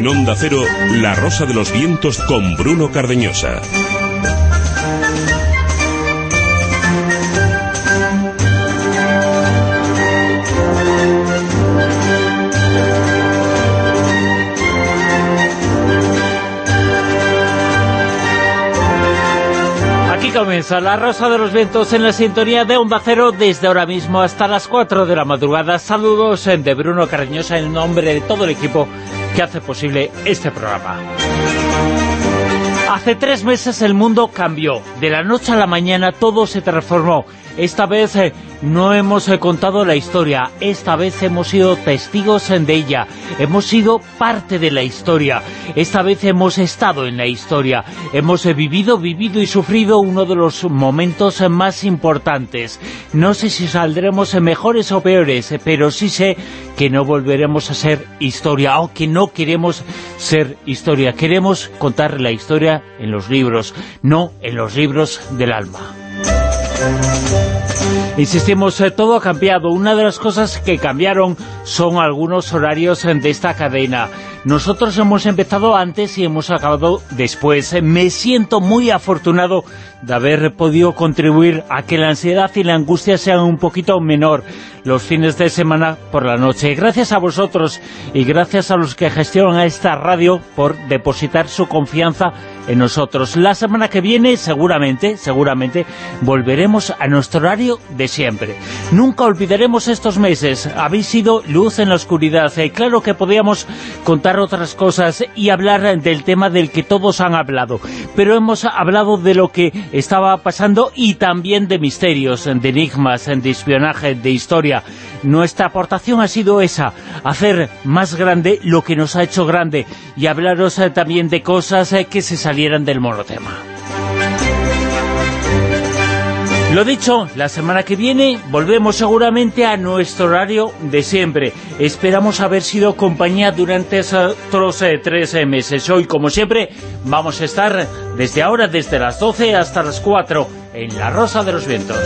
En Onda Cero, La Rosa de los Vientos con Bruno Cardeñosa. Aquí comienza la Rosa de los Vientos en la sintonía de Onda Cero desde ahora mismo hasta las 4 de la madrugada. Saludos de Bruno Cardeñosa en nombre de todo el equipo que hace posible este programa. Hace tres meses el mundo cambió. De la noche a la mañana todo se transformó. Esta vez eh, no hemos eh, contado la historia, esta vez hemos sido testigos de ella, hemos sido parte de la historia, esta vez hemos estado en la historia, hemos eh, vivido, vivido y sufrido uno de los momentos más importantes. No sé si saldremos mejores o peores, pero sí sé que no volveremos a ser historia, o que no queremos ser historia, queremos contar la historia en los libros, no en los libros del alma. Insistimos, eh, todo ha cambiado. Una de las cosas que cambiaron son algunos horarios de esta cadena. Nosotros hemos empezado antes y hemos acabado después. Me siento muy afortunado de haber podido contribuir a que la ansiedad y la angustia sean un poquito menor los fines de semana por la noche. Gracias a vosotros y gracias a los que gestionan esta radio por depositar su confianza en nosotros. La semana que viene, seguramente, seguramente, volveremos a nuestro horario de siempre. Nunca olvidaremos estos meses. Habéis sido luz en la oscuridad. Y claro que podíamos contar otras cosas y hablar del tema del que todos han hablado. Pero hemos hablado de lo que estaba pasando y también de misterios, de enigmas, de espionaje, de historia. Nuestra aportación ha sido esa, hacer más grande lo que nos ha hecho grande y hablaros eh, también de cosas eh, que se salieran del monotema. Lo dicho, la semana que viene volvemos seguramente a nuestro horario de siempre. Esperamos haber sido compañía durante estos eh, tres meses. Hoy, como siempre, vamos a estar desde ahora, desde las 12 hasta las 4, en La Rosa de los Vientos.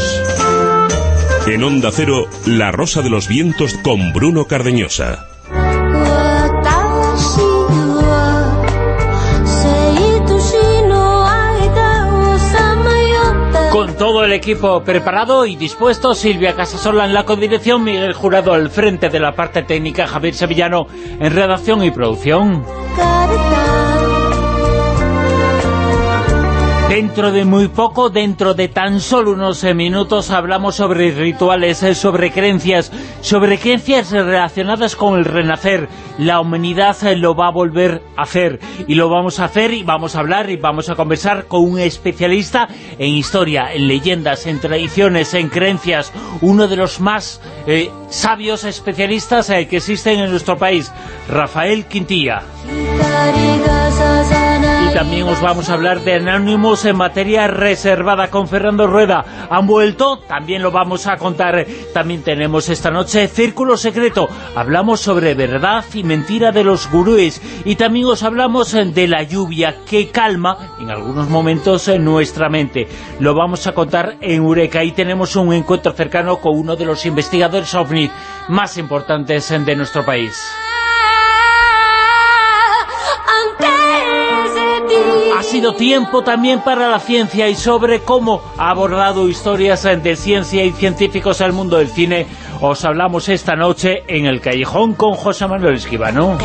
En Onda Cero, La Rosa de los Vientos con Bruno Cardeñosa. Todo el equipo preparado y dispuesto, Silvia Casasola en la codirección, Miguel Jurado al frente de la parte técnica, Javier Sevillano en redacción y producción. Dentro de muy poco, dentro de tan solo unos eh, minutos, hablamos sobre rituales, eh, sobre creencias, sobre creencias relacionadas con el renacer. La humanidad eh, lo va a volver a hacer, y lo vamos a hacer, y vamos a hablar, y vamos a conversar con un especialista en historia, en leyendas, en tradiciones, en creencias, uno de los más sabios especialistas que existen en nuestro país, Rafael Quintilla también os vamos a hablar de Anónimos en materia reservada con Fernando Rueda. ¿Han vuelto? También lo vamos a contar. También tenemos esta noche Círculo Secreto. Hablamos sobre verdad y mentira de los gurúes. Y también os hablamos de la lluvia que calma en algunos momentos en nuestra mente. Lo vamos a contar en Eureka. Y tenemos un encuentro cercano con uno de los investigadores OVNI más importantes de nuestro país. Sido tiempo también para la ciencia y sobre cómo ha abordado historias de ciencia y científicos al mundo del cine. Os hablamos esta noche en El Callejón con José Manuel Esquivano.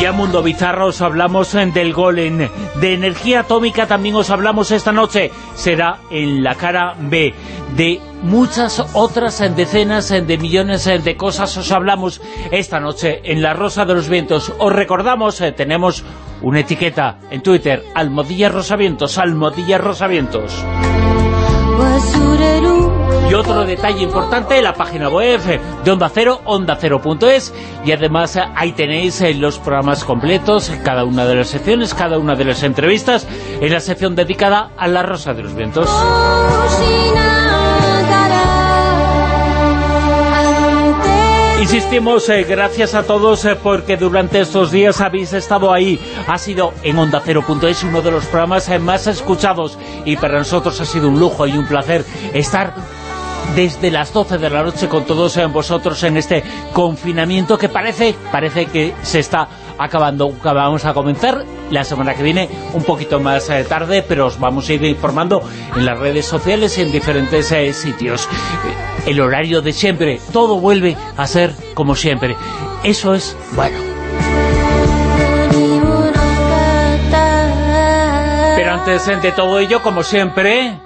Y a Mundo Bizarro os hablamos del Golem. De energía atómica también os hablamos esta noche. Será en la cara B. De muchas otras decenas de millones de cosas os hablamos esta noche en La Rosa de los Vientos. Os recordamos, eh, tenemos una etiqueta en Twitter, Almodilla Rosavientos, Almodilla Rosavientos. Y otro detalle importante, la página web de Onda Cero, ondacero.es y además ahí tenéis eh, los programas completos, cada una de las secciones, cada una de las entrevistas, en la sección dedicada a la Rosa de los Vientos. Insistimos, eh, gracias a todos eh, porque durante estos días habéis estado ahí. Ha sido en Onda Cero.es uno de los programas más escuchados y para nosotros ha sido un lujo y un placer estar desde las 12 de la noche con todos vosotros en este confinamiento que parece, parece que se está acabando. Vamos a comenzar la semana que viene un poquito más eh, tarde, pero os vamos a ir informando en las redes sociales y en diferentes eh, sitios. El horario de siempre, todo vuelve a ser como siempre. Eso es, bueno... Pero antes de todo ello, como siempre,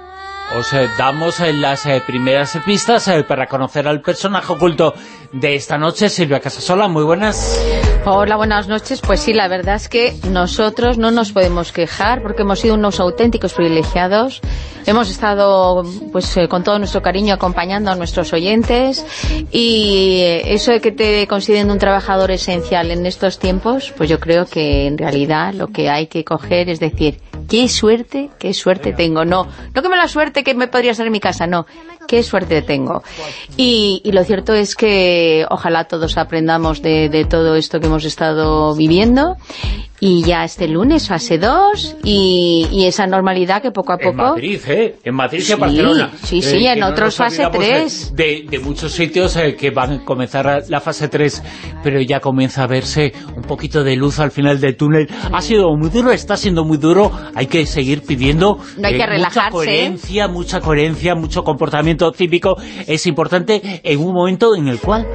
os eh, damos eh, las eh, primeras pistas para conocer al personaje oculto de esta noche. Silvia Casasola, muy buenas. Hola, buenas noches. Pues sí, la verdad es que nosotros no nos podemos quejar porque hemos sido unos auténticos privilegiados. Hemos estado pues con todo nuestro cariño acompañando a nuestros oyentes y eso de que te consideren un trabajador esencial en estos tiempos, pues yo creo que en realidad lo que hay que coger es decir, qué suerte, qué suerte tengo. No, no que me la suerte que me podría estar en mi casa, no. Qué suerte tengo. Y, lo cierto es que ojalá todos aprendamos de, de todo esto que hemos estado viviendo y ya este lunes fase 2 y, esa normalidad que poco a poco... En Madrid, ¿eh? En Madrid y en Barcelona. Sí, sí, eh, en otros fase 3. De, muchos sitios eh, que van a comenzar la fase 3, pero ya comienza a verse un poquito de luz al final del túnel. Ha sido muy duro, está siendo muy duro, hay que seguir pidiendo no hay que eh, mucha coherencia, mucha coherencia, mucho comportamiento cívico. Es importante en un momento en el cual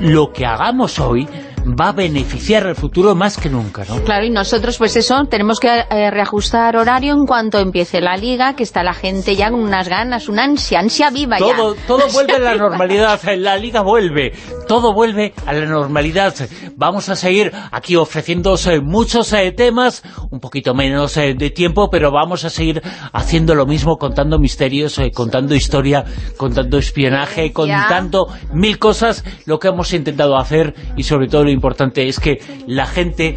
lo que hagamos hoy va a beneficiar el futuro más que nunca, ¿no? Claro, y nosotros pues eso, tenemos que eh, reajustar horario en cuanto empiece la Liga, que está la gente ya con unas ganas, una ansia, ansia viva todo, ya. Todo vuelve a la normalidad, la Liga vuelve, todo vuelve a la normalidad. Vamos a seguir aquí ofreciéndose eh, muchos eh, temas, un poquito menos de tiempo, pero vamos a seguir haciendo lo mismo, contando misterios, contando historia, contando espionaje, contando mil cosas, lo que hemos intentado hacer y sobre todo importante es que la gente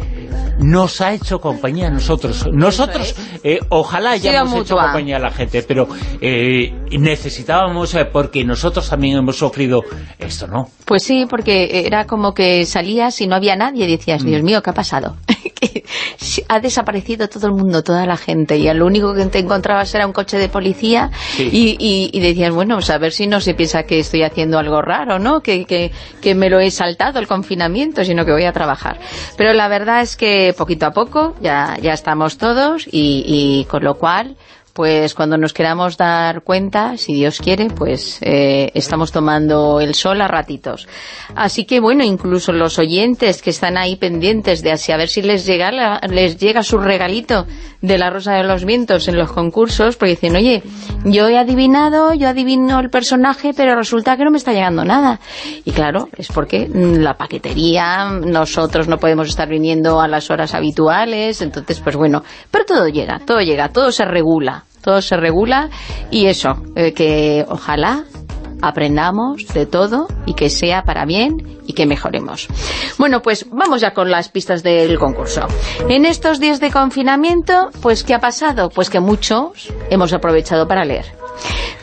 nos ha hecho compañía a nosotros. Nosotros, eh, ojalá hayamos hecho compañía a la gente, pero eh, necesitábamos, eh, porque nosotros también hemos sufrido esto, ¿no? Pues sí, porque era como que salías y no había nadie decías, Dios mm. mío, ¿qué ha pasado? ha desaparecido todo el mundo, toda la gente, y lo único que te encontrabas era un coche de policía y, decías, bueno, pues a ver si no se piensa que estoy haciendo algo raro, ¿no? Que, que, que me lo he saltado el confinamiento, sino que voy a trabajar. Pero la verdad es que poquito a poco ya, ya estamos todos y, y con lo cual pues cuando nos queramos dar cuenta, si Dios quiere, pues eh, estamos tomando el sol a ratitos. Así que bueno, incluso los oyentes que están ahí pendientes de así a ver si les llega, les llega su regalito de la Rosa de los Vientos en los concursos, porque dicen, oye, yo he adivinado, yo adivino el personaje, pero resulta que no me está llegando nada. Y claro, es porque la paquetería, nosotros no podemos estar viniendo a las horas habituales, entonces pues bueno, pero todo llega, todo llega, todo se regula todo se regula y eso, eh, que ojalá aprendamos de todo y que sea para bien y que mejoremos. Bueno, pues vamos ya con las pistas del concurso. En estos días de confinamiento, pues ¿qué ha pasado? Pues que muchos hemos aprovechado para leer.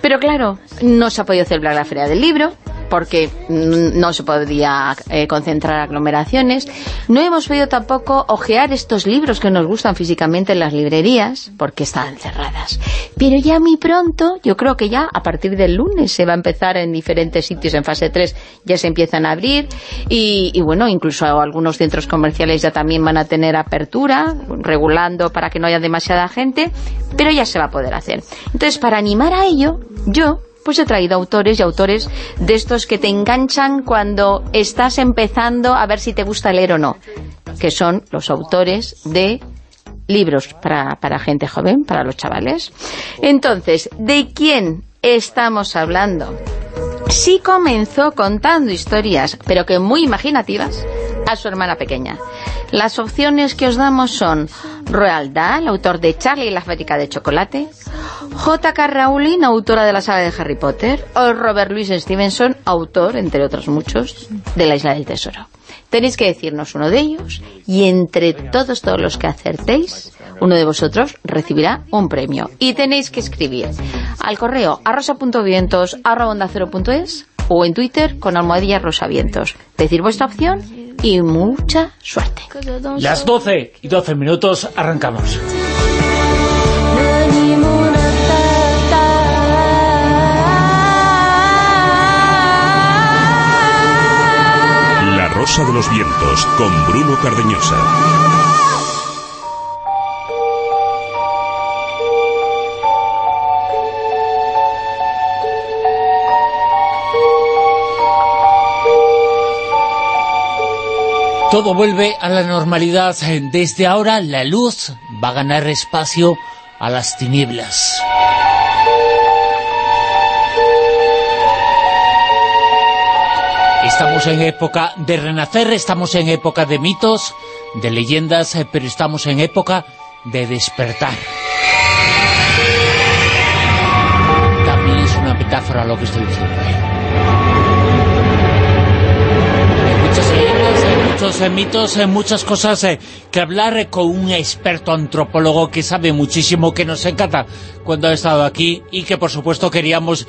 Pero claro, no se ha podido celebrar la Feria del Libro, porque no se podía eh, concentrar aglomeraciones. No hemos podido tampoco ojear estos libros que nos gustan físicamente en las librerías, porque estaban cerradas. Pero ya muy pronto, yo creo que ya a partir del lunes se va a empezar en diferentes sitios en fase 3, ya se empiezan a abrir, y, y bueno, incluso algunos centros comerciales ya también van a tener apertura, regulando para que no haya demasiada gente, pero ya se va a poder hacer. Entonces, para animar a ello, yo pues he traído autores y autores de estos que te enganchan cuando estás empezando a ver si te gusta leer o no, que son los autores de libros para, para gente joven, para los chavales. Entonces, ¿de quién estamos hablando? Sí comenzó contando historias, pero que muy imaginativas, a su hermana pequeña. Las opciones que os damos son Roald Dahl, autor de Charlie y la fábrica de chocolate, J.K. Rowling, autora de la saga de Harry Potter, o Robert Louis Stevenson, autor, entre otros muchos, de La Isla del Tesoro. Tenéis que decirnos uno de ellos y entre todos, todos los que acertéis, uno de vosotros recibirá un premio. Y tenéis que escribir al correo arrosa.vientos o en Twitter con almohadilla rosavientos. Decir vuestra opción y mucha suerte. Las 12 y 12 minutos arrancamos. La Rosa de los Vientos con Bruno Cardeñosa. Todo vuelve a la normalidad. Desde ahora la luz va a ganar espacio a las tinieblas. Estamos en época de renacer, estamos en época de mitos, de leyendas, eh, pero estamos en época de despertar. También es una metáfora lo que estoy diciendo. Muchos mitos, en muchas cosas eh, que hablar eh, con un experto antropólogo que sabe muchísimo, que nos encanta cuando ha estado aquí y que por supuesto queríamos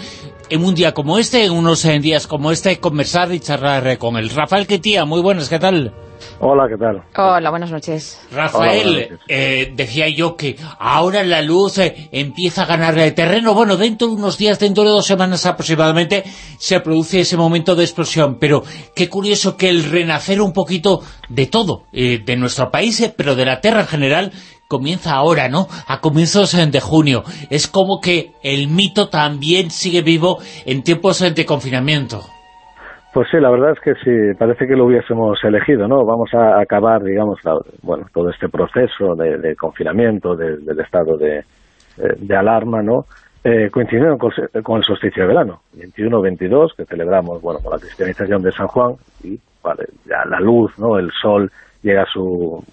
en un día como este, en unos eh, días como este, conversar y charlar con él. Rafael Quetía, muy buenas, ¿qué tal? Hola, ¿qué tal? Hola, buenas noches. Rafael, eh, decía yo que ahora la luz eh, empieza a ganar el terreno. Bueno, dentro de unos días, dentro de dos semanas aproximadamente, se produce ese momento de explosión. Pero qué curioso que el renacer un poquito de todo, eh, de nuestro país, pero de la Tierra en general, comienza ahora, ¿no? A comienzos de junio. Es como que el mito también sigue vivo en tiempos de confinamiento. Pues sí, la verdad es que sí, parece que lo hubiésemos elegido, ¿no? Vamos a acabar, digamos, bueno, todo este proceso de, confinamiento, del estado de, eh, alarma, ¿no? Eh, coincidiendo con, el solsticio de verano, 21-22, que celebramos, bueno, con la cristianización de San Juan, y vale, ya la luz, ¿no? El sol llega a su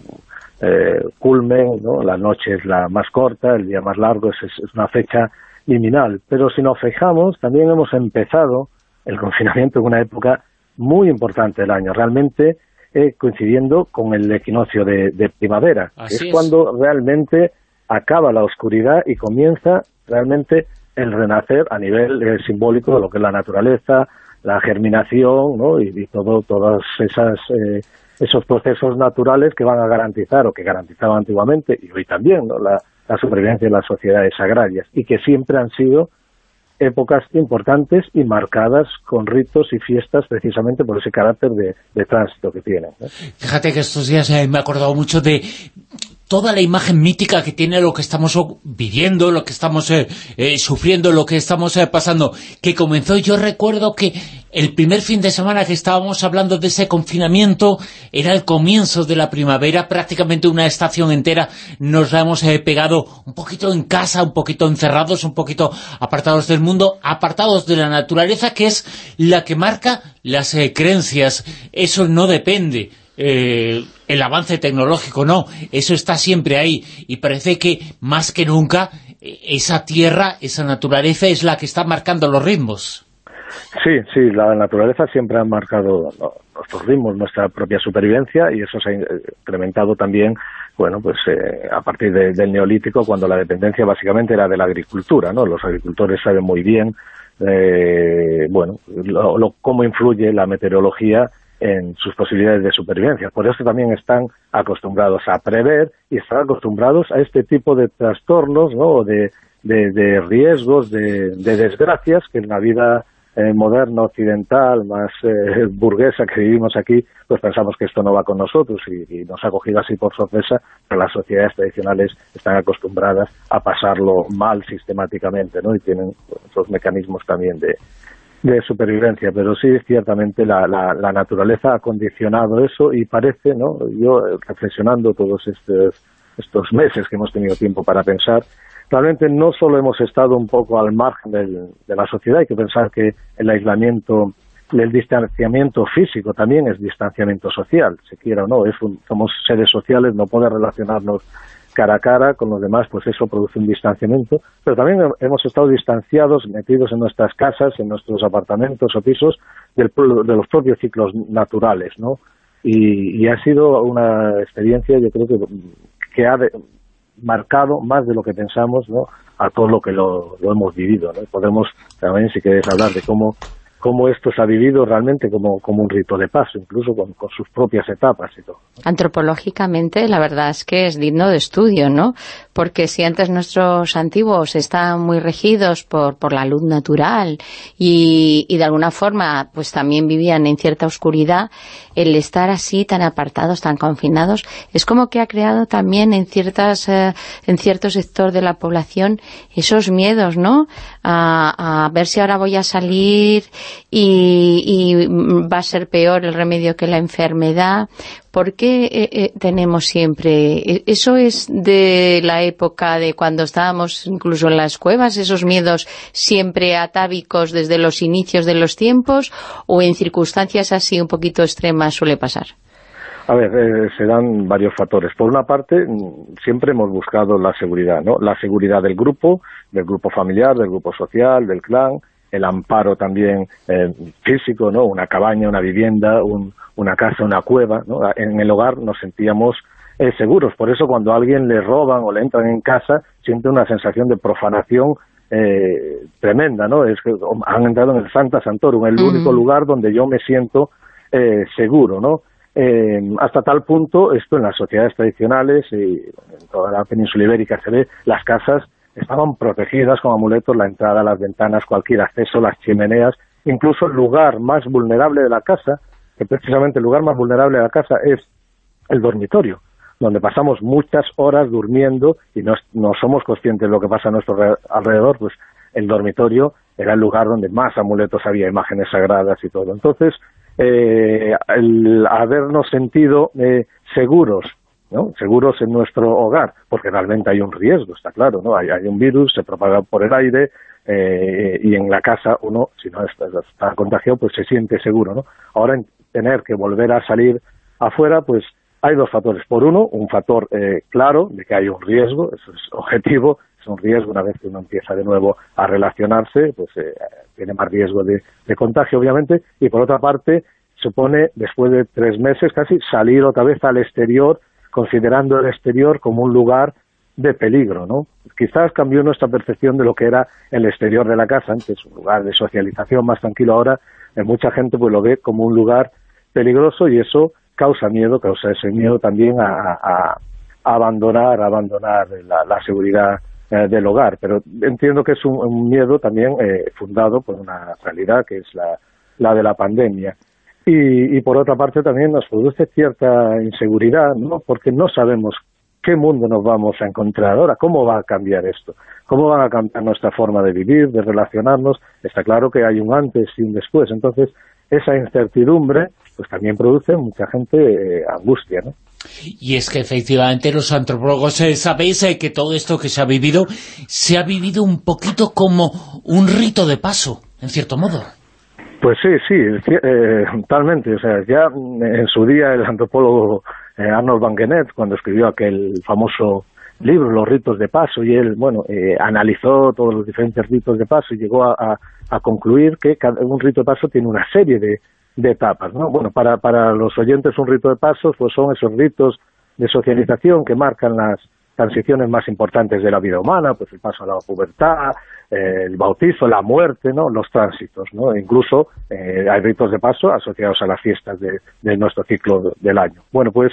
eh, culmen, ¿no? La noche es la más corta, el día más largo, es, es una fecha liminal. Pero si nos fijamos, también hemos empezado el confinamiento en una época muy importante del año, realmente eh, coincidiendo con el equinoccio de, primavera, que es, cuando realmente acaba la oscuridad y comienza realmente el renacer a nivel eh, simbólico de lo que es la naturaleza, la germinación ¿no? y, todo, todos esas, eh, esos procesos naturales que van a garantizar o que garantizaban antiguamente y hoy también ¿no? la, la supervivencia de las sociedades agrarias y que siempre han sido épocas importantes y marcadas con ritos y fiestas precisamente por ese carácter de, tránsito que tienen. Fíjate que estos días eh, me he acordado mucho de toda la imagen mítica que tiene lo que estamos viviendo, lo que estamos eh, eh, sufriendo, lo que estamos eh, pasando, que comenzó, yo recuerdo que el primer fin de semana que estábamos hablando de ese confinamiento era el comienzo de la primavera, prácticamente una estación entera nos la hemos pegado un poquito en casa, un poquito encerrados, un poquito apartados del mundo, apartados de la naturaleza, que es la que marca las creencias. Eso no depende eh, el avance tecnológico, no, eso está siempre ahí y parece que más que nunca eh, esa tierra, esa naturaleza es la que está marcando los ritmos. Sí, sí, la naturaleza siempre ha marcado nuestros ritmos, nuestra propia supervivencia y eso se ha incrementado también, bueno, pues eh, a partir del neolítico cuando la dependencia básicamente era de la agricultura, ¿no? Los agricultores saben muy bien, bueno, cómo influye la meteorología en sus posibilidades de supervivencia. Por eso también están acostumbrados a prever y están acostumbrados a este tipo de trastornos ¿no? de, de, riesgos, de, desgracias que en la vida eh, moderna, occidental, más eh, burguesa que vivimos aquí, pues pensamos que esto no va con nosotros y, nos ha cogido así por sorpresa, pero las sociedades tradicionales están acostumbradas a pasarlo mal sistemáticamente ¿no? y tienen otros mecanismos también de, de supervivencia, pero sí, ciertamente la, la, naturaleza ha condicionado eso y parece, ¿no? Yo, reflexionando todos estos, estos meses que hemos tenido tiempo para pensar, realmente no solo hemos estado un poco al margen de la sociedad, hay que pensar que el aislamiento, el distanciamiento físico también es distanciamiento social, se quiera o no, es somos seres sociales, no podemos relacionarnos cara a cara con los demás, pues eso produce un distanciamiento, pero también hemos estado distanciados, metidos en nuestras casas, en nuestros apartamentos o pisos, del, de los propios ciclos naturales, ¿no? Y, ha sido una experiencia, yo creo que, que ha marcado más de lo que pensamos, ¿no?, a todo lo que lo, hemos vivido, ¿no? Podemos también, si queréis hablar de cómo cómo esto se ha vivido realmente como, como un rito de paso, incluso con, sus propias etapas y todo. Antropológicamente, la verdad es que es digno de estudio, ¿no? Porque si antes nuestros antiguos estaban muy regidos por, por la luz natural y, y de alguna forma pues también vivían en cierta oscuridad, el estar así tan apartados, tan confinados, es como que ha creado también en ciertas eh, en cierto sector de la población esos miedos, ¿no? A, a ver si ahora voy a salir y, va a ser peor el remedio que la enfermedad. ¿Por qué eh, eh, tenemos siempre...? E, ¿Eso es de la época de cuando estábamos incluso en las cuevas, esos miedos siempre atávicos desde los inicios de los tiempos, o en circunstancias así un poquito extremas suele pasar? A ver, eh, se dan varios factores. Por una parte, siempre hemos buscado la seguridad, ¿no? La seguridad del grupo, del grupo familiar, del grupo social, del clan, el amparo también eh, físico, ¿no? Una cabaña, una vivienda, una casa, una cueva, ¿no? En el hogar nos sentíamos eh, seguros. Por eso cuando a alguien le roban o le entran en casa, siente una sensación de profanación eh, tremenda, ¿no? Es que han entrado en el Santa Santorum, el único lugar donde yo me siento seguro, ¿no? hasta tal punto, esto en las sociedades tradicionales y en toda la península ibérica se ve, las casas estaban protegidas con amuletos la entrada, las ventanas, cualquier acceso, las chimeneas, incluso el lugar más vulnerable de la casa, que precisamente el lugar más vulnerable de la casa es el dormitorio, donde pasamos muchas horas durmiendo y no, somos conscientes de lo que pasa a nuestro alrededor, pues el dormitorio era el lugar donde más amuletos había, imágenes sagradas y todo. Entonces, eh, el habernos sentido eh, seguros seguros en nuestro hogar, porque realmente hay un riesgo, está claro, ¿no? Hay, un virus, se propaga por el aire eh, y en la casa uno, si no está, contagiado, pues se siente seguro, ¿no? Ahora en tener que volver a salir afuera, pues hay dos factores. Por uno, un factor eh, claro de que hay un riesgo, eso es objetivo, es un riesgo una vez que uno empieza de nuevo a relacionarse, pues eh, tiene más riesgo de, de contagio, obviamente, y por otra parte, supone, después de tres meses casi, salir otra vez al exterior considerando el exterior como un lugar de peligro, ¿no? Quizás cambió nuestra percepción de lo que era el exterior de la casa, antes un lugar de socialización más tranquilo, ahora eh, mucha gente pues lo ve como un lugar peligroso y eso causa miedo, causa ese miedo también a, abandonar, abandonar la, seguridad eh, del hogar, pero entiendo que es un, miedo también eh, fundado por una realidad que es la de la pandemia. Y, por otra parte también nos produce cierta inseguridad, ¿no? Porque no sabemos qué mundo nos vamos a encontrar ahora, cómo va a cambiar esto, cómo va a cambiar nuestra forma de vivir, de relacionarnos. Está claro que hay un antes y un después, entonces esa incertidumbre pues también produce mucha gente eh, angustia, ¿no? Y es que efectivamente los antropólogos eh, sabéis eh, que todo esto que se ha vivido se ha vivido un poquito como un rito de paso, en cierto modo. Pues sí, sí, eh, totalmente. O sea, ya en su día el antropólogo eh, Arnold Van Genet, cuando escribió aquel famoso libro, Los ritos de paso, y él, bueno, eh, analizó todos los diferentes ritos de paso y llegó a, concluir que cada, un rito de paso tiene una serie de, de etapas, ¿no? Bueno, para, para los oyentes un rito de paso pues son esos ritos de socialización que marcan las transiciones más importantes de la vida humana, pues el paso a la pubertad, el bautizo, la muerte, ¿no? los tránsitos, ¿no? incluso eh, hay ritos de paso asociados a las fiestas de, nuestro ciclo del año. Bueno, pues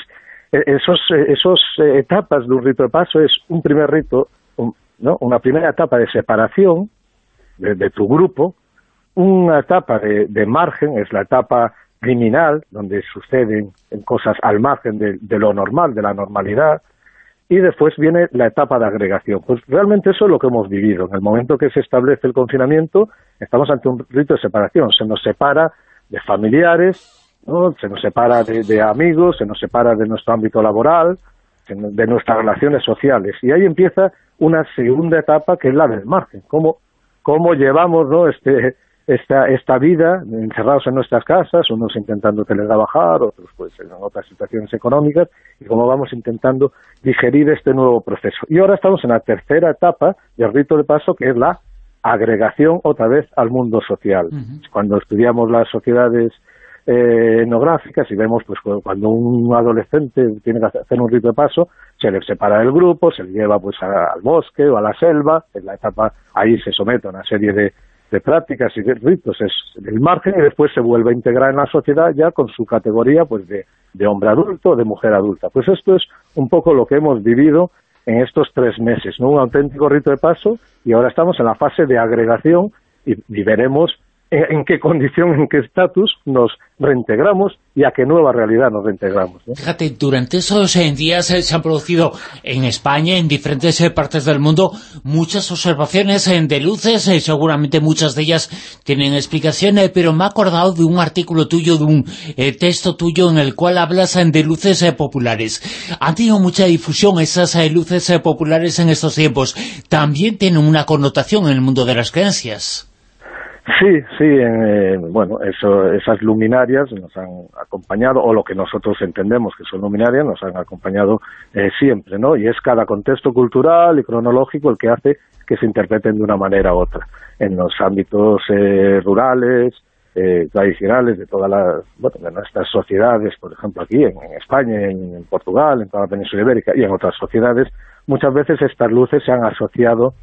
e, esos, esos eh, etapas de un rito de paso es un primer rito, ¿no? una primera etapa de separación de, tu grupo, una etapa de, margen, es la etapa criminal, donde suceden cosas al margen de lo normal, de la normalidad, y después viene la etapa de agregación. Pues realmente eso es lo que hemos vivido. En el momento que se establece el confinamiento, estamos ante un rito de separación. Se nos separa de familiares, se nos separa de, amigos, se nos separa de nuestro ámbito laboral, de nuestras relaciones sociales. Y ahí empieza una segunda etapa que es la del margen. Cómo, cómo llevamos ¿no? este, esta, esta vida encerrados en nuestras casas, unos intentando teletrabajar, otros pues en otras situaciones económicas, y cómo vamos intentando digerir este nuevo proceso. Y ahora estamos en la tercera etapa del rito de paso, que es la agregación otra vez al mundo social. Cuando estudiamos las sociedades eh, etnográficas y vemos pues cuando un adolescente tiene que hacer un rito de paso, se le separa del grupo, se le lleva pues al bosque o a la selva, en la etapa ahí se somete a una serie de de prácticas y de ritos es el margen y después se vuelve a integrar en la sociedad ya con su categoría pues de, hombre adulto, de mujer adulta. Pues esto es un poco lo que hemos vivido en estos tres meses, ¿no? un auténtico rito de paso y ahora estamos en la fase de agregación y veremos en, qué condición, en qué estatus nos reintegramos y a qué nueva realidad nos reintegramos. Fíjate, durante esos eh, días eh, se han producido en España, en diferentes eh, partes del mundo, muchas observaciones de luces, seguramente muchas de ellas tienen explicación, pero me he acordado de un artículo tuyo, de un texto tuyo en el cual hablas de luces populares. Han tenido mucha difusión esas luces populares en estos tiempos. También tienen una connotación en el mundo de las creencias. Sí, sí, eh, bueno, eso, esas luminarias nos han acompañado, o lo que nosotros entendemos que son luminarias, nos han acompañado eh, siempre, ¿no? Y es cada contexto cultural y cronológico el que hace que se interpreten de una manera u otra. En los ámbitos eh, rurales, tradicionales de todas las, bueno, de nuestras sociedades, por ejemplo aquí en, España, en, Portugal, en toda la península ibérica y en otras sociedades, muchas veces estas luces se han asociado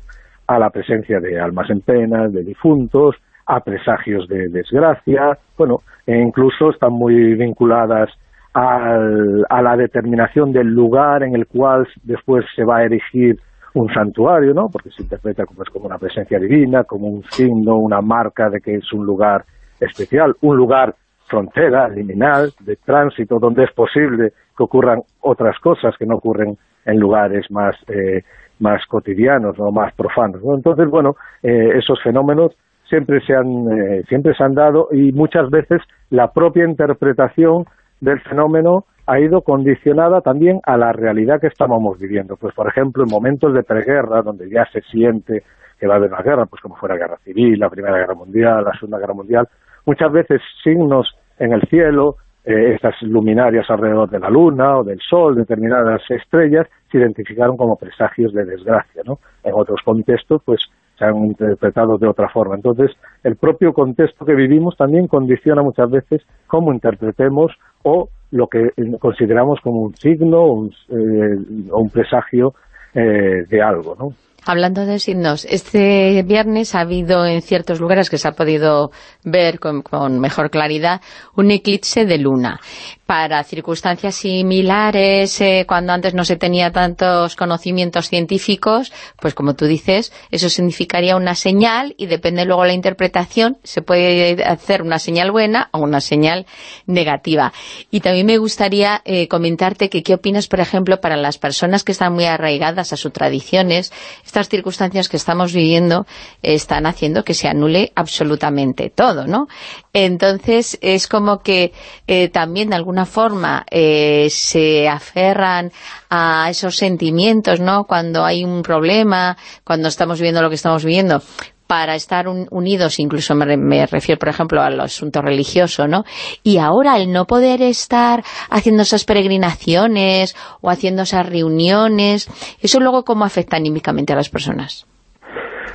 a la presencia de almas en penas, de difuntos, a presagios de desgracia, bueno, e incluso están muy vinculadas a la determinación del lugar en el cual después se va a erigir un santuario, ¿no? Porque se interpreta pues, como una presencia divina, como un signo, una marca de que es un lugar especial, un lugar frontera, liminal, de tránsito, donde es posible que ocurran otras cosas que no ocurren en lugares más, eh, más cotidianos o más profanos. Entonces, bueno, eh, esos fenómenos siempre se han eh, siempre se han dado y muchas veces la propia interpretación del fenómeno ha ido condicionada también a la realidad que estábamos viviendo. Pues, por ejemplo, en momentos de preguerra, donde ya se siente que va a haber una guerra, pues como fuera guerra civil, la Primera Guerra Mundial, la Segunda Guerra Mundial, muchas veces signos en el cielo, eh, estas luminarias alrededor de la Luna o del Sol, determinadas estrellas, se identificaron como presagios de desgracia, ¿no? En otros contextos, pues se han interpretado de otra forma. Entonces, el propio contexto que vivimos también condiciona muchas veces cómo interpretemos o lo que consideramos como un signo o un, eh, presagio eh, de algo, ¿no? Hablando de signos, este viernes ha habido en ciertos lugares que se ha podido ver con, mejor claridad un eclipse de luna. Para circunstancias similares, eh, cuando antes no se tenía tantos conocimientos científicos, pues como tú dices, eso significaría una señal y depende luego la interpretación, se puede hacer una señal buena o una señal negativa. Y también me gustaría eh, comentarte que qué opinas, por ejemplo, para las personas que están muy arraigadas a sus tradiciones, estas circunstancias que estamos viviendo están haciendo que se anule absolutamente todo, ¿no? Entonces, es como que eh, también de alguna forma eh, se aferran a esos sentimientos, ¿no? Cuando hay un problema, cuando estamos viviendo lo que estamos viviendo, para estar unidos, incluso me, refiero, por ejemplo, al asunto religioso, ¿no? Y ahora el no poder estar haciendo esas peregrinaciones o haciendo esas reuniones, ¿eso luego cómo afecta anímicamente a las personas?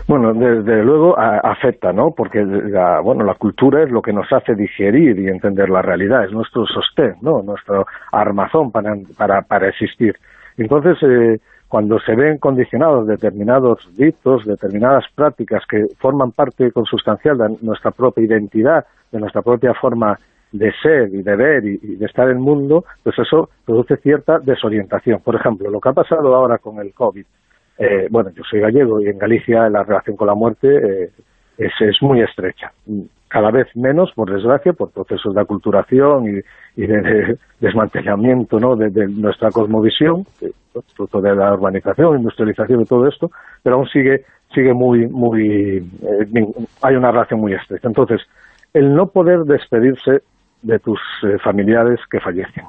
Bueno, desde luego afecta, ¿no? Porque la, bueno, la cultura es lo que nos hace digerir y entender la realidad, es nuestro sostén, ¿no? Nuestro armazón para, para, para existir. Entonces, eh, cuando se ven condicionados determinados ditos, determinadas prácticas que forman parte consustancial de nuestra propia identidad, de nuestra propia forma de ser y de ver y, de estar en el mundo, pues eso produce cierta desorientación. Por ejemplo, lo que ha pasado ahora con el COVID. Eh, bueno, yo soy gallego y en Galicia la relación con la muerte eh, es, es muy estrecha cada vez menos, por desgracia, por procesos de aculturación y, de, desmantelamiento ¿no? de, nuestra cosmovisión, fruto de la urbanización, industrialización y todo esto, pero aún sigue sigue muy, muy eh, hay una relación muy estrecha. Entonces, el no poder despedirse de tus eh, familiares que fallecen,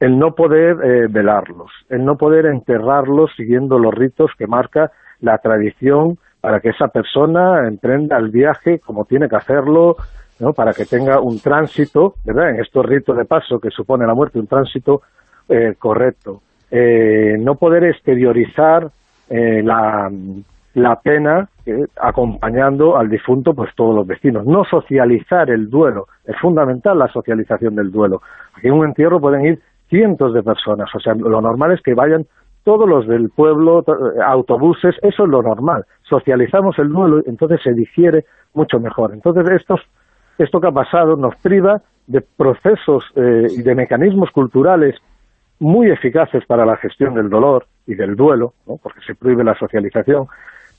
el no poder eh, velarlos, el no poder enterrarlos siguiendo los ritos que marca la tradición para que esa persona emprenda el viaje como tiene que hacerlo, ¿no? para que tenga un tránsito, ¿verdad? En estos ritos de paso que supone la muerte, un tránsito eh, correcto. Eh, no poder exteriorizar eh, la, la pena acompañando al difunto pues todos los vecinos. No socializar el duelo, es fundamental la socialización del duelo. Aquí en un entierro pueden ir cientos de personas, o sea, lo normal es que vayan todos los del pueblo, autobuses, eso es lo normal. Socializamos el duelo, entonces se digiere mucho mejor. Entonces estos, esto que ha pasado nos priva de procesos eh, y de mecanismos culturales muy eficaces para la gestión del dolor y del duelo, porque se prohíbe la socialización,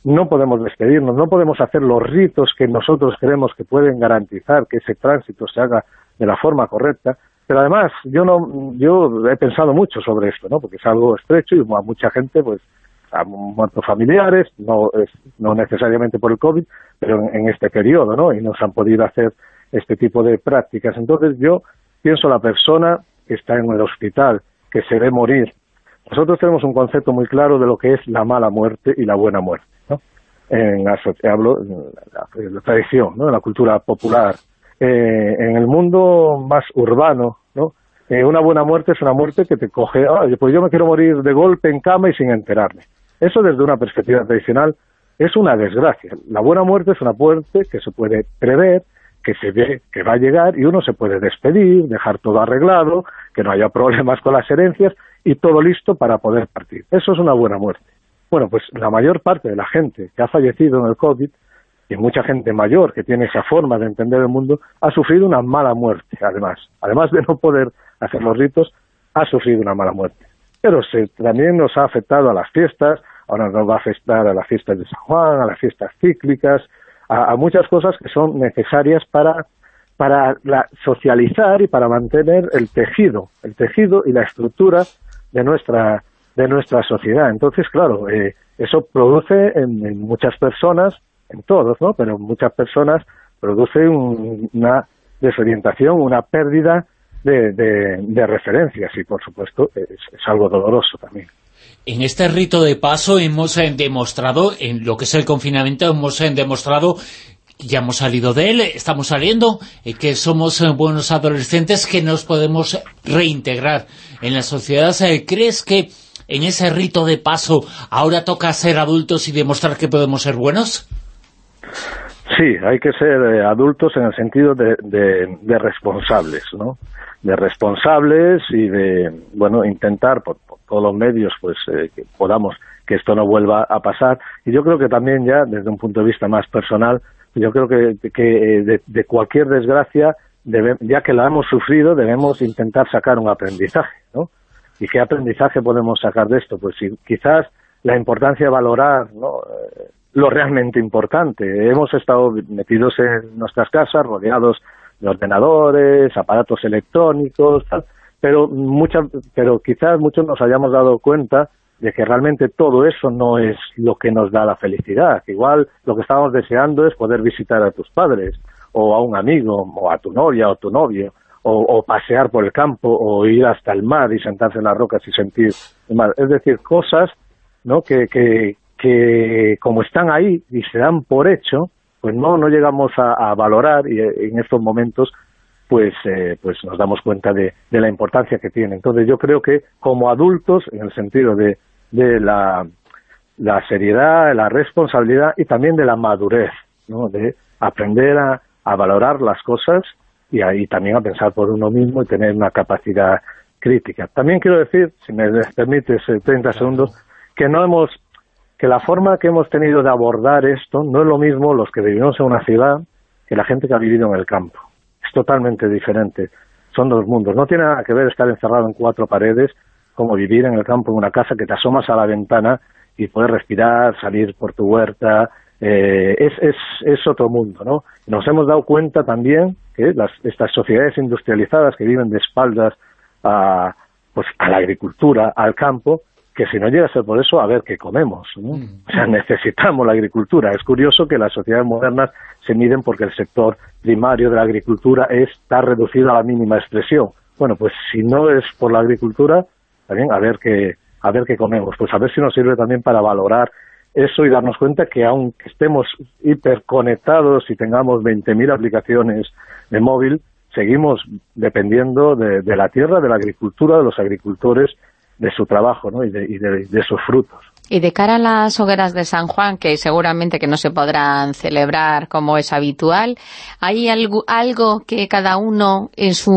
no podemos despedirnos, no podemos hacer los ritos que nosotros creemos que pueden garantizar que ese tránsito se haga de la forma correcta, pero además yo no yo he pensado mucho sobre esto, ¿no? porque es algo estrecho y a mucha gente pues ha muerto familiares, no no necesariamente por el COVID, pero en, este periodo, ¿no? Y no se han podido hacer este tipo de prácticas. Entonces yo pienso la persona que está en el hospital, que se ve morir. Nosotros tenemos un concepto muy claro de lo que es la mala muerte y la buena muerte, ¿no? En, hablo en la, tradición, ¿no? En la cultura popular. Eh, en el mundo más urbano, ¿no? Eh, una buena muerte es una muerte que te coge, pues yo me quiero morir de golpe en cama y sin enterarme. Eso desde una perspectiva tradicional es una desgracia. La buena muerte es una muerte que se puede prever, que se ve que va a llegar y uno se puede despedir, dejar todo arreglado, que no haya problemas con las herencias y todo listo para poder partir. Eso es una buena muerte. Bueno, pues la mayor parte de la gente que ha fallecido en el COVID y mucha gente mayor que tiene esa forma de entender el mundo, ha sufrido una mala muerte, además. Además de no poder hacer los ritos, ha sufrido una mala muerte. Pero se, también nos ha afectado a las fiestas, ahora nos va a afectar a las fiestas de San Juan, a las fiestas cíclicas, a, muchas cosas que son necesarias para para socializar y para mantener el tejido, el tejido y la estructura de nuestra de nuestra sociedad. Entonces, claro, eh, eso produce en, muchas personas, en todos, ¿no? Pero en muchas personas produce una desorientación, una pérdida de, de, referencias y, por supuesto, es algo doloroso también. En este rito de paso hemos eh, demostrado, en lo que es el confinamiento, hemos eh, demostrado ya hemos salido de él, estamos saliendo, eh, que somos buenos adolescentes, que nos podemos reintegrar en la sociedad. ¿Crees que en ese rito de paso ahora toca ser adultos y demostrar que podemos ser buenos? Sí, hay que ser adultos en el sentido de, de responsables, ¿no? De responsables y de, bueno, intentar por, todos los medios pues eh, que podamos que esto no vuelva a pasar y yo creo que también ya desde un punto de vista más personal yo creo que, eh, de, cualquier desgracia ya que la hemos sufrido debemos intentar sacar un aprendizaje ¿no? y qué aprendizaje podemos sacar de esto pues quizás la importancia de valorar ¿no? Lo realmente importante hemos estado metidos en nuestras casas rodeados de ordenadores aparatos electrónicos tal pero muchas, pero quizás muchos nos hayamos dado cuenta de que realmente todo eso no es lo que nos da la felicidad. Igual lo que estábamos deseando es poder visitar a tus padres, o a un amigo, o a tu novia, o tu novio, o, pasear por el campo, o ir hasta el mar y sentarse en las rocas y sentir el mar. Es decir, cosas ¿no? que, que, que como están ahí y se dan por hecho, pues no, no llegamos a, valorar y en estos momentos pues, eh, pues nos damos cuenta de, la importancia que tiene. Entonces yo creo que como adultos, en el sentido de, de la, la seriedad, la responsabilidad y también de la madurez, ¿no? de aprender a, a valorar las cosas y ahí también a pensar por uno mismo y tener una capacidad crítica. También quiero decir, si me permites 30 eh, segundos, que no hemos que la forma que hemos tenido de abordar esto no es lo mismo los que vivimos en una ciudad que la gente que ha vivido en el campo totalmente diferente. Son dos mundos. No tiene nada que ver estar encerrado en cuatro paredes como vivir en el campo, en una casa que te asomas a la ventana y puedes respirar, salir por tu huerta. Eh, es, es, es otro mundo, ¿no? Nos hemos dado cuenta también que las, estas sociedades industrializadas que viven de espaldas a, pues, a la agricultura, al campo, que si no llega a ser por eso, a ver qué comemos. ¿no? Mm. O sea, necesitamos la agricultura. Es curioso que las sociedades modernas se miden porque el sector primario de la agricultura está reducido a la mínima expresión. Bueno, pues si no es por la agricultura, también a ver qué, a ver qué comemos. Pues a ver si nos sirve también para valorar eso y darnos cuenta que aunque estemos hiperconectados y tengamos 20.000 aplicaciones de móvil, seguimos dependiendo de la tierra, de la agricultura, de los agricultores de su trabajo ¿no? y, de, y de, sus frutos. Y de cara a las hogueras de San Juan, que seguramente que no se podrán celebrar como es habitual, ¿hay algo, algo que cada uno en su,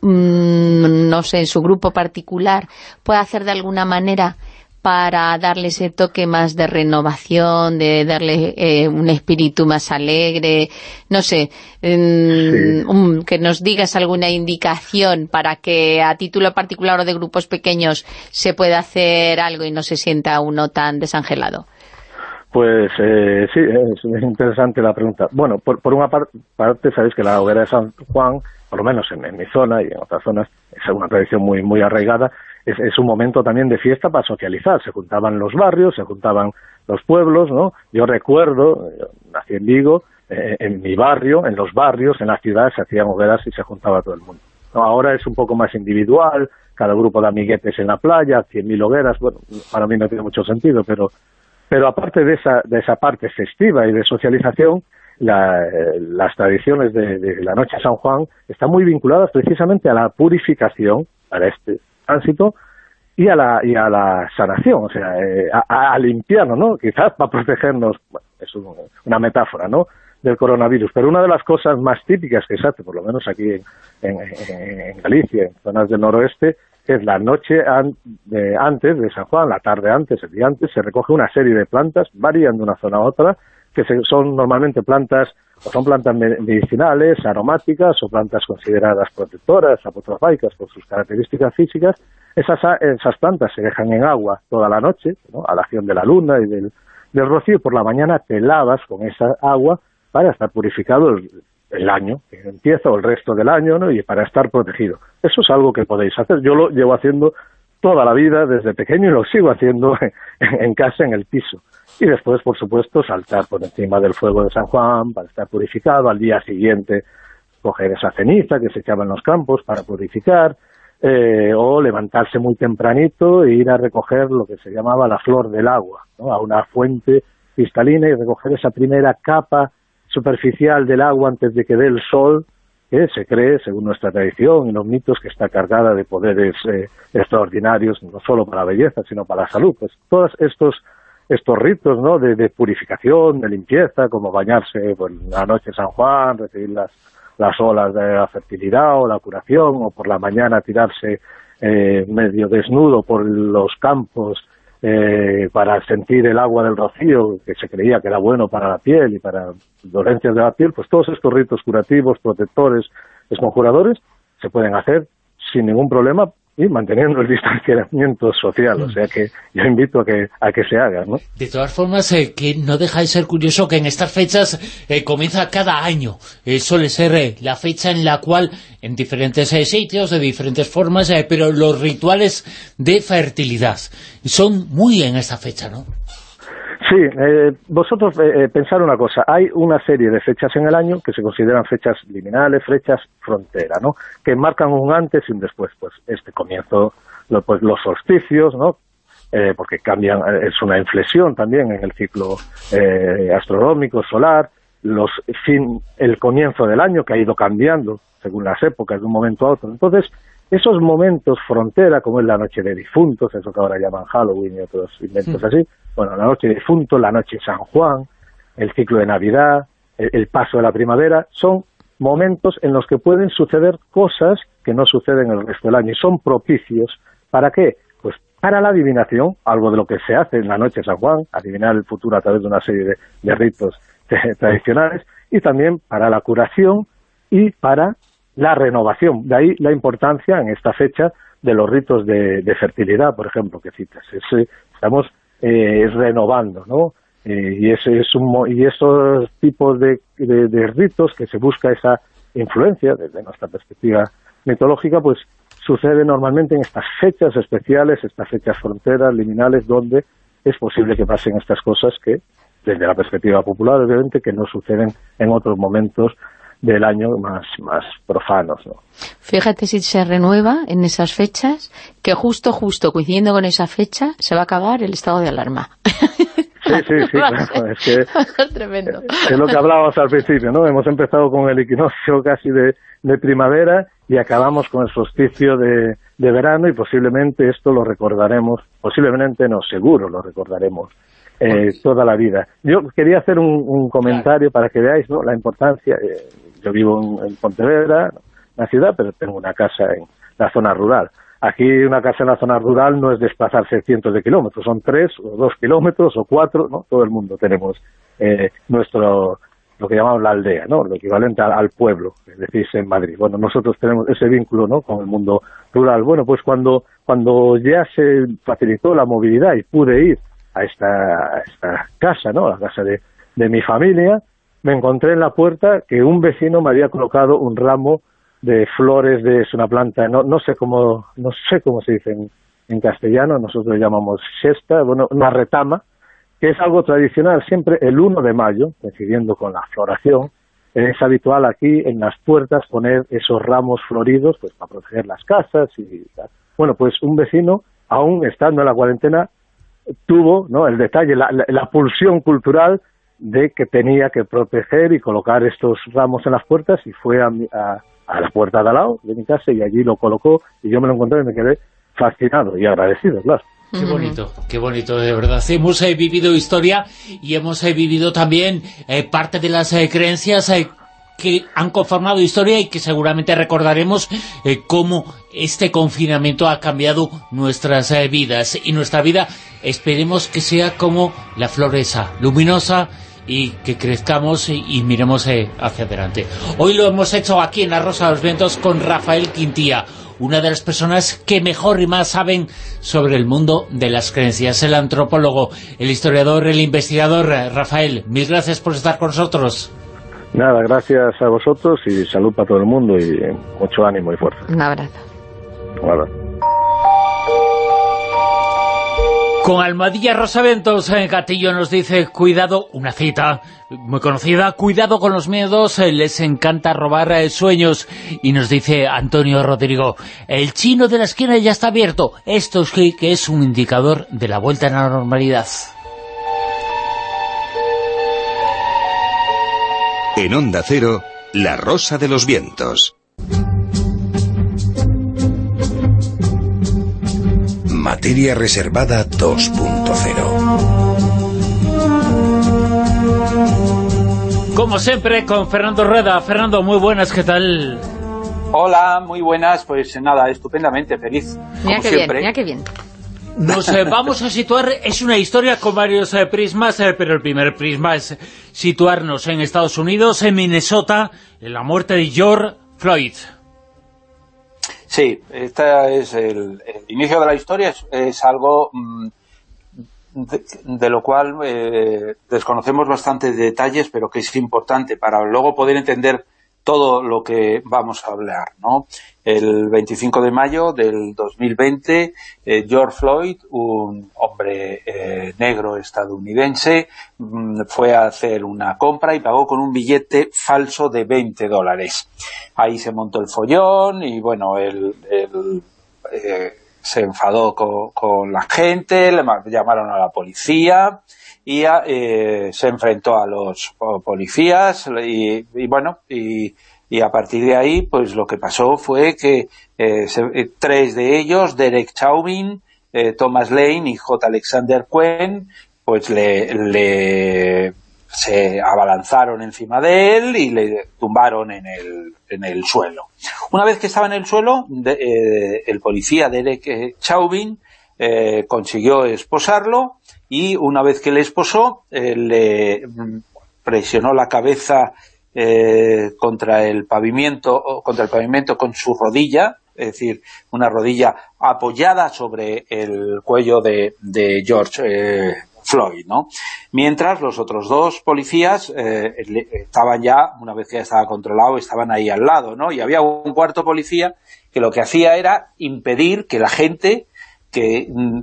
mm, no sé, en su grupo particular pueda hacer de alguna manera para darle ese toque más de renovación, de darle eh, un espíritu más alegre, no sé, que nos digas alguna indicación para que a título particular o de grupos pequeños se pueda hacer algo y no se sienta uno tan desangelado. Pues eh, sí, es interesante la pregunta. Bueno, por, una parte, sabéis que la hoguera de San Juan, por lo menos en, en, mi zona y en otras zonas, es una tradición muy muy arraigada es, un momento también de fiesta para socializar. Se juntaban los barrios, se juntaban los pueblos, ¿no? Yo recuerdo, nací en eh, en mi barrio, en los barrios, en la ciudad, se hacían hogueras y se juntaba todo el mundo. ahora es un poco más individual, cada grupo de amiguetes en la playa, 100.000 hogueras, bueno, para mí no tiene mucho sentido, pero pero aparte de esa, de esa parte festiva y de socialización, las tradiciones de, de, la noche de San Juan están muy vinculadas precisamente a la purificación, para este tránsito y a la, y a la sanación, o sea, eh, a, limpiarnos, ¿no? Quizás para protegernos, es una metáfora, ¿no?, del coronavirus. Pero una de las cosas más típicas que se hace, por lo menos aquí en, en, Galicia, en zonas del noroeste, es la noche antes de San Juan, la tarde antes, el día antes, se recoge una serie de plantas, varían de una zona a otra, que son normalmente plantas o son plantas medicinales, aromáticas o plantas consideradas protectoras, apotrofaicas por sus características físicas, esas, esas plantas se dejan en agua toda la noche, a la acción de la luna y del, del rocío, y por la mañana te lavas con esa agua para estar purificado el, año que empieza o el resto del año ¿no? y para estar protegido. Eso es algo que podéis hacer. Yo lo llevo haciendo toda la vida desde pequeño y lo sigo haciendo en casa, en el piso y después, por supuesto, saltar por encima del fuego de San Juan para estar purificado, al día siguiente coger esa ceniza que se echaba en los campos para purificar, eh, o levantarse muy tempranito e ir a recoger lo que se llamaba la flor del agua, a una fuente cristalina y recoger esa primera capa superficial del agua antes de que dé el sol, que se cree, según nuestra tradición y los mitos, que está cargada de poderes eh, extraordinarios, no solo para la belleza, sino para la salud. Pues todos estos estos ritos ¿no? de, purificación, de limpieza, como bañarse por la noche de San Juan, recibir las, las olas de la fertilidad o la curación, o por la mañana tirarse eh, medio desnudo por los campos eh, para sentir el agua del rocío, que se creía que era bueno para la piel y para dolencias de la piel, pues todos estos ritos curativos, protectores, esconjuradores, se pueden hacer sin ningún problema y manteniendo el distanciamiento social, o sea que yo invito a que, a que se haga, ¿no? De todas formas, eh, que no deja de ser curioso que en estas fechas eh, comienza cada año, eh, suele ser la fecha en la cual, en diferentes sitios, de diferentes formas, pero los rituales de fertilidad son muy en esta fecha, ¿no? Sí, eh, vosotros eh, eh, pensar una cosa, hay una serie de fechas en el año que se consideran fechas liminales, fechas frontera, ¿no? Que marcan un antes y un después, pues este comienzo, pues los solsticios, ¿no? porque cambian, es una inflexión también en el ciclo astronómico, solar, los fin, el comienzo del año que ha ido cambiando según las épocas de un momento a otro. Entonces, esos momentos frontera, como es la noche de difuntos, eso que ahora llaman Halloween y otros inventos así, bueno, la noche de difuntos, la noche de San Juan, el ciclo de Navidad, el, paso de la primavera, son momentos en los que pueden suceder cosas que no suceden el resto del año y son propicios. ¿Para qué? Pues para la adivinación, algo de lo que se hace en la noche de San Juan, adivinar el futuro a través de una serie de ritos tradicionales, y también para la curación y para la renovación. De ahí la importancia en esta fecha de los ritos de, fertilidad, por ejemplo, que citas. estamos eh, renovando, ¿no? Eh, y, ese es un, y esos tipos de, ritos que se busca esa influencia desde nuestra perspectiva mitológica, pues sucede normalmente en estas fechas especiales, estas fechas fronteras, liminales, donde es posible que pasen estas cosas que, desde la perspectiva popular, obviamente, que no suceden en otros momentos del año más, más profanos. ¿no? Fíjate si se renueva en esas fechas, que justo, justo, coincidiendo con esa fecha, se va a acabar el estado de alarma. Sí, sí, sí, es que es, tremendo. es lo que hablábamos al principio, ¿no? Hemos empezado con el equinoccio casi de, de primavera y acabamos con el solsticio de, de verano y posiblemente esto lo recordaremos, posiblemente no, seguro lo recordaremos eh, toda la vida. Yo quería hacer un, comentario para que veáis ¿no? la importancia. Eh, yo vivo en, Pontevedra, la ciudad, pero tengo una casa en la zona rural. Aquí una casa en la zona rural no es desplazarse cientos de kilómetros, son tres o dos kilómetros o cuatro, ¿no? Todo el mundo tenemos eh, nuestro, lo que llamamos la aldea, ¿no? Lo equivalente al, pueblo, es decir, en Madrid. Bueno, nosotros tenemos ese vínculo, ¿no? Con el mundo rural. Bueno, pues cuando, cuando ya se facilitó la movilidad y pude ir a esta, esta casa, ¿no? A la casa de, de mi familia, me encontré en la puerta que un vecino me había colocado un ramo de flores de una planta no no sé cómo no sé cómo se dice en, castellano nosotros llamamos siesta bueno una retama que es algo tradicional siempre el 1 de mayo coincidiendo con la floración es habitual aquí en las puertas poner esos ramos floridos pues para proteger las casas y bueno pues un vecino aún estando en la cuarentena tuvo no el detalle la, la pulsión cultural de que tenía que proteger y colocar estos ramos en las puertas y fue a, a, la puerta de al lado de mi casa y allí lo colocó y yo me lo encontré y me quedé fascinado y agradecido, claro. Qué bonito, qué bonito, de verdad. Hemos eh, vivido historia y hemos eh, vivido también eh, parte de las creencias que han conformado historia y que seguramente recordaremos cómo este confinamiento ha cambiado nuestras vidas. Y nuestra vida esperemos que sea como la floresa, luminosa, y que crezcamos y, miremos eh, hacia adelante. Hoy lo hemos hecho aquí en La Rosa de los Vientos con Rafael Quintía, una de las personas que mejor y más saben sobre el mundo de las creencias, el antropólogo, el historiador, el investigador. Rafael, mil gracias por estar con nosotros. Nada, gracias a vosotros y salud para todo el mundo y mucho ánimo y fuerza. Un abrazo. Un abrazo. Con Almadilla Rosaventos, en Gatillo nos dice, cuidado, una cita muy conocida, cuidado con los miedos, eh, les encanta robar eh, sueños. Y nos dice Antonio Rodrigo, el chino de la esquina ya está abierto, esto es que es un indicador de la vuelta a la normalidad. En Onda Cero, La Rosa de los Vientos. Materia Reservada 2.0 Como siempre, con Fernando Rueda. Fernando, muy buenas, ¿qué tal? Hola, muy buenas, pues nada, estupendamente, feliz, mira que bien, mira que bien. Nos eh, vamos a situar, es una historia con varios eh, prismas, eh, pero el primer prisma es situarnos en Estados Unidos, en Minnesota, en la muerte de George Floyd. Sí, este es el, inicio de la historia, es, algo mm, de, lo cual eh, desconocemos bastantes detalles, pero que es importante para luego poder entender todo lo que vamos a hablar, ¿no? El 25 de mayo del 2020, eh, George Floyd, un hombre eh, negro estadounidense, mm, fue a hacer una compra y pagó con un billete falso de 20 dólares. Ahí se montó el follón y, bueno, él, eh, se enfadó con, la gente, le llamaron a la policía y se enfrentó a los policías y, y bueno, y a partir de ahí, pues lo que pasó fue que eh, eh, tres de ellos, Derek Chauvin, eh, Thomas Lane y J. Alexander Quinn, pues le, se abalanzaron encima de él y le tumbaron en el, en el suelo. Una vez que estaba en el suelo, el policía Derek Chauvin consiguió esposarlo y una vez que le esposó, le presionó la cabeza eh, contra el pavimento contra el pavimento con su rodilla, es decir, una rodilla apoyada sobre el cuello de, George eh, Floyd, ¿no? Mientras los otros dos policías eh, estaban ya, una vez que ya estaba controlado, estaban ahí al lado, ¿no? Y había un cuarto policía que lo que hacía era impedir que la gente que mm,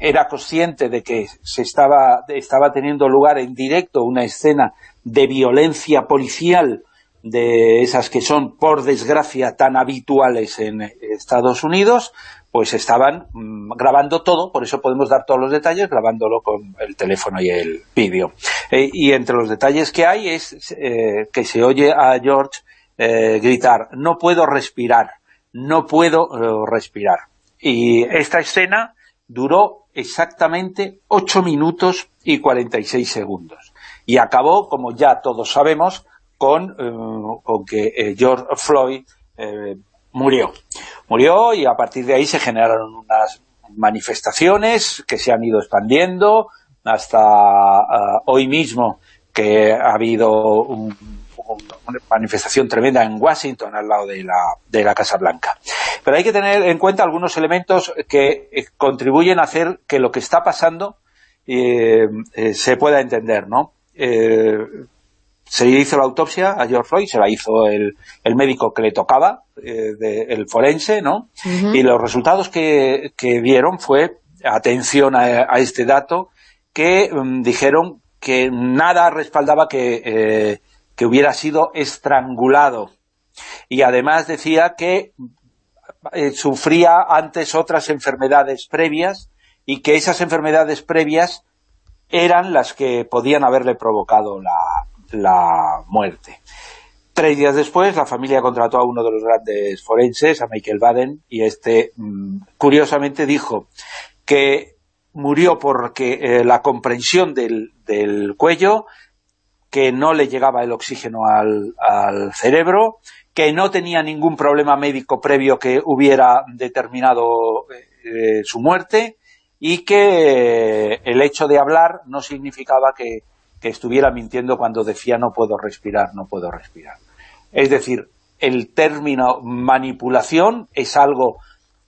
era consciente de que se estaba, estaba teniendo lugar en directo una escena de violencia policial de esas que son, por desgracia, tan habituales en Estados Unidos, pues estaban mm, grabando todo, por eso podemos dar todos los detalles, grabándolo con el teléfono y el vídeo. Eh, y entre los detalles que hay es eh, que se oye a George eh, gritar, no puedo respirar, no puedo respirar. Y esta escena duró exactamente 8 minutos y 46 segundos y acabó, como ya todos sabemos, con, eh, con que eh, George Floyd eh, murió. Murió y a partir de ahí se generaron unas manifestaciones que se han ido expandiendo hasta uh, hoy mismo que ha habido un, una manifestación tremenda en Washington al lado de la, de la Casa Blanca. Pero hay que tener en cuenta algunos elementos que eh, contribuyen a hacer que lo que está pasando eh, eh, se pueda entender, ¿no? Eh, se hizo la autopsia a George Floyd, se la hizo el, el médico que le tocaba, de, el forense, ¿no? Uh -huh. Y los resultados que, que vieron fue, atención a, a este dato, que um, dijeron que nada respaldaba que, que hubiera sido estrangulado. Y además decía que eh, sufría antes otras enfermedades previas y que esas enfermedades previas eran las que podían haberle provocado la, la muerte. Tres días después, la familia contrató a uno de los grandes forenses, a Michael Baden, y este, mmm, curiosamente, dijo que murió porque eh, la comprensión del, del, cuello, que no le llegaba el oxígeno al, cerebro, que no tenía ningún problema médico previo que hubiera determinado eh, su muerte, y que el hecho de hablar no significaba que, que, estuviera mintiendo cuando decía no puedo respirar, no puedo respirar. Es decir, el término manipulación es algo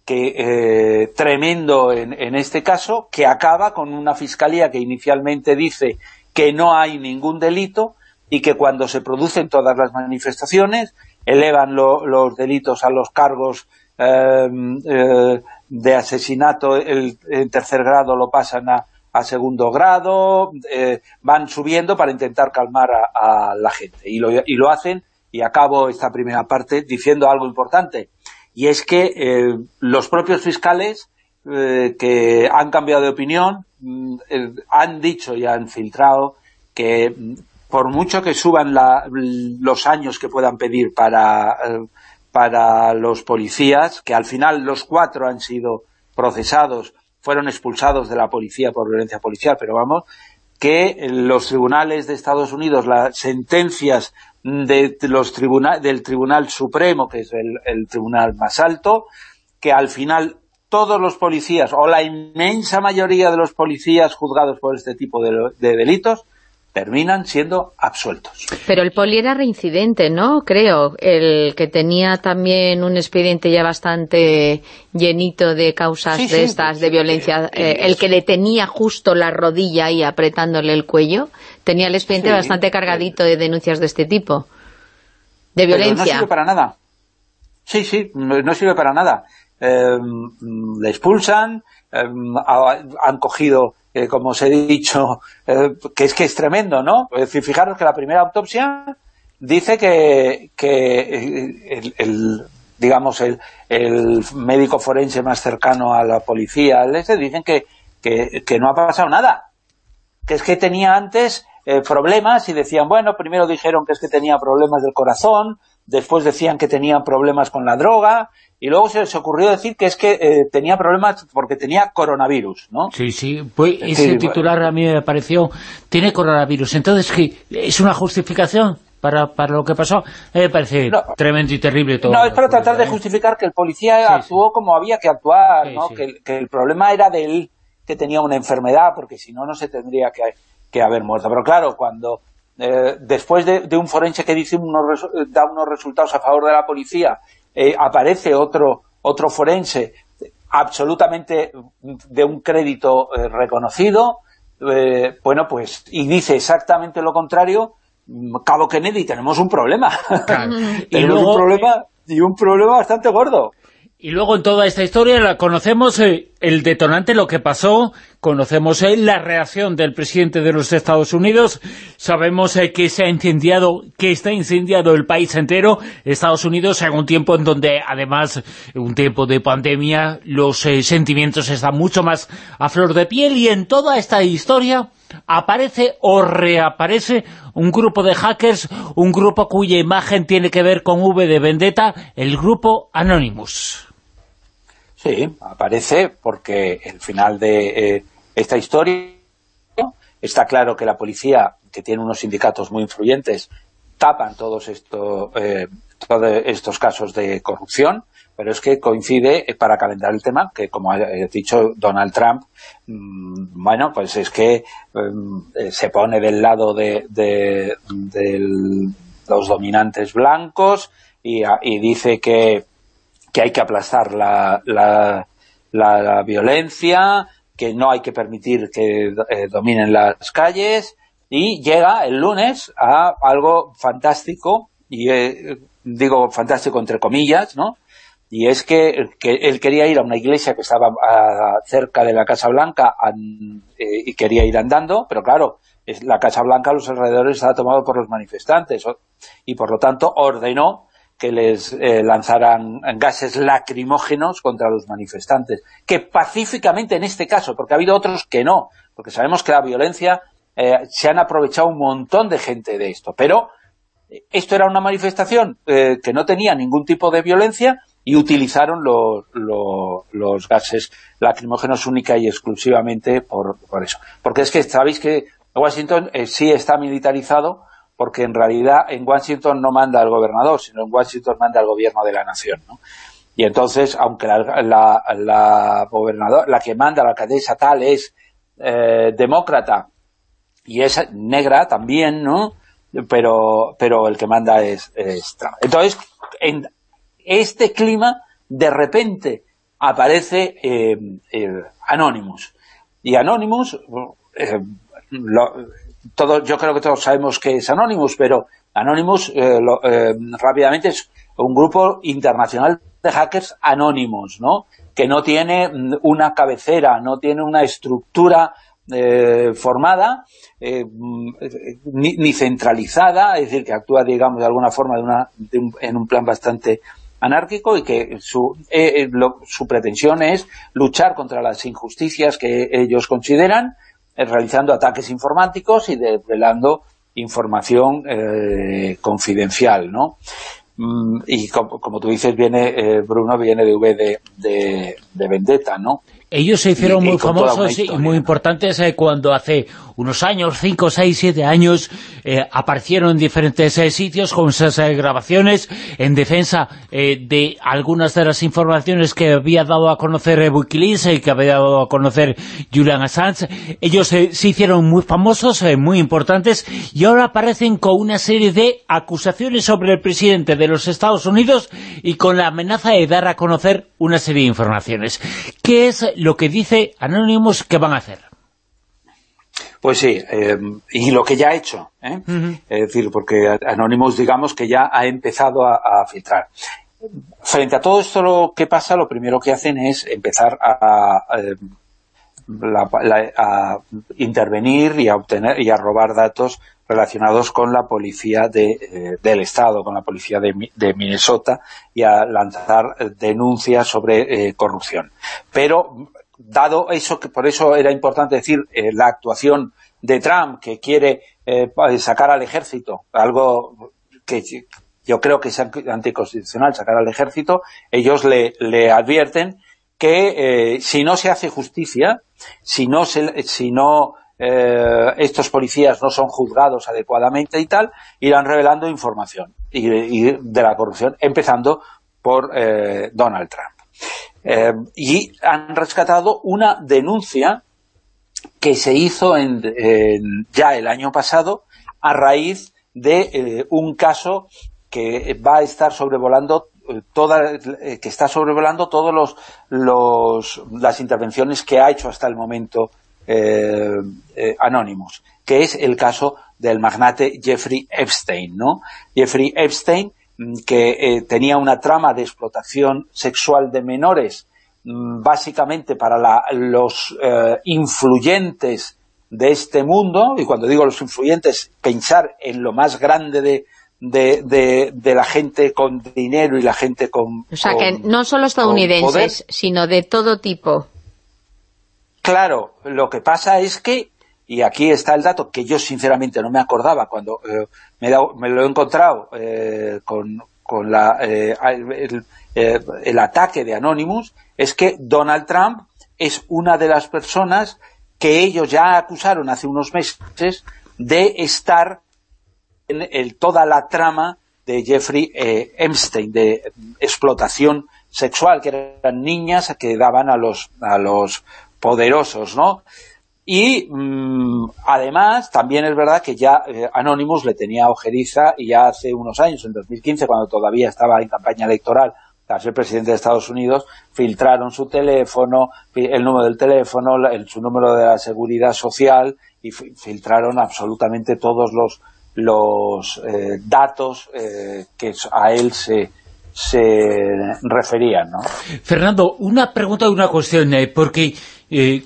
que eh, tremendo en, en este caso, que acaba con una fiscalía que inicialmente dice que no hay ningún delito y que cuando se producen todas las manifestaciones elevan lo, los delitos a los cargos eh, eh, de asesinato, el, el, tercer grado lo pasan a, a segundo grado, eh, van subiendo para intentar calmar a, a la gente. Y lo, y lo, hacen, y acabo esta primera parte diciendo algo importante, y es que eh, los propios fiscales eh, que han cambiado de opinión mm, han dicho y han filtrado que mm, por mucho que suban la, los años que puedan pedir para para los policías, que al final los cuatro han sido procesados, fueron expulsados de la policía por violencia policial, pero vamos, que los tribunales de Estados Unidos, las sentencias de los tribuna del Tribunal Supremo, que es el tribunal más alto, que al final todos los policías, o la inmensa mayoría de los policías juzgados por este tipo de, de delitos, terminan siendo absueltos. Pero el poli era reincidente, ¿no? Creo, el que tenía también un expediente ya bastante llenito de causas sí, de sí, estas, sí, de violencia, eh, el que le tenía justo la rodilla ahí apretándole el cuello, tenía el expediente bastante cargadito de denuncias de este tipo, de violencia. Pero no sirve para nada. Sí, sí, no sirve para nada. Eh, le expulsan, eh, han cogido eh, como os he dicho, eh, que es que es tremendo, ¿no? Es fijaros que la primera autopsia dice que, que el, el, digamos, el, médico forense más cercano a la policía, el ese, dicen que, que, no ha pasado nada. Que es que tenía antes eh, problemas y decían, bueno, primero dijeron que es que tenía problemas del corazón, después decían que tenía problemas con la droga, y luego se les ocurrió decir que es que eh, tenía problemas porque tenía coronavirus, ¿no? Sí, sí, pues ese sí, titular a mí me pareció, tiene coronavirus, entonces ¿qué? ¿es una justificación? Para, para lo que pasó, me parece no, tremendo y terrible todo. No, es para tratar de justificar que el policía sí, actuó sí. como había que actuar, ¿no? Que, que, el problema era de él, que tenía una enfermedad, porque si no, no se tendría que, que haber muerto. Pero claro, cuando eh, después de, de, un forense que dice unos, da unos resultados a favor de la policía eh, aparece otro, otro forense absolutamente de un crédito eh, reconocido, eh, bueno, pues, y dice exactamente lo contrario, Cabo Kennedy, tenemos un problema. Claro. tenemos y luego, un problema y un problema bastante gordo. Y luego en toda esta historia la conocemos eh, el detonante, lo que pasó, conocemos eh, la reacción del presidente de los Estados Unidos, sabemos eh, que se ha incendiado, que está incendiado el país entero, Estados Unidos, en un tiempo en donde además, un tiempo de pandemia, los eh, sentimientos están mucho más a flor de piel y en toda esta historia aparece o reaparece un grupo de hackers, un grupo cuya imagen tiene que ver con V de Vendetta, el grupo Anonymous. Sí, aparece porque el final de eh, esta historia está claro que la policía, que tiene unos sindicatos muy influyentes, tapan todos, esto, todos estos casos de corrupción, pero es que coincide para calentar el tema que, como ha dicho Donald Trump, mm, bueno, pues es que mm, se pone del lado de, los dominantes blancos y, dice que, hay que aplastar la, la, violencia, que no hay que permitir que eh, dominen las calles y llega el lunes a algo fantástico y eh, digo fantástico entre comillas, ¿no? y es que, él quería ir a una iglesia que estaba cerca de la Casa Blanca eh, y quería ir andando, pero claro, la Casa Blanca a los alrededores estaba tomado por los manifestantes y por lo tanto ordenó que les eh, lanzaran gases lacrimógenos contra los manifestantes, que pacíficamente en este caso, porque ha habido otros que no, porque sabemos que la violencia eh, se han aprovechado un montón de gente de esto, pero esto era una manifestación que no tenía ningún tipo de violencia y utilizaron los gases lacrimógenos única y exclusivamente por, eso. Porque es que sabéis que Washington eh, sí está militarizado porque en realidad en Washington no manda el gobernador, sino en Washington manda el gobierno de la nación, ¿no? Y entonces, aunque la, la, gobernador, la que manda, la alcaldesa tal, es eh, demócrata y es negra también, ¿no? Pero, pero el que manda es, Trump. Entonces, en, este clima, de repente aparece eh, Anonymous. Y Anonymous, eh, yo creo que todos sabemos que es Anonymous, pero Anonymous eh, rápidamente es un grupo internacional de hackers anónimos, ¿no? que no tiene una cabecera, no tiene una estructura formada ni, centralizada, es decir, que actúa, digamos, de alguna forma de una, en un plan bastante anárquico y que su, eh, eh, su pretensión es luchar contra las injusticias que ellos consideran, eh, realizando ataques informáticos y desvelando información confidencial, ¿no? Mm, y como, tú dices, viene Bruno viene de V de, de Vendetta, ¿no? Ellos se hicieron muy famosos y muy importantes eh, cuando hace unos años, 5, 6, 7 años, eh, aparecieron en diferentes eh, sitios con esas grabaciones en defensa de algunas de las informaciones que había dado a conocer Wikileaks y que había dado a conocer Julian Assange. Ellos se hicieron muy famosos, muy importantes, y ahora aparecen con una serie de acusaciones sobre el presidente de los Estados Unidos y con la amenaza de dar a conocer una serie de informaciones. ¿Qué es lo que dice Anonymous que van a hacer. Pues sí, eh, y lo que ya ha hecho, ¿eh? es decir, porque Anonymous digamos que ya ha empezado a, filtrar. Frente a todo esto lo que pasa, lo primero que hacen es empezar a, intervenir y a obtener y a robar datos relacionados con la policía eh, del Estado, con la policía de, Minnesota y a lanzar denuncias sobre corrupción. Pero dado eso, que por eso era importante decir eh, la actuación de Trump, que quiere eh, sacar al ejército, algo que yo creo que es anticonstitucional sacar al ejército, ellos le, advierten que eh, si no se hace justicia, si no, si no estos policías no son juzgados adecuadamente y tal, irán revelando información y de la corrupción, empezando por Donald Trump. Eh, y han rescatado una denuncia que se hizo en, ya el año pasado a raíz de eh, un caso que va a estar sobrevolando eh, toda, que está sobrevolando todos los, los, las intervenciones que ha hecho hasta el momento Anonymous, que es el caso del magnate Jeffrey Epstein, ¿no? Jeffrey Epstein Mm, que eh, tenía una trama de explotación sexual de menores mm, básicamente para los eh, influyentes de este mundo, y cuando digo los influyentes, pensar en lo más grande de, de, la gente con dinero y la gente con O sea, que no solo estadounidenses, sino de todo tipo. Claro, lo que pasa es que y aquí está el dato que yo sinceramente no me acordaba cuando eh, me, lo he encontrado eh, con, la, eh, el, ataque de Anonymous, es que Donald Trump es una de las personas que ellos ya acusaron hace unos meses de estar el, toda la trama de Jeffrey eh, Epstein, de explotación sexual, que eran niñas que daban a los, a los poderosos, ¿no? Y mm, además, también es verdad que ya eh, Anonymous le tenía ojeriza y ya hace unos años, en 2015, cuando todavía estaba en campaña electoral para ser presidente de Estados Unidos, filtraron su teléfono, el número del teléfono, su número de la seguridad social y filtraron absolutamente todos los, los eh, datos eh, que a él se, se referían. ¿no? Fernando, una pregunta y una cuestión, porque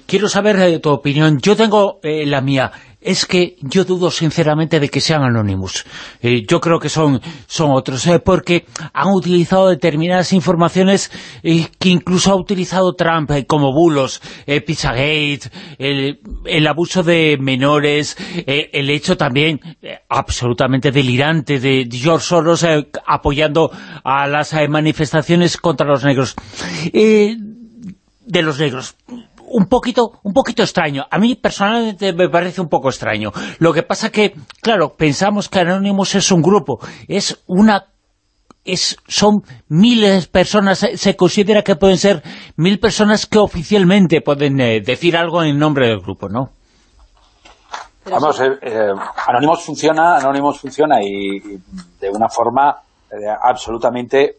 quiero saber tu opinión. Yo tengo la mía es que yo dudo sinceramente de que sean Anonymous. Eh, yo creo que son, son otros, eh, porque han utilizado determinadas informaciones eh, que incluso ha utilizado Trump, como bulos, Pizzagate, el, el, abuso de menores, el hecho también absolutamente delirante de George Soros apoyando a las manifestaciones contra los negros. de los negros un poquito, un poquito extraño. A mí personalmente me parece un poco extraño. Lo que pasa que, claro, pensamos que Anonymous es un grupo, es una es, son miles de personas, se considera que pueden ser mil personas que oficialmente pueden eh, decir algo en nombre del grupo, ¿no? Vamos, eh, eh, Anonymous funciona, Anonymous funciona y, de una forma absolutamente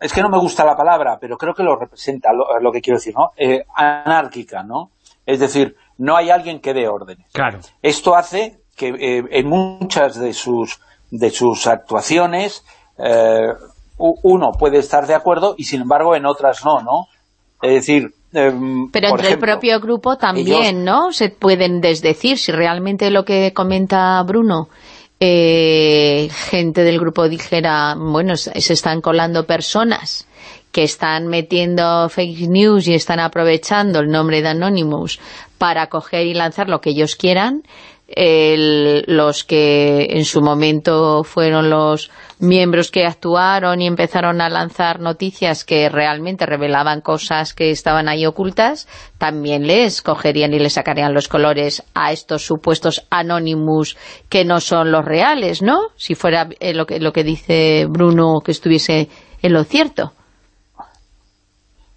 es que no me gusta la palabra, pero creo que lo representa lo, que quiero decir, ¿no? Eh, anárquica, ¿no? Es decir, no hay alguien que dé órdenes. Claro. Esto hace que eh, en muchas de sus, de sus actuaciones eh, uno puede estar de acuerdo y sin embargo en otras no, ¿no? Es decir, em, pero entre el propio grupo también, ¿no? Se pueden desdecir si realmente lo que comenta Bruno eh, gente del grupo dijera, bueno, se están colando personas que están metiendo fake news y están aprovechando el nombre de Anonymous para coger y lanzar lo que ellos quieran, los que en su momento fueron los miembros que actuaron y empezaron a lanzar noticias que realmente revelaban cosas que estaban ahí ocultas, también les cogerían y les sacarían los colores a estos supuestos anónimos que no son los reales, ¿no? Si fuera eh, lo, que, lo que dice Bruno que estuviese en lo cierto.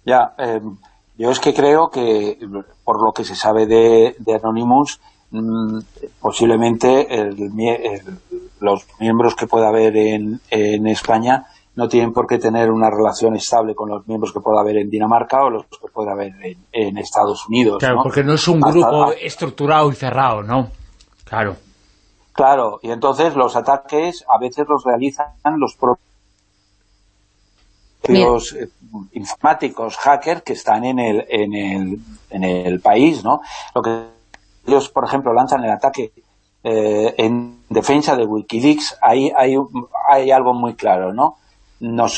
Ya, em, yo es que creo que, por lo que se sabe de, de Anonymous, Mm, posiblemente los miembros que pueda haber en, España no tienen por qué tener una relación estable con los miembros que pueda haber en Dinamarca o los que pueda haber en, Estados Unidos. Claro, porque no es un grupo estructurado y cerrado, ¿no? Claro. Claro, y entonces los ataques a veces los realizan los propios eh, informáticos, hackers que están en el, en el, en el país, ¿no? Lo que ellos, por ejemplo, lanzan el ataque eh, en defensa de Wikileaks, ahí hay, hay algo muy claro, ¿no?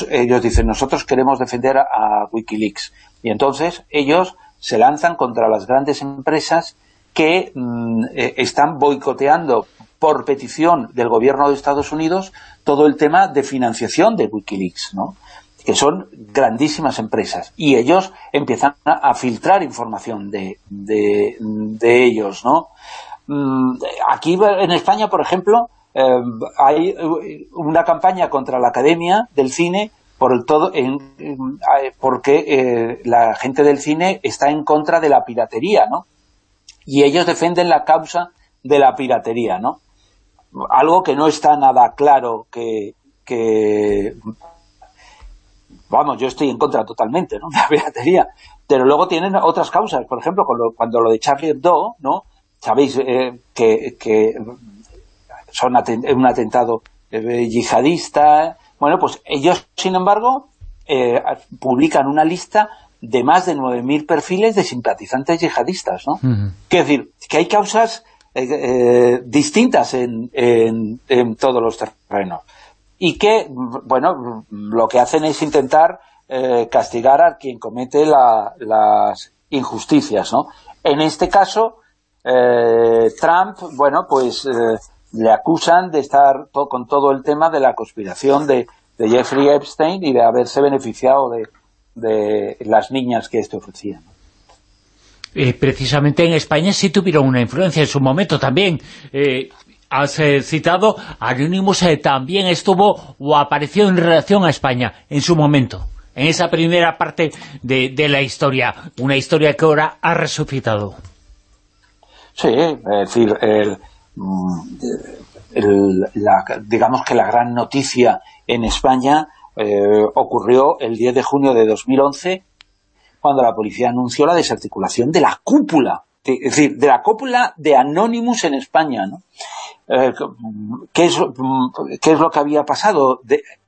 ellos dicen, nosotros queremos defender a, Wikileaks. Y entonces ellos se lanzan contra las grandes empresas que mm, eh, están boicoteando por petición del gobierno de Estados Unidos todo el tema de financiación de Wikileaks, ¿no? Que son grandísimas empresas, y ellos empiezan a, filtrar información de, de, ellos, ¿no? Mm, aquí en España, por ejemplo, eh, hay una campaña contra la Academia del Cine por el todo en, porque eh, la gente del cine está en contra de la piratería, ¿no? Y ellos defienden la causa de la piratería, ¿no? Algo que no está nada claro que, que vamos, yo estoy en contra totalmente, ¿no?, de la piratería, pero luego tienen otras causas, por ejemplo, cuando, lo de Charlie Hebdo, ¿no?, sabéis eh, que, son un atentado eh, yihadista, bueno, pues ellos, sin embargo, eh, publican una lista de más de 9.000 perfiles de simpatizantes yihadistas, ¿no? Quiero decir, que hay causas distintas en, en todos los terrenos y que, bueno, lo que hacen es intentar eh, castigar a quien comete las injusticias, ¿no? En este caso, eh, Trump, bueno, pues eh, le acusan de estar con todo el tema de la conspiración de, Jeffrey Epstein y de haberse beneficiado de, de las niñas que esto ofrecía. precisamente en España sí tuvieron una influencia en su momento también has eh, citado, Anonymous eh, también estuvo o apareció en relación a España en su momento, en esa primera parte de, la historia, una historia que ahora ha resucitado. Sí, es decir, mm, digamos que la gran noticia en España eh, ocurrió el 10 de junio de 2011 cuando la policía anunció la desarticulación de la cúpula, es decir, de la cúpula de Anonymous en España, ¿no? Eh, ¿qué, es, ¿Qué es lo que había pasado?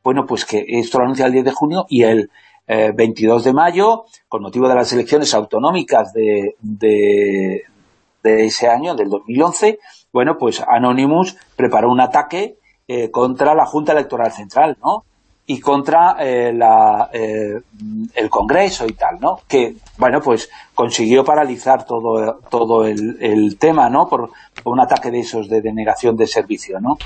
bueno, pues que esto lo anuncia el 10 de junio y el 22 eh, de mayo, con motivo de las elecciones autonómicas de, de, ese año, del 2011, bueno, pues Anonymous preparó un ataque eh, contra la Junta Electoral Central, ¿no? Y contra eh, la, eh, el Congreso y tal, ¿no? Que, bueno, pues consiguió paralizar todo, todo el, tema, ¿no? Por, un ataque de esos de denegación de servicio, ¿no?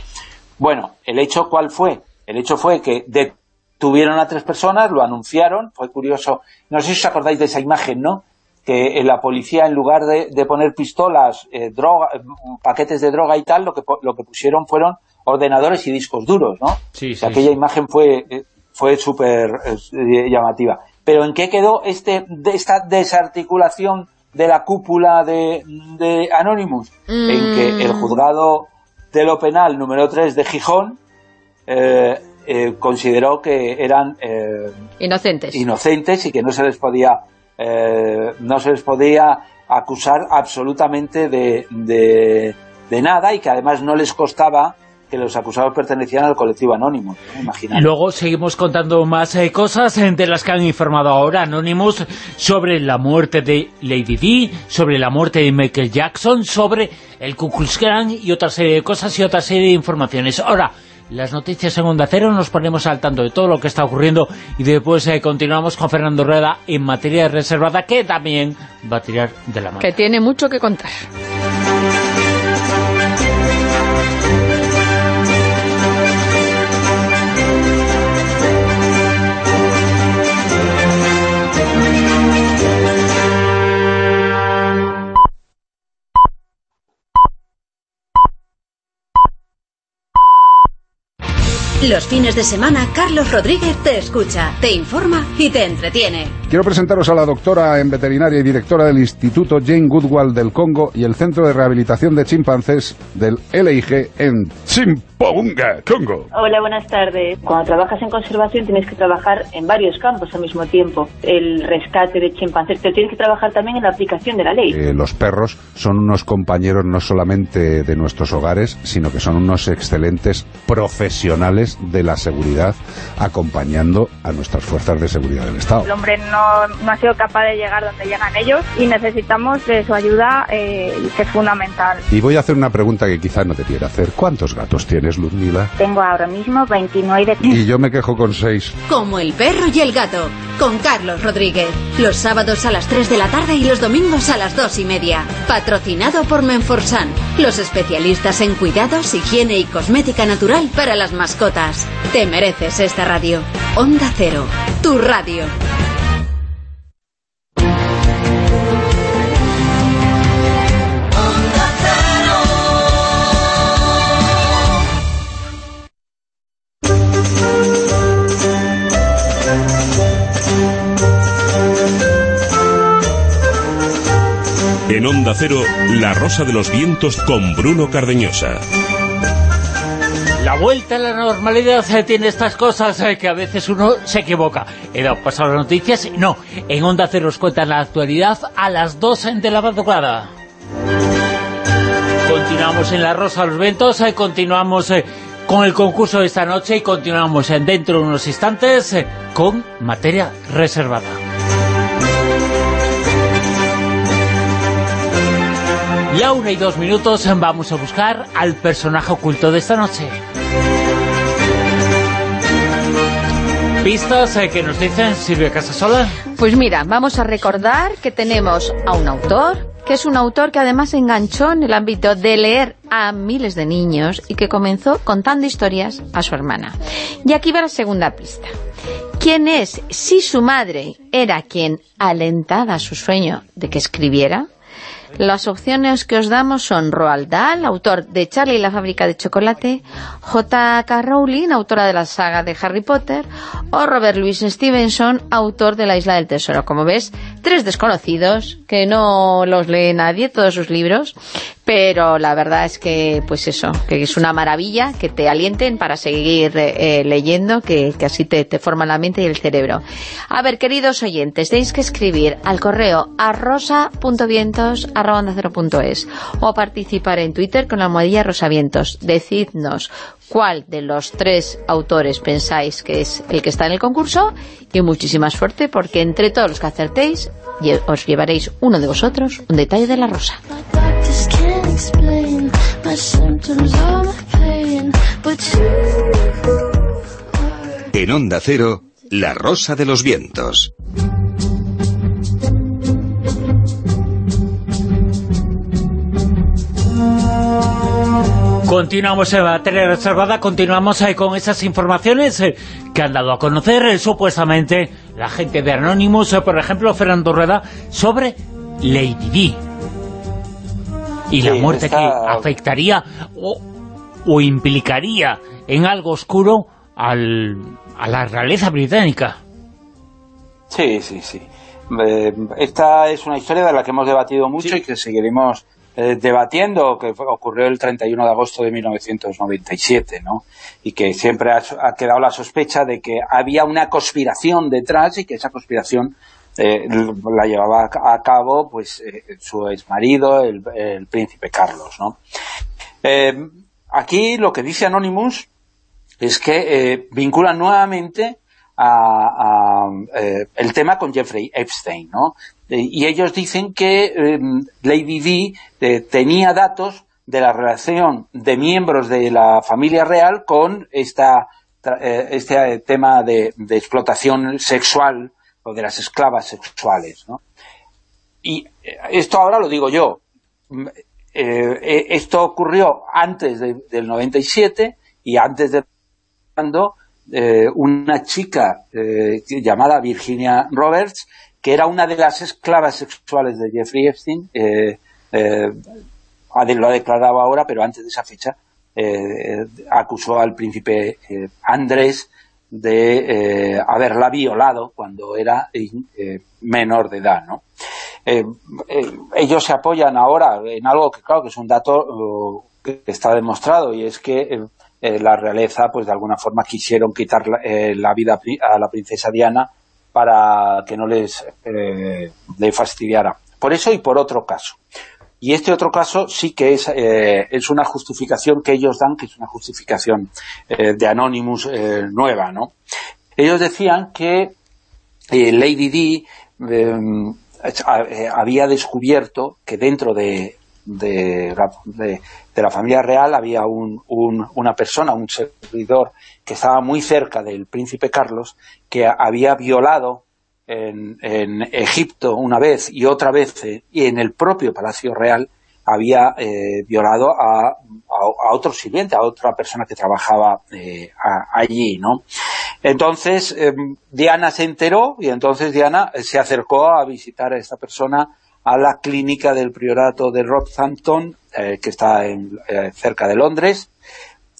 Bueno, ¿el hecho cuál fue? El hecho fue que detuvieron a tres personas, lo anunciaron, fue curioso, no sé si os acordáis de esa imagen, ¿no? Que la policía, en lugar de, de poner pistolas, eh, droga, paquetes de droga y tal, lo que, lo que pusieron fueron ordenadores y discos duros, ¿no? Sí, sí, aquella imagen fue, fue súper eh, llamativa. Pero ¿en qué quedó este, de esta desarticulación de la cúpula de, de Anonymous? En que mm. el juzgado de lo penal número 3 de Gijón eh, eh, consideró que eran inocentes inocentes y que no se les podía no se les podía acusar absolutamente de, de, de nada y que además no les costaba que los acusados pertenecían al colectivo Anónimo, Luego seguimos contando más eh, cosas de las que han informado ahora Anónimos sobre la muerte de Lady Di, sobre la muerte de Michael Jackson, sobre el Ku Klux Klan y otra serie de cosas y otra serie de informaciones. Ahora, las noticias en Onda Cero, nos ponemos al tanto de todo lo que está ocurriendo y después eh, continuamos con Fernando Rueda en materia reservada, que también va a tirar de la mano. Que tiene mucho que contar. Los fines de semana, Carlos Rodríguez te escucha, te informa y te entretiene. Quiero presentaros a la doctora en veterinaria y directora del Instituto Jane Goodwall del Congo y el Centro de Rehabilitación de Chimpancés del LIG en Chimpounga, Congo. Hola, buenas tardes. Cuando trabajas en conservación tienes que trabajar en varios campos al mismo tiempo. El rescate de chimpancés, pero tienes que trabajar también en la aplicación de la ley. Eh, los perros son unos compañeros no solamente de nuestros hogares, sino que son unos excelentes profesionales de la seguridad acompañando a nuestras fuerzas de seguridad del Estado. El hombre no, no ha sido capaz de llegar donde llegan ellos y necesitamos de su ayuda eh, que es fundamental. Y voy a hacer una pregunta que quizá no te quiera hacer. ¿Cuántos gatos tienes, Ludmila? Tengo ahora mismo 29. Y yo me quejo con 6. Como el perro y el gato, con Carlos Rodríguez. Los sábados a las 3 de la tarde y los domingos a las 2 y media. Patrocinado por Menforsan, los especialistas en cuidados, higiene y cosmética natural para las mascotas. Te mereces esta radio. Onda Cero, tu radio. En Onda Cero, La Rosa de los Vientos con Bruno Cardeñosa. La vuelta a la normalidad eh, tiene estas cosas eh, que a veces uno se equivoca. He dado paso a las noticias. No, en Onda Cero os cuentan la actualidad a las 2 de la madrugada. Continuamos en La Rosa los Ventos, eh, continuamos con el concurso de esta noche y continuamos dentro de unos instantes con materia reservada. Y a una y dos minutos vamos a buscar al personaje oculto de esta noche. ¿Pistas eh, que nos dicen Silvia Casasola? Pues mira, vamos a recordar que tenemos a un autor, que es un autor que además enganchó en el ámbito de leer a miles de niños y que comenzó contando historias a su hermana. Y aquí va la segunda pista. ¿Quién es? Si su madre era quien alentaba su sueño de que escribiera, Las opciones que os damos son Roald Dahl, autor de Charlie y la fábrica de chocolate, J.K. Rowling, autora de la saga de Harry Potter, o Robert Louis Stevenson, autor de La Isla del Tesoro. Como ves, tres desconocidos que no los lee nadie, todos sus libros, pero la verdad es que, pues eso, que es una maravilla que te alienten para seguir eh, leyendo, que, así te, te forma la mente y el cerebro. A ver, queridos oyentes, tenéis que escribir al correo a rosa.vientos.es o participar en Twitter con la almohadilla rosavientos. Decidnos cuál de los tres autores pensáis que es el que está en el concurso y muchísima suerte porque entre todos los que acertéis os llevaréis uno de vosotros un detalle de la rosa. En Onda Cero, La Rosa de los Vientos. Continuamos en materia reservada, continuamos ahí con esas informaciones eh, que han dado a conocer eh, supuestamente la gente de Anonymous, eh, por ejemplo, Fernando Rueda, sobre Lady Di. Y la muerte que afectaría o, implicaría en algo oscuro al, a la realeza británica. Sí, sí, sí. esta es una historia de la que hemos debatido mucho y que seguiremos eh, debatiendo, que ocurrió el 31 de agosto de 1997, ¿no? Y que siempre ha, quedado la sospecha de que había una conspiración detrás y que esa conspiración eh, la llevaba a cabo pues eh, su exmarido, el, el príncipe Carlos, ¿no? aquí lo que dice Anonymous es que vincula nuevamente el tema con Jeffrey Epstein, ¿no? Eh, y ellos dicen que em, Lady eh, tenía datos de la relación de miembros de la familia real con esta, eh, este tema de, explotación sexual o de las esclavas sexuales. Y esto ahora lo digo yo. Mm, esto ocurrió antes del 97 y antes de cuando una chica llamada Virginia Roberts que era una de las esclavas sexuales de Jeffrey Epstein, eh, eh, lo ha declarado ahora, pero antes de esa fecha eh, acusó al príncipe Andrés de haberla violado cuando era menor de edad, ¿no? ellos se apoyan ahora en algo que claro que es un dato que está demostrado y es que la realeza pues de alguna forma quisieron quitar la vida a la princesa Diana para que no les eh, le fastidiara. Por eso y por otro caso. Y este otro caso sí que es, eh, es una justificación que ellos dan, que es una justificación eh, de Anonymous nueva, ¿no? Ellos decían que Lady Di había descubierto que dentro de, de, la familia real había un, una persona, un servidor que estaba muy cerca del príncipe Carlos, que había violado en, Egipto una vez y otra vez eh, y en el propio Palacio Real había eh, violado a, a, otro sirviente, a otra persona que trabajaba eh, allí, ¿no? Entonces, em, Diana se enteró y entonces Diana se acercó a visitar a esta persona a la clínica del priorato de Rockhampton, que está en, cerca de Londres,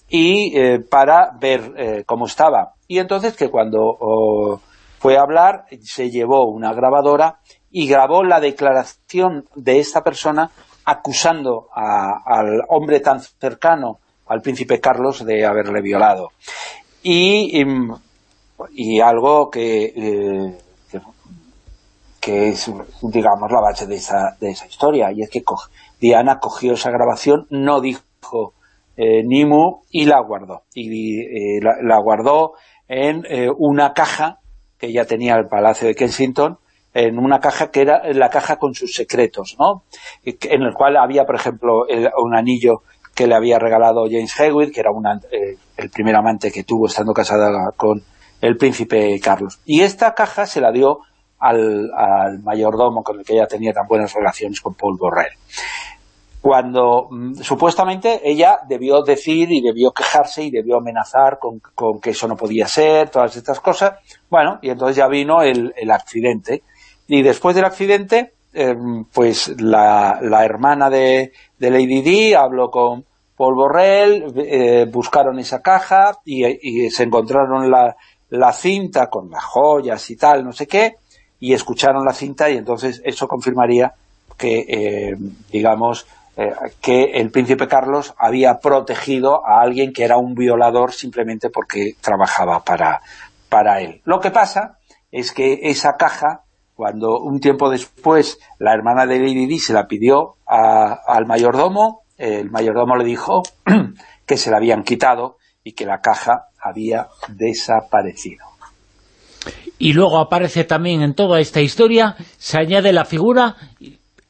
y para ver cómo estaba. Y entonces que cuando fue a hablar, se llevó una grabadora y grabó la declaración de esta persona acusando al hombre tan cercano al príncipe Carlos de haberle violado. Y, y, algo que que es, digamos, la base de esa, de esa historia, y es que Diana cogió esa grabación, no dijo eh, Nimu y la guardó. Y eh, la, guardó en eh, una caja que ella tenía el Palacio de Kensington, en una caja que era la caja con sus secretos, ¿no? En el cual había, por ejemplo, un anillo que le había regalado James Hewitt, que era el primer amante que tuvo estando casada con el príncipe Carlos. Y esta caja se la dio al, mayordomo con el que ella tenía tan buenas relaciones con Paul Borrell. Cuando mm, supuestamente ella debió decir y debió quejarse y debió amenazar con, que eso no podía ser, todas estas cosas, bueno, y entonces ya vino el, accidente. Y después del accidente, em, pues la, la, hermana de, de Lady Di habló con Paul Borrell, eh, buscaron esa caja y, se encontraron la, la cinta con las joyas y tal, no sé qué, y escucharon la cinta y entonces eso confirmaría que, eh, digamos, eh, que el príncipe Carlos había protegido a alguien que era un violador simplemente porque trabajaba para, para él. Lo que pasa es que esa caja, cuando un tiempo después la hermana de Lady Di se la pidió al mayordomo, el mayordomo le dijo que se la habían quitado y que la caja había desaparecido. Y luego aparece también en toda esta historia, se añade la figura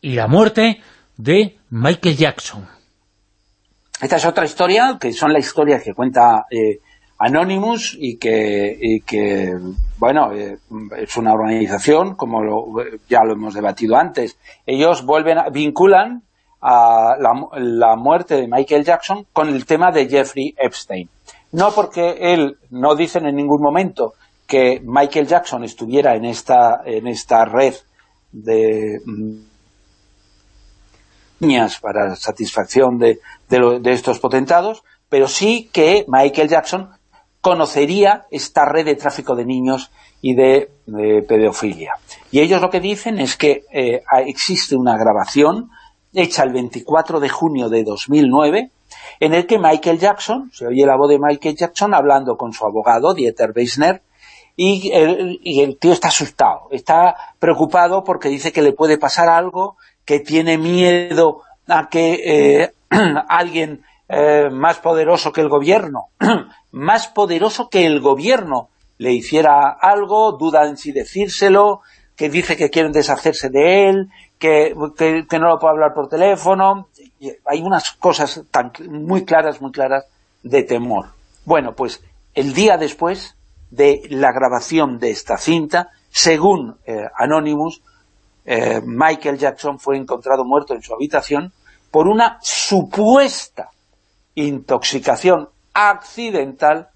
y la muerte de Michael Jackson. Esta es otra historia, que son las historias que cuenta eh, Anonymous y que, bueno, eh, es una organización, como ya lo hemos debatido antes. Ellos vuelven vinculan a la, muerte de Michael Jackson con el tema de Jeffrey Epstein. No porque él, no dicen en ningún momento que Michael Jackson estuviera en esta, en esta red de niñas para satisfacción de, de, estos potentados, pero sí que Michael Jackson conocería esta red de tráfico de niños y de, pedofilia. Y ellos lo que dicen es que eh, existe una grabación hecha el 24 de junio de 2009 en el que Michael Jackson, se oye la voz de Michael Jackson hablando con su abogado, Dieter Weissner, y el, y el tío está asustado, está preocupado porque dice que le puede pasar algo, que tiene miedo a que eh, alguien eh, más poderoso que el gobierno, más poderoso que el gobierno le hiciera algo, duda en si decírselo, que dice que quieren deshacerse de él, que, no lo puede hablar por teléfono. Hay unas cosas tan, muy claras, muy claras de temor. Bueno, pues el día después de la grabación de esta cinta, según eh, Anonymous, eh, Michael Jackson fue encontrado muerto en su habitación por una supuesta intoxicación accidental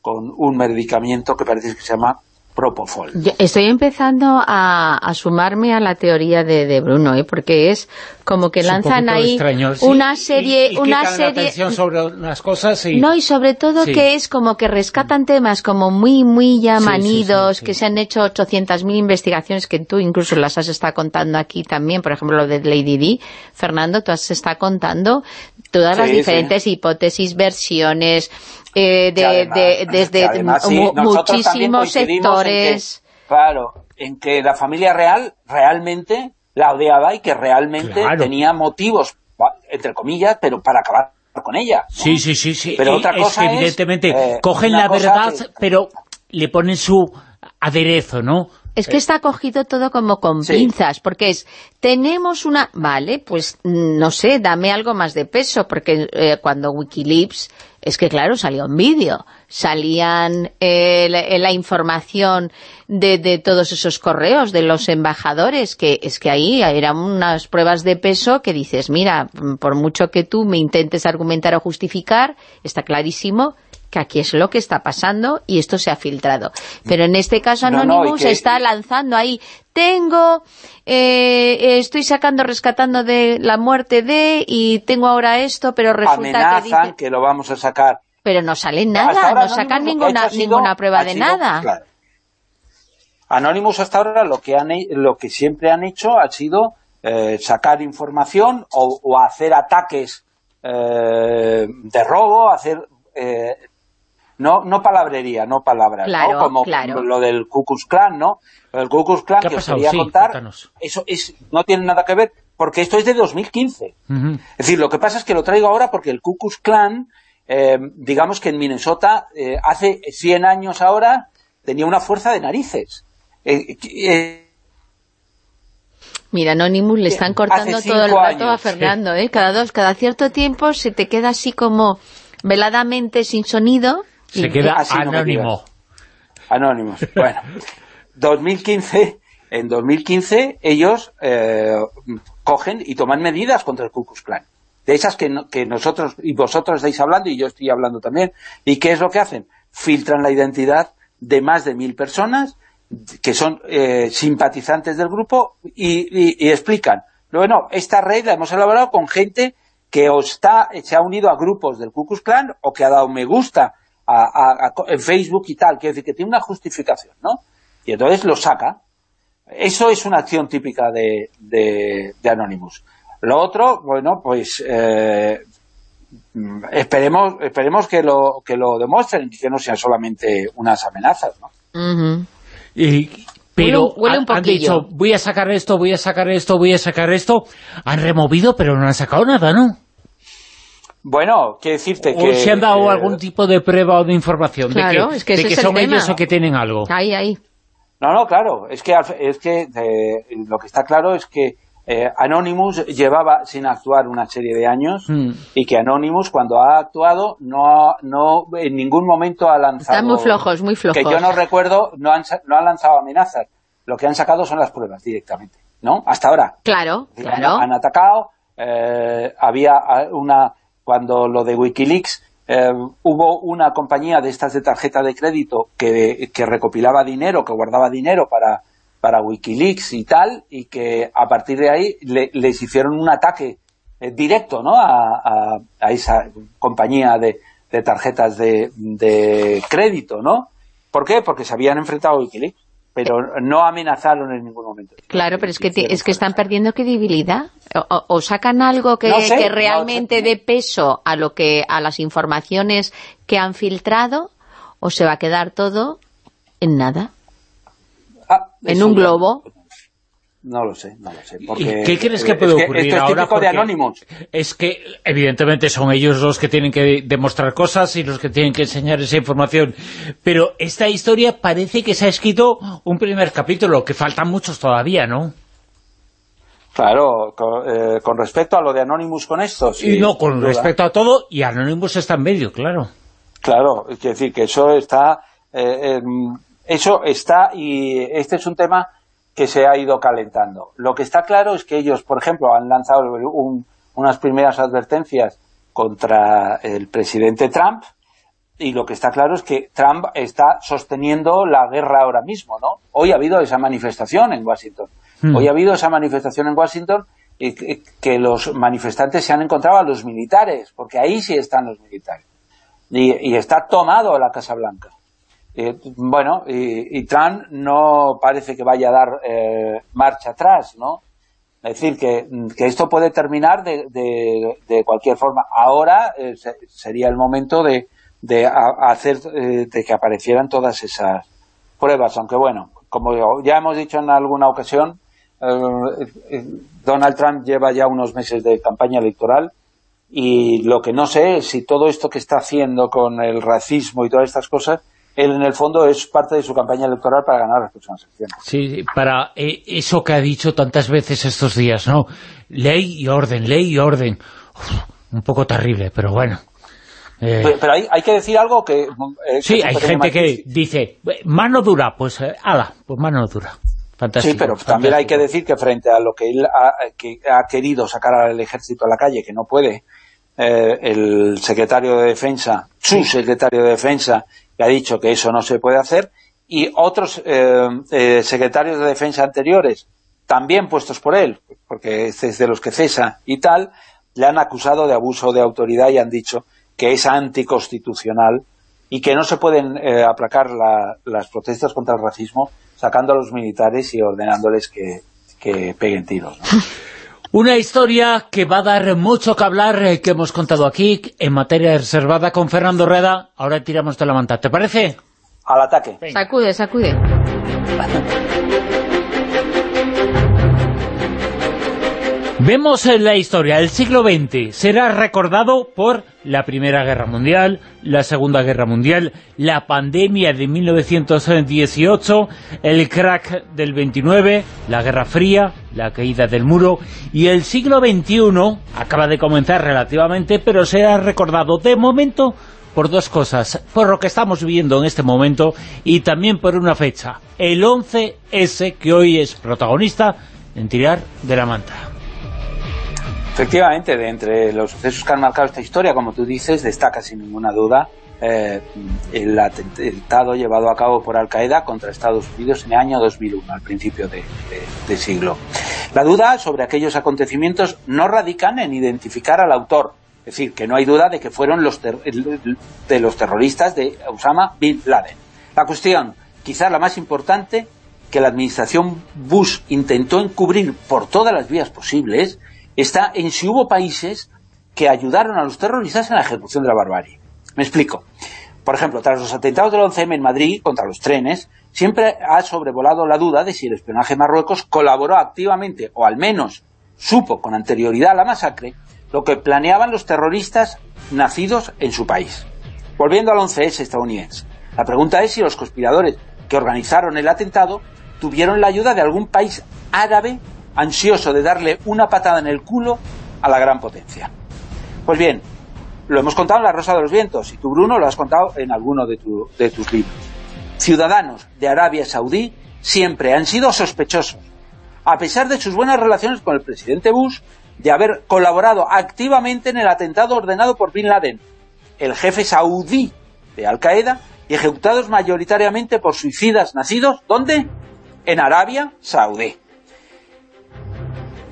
con un medicamento que parece que se llama Propofol. estoy empezando a, sumarme a la teoría de, Bruno, ¿eh? porque es como que lanzan ahí una serie... una serie sobre unas cosas y... No, y sobre todo que es como que rescatan temas como muy, muy ya manidos, que se han hecho 800.000 investigaciones que tú incluso las has estado contando aquí también, por ejemplo lo de Lady Di. Fernando, tú has estado contando todas las diferentes hipótesis, versiones eh, de, desde muchísimos sectores. claro, en que la familia real realmente la odiaba y que realmente tenía motivos, entre comillas, pero para acabar con ella. Sí, sí, sí, sí. Pero otra cosa es evidentemente, eh, cogen la verdad, pero le ponen su aderezo, ¿no? Es que está cogido todo como con pinzas, porque es, tenemos una... Vale, pues no sé, dame algo más de peso, porque eh, cuando Wikileaks es que claro, salió un vídeo, salían eh, la, información de, todos esos correos de los embajadores, que es que ahí eran unas pruebas de peso que dices, mira, por mucho que tú me intentes argumentar o justificar, está clarísimo que aquí es lo que está pasando y esto se ha filtrado. Pero en este caso Anonymous está lanzando ahí, tengo, eh, estoy sacando, rescatando de la muerte de, y tengo ahora esto, pero resulta que que lo vamos a sacar. Pero no sale nada, no sacan ninguna, ninguna prueba de nada. Anonymous hasta ahora lo que, han, lo que siempre han hecho ha sido eh, sacar información o, hacer ataques eh, de robo, hacer no, no palabrería, no palabras, Como lo del Ku Klux Klan, ¿no? El Ku Klux Klan que os quería contar, eso es, no tiene nada que ver, porque esto es de 2015. Es decir, lo que pasa es que lo traigo ahora porque el Ku Klux Klan, eh, digamos que en Minnesota, eh, hace 100 años ahora, tenía una fuerza de narices. Eh, Mira, Anonymous le están cortando todo el rato a Fernando, ¿eh? Cada dos, cada cierto tiempo se te queda así como veladamente sin sonido se queda anónimo. Anónimos. Bueno, 2015, en 2015 ellos eh, cogen y toman medidas contra el Ku Klux Klan. De esas que, que nosotros y vosotros estáis hablando y yo estoy hablando también. ¿Y qué es lo que hacen? Filtran la identidad de más de mil personas que son eh, simpatizantes del grupo y, explican, bueno, esta red la hemos elaborado con gente que está, se ha unido a grupos del Ku Klux Klan o que ha dado me gusta en Facebook y tal, quiere decir que tiene una justificación, ¿no? Y entonces lo saca. Eso es una acción típica de, de, Anonymous. Lo otro, bueno, pues eh, esperemos esperemos que lo que lo demuestren y que no sean solamente unas amenazas, ¿no? y, pero han, dicho, voy a sacar esto, voy a sacar esto, voy a sacar esto. Han removido, pero no han sacado nada, ¿no? Bueno, quiero decirte que... ¿O se han dado algún tipo de prueba o de información de que, de que son ellos o que tienen algo? Ahí, ahí. No, no, claro. Es que, es que eh, lo que está claro es que eh, Anonymous llevaba sin actuar una serie de años hmm. y que Anonymous cuando ha actuado no, no en ningún momento ha lanzado... Están muy flojos, muy flojos. Que yo no recuerdo, no han, no han lanzado amenazas. Lo que han sacado son las pruebas directamente, ¿no? Hasta ahora. Claro, claro. Han, atacado, eh, había una... Cuando lo de Wikileaks eh, hubo una compañía de estas de tarjeta de crédito que, que recopilaba dinero, que guardaba dinero para, para Wikileaks y tal, y que a partir de ahí les hicieron un ataque eh, directo ¿no? a, a, esa compañía de, de tarjetas de, de, crédito, ¿no? ¿Por qué? Porque se habían enfrentado a Wikileaks pero no amenazaron en ningún momento. Claro, pero es que, es que están perdiendo credibilidad. O, sacan algo que, que realmente dé peso a lo que a las informaciones que han filtrado, o se va a quedar todo en nada. Ah, en un globo. No lo sé, no lo sé. ¿Qué crees que puede ocurrir ahora? Es que, evidentemente, son ellos los que tienen que demostrar cosas y los que tienen que enseñar esa información. Pero esta historia parece que se ha escrito un primer capítulo, que faltan muchos todavía, ¿no? Claro, con, eh, respecto a lo de Anonymous con esto, sí. Y no, con respecto a todo, y Anonymous está en medio, claro. Claro, es decir, que eso está... Eh, eso está, y este es un tema que se ha ido calentando. Lo que está claro es que ellos, por ejemplo, han lanzado unas primeras advertencias contra el presidente Trump, y lo que está claro es que Trump está sosteniendo la guerra ahora mismo, ¿no? Hoy ha habido esa manifestación en Washington. Hmm. Hoy ha habido esa manifestación en Washington y que, los manifestantes se han encontrado a los militares, porque ahí sí están los militares. Y, y está tomado la Casa Blanca. Eh, bueno, y, Trump no parece que vaya a dar eh, marcha atrás, ¿no? Es decir, que, esto puede terminar de, de, cualquier forma. Ahora eh, sería el momento de, de hacer de que aparecieran todas esas pruebas, aunque bueno, como ya hemos dicho en alguna ocasión, Donald Trump lleva ya unos meses de campaña electoral y lo que no sé es si todo esto que está haciendo con el racismo y todas estas cosas él en el fondo es parte de su campaña electoral para ganar las próximas elecciones. Sí, para eh, eso que ha dicho tantas veces estos días, ¿no? Ley y orden, ley y orden. un poco terrible, pero bueno. Eh, pero, hay, que decir algo que... Eh, sí, hay gente que dice, mano dura, pues ala, pues mano dura. Fantástico, sí, pero también hay que decir que frente a lo que él ha, querido sacar al ejército a la calle, que no puede, el secretario de Defensa, su secretario de Defensa que ha dicho que eso no se puede hacer, y otros eh, eh, secretarios de defensa anteriores, también puestos por él, porque este es de los que cesa y tal, le han acusado de abuso de autoridad y han dicho que es anticonstitucional y que no se pueden eh, aplacar las protestas contra el racismo sacando a los militares y ordenándoles que peguen tiros. Una historia que va a dar mucho que hablar, eh, que hemos contado aquí, en materia reservada con Fernando Reda. Ahora tiramos de la manta, ¿te parece? Al ataque. Sacude, sacude. Vemos en la historia, el siglo XX será recordado por la Primera Guerra Mundial, la Segunda Guerra Mundial, la pandemia de 1918, el crack del 29, la Guerra Fría, la caída del muro, y el siglo XXI acaba de comenzar relativamente, pero será recordado de momento por dos cosas, por lo que estamos viviendo en este momento y también por una fecha, el 11S que hoy es protagonista en tirar de la manta. Efectivamente, de entre los sucesos que han marcado esta historia, como tú dices, destaca sin ninguna duda eh, el atentado llevado a cabo por Al-Qaeda contra Estados Unidos en el año 2001, al principio de, siglo. La duda sobre aquellos acontecimientos no radican en identificar al autor, es decir, que no hay duda de que fueron los de los terroristas de Osama Bin Laden. La cuestión, quizás la más importante, que la administración Bush intentó encubrir por todas las vías posibles, está en si hubo países que ayudaron a los terroristas en la ejecución de la barbarie. Me explico. Por ejemplo, tras los atentados del 11M en Madrid contra los trenes, siempre ha sobrevolado la duda de si el espionaje Marruecos colaboró activamente, o al menos supo con anterioridad a la masacre, lo que planeaban los terroristas nacidos en su país. Volviendo al 11S estadounidense, la pregunta es si los conspiradores que organizaron el atentado tuvieron la ayuda de algún país árabe ansioso de darle una patada en el culo a la gran potencia. Pues bien, lo hemos contado en La Rosa de los Vientos, y tú, Bruno, lo has contado en alguno de, tus libros. Ciudadanos de Arabia Saudí siempre han sido sospechosos, a pesar de sus buenas relaciones con el presidente Bush, de haber colaborado activamente en el atentado ordenado por Bin Laden, el jefe saudí de Al-Qaeda, y ejecutados mayoritariamente por suicidas nacidos, ¿dónde? En Arabia Saudí.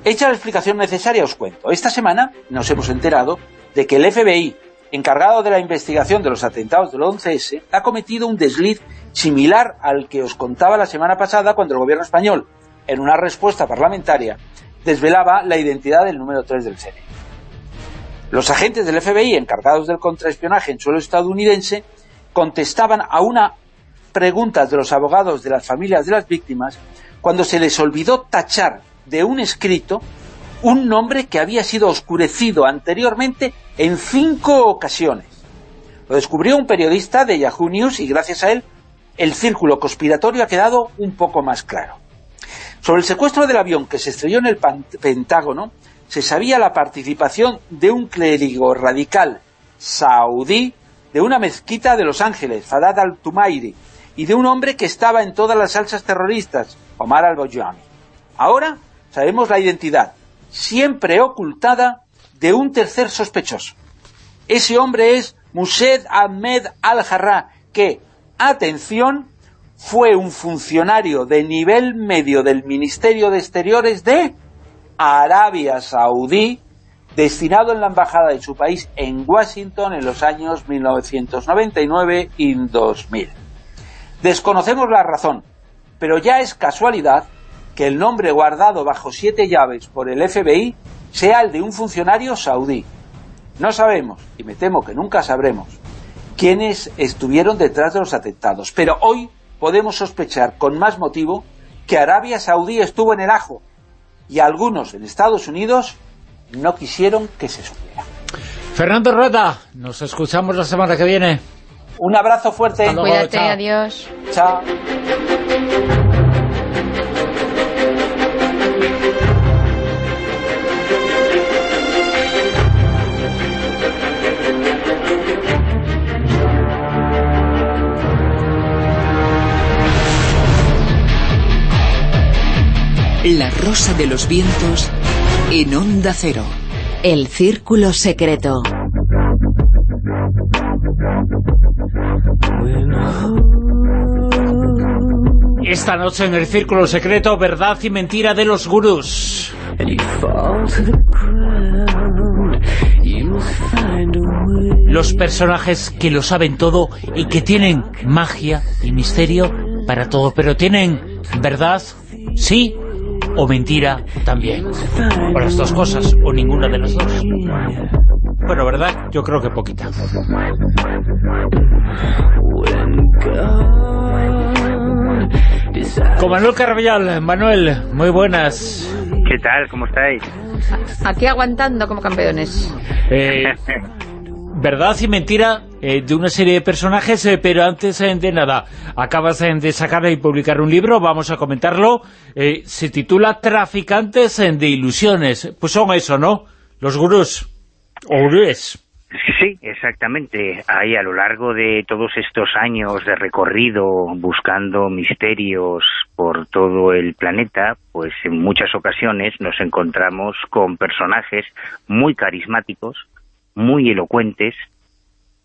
Hecha la explicación necesaria, os cuento. Esta semana nos hemos enterado de que el FBI, encargado de la investigación de los atentados del 11S, ha cometido un desliz similar al que os contaba la semana pasada cuando el gobierno español, en una respuesta parlamentaria, desvelaba la identidad del número 3 del CNE. Los agentes del FBI encargados del contraespionaje en suelo estadounidense contestaban a una pregunta de los abogados de las familias de las víctimas cuando se les olvidó tachar de un escrito un nombre que había sido oscurecido anteriormente en cinco ocasiones. Lo descubrió un periodista de Yahoo News y gracias a él el círculo conspiratorio ha quedado un poco más claro. Sobre el secuestro del avión que se estrelló en el Pentágono, se sabía la participación de un clérigo radical saudí de una mezquita de Los Ángeles, Fadad al-Tumairi, y de un hombre que estaba en todas las salsas terroristas, Omar al-Boyami. Ahora sabemos la identidad, siempre ocultada, de un tercer sospechoso. Ese hombre es Mused Ahmed al-Jarrah, que, atención, fue un funcionario de nivel medio del Ministerio de Exteriores de Arabia Saudí, destinado en la embajada de su país en Washington en los años 1999 y 2000. Desconocemos la razón, pero ya es casualidad que el nombre guardado bajo siete llaves por el FBI sea el de un funcionario saudí. No sabemos, y me temo que nunca sabremos, quiénes estuvieron detrás de los atentados, pero hoy podemos sospechar con más motivo que Arabia Saudí estuvo en el ajo, y algunos en Estados Unidos no quisieron que se supiera. Fernando Rueda, nos escuchamos la semana que viene. Un abrazo fuerte. Cuídate, adiós. Chao. La Rosa de los Vientos en Onda Cero. El Círculo Secreto. Esta noche en el Círculo Secreto, verdad y mentira de los gurús. Los personajes que lo saben todo y que tienen magia y misterio para todo, pero tienen verdad, sí o mentira también. O las dos cosas, o ninguna de las dos. Bueno, ¿verdad? Yo creo que poquita. Con Manuel Carvallal. Manuel, muy buenas. ¿Qué tal? ¿Cómo estáis? Aquí aguantando como campeones. Eh, verdad y mentira eh, de una serie de personajes, eh, pero antes eh, de nada, acabas de sacar y publicar un libro, vamos a comentarlo, se titula Traficantes de Ilusiones, pues son eso, ¿no? Los gurús, o gurúes. Sí, exactamente. Ahí a lo largo de todos estos años de recorrido buscando misterios por todo el planeta, pues en muchas ocasiones nos encontramos con personajes muy carismáticos, muy elocuentes,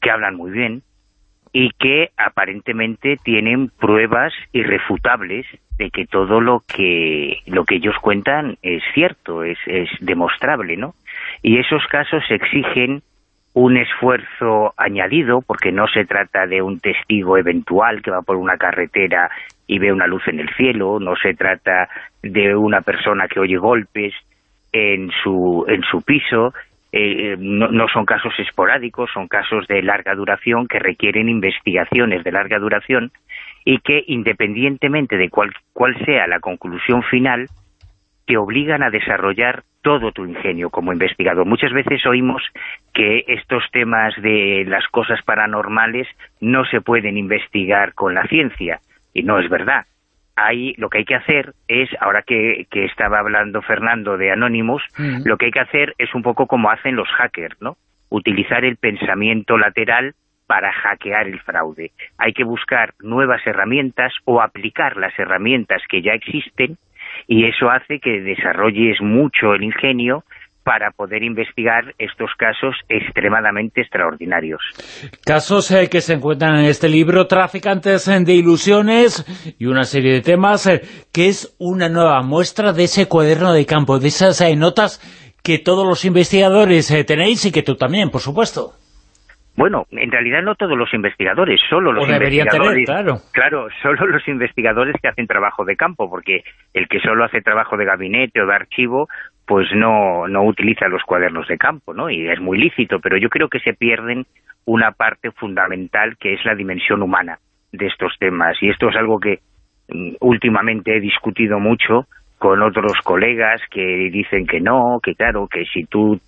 que hablan muy bien, y que aparentemente tienen pruebas irrefutables de que todo lo que lo que ellos cuentan es cierto, es, es demostrable, ¿no? Y esos casos exigen un esfuerzo añadido, porque no se trata de un testigo eventual que va por una carretera y ve una luz en el cielo, no se trata de una persona que oye golpes en su, en su piso, eh, no, no, son casos esporádicos, son casos de larga duración que requieren investigaciones de larga duración y que independientemente de cuál sea la conclusión final, te obligan a desarrollar todo tu ingenio como investigador. Muchas veces oímos que estos temas de las cosas paranormales no se pueden investigar con la ciencia, y no es verdad ahí lo que hay que hacer es, ahora que, estaba hablando Fernando de Anonymous, mm. lo que hay que hacer es un poco como hacen los hackers, ¿no? Utilizar el pensamiento lateral para hackear el fraude. Hay que buscar nuevas herramientas o aplicar las herramientas que ya existen y eso hace que desarrolles mucho el ingenio para poder investigar estos casos extremadamente extraordinarios. Casos eh, que se encuentran en este libro, Traficantes de Ilusiones, y una serie de temas, eh, que es una nueva muestra de ese cuaderno de campo, de esas eh, notas que todos los investigadores tenéis y que tú también, por supuesto. Bueno, en realidad no todos los investigadores, solo los investigadores. claro. claro, solo los investigadores que hacen trabajo de campo, porque el que solo hace trabajo de gabinete o de archivo, pues no, no utiliza los cuadernos de campo, ¿no? Y es muy lícito, pero yo creo que se pierden una parte fundamental que es la dimensión humana de estos temas. Y esto es algo que mm, últimamente he discutido mucho con otros colegas que dicen que no, que claro, que si tú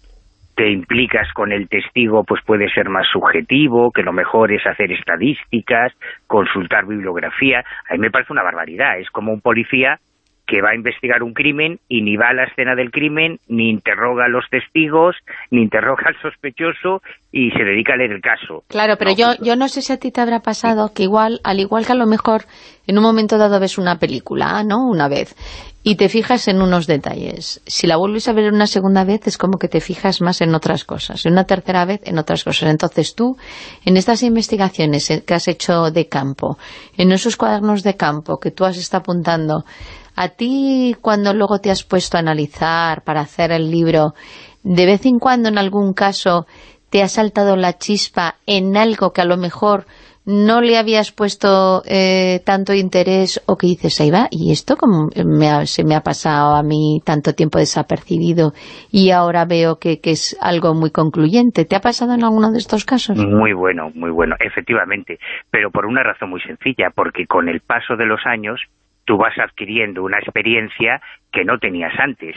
te implicas con el testigo, pues puede ser más subjetivo, que lo mejor es hacer estadísticas, consultar bibliografía. A mí me parece una barbaridad. Es como un policía que va a investigar un crimen y ni va a la escena del crimen, ni interroga a los testigos, ni interroga al sospechoso y se dedica a leer el caso. Claro, pero yo, pues yo no sé si a ti te habrá pasado que igual, al igual que a lo mejor en un momento dado ves una película, ¿no?, una vez, y te fijas en unos detalles. Si la vuelves a ver una segunda vez es como que te fijas más en otras cosas, en una tercera vez en otras cosas. Entonces tú, en estas investigaciones que has hecho de campo, en esos cuadernos de campo que tú has estado apuntando, a ti, cuando luego te has puesto a analizar para hacer el libro, de vez en cuando, en algún caso, te ha saltado la chispa en algo que a lo mejor no le habías puesto eh, tanto interés o que dices, ahí va, y esto como se me ha pasado a mí tanto tiempo desapercibido y ahora veo que, es algo muy concluyente. ¿Te ha pasado en alguno de estos casos? Muy bueno, muy bueno, efectivamente, pero por una razón muy sencilla, porque con el paso de los años tú vas adquiriendo una experiencia que no tenías antes.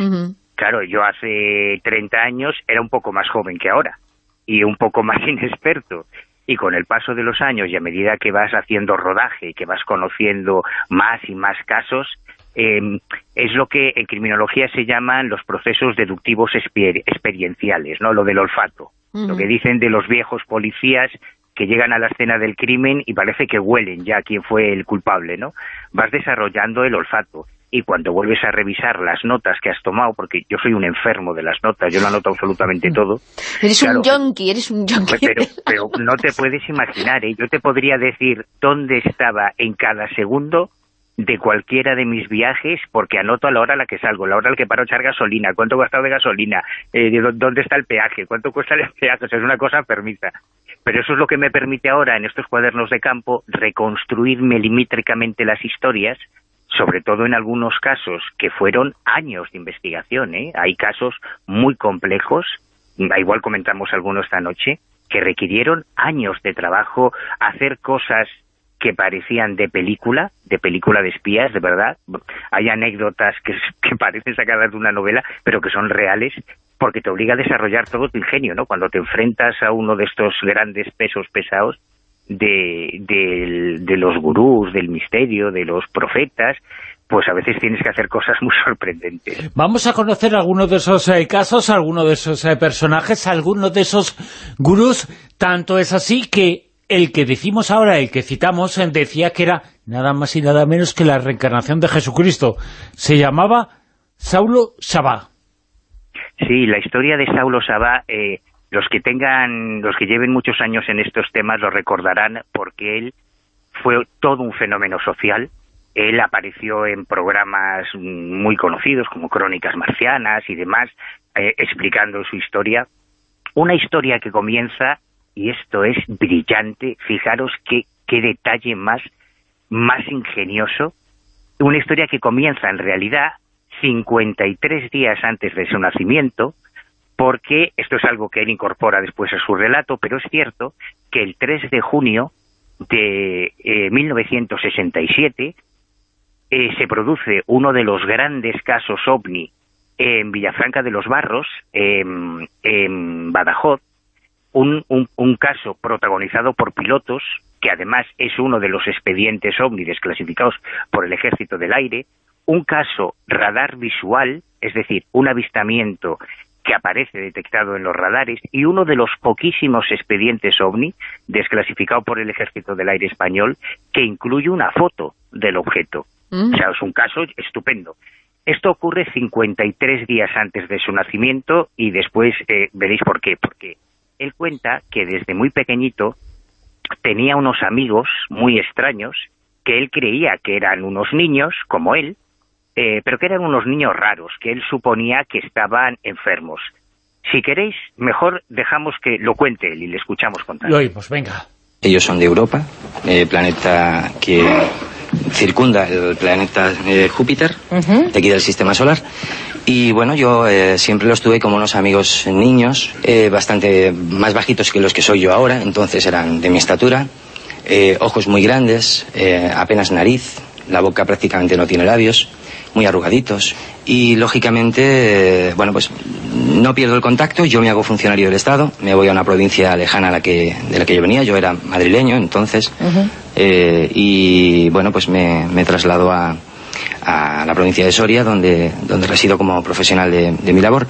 Claro, yo hace 30 años era un poco más joven que ahora y un poco más inexperto. Y con el paso de los años y a medida que vas haciendo rodaje y que vas conociendo más y más casos, em, es lo que en criminología se llaman los procesos deductivos experienciales, ¿no? lo del olfato. Lo que dicen de los viejos policías que llegan a la escena del crimen y parece que huelen ya quién fue el culpable, ¿no? Vas desarrollando el olfato y cuando vuelves a revisar las notas que has tomado, porque yo soy un enfermo de las notas, yo lo anoto absolutamente todo. Eres un yonki, eres un yonki. Pero, pero no te puedes imaginar, ¿eh? yo te podría decir dónde estaba en cada segundo de cualquiera de mis viajes porque anoto a la hora a la que salgo, la hora a la que paro a echar gasolina, cuánto he gastado de gasolina, eh, dónde está el peaje, cuánto cuesta el peaje, o sea, es una cosa permisa. Pero eso es lo que me permite ahora, en estos cuadernos de campo, reconstruir milimétricamente las historias, sobre todo en algunos casos que fueron años de investigación. ¿eh? Hay casos muy complejos, igual comentamos algunos esta noche, que requirieron años de trabajo, hacer cosas que parecían de película, de película de espías, de verdad. Hay anécdotas que, parecen sacadas de una novela, pero que son reales, porque te obliga a desarrollar todo tu ingenio, ¿no? Cuando te enfrentas a uno de estos grandes pesos pesados de, de, los gurús, del misterio, de los profetas, pues a veces tienes que hacer cosas muy sorprendentes. Vamos a conocer algunos de esos eh, casos, algunos de esos eh, personajes, algunos de esos gurús. Tanto es así que el que decimos ahora, el que citamos, eh, decía que era nada más y nada menos que la reencarnación de Jesucristo. Se llamaba Saulo Sabá. Sí, la historia de Saulo Sabá eh, Los que tengan, los que lleven muchos años en estos temas lo recordarán porque él fue todo un fenómeno social. Él apareció en programas muy conocidos como Crónicas Marcianas y demás, eh, explicando su historia. Una historia que comienza, y esto es brillante, fijaros qué, qué detalle más, más ingenioso, una historia que comienza en realidad 53 días antes de su nacimiento, porque esto es algo que él incorpora después a su relato, pero es cierto que el 3 de junio de 1967 eh, eh, se produce uno de los grandes casos OVNI en Villafranca de los Barros, en, Badajoz, un, un, caso protagonizado por pilotos, que además es uno de los expedientes OVNI desclasificados por el Ejército del Aire, un caso radar visual, es decir, un avistamiento que aparece detectado en los radares y uno de los poquísimos expedientes OVNI desclasificado por el Ejército del Aire Español que incluye una foto del objeto. Mm. O sea, es un caso estupendo. Esto ocurre 53 días antes de su nacimiento y después eh, veréis por qué. Porque él cuenta que desde muy pequeñito tenía unos amigos muy extraños que él creía que eran unos niños, como él, eh, pero que eran unos niños raros, que él suponía que estaban enfermos. Si queréis, mejor dejamos que lo cuente él y le escuchamos contar. Lo oímos, venga. Ellos son de Europa, el planeta que circunda el planeta eh, Júpiter, de aquí del Sistema Solar. Y bueno, yo eh, siempre los tuve como unos amigos niños, bastante más bajitos que los que soy yo ahora, entonces eran de mi estatura, ojos muy grandes, apenas nariz, la boca prácticamente no tiene labios, muy arrugaditos. Y lógicamente, eh, bueno, pues no pierdo el contacto, yo me hago funcionario del Estado, me voy a una provincia lejana a la que, de la que yo venía, yo era madrileño entonces, eh, y bueno, pues me, me traslado a, a, la provincia de Soria, donde, donde resido como profesional de, de mi labor,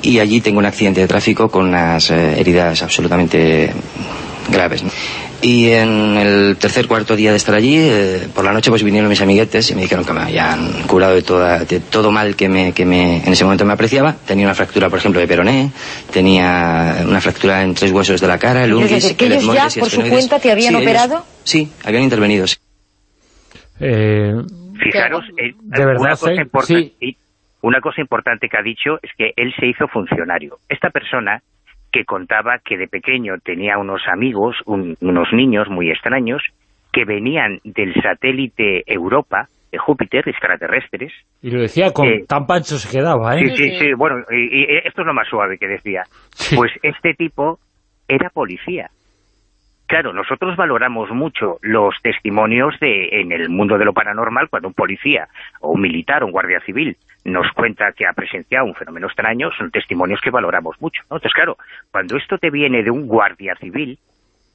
y allí tengo un accidente de tráfico con unas eh, heridas absolutamente graves. Y en el tercer, cuarto día de estar allí, eh, por la noche pues vinieron mis amiguetes y me dijeron que me habían curado de, toda, de todo mal que, me, que me, en ese momento me apreciaba. Tenía una fractura, por ejemplo, de peroné, tenía una fractura en tres huesos de la cara, el unguis, que ellos ya, por su cuenta, te habían operado? sí, habían intervenido, eh, Fijaros, eh, de verdad, una cosa, importante, una cosa importante que ha dicho es que él se hizo funcionario. Esta persona que contaba que de pequeño tenía unos amigos, unos niños muy extraños, que venían del satélite Europa, de Júpiter, extraterrestres. Y lo decía con eh, tan pancho se quedaba, ¿eh? Sí, sí, sí, bueno, y, esto es lo más suave que decía. Pues este tipo era policía. Claro, nosotros valoramos mucho los testimonios de en el mundo de lo paranormal cuando un policía o un militar o un guardia civil nos cuenta que ha presenciado un fenómeno extraño, son testimonios que valoramos mucho. Entonces, claro, cuando esto te viene de un guardia civil,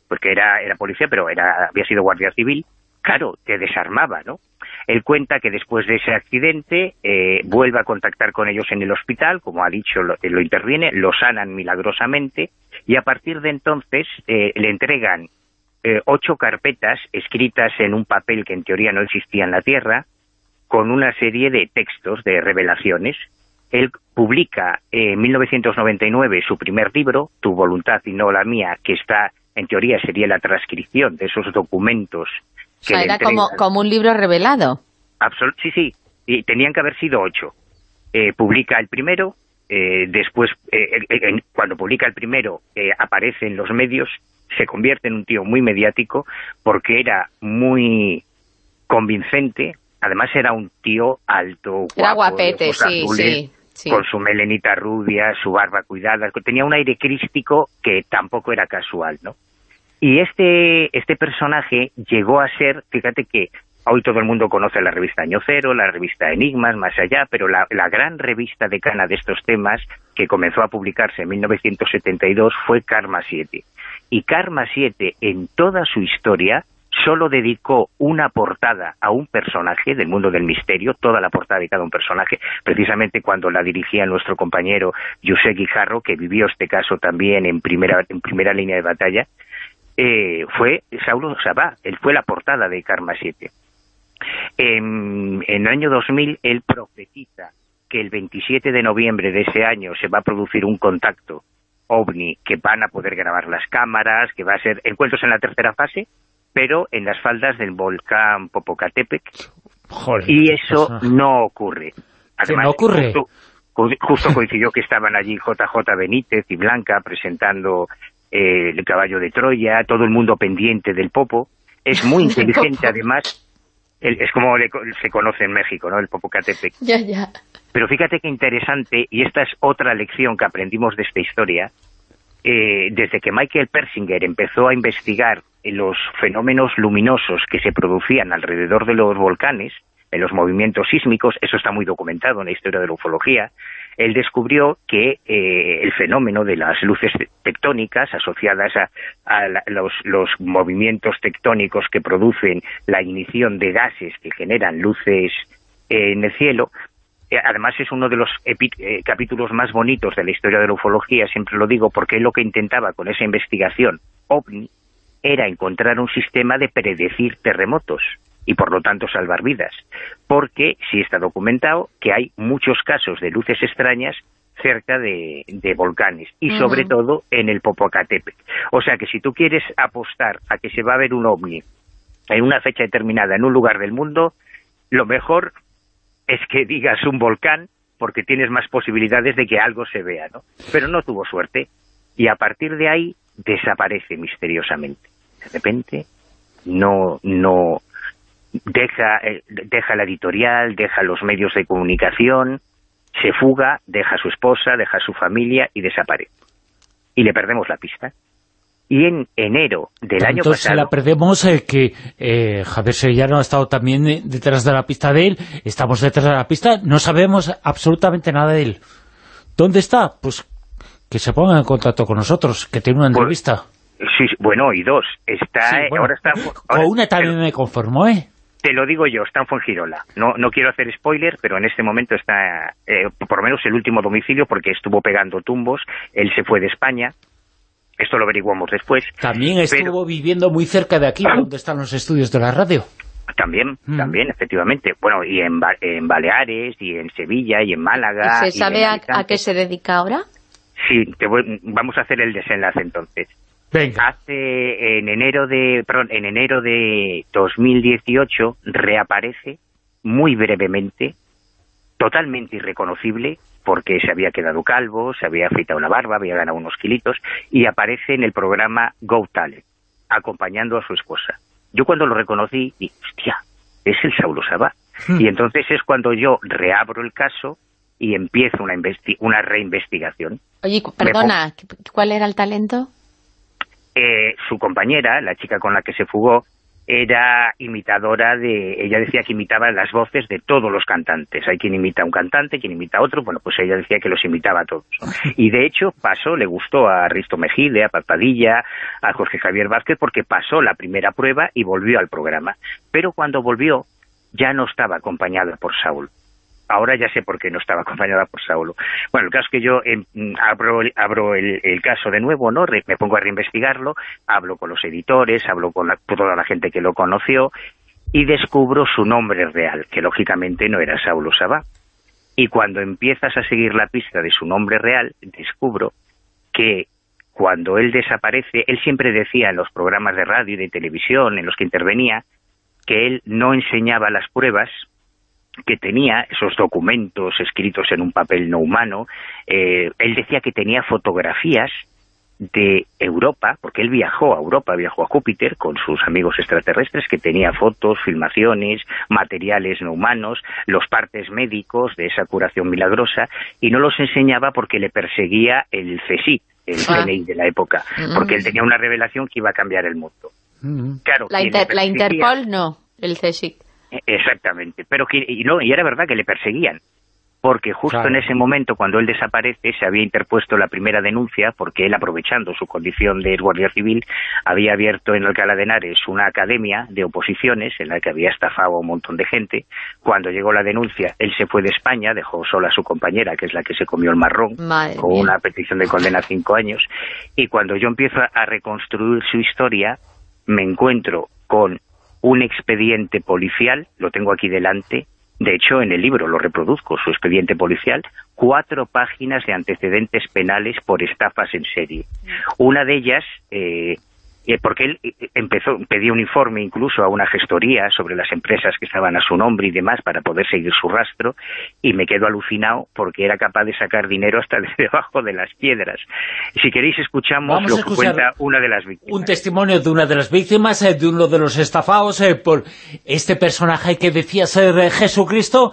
porque era, era policía, pero era, había sido guardia civil, claro, te desarmaba, ¿no? Él cuenta que después de ese accidente eh, vuelve a contactar con ellos en el hospital, como ha dicho, lo, lo interviene, lo sanan milagrosamente, y a partir de entonces eh, le entregan eh, ocho carpetas escritas en un papel que en teoría no existía en la Tierra, con una serie de textos, de revelaciones. Él publica en 1999 su primer libro, Tu voluntad y no la mía, que está, en teoría sería la transcripción de esos documentos. Que o sea, era como, como un libro revelado. sí, sí, y tenían que haber sido ocho. Eh, publica el primero, eh, después, eh, cuando publica el primero, aparece en los medios, se convierte en un tío muy mediático, porque era muy convincente, además era un tío alto, guapo, era guapete, sí, sí, con su melenita rubia, su barba cuidada, tenía un aire crístico que tampoco era casual, ¿no? Y este, este personaje llegó a ser, fíjate que Hoy todo el mundo conoce la revista Año Cero, la revista Enigmas, más allá, pero la, gran revista decana de estos temas, que comenzó a publicarse en 1972, fue Karma 7. Y Karma 7, en toda su historia, solo dedicó una portada a un personaje del mundo del misterio, toda la portada dedicada a un personaje, precisamente cuando la dirigía nuestro compañero José Guijarro, que vivió este caso también en primera, en primera línea de batalla, eh, fue Saulo Sabá, él fue la portada de Karma 7. En, el año 2000 él profetiza que el 27 de noviembre de ese año se va a producir un contacto OVNI, que van a poder grabar las cámaras, que va a ser encuentros en la tercera fase, pero en las faldas del volcán Popocatépetl. y eso no ocurre. Además, no ocurre? Justo, coincidió que estaban allí JJ Benítez y Blanca presentando eh, el caballo de Troya, todo el mundo pendiente del Popo. Es muy inteligente, además. Es como se conoce en México, ¿no? El Popocatépetl. Ya, ya. Pero fíjate qué interesante, y esta es otra lección que aprendimos de esta historia, eh, desde que Michael Persinger empezó a investigar los fenómenos luminosos que se producían alrededor de los volcanes, en los movimientos sísmicos, eso está muy documentado en la historia de la ufología, él descubrió que eh, el fenómeno de las luces tectónicas asociadas a, los, los, movimientos tectónicos que producen la ignición de gases que generan luces en el cielo, eh, además es uno de los eh, capítulos más bonitos de la historia de la ufología, siempre lo digo, porque lo que intentaba con esa investigación OVNI era encontrar un sistema de predecir terremotos y por lo tanto salvar vidas, porque sí está documentado que hay muchos casos de luces extrañas cerca de, volcanes y sobre todo en el Popocatépetl. O sea que si tú quieres apostar a que se va a ver un ovni en una fecha determinada en un lugar del mundo, lo mejor es que digas un volcán porque tienes más posibilidades de que algo se vea, ¿no? Pero no tuvo suerte y a partir de ahí desaparece misteriosamente. De repente no no deja eh, deja la editorial, deja los medios de comunicación, se fuga, deja a su esposa, deja a su familia y desaparece. Y le perdemos la pista y en enero del año pasado... Entonces la perdemos eh, que eh, Javier Sevillano ha estado también eh, detrás de la pista de él, estamos detrás de la pista, no sabemos absolutamente nada de él. ¿Dónde está? Pues que se ponga en contacto con nosotros, que tiene una pues, entrevista. sí, bueno, y dos. Está, ahora está, o una también me conformó, ¿eh? Te lo digo yo, está en Fuengirola. No, no quiero hacer spoiler, pero en este momento está, por lo menos el último domicilio, porque estuvo pegando tumbos. Él se fue de España, esto lo averiguamos después. También estuvo viviendo muy cerca de aquí, donde están los estudios de la radio. También, mm. también, efectivamente. Bueno, y en, en, Baleares, y en Sevilla, y en Málaga. ¿Y se sabe a, qué se dedica ahora? Sí, vamos a hacer el desenlace entonces. Venga. Hace, en enero de, perdón, en enero de 2018 reaparece muy brevemente, totalmente irreconocible, porque se había quedado calvo, se había afeitado la barba, había ganado unos kilitos, y aparece en el programa Go Talent, acompañando a su esposa. Yo cuando lo reconocí, dije, hostia, es el Saulo Sabá. Hmm. Y entonces es cuando yo reabro el caso y empiezo una, una reinvestigación. Oye, perdona, ¿cuál era el talento? Eh, su compañera, la chica con la que se fugó, era imitadora de... Ella decía que imitaba las voces de todos los cantantes. Hay quien imita a un cantante, quien imita a otro. Bueno, pues ella decía que los imitaba a todos. Y de hecho pasó, le gustó a Risto Mejide, a Papadilla, a Jorge Javier Vázquez, porque pasó la primera prueba y volvió al programa. Pero cuando volvió, ya no estaba acompañada por Saúl ahora ya sé por qué no estaba acompañada por Saulo. Bueno, el caso es que yo em, abro, abro el, caso de nuevo, ¿no? me pongo a reinvestigarlo, hablo con los editores, hablo con toda la gente que lo conoció y descubro su nombre real, que lógicamente no era Saulo Sabá. Y cuando empiezas a seguir la pista de su nombre real, descubro que cuando él desaparece, él siempre decía en los programas de radio y de televisión en los que intervenía, que él no enseñaba las pruebas que tenía esos documentos escritos en un papel no humano. Eh, él decía que tenía fotografías de Europa, porque él viajó a Europa, viajó a Júpiter con sus amigos extraterrestres, que tenía fotos, filmaciones, materiales no humanos, los partes médicos de esa curación milagrosa, y no los enseñaba porque le perseguía el CSI, el ah. CNI de la época, porque él tenía una revelación que iba a cambiar el mundo. Claro, la, la Interpol no, el CSIC. Exactamente, pero que, y, no, y era verdad que le perseguían, porque justo en ese momento, cuando él desaparece, se había interpuesto la primera denuncia, porque él, aprovechando su condición de guardia civil, había abierto en Alcalá de Henares una academia de oposiciones en la que había estafado a un montón de gente. Cuando llegó la denuncia, él se fue de España, dejó sola a su compañera, que es la que se comió el marrón, con una petición de condena a cinco años, y cuando yo empiezo a reconstruir su historia, me encuentro con un expediente policial, lo tengo aquí delante, de hecho en el libro lo reproduzco, su expediente policial, cuatro páginas de antecedentes penales por estafas en serie. Una de ellas eh, eh, porque él eh, empezó, pedía un informe incluso a una gestoría sobre las empresas que estaban a su nombre y demás para poder seguir su rastro, y me quedo alucinado porque era capaz de sacar dinero hasta debajo de las piedras. Si queréis escuchamos lo que cuenta una de las víctimas. Un testimonio de una de las víctimas, eh, de uno de los estafados por este personaje que decía ser Jesucristo.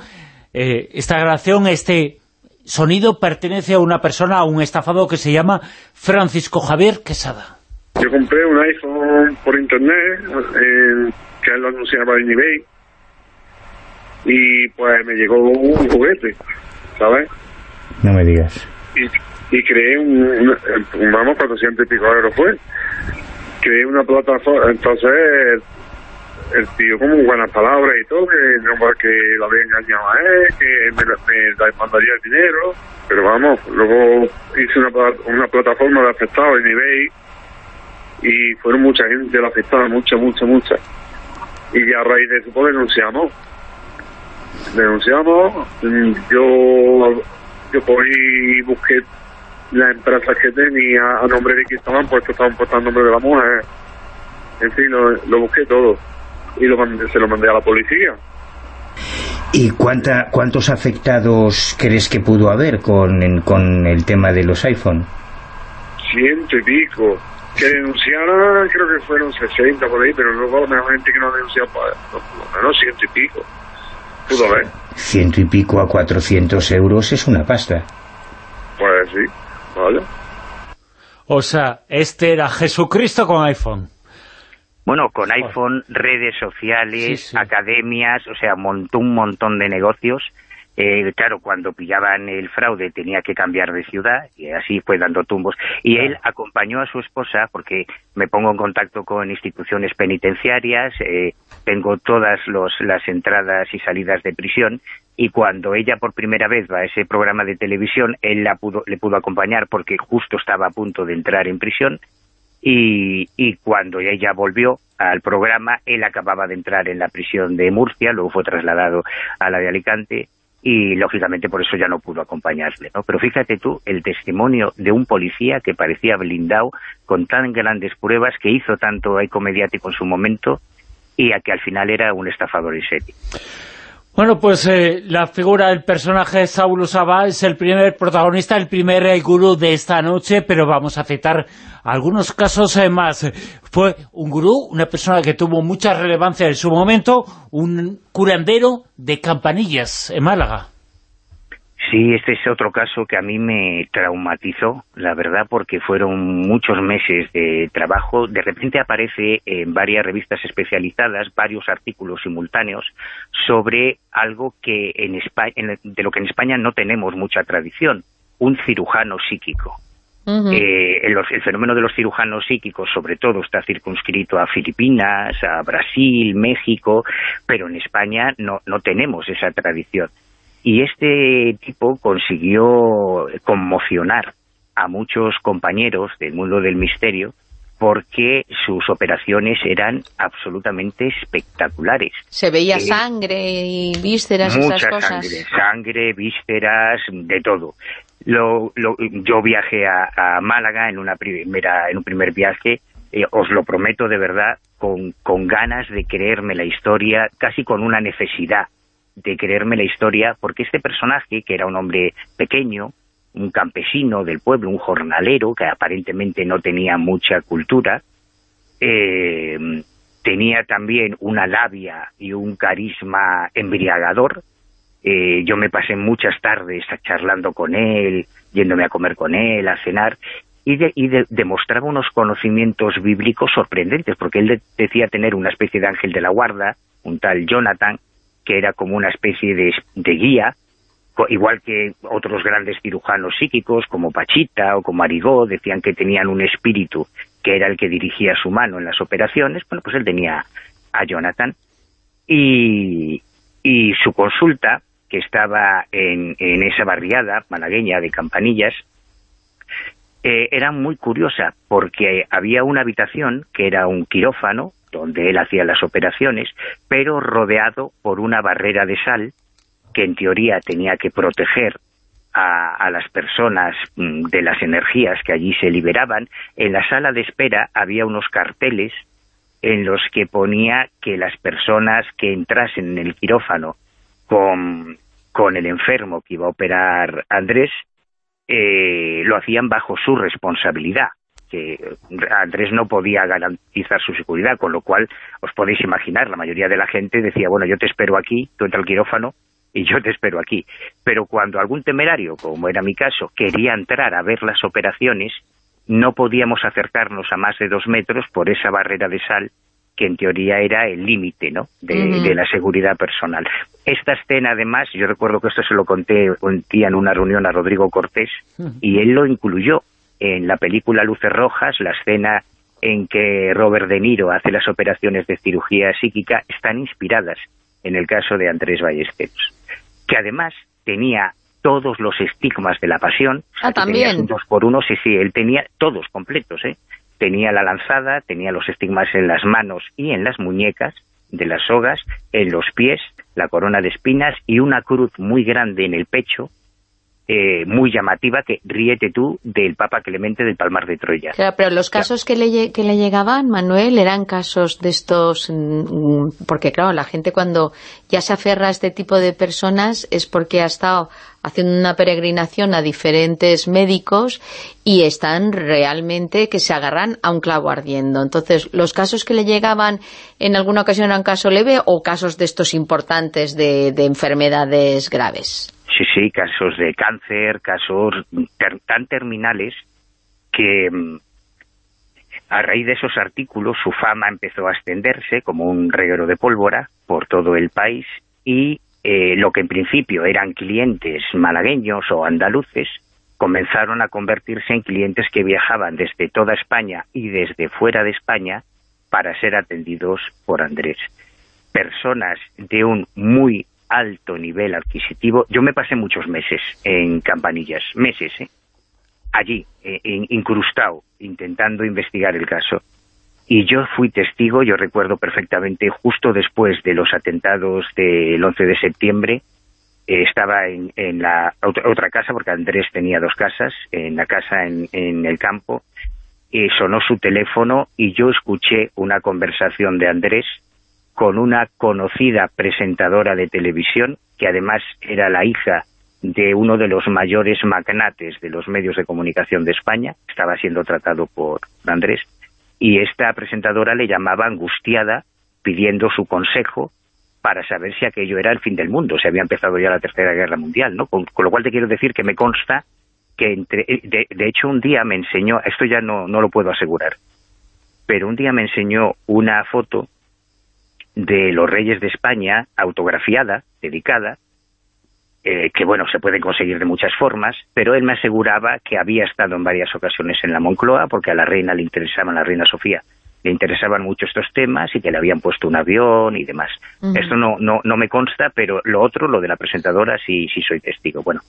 esta grabación, este sonido pertenece a una persona, a un estafado que se llama Francisco Javier Quesada. Yo compré un iPhone por internet, que él lo anunciaba en eBay, y pues me llegó un juguete, ¿sabes? No me digas. Y, y creé un, vamos, 400 y pico euros fue. Creé una plataforma, entonces el tío como buenas palabras y todo, que no que lo había engañado a él, que me, me mandaría el dinero, pero vamos, luego hice una, una plataforma de afectados en eBay y fueron mucha gente la afectada, mucha, mucha, mucha. Y a raíz de eso pues denunciamos. Denunciamos, yo yo y busqué las empresas que tenía a nombre de que estaban puestos, estaban puestos a nombre de la mujer. En fin, lo, busqué todo y lo se lo mandé a la policía. ¿Y cuánta, cuántos afectados crees que pudo haber con, con el tema de los iPhone? Ciento y pico que denunciara, creo que fueron 60 por ahí, pero luego la gente que no denunció, por lo menos ciento y pico. Pudo ver. Ciento y pico a 400 euros es una pasta. Pues sí, vale. O sea, este era Jesucristo con iPhone. Bueno, con iPhone, redes sociales, academias, o sea, montó un montón de negocios eh, claro, cuando pillaban el fraude tenía que cambiar de ciudad y así fue dando tumbos. Y él acompañó a su esposa porque me pongo en contacto con instituciones penitenciarias, eh, tengo todas las entradas y salidas de prisión y cuando ella por primera vez va a ese programa de televisión, él la pudo, le pudo acompañar porque justo estaba a punto de entrar en prisión y, y cuando ella volvió al programa, él acababa de entrar en la prisión de Murcia, luego fue trasladado a la de Alicante y lógicamente por eso ya no pudo acompañarle, ¿no? Pero fíjate tú el testimonio de un policía que parecía blindado con tan grandes pruebas que hizo tanto eco mediático en su momento y a que al final era un estafador en serie. Bueno, pues eh, la figura del personaje Saulo Sabá es el primer protagonista, el primer eh, gurú de esta noche, pero vamos a citar algunos casos eh, más. Fue un gurú, una persona que tuvo mucha relevancia en su momento, un curandero de campanillas en Málaga. Sí, este es otro caso que a mí me traumatizó, la verdad, porque fueron muchos meses de trabajo. De repente aparece en varias revistas especializadas varios artículos simultáneos sobre algo que en España, de lo que en España no tenemos mucha tradición, un cirujano psíquico. Eh, el, fenómeno de los cirujanos psíquicos sobre todo está circunscrito a Filipinas, a Brasil, México, pero en España no, no tenemos esa tradición. Y este tipo consiguió conmocionar a muchos compañeros del mundo del misterio porque sus operaciones eran absolutamente espectaculares. Se veía eh, sangre y vísceras, esas cosas. sangre, sangre, vísceras, de todo. Lo, yo viajé a, Málaga en una primera en un primer viaje, eh, os lo prometo de verdad, con, con ganas de creerme la historia, casi con una necesidad de creerme la historia, porque este personaje, que era un hombre pequeño, un campesino del pueblo, un jornalero, que aparentemente no tenía mucha cultura, eh, tenía también una labia y un carisma embriagador. Eh, yo me pasé muchas tardes charlando con él, yéndome a comer con él, a cenar, y, demostraba unos conocimientos bíblicos sorprendentes, porque él decía tener una especie de ángel de la guarda, un tal Jonathan, que era como una especie de, guía, igual que otros grandes cirujanos psíquicos como Pachita o como Arigó decían que tenían un espíritu que era el que dirigía su mano en las operaciones, bueno, pues él tenía a Jonathan. Y, su consulta, que estaba en, esa barriada malagueña de Campanillas, eh, era muy curiosa porque había una habitación que era un quirófano donde él hacía las operaciones, pero rodeado por una barrera de sal que en teoría tenía que proteger a, las personas mm, de las energías que allí se liberaban, en la sala de espera había unos carteles en los que ponía que las personas que entrasen en el quirófano con, con el enfermo que iba a operar Andrés, eh, lo hacían bajo su responsabilidad que Andrés no podía garantizar su seguridad, con lo cual os podéis imaginar, la mayoría de la gente decía, bueno, yo te espero aquí, tú entra al quirófano y yo te espero aquí. Pero cuando algún temerario, como era mi caso, quería entrar a ver las operaciones, no podíamos acercarnos a más de dos metros por esa barrera de sal que en teoría era el límite ¿no? de, la seguridad personal. Esta escena, además, yo recuerdo que esto se lo conté un día en una reunión a Rodrigo Cortés, y él lo incluyó en la película Luces Rojas, la escena en que Robert De Niro hace las operaciones de cirugía psíquica, están inspiradas en el caso de Andrés Ballesteros, que además tenía todos los estigmas de la pasión. Ah, también. Dos por uno, sí, sí, él tenía todos completos, ¿eh? Tenía la lanzada, tenía los estigmas en las manos y en las muñecas de las sogas, en los pies, la corona de espinas y una cruz muy grande en el pecho, eh, muy llamativa que ríete tú del Papa Clemente del Palmar de Troya. Claro, pero los casos que, le, que le llegaban, Manuel, eran casos de estos... Mm, mm, porque claro, la gente cuando ya se aferra a este tipo de personas es porque ha estado haciendo una peregrinación a diferentes médicos y están realmente que se agarran a un clavo ardiendo. Entonces, ¿los casos que le llegaban en alguna ocasión eran caso leve o casos de estos importantes de, de enfermedades graves? Sí, sí, casos de cáncer, casos tan terminales que mm, a raíz de esos artículos su fama empezó a extenderse como un reguero de pólvora por todo el país y eh, lo que en principio eran clientes malagueños o andaluces comenzaron a convertirse en clientes que viajaban desde toda España y desde fuera de España para ser atendidos por Andrés. Personas de un muy alto nivel adquisitivo. Yo me pasé muchos meses en Campanillas, meses, ¿eh? allí, eh, incrustado, intentando investigar el caso. Y yo fui testigo, yo recuerdo perfectamente, justo después de los atentados del 11 de septiembre, eh, estaba en, la otra casa, porque Andrés tenía dos casas, en la casa en, el campo, sonó su teléfono y yo escuché una conversación de Andrés con una conocida presentadora de televisión, que además era la hija de uno de los mayores magnates de los medios de comunicación de España, estaba siendo tratado por Andrés, y esta presentadora le llamaba angustiada, pidiendo su consejo para saber si aquello era el fin del mundo, se había empezado ya la Tercera Guerra Mundial, ¿no? Con, lo cual te quiero decir que me consta que, entre, de, de, hecho, un día me enseñó, esto ya no, no lo puedo asegurar, pero un día me enseñó una foto de los reyes de España, autografiada, dedicada, eh, que bueno, se puede conseguir de muchas formas, pero él me aseguraba que había estado en varias ocasiones en la Moncloa, porque a la reina le interesaban, a la reina Sofía, le interesaban mucho estos temas y que le habían puesto un avión y demás. Esto no, no, no me consta, pero lo otro, lo de la presentadora, sí, sí soy testigo. Bueno,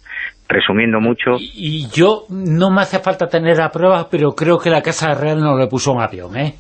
resumiendo mucho... Y, yo, no me hace falta tener la prueba, pero creo que la Casa Real no le puso un avión, ¿eh?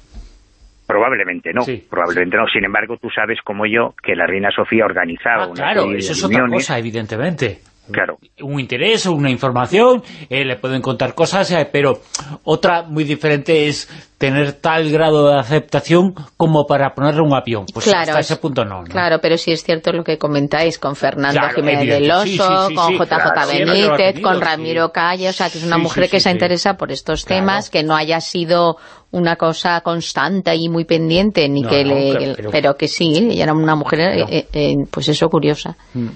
Probablemente no, probablemente no. Sin embargo, tú sabes como yo que la reina Sofía organizaba ah, claro, eso es otra cosa, evidentemente. Claro. Un interés, una información, eh, le pueden contar cosas, eh, pero otra muy diferente es tener tal grado de aceptación como para ponerle un avión. Pues hasta ese punto no, Claro, pero sí es cierto lo que comentáis con Fernando Jiménez del Oso, con JJ Benítez, con Ramiro Calle, o sea, que es una mujer que se interesa por estos temas, que no haya sido una cosa constante y muy pendiente, ni que le, pero... que sí, ella era una mujer, eh, pues eso, curiosa. Mm.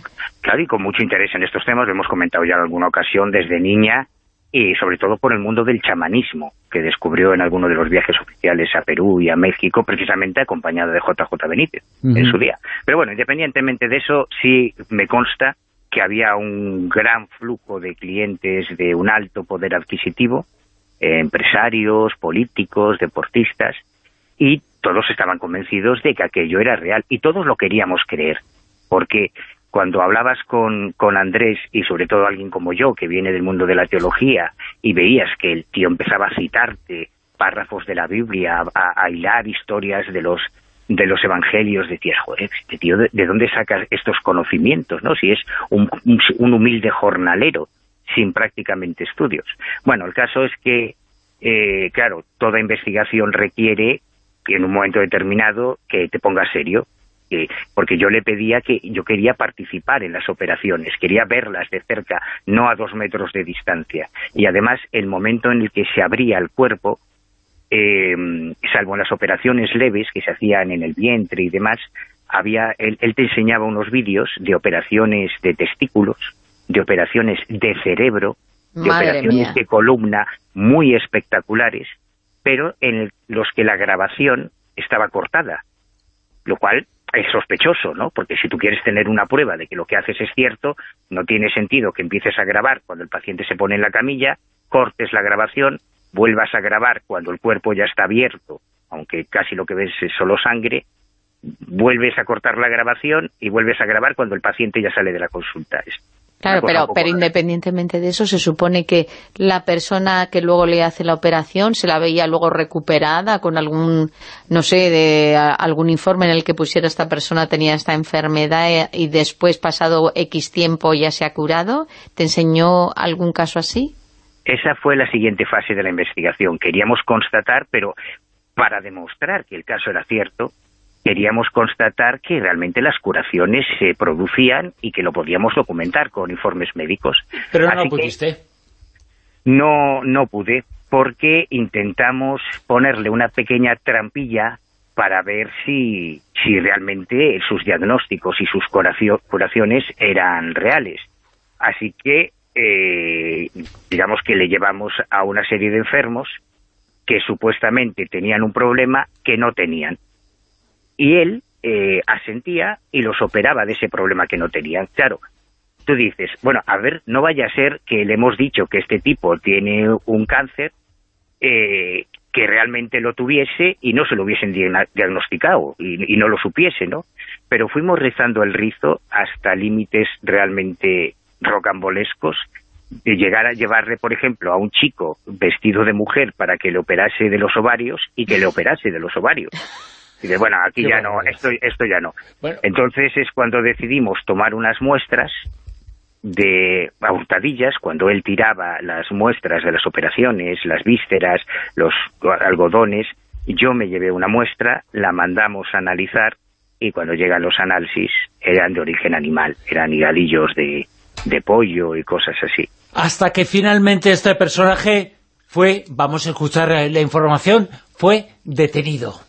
Claro, y con mucho interés en estos temas, lo hemos comentado ya en alguna ocasión, desde niña, y sobre todo por el mundo del chamanismo, que descubrió en alguno de los viajes oficiales a Perú y a México, precisamente acompañada de JJ Benítez en su día. Pero bueno, independientemente de eso, sí me consta que había un gran flujo de clientes de un alto poder adquisitivo, eh, empresarios, políticos, deportistas, y todos estaban convencidos de que aquello era real, y todos lo queríamos creer, porque cuando hablabas con, con Andrés y sobre todo alguien como yo, que viene del mundo de la teología, y veías que el tío empezaba a citarte párrafos de la Biblia, a, hilar historias de los de los evangelios, decías, joder, este tío, ¿de, dónde sacas estos conocimientos, no? Si es un, humilde jornalero, sin prácticamente estudios. Bueno, el caso es que, eh, claro, toda investigación requiere, en un momento determinado, que te pongas serio, porque yo le pedía que yo quería participar en las operaciones, quería verlas de cerca, no a dos metros de distancia. Y además, el momento en el que se abría el cuerpo, eh, salvo en las operaciones leves que se hacían en el vientre y demás, había él, te enseñaba unos vídeos de operaciones de testículos, de operaciones de cerebro, de operaciones de columna muy espectaculares, pero en los que la grabación estaba cortada, lo cual es sospechoso, ¿no? Porque si tú quieres tener una prueba de que lo que haces es cierto, no tiene sentido que empieces a grabar cuando el paciente se pone en la camilla, cortes la grabación, vuelvas a grabar cuando el cuerpo ya está abierto, aunque casi lo que ves es solo sangre, vuelves a cortar la grabación y vuelves a grabar cuando el paciente ya sale de la consulta. Claro, pero, pero independientemente de eso, se supone que la persona que luego le hace la operación se la veía luego recuperada con algún, no sé, de algún informe en el que pusiera esta persona tenía esta enfermedad eh, y después, pasado X tiempo, ya se ha curado. ¿Te enseñó algún caso así? Esa fue la siguiente fase de la investigación. Queríamos constatar, pero para demostrar que el caso era cierto, queríamos constatar que realmente las curaciones se producían y que lo podíamos documentar con informes médicos. Pero no pudiste. No, no pude, porque intentamos ponerle una pequeña trampilla para ver si, si realmente sus diagnósticos y sus curaciones eran reales. Así que, eh, digamos que le llevamos a una serie de enfermos que supuestamente tenían un problema que no tenían y él eh, asentía y los operaba de ese problema que no tenían. Claro, tú dices, bueno, a ver, no vaya a ser que le hemos dicho que este tipo tiene un cáncer, eh, que realmente lo tuviese y no se lo hubiesen diagnosticado y, no lo supiese, ¿no? Pero fuimos rezando el rizo hasta límites realmente rocambolescos de llegar a llevarle, por ejemplo, a un chico vestido de mujer para que le operase de los ovarios y que le operase de los ovarios. Y de, bueno, aquí ya no, esto, esto ya no. Entonces es cuando decidimos tomar unas muestras de a hurtadillas, cuando él tiraba las muestras de las operaciones, las vísceras, los algodones, yo me llevé una muestra, la mandamos a analizar y cuando llegan los análisis eran de origen animal, eran higadillos de, de pollo y cosas así. Hasta que finalmente este personaje fue, vamos a escuchar la información, fue detenido.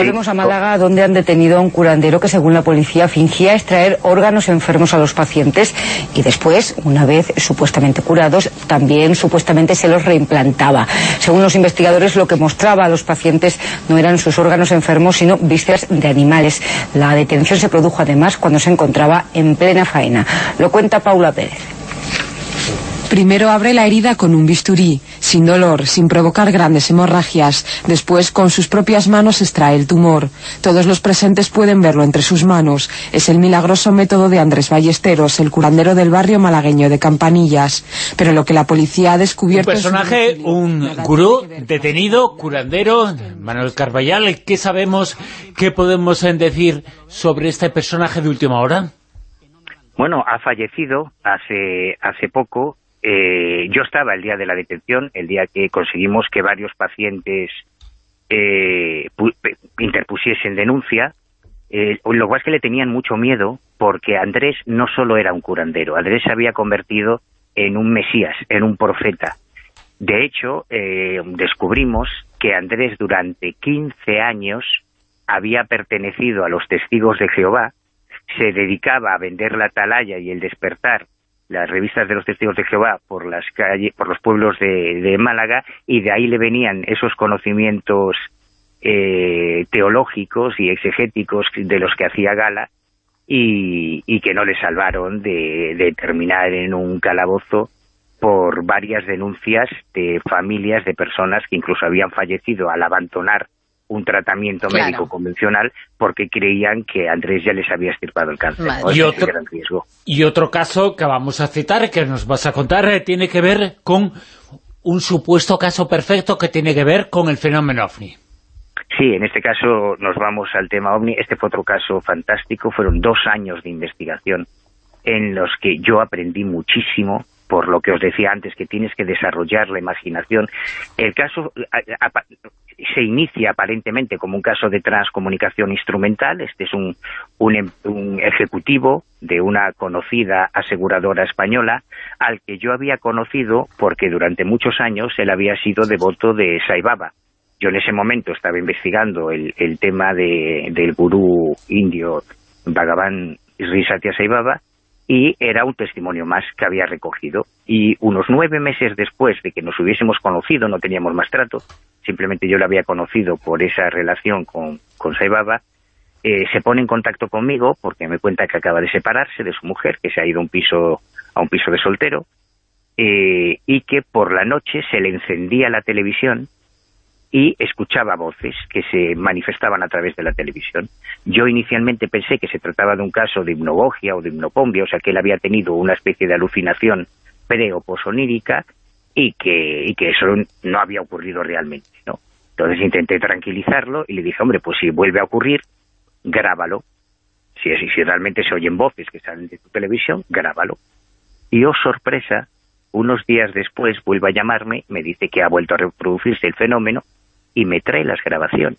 Volvemos a Málaga, donde han detenido a un curandero que, según la policía, fingía extraer órganos enfermos a los pacientes y después, una vez supuestamente curados, también supuestamente se los reimplantaba. Según los investigadores, lo que mostraba a los pacientes no eran sus órganos enfermos, sino vísceras de animales. La detención se produjo además cuando se encontraba en plena faena. Lo cuenta Paula Pérez. Primero abre la herida con un bisturí, sin dolor, sin provocar grandes hemorragias. Después, con sus propias manos extrae el tumor. Todos los presentes pueden verlo entre sus manos. Es el milagroso método de Andrés Ballesteros, el curandero del barrio malagueño de Campanillas. Pero lo que la policía ha descubierto... Un personaje, un gurú, detenido, curandero, Manuel Carballal. ¿Qué sabemos, qué podemos decir sobre este personaje de última hora? Bueno, ha fallecido hace, hace poco eh, yo estaba el día de la detención, el día que conseguimos que varios pacientes eh, interpusiesen denuncia, eh, lo cual es que le tenían mucho miedo porque Andrés no solo era un curandero, Andrés se había convertido en un mesías, en un profeta. De hecho, eh, descubrimos que Andrés durante 15 años había pertenecido a los testigos de Jehová, se dedicaba a vender la atalaya y el despertar las revistas de los testigos de Jehová por las calles, por los pueblos de, Málaga y de ahí le venían esos conocimientos eh, teológicos y exegéticos de los que hacía gala y, que no le salvaron de, de, terminar en un calabozo por varias denuncias de familias de personas que incluso habían fallecido al abandonar un tratamiento médico convencional porque creían que Andrés ya les había estirpado el cáncer. Y, otro, y otro caso que vamos a citar, que nos vas a contar, eh, tiene que ver con un supuesto caso perfecto que tiene que ver con el fenómeno OVNI. Sí, en este caso nos vamos al tema OVNI. Este fue otro caso fantástico. Fueron dos años de investigación en los que yo aprendí muchísimo por lo que os decía antes, que tienes que desarrollar la imaginación. El caso se inicia aparentemente como un caso de transcomunicación instrumental. Este es un, un, un, ejecutivo de una conocida aseguradora española al que yo había conocido porque durante muchos años él había sido devoto de Saibaba. Yo en ese momento estaba investigando el, el tema de, del gurú indio Bhagavan Sri Satya Sai Baba y era un testimonio más que había recogido. Y unos nueve meses después de que nos hubiésemos conocido, no teníamos más trato, simplemente yo lo había conocido por esa relación con, con Saibaba, eh, se pone en contacto conmigo porque me cuenta que acaba de separarse de su mujer, que se ha ido a un piso, a un piso de soltero, eh, y que por la noche se le encendía la televisión y escuchaba voces que se manifestaban a través de la televisión. Yo inicialmente pensé que se trataba de un caso de hipnogogia o de hipnopombia, o sea que él había tenido una especie de alucinación pre o posonírica y que, eso no había ocurrido realmente, ¿no? Entonces intenté tranquilizarlo y le dije, hombre, pues si vuelve a ocurrir, grábalo. Si, si realmente se oyen voces que salen de tu televisión, grábalo. Y oh sorpresa, unos días después vuelve a llamarme, me dice que ha vuelto a reproducirse el fenómeno y me trae las grabaciones.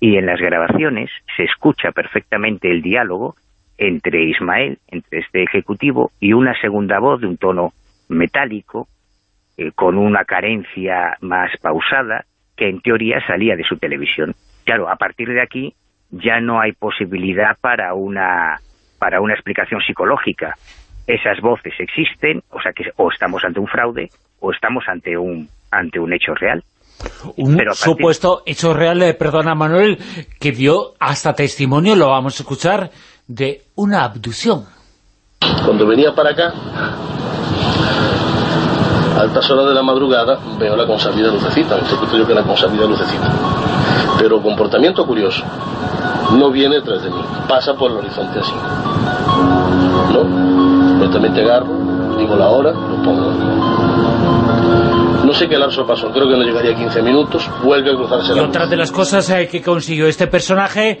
Y en las grabaciones se escucha perfectamente el diálogo entre Ismael, entre este ejecutivo, y una segunda voz de un tono metálico, eh, con una carencia más pausada, que en teoría salía de su televisión. Claro, a partir de aquí ya no hay posibilidad para una, para una explicación psicológica. Esas voces existen, o sea que o estamos ante un fraude o estamos ante un, ante un hecho real. Un supuesto hecho real, eh, perdona Manuel, que dio hasta testimonio, lo vamos a escuchar, de una abducción. Cuando venía para acá, a altas horas de la madrugada, veo la consabida lucecita, interpreto yo que la consabida lucecita. Pero comportamiento curioso, no viene detrás de mí, pasa por el horizonte así. ¿No? Inmediatamente agarro, digo la hora, lo pongo. No sé qué lapso pasó, creo que no llegaría a 15 minutos, vuelve a cruzarse y la otra de las cosas eh, que consiguió este personaje,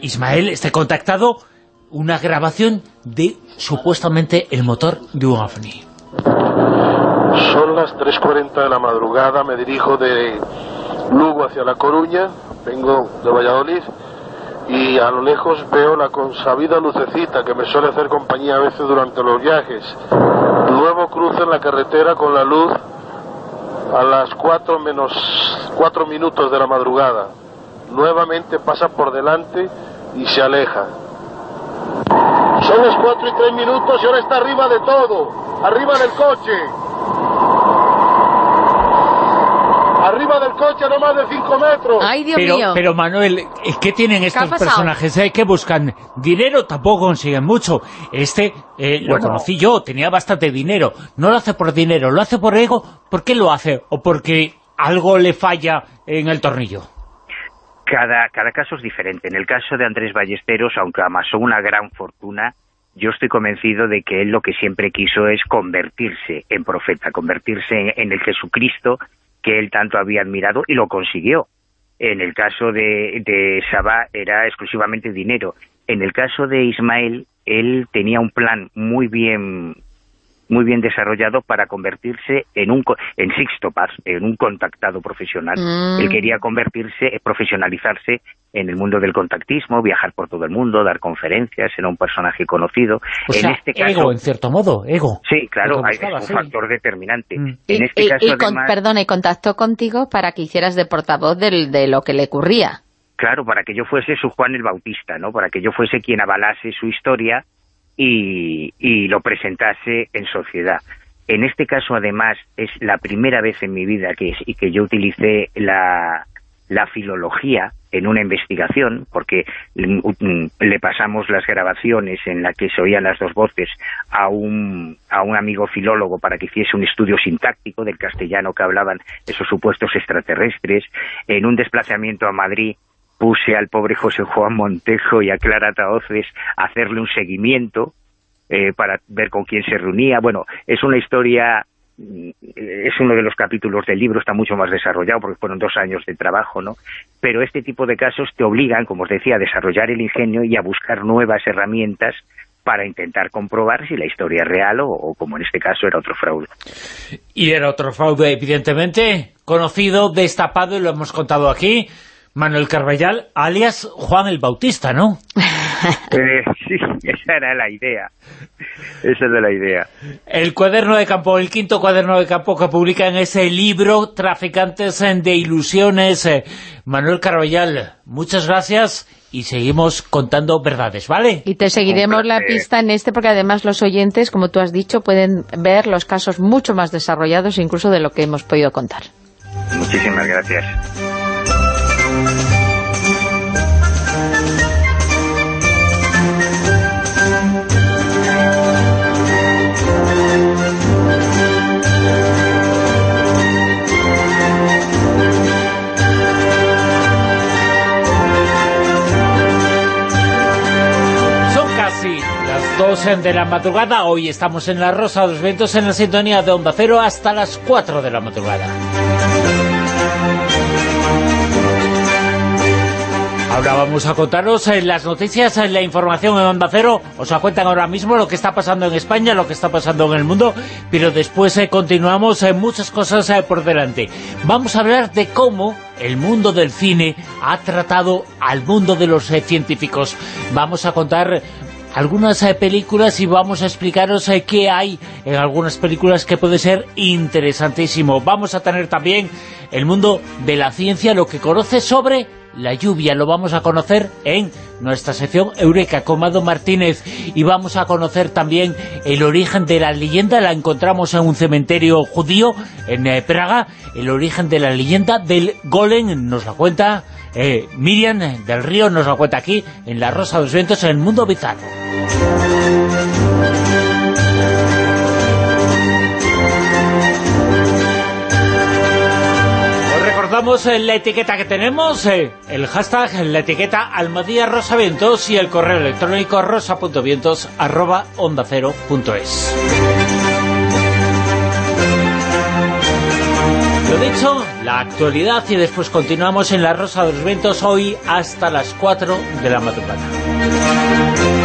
Ismael, está contactado, una grabación de supuestamente el motor de un ovni. Son las 3.40 de la madrugada, me dirijo de Lugo hacia La Coruña, vengo de Valladolid y a lo lejos veo la consabida lucecita que me suele hacer compañía a veces durante los viajes. Luego cruzo en la carretera con la luz a las 4 menos 4 minutos de la madrugada. Nuevamente pasa por delante y se aleja. Son las 4 y 3 minutos y ahora está arriba de todo, arriba del coche. Arriba del coche no más de 5 metros. Ay, Dios pero, mío. pero Manuel, ¿qué tienen estos pasado? personajes? Eh, que buscan dinero, tampoco consiguen mucho. Este eh, lo conocí yo, tenía bastante dinero. No lo hace por dinero, lo hace por ego. ¿Por qué lo hace? ¿O porque algo le falla en el tornillo? cada, cada caso es diferente. En el caso de Andrés Ballesteros, aunque amasó una gran fortuna, yo estoy convencido de que él lo que siempre quiso es convertirse en profeta, convertirse en, en el Jesucristo que él tanto había admirado y lo consiguió. En el caso de, de Sabá era exclusivamente dinero. En el caso de Ismael, él tenía un plan muy bien muy bien desarrollado para convertirse en un co- en Sixto Paz, en un contactado profesional. Mm. Él quería convertirse, eh, profesionalizarse en el mundo del contactismo, viajar por todo el mundo, dar conferencias, era un personaje conocido. O en sea, este caso, ego, en cierto modo, ego. Sí, claro, buscaba, es sí. un factor determinante. Y, En este y- caso, y con- además, perdona, y contactó contigo para que hicieras de portavoz del- de lo que le ocurría. claro, para que yo fuese su Juan el Bautista, ¿no? Para que yo fuese quien avalase su historia y, lo presentase en sociedad. En este caso, además, es la primera vez en mi vida que, y que yo utilicé la, la filología en una investigación, porque le pasamos las grabaciones en las que se oían las dos voces a un, a un amigo filólogo para que hiciese un estudio sintáctico del castellano que hablaban esos supuestos extraterrestres. En un desplazamiento a Madrid puse al pobre José Juan Montejo y a Clara Taoces a hacerle un seguimiento eh, para ver con quién se reunía. Bueno, es una historia es uno de los capítulos del libro, está mucho más desarrollado porque fueron dos años de trabajo, ¿no? Pero este tipo de casos te obligan, como os decía, a desarrollar el ingenio y a buscar nuevas herramientas para intentar comprobar si la historia es real o, como en este caso, era otro fraude. Y era otro fraude, evidentemente, conocido, destapado, y lo hemos contado aquí, Manuel Carballal, alias Juan el Bautista, ¿no? Eh, sí, esa era la idea. Esa era la idea. El cuaderno de campo, el quinto cuaderno de campo que publica en ese libro, Traficantes de Ilusiones. Eh, Manuel Carballal, muchas gracias y seguimos contando verdades, ¿vale? Y te seguiremos la pista en este porque además los oyentes, como tú has dicho, pueden ver los casos mucho más desarrollados incluso de lo que hemos podido contar. Muchísimas gracias. De la madrugada. Hoy estamos en la Rosa de los Vientos en la sintonía de Onda Cero hasta las 4 de la madrugada. Ahora vamos a contaros eh, las noticias, en la información en Onda Cero. Os cuentan ahora mismo lo que está pasando en España, lo que está pasando en el mundo, pero después eh, continuamos en muchas cosas eh, por delante. Vamos a hablar de cómo el mundo del cine ha tratado al mundo de los científicos. Vamos a contar algunas eh, películas y vamos a explicaros eh, qué hay en algunas películas que puede ser interesantísimo. Vamos a tener también el mundo de la ciencia, lo que conoce sobre la lluvia. Lo vamos a conocer en nuestra sección Eureka con Mado Martínez y vamos a conocer también el origen de la leyenda. La encontramos en un cementerio judío en eh, Praga. El origen de la leyenda del golem nos la cuenta eh, Miriam del Río nos lo cuenta aquí, en La Rosa de los Vientos, en el Mundo Bizarro. Os recordamos eh, la etiqueta que tenemos, eh, el hashtag, la etiqueta Almadía Rosavientos y el correo electrónico rosa.vientos arroba. Lo dicho, la actualidad y después continuamos en la Rosa de los Vientos hoy hasta las 4 de la madrugada.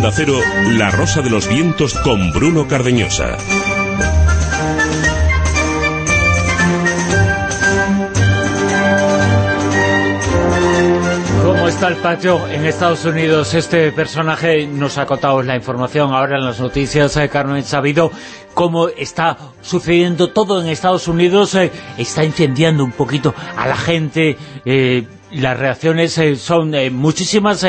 La Rosa de los Vientos con Bruno Cardeñosa. ¿Cómo está el patio en Estados Unidos? Este personaje nos ha contado la información ahora en las noticias, eh, Carmen Sabido, cómo está sucediendo todo en Estados Unidos, eh, está incendiando un poquito a la gente, eh, las reacciones son muchísimas,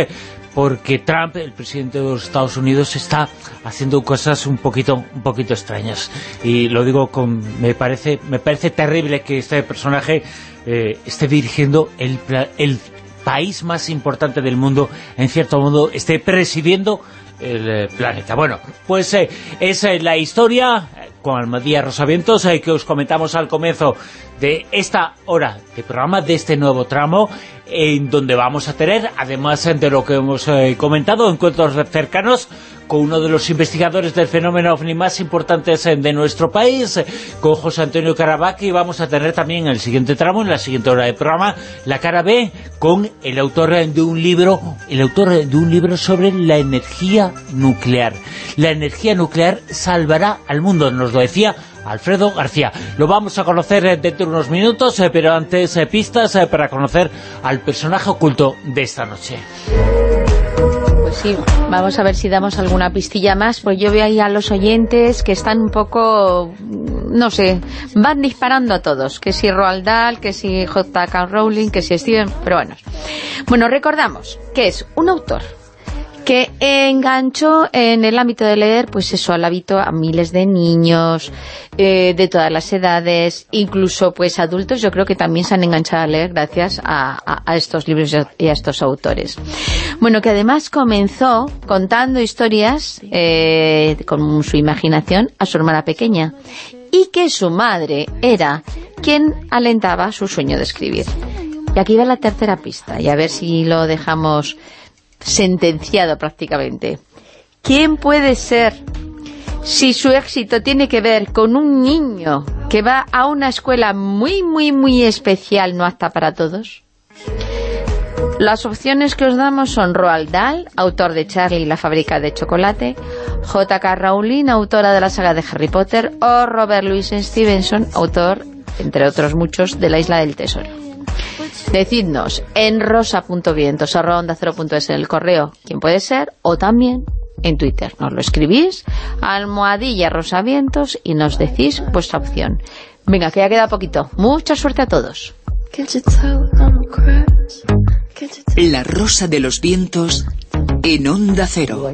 porque Trump, el presidente de los Estados Unidos, está haciendo cosas un poquito un poquito extrañas. Y lo digo con... me parece me parece terrible que este personaje eh, esté dirigiendo el, el país más importante del mundo, en cierto modo, esté presidiendo el eh, planeta. Bueno, pues eh, esa es la historia con Almadía Rosavientos que os comentamos al comienzo de esta hora de programa, de este nuevo tramo en donde vamos a tener, además de lo que hemos eh, comentado, encuentros cercanos con uno de los investigadores del fenómeno OVNI más importantes eh, de nuestro país, con José Antonio Caravaca, y vamos a tener también en el siguiente tramo, en la siguiente hora de programa, la cara B, con el autor de un libro, el autor de un libro sobre la energía nuclear. La energía nuclear salvará al mundo, nos lo decía Alfredo García. Lo vamos a conocer eh, dentro de unos minutos, eh, pero antes eh, pistas para conocer al personaje oculto de esta noche. Pues sí, vamos a ver si damos alguna pistilla más, pues yo veo ahí a los oyentes que están un poco, no sé, van disparando a todos, que si Roald Dahl, que si J.K. Rowling, que si Steven, pero bueno. Bueno, recordamos que es un autor que enganchó en el ámbito de leer, pues eso, al hábito a miles de niños, eh, de todas las edades, incluso pues adultos, yo creo que también se han enganchado a leer gracias a, estos libros y a estos autores. Bueno, que además comenzó contando historias eh, con su imaginación a su hermana pequeña y que su madre era quien alentaba su sueño de escribir. Y aquí va la tercera pista, y a ver si lo dejamos sentenciado prácticamente. ¿Quién puede ser si su éxito tiene que ver con un niño que va a una escuela muy, muy, muy especial, no apta para todos? Las opciones que os damos son Roald Dahl, autor de Charlie y la fábrica de chocolate, J.K. Rowling, autora de la saga de Harry Potter, o Robert Louis Stevenson, autor, entre otros muchos, de La Isla del Tesoro. Decidnos en rosa.vientos onda en el correo quién puede ser o también en Twitter. Nos lo escribís, almohadilla rosavientos y nos decís vuestra opción. Venga, que ya queda poquito. Mucha suerte a todos. La rosa de los vientos en onda cero.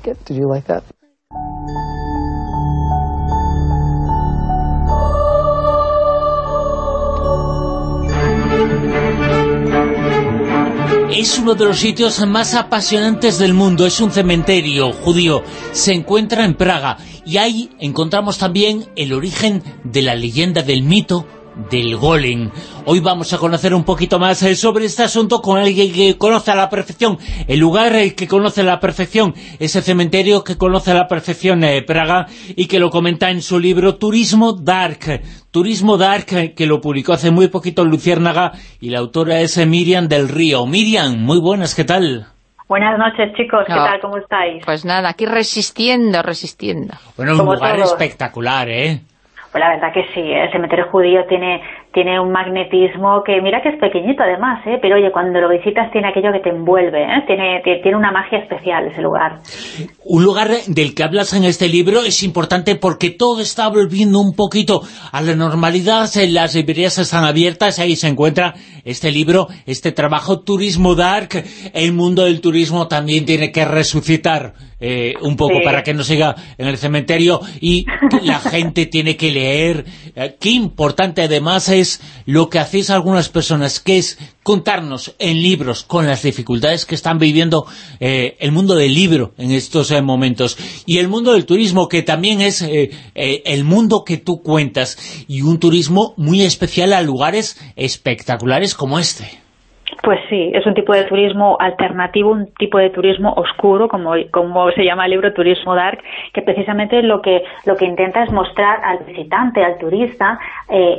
Es uno de los sitios más apasionantes del mundo, es un cementerio judío, se encuentra en Praga y ahí encontramos también el origen de la leyenda del mito del golem. Hoy vamos a conocer un poquito más eh, sobre este asunto con alguien que conoce a la perfección el lugar eh, que conoce a la perfección, ese cementerio que conoce a la perfección eh, Praga y que lo comenta en su libro Turismo Dark. Turismo Dark, que lo publicó hace muy poquito en Luciérnaga y la autora es Miriam del Río. Miriam, muy buenas, ¿qué tal? Buenas noches, chicos. ¿Qué tal? ¿Cómo estáis? Pues nada, aquí resistiendo, resistiendo. Bueno, un lugar espectacular, ¿eh? Pues la verdad que sí, el cementerio judío tiene tiene un magnetismo que mira que es pequeñito además, ¿eh? pero oye, cuando lo visitas tiene aquello que te envuelve, ¿eh? tiene, tiene una magia especial ese lugar. Un lugar del que hablas en este libro es importante porque todo está volviendo un poquito a la normalidad, las librerías están abiertas, ahí se encuentra este libro, este trabajo Turismo Dark, el mundo del turismo también tiene que resucitar eh, un poco para que no siga en el cementerio y la gente tiene que leer. Eh, qué importante además es lo que hacéis algunas personas, que es contarnos en libros con las dificultades que están viviendo eh, el mundo del libro en estos eh, momentos y el mundo del turismo que también es eh, el mundo que tú cuentas y un turismo muy especial a lugares espectaculares como este. Pues sí, es un tipo de turismo alternativo, un tipo de turismo oscuro, como, como se llama el libro Turismo Dark, que precisamente lo que, lo que intenta es mostrar al visitante, al turista,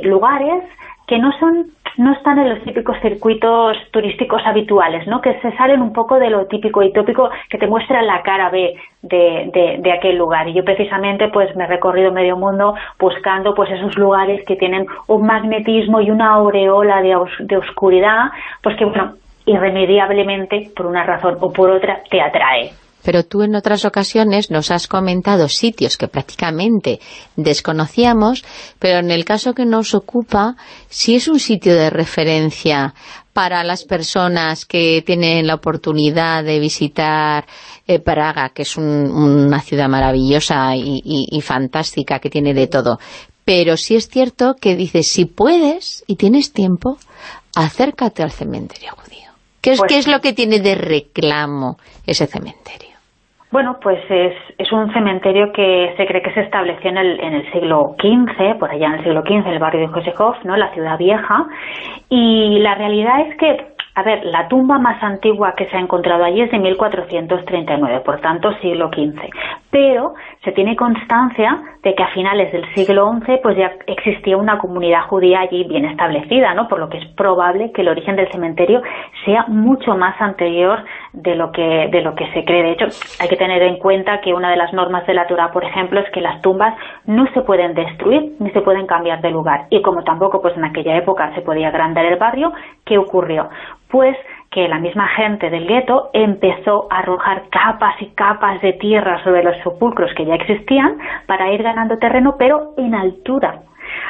lugares que no son no están en los típicos circuitos turísticos habituales, ¿no? que se salen un poco de lo típico y tópico que te muestra la cara B de, de, aquel lugar. Y yo precisamente pues me he recorrido medio mundo buscando pues esos lugares que tienen un magnetismo y una aureola de, de oscuridad, pues que bueno, irremediablemente por una razón o por otra te atrae pero tú en otras ocasiones nos has comentado sitios que prácticamente desconocíamos, pero en el caso que nos ocupa, si es un sitio de referencia para las personas que tienen la oportunidad de visitar eh, Praga, que es una ciudad maravillosa y, fantástica, que tiene de todo. Pero sí es cierto que dices, si puedes y tienes tiempo, acércate al cementerio judío. ¿Qué es, pues ¿qué es lo que tiene de reclamo ese cementerio? Bueno, pues es, es un cementerio que se cree que se estableció en el, en el siglo XV, por allá en el siglo XV, el barrio de Josefov, ¿no? la ciudad vieja, y la realidad es que a ver, la tumba más antigua que se ha encontrado allí es de 1439, por tanto siglo XV. Pero se tiene constancia de que a finales del siglo XI pues ya existía una comunidad judía allí bien establecida, ¿no? Por lo que es probable que el origen del cementerio sea mucho más anterior de lo que de lo que se cree. De hecho, hay que tener en cuenta que una de las normas de la Torah, por ejemplo, es que las tumbas no se pueden destruir ni se pueden cambiar de lugar. Y como tampoco pues en aquella época se podía agrandar el barrio, ¿qué ocurrió? Pues que la misma gente del gueto empezó a arrojar capas y capas de tierra sobre los sepulcros que ya existían para ir ganando terreno, pero en altura.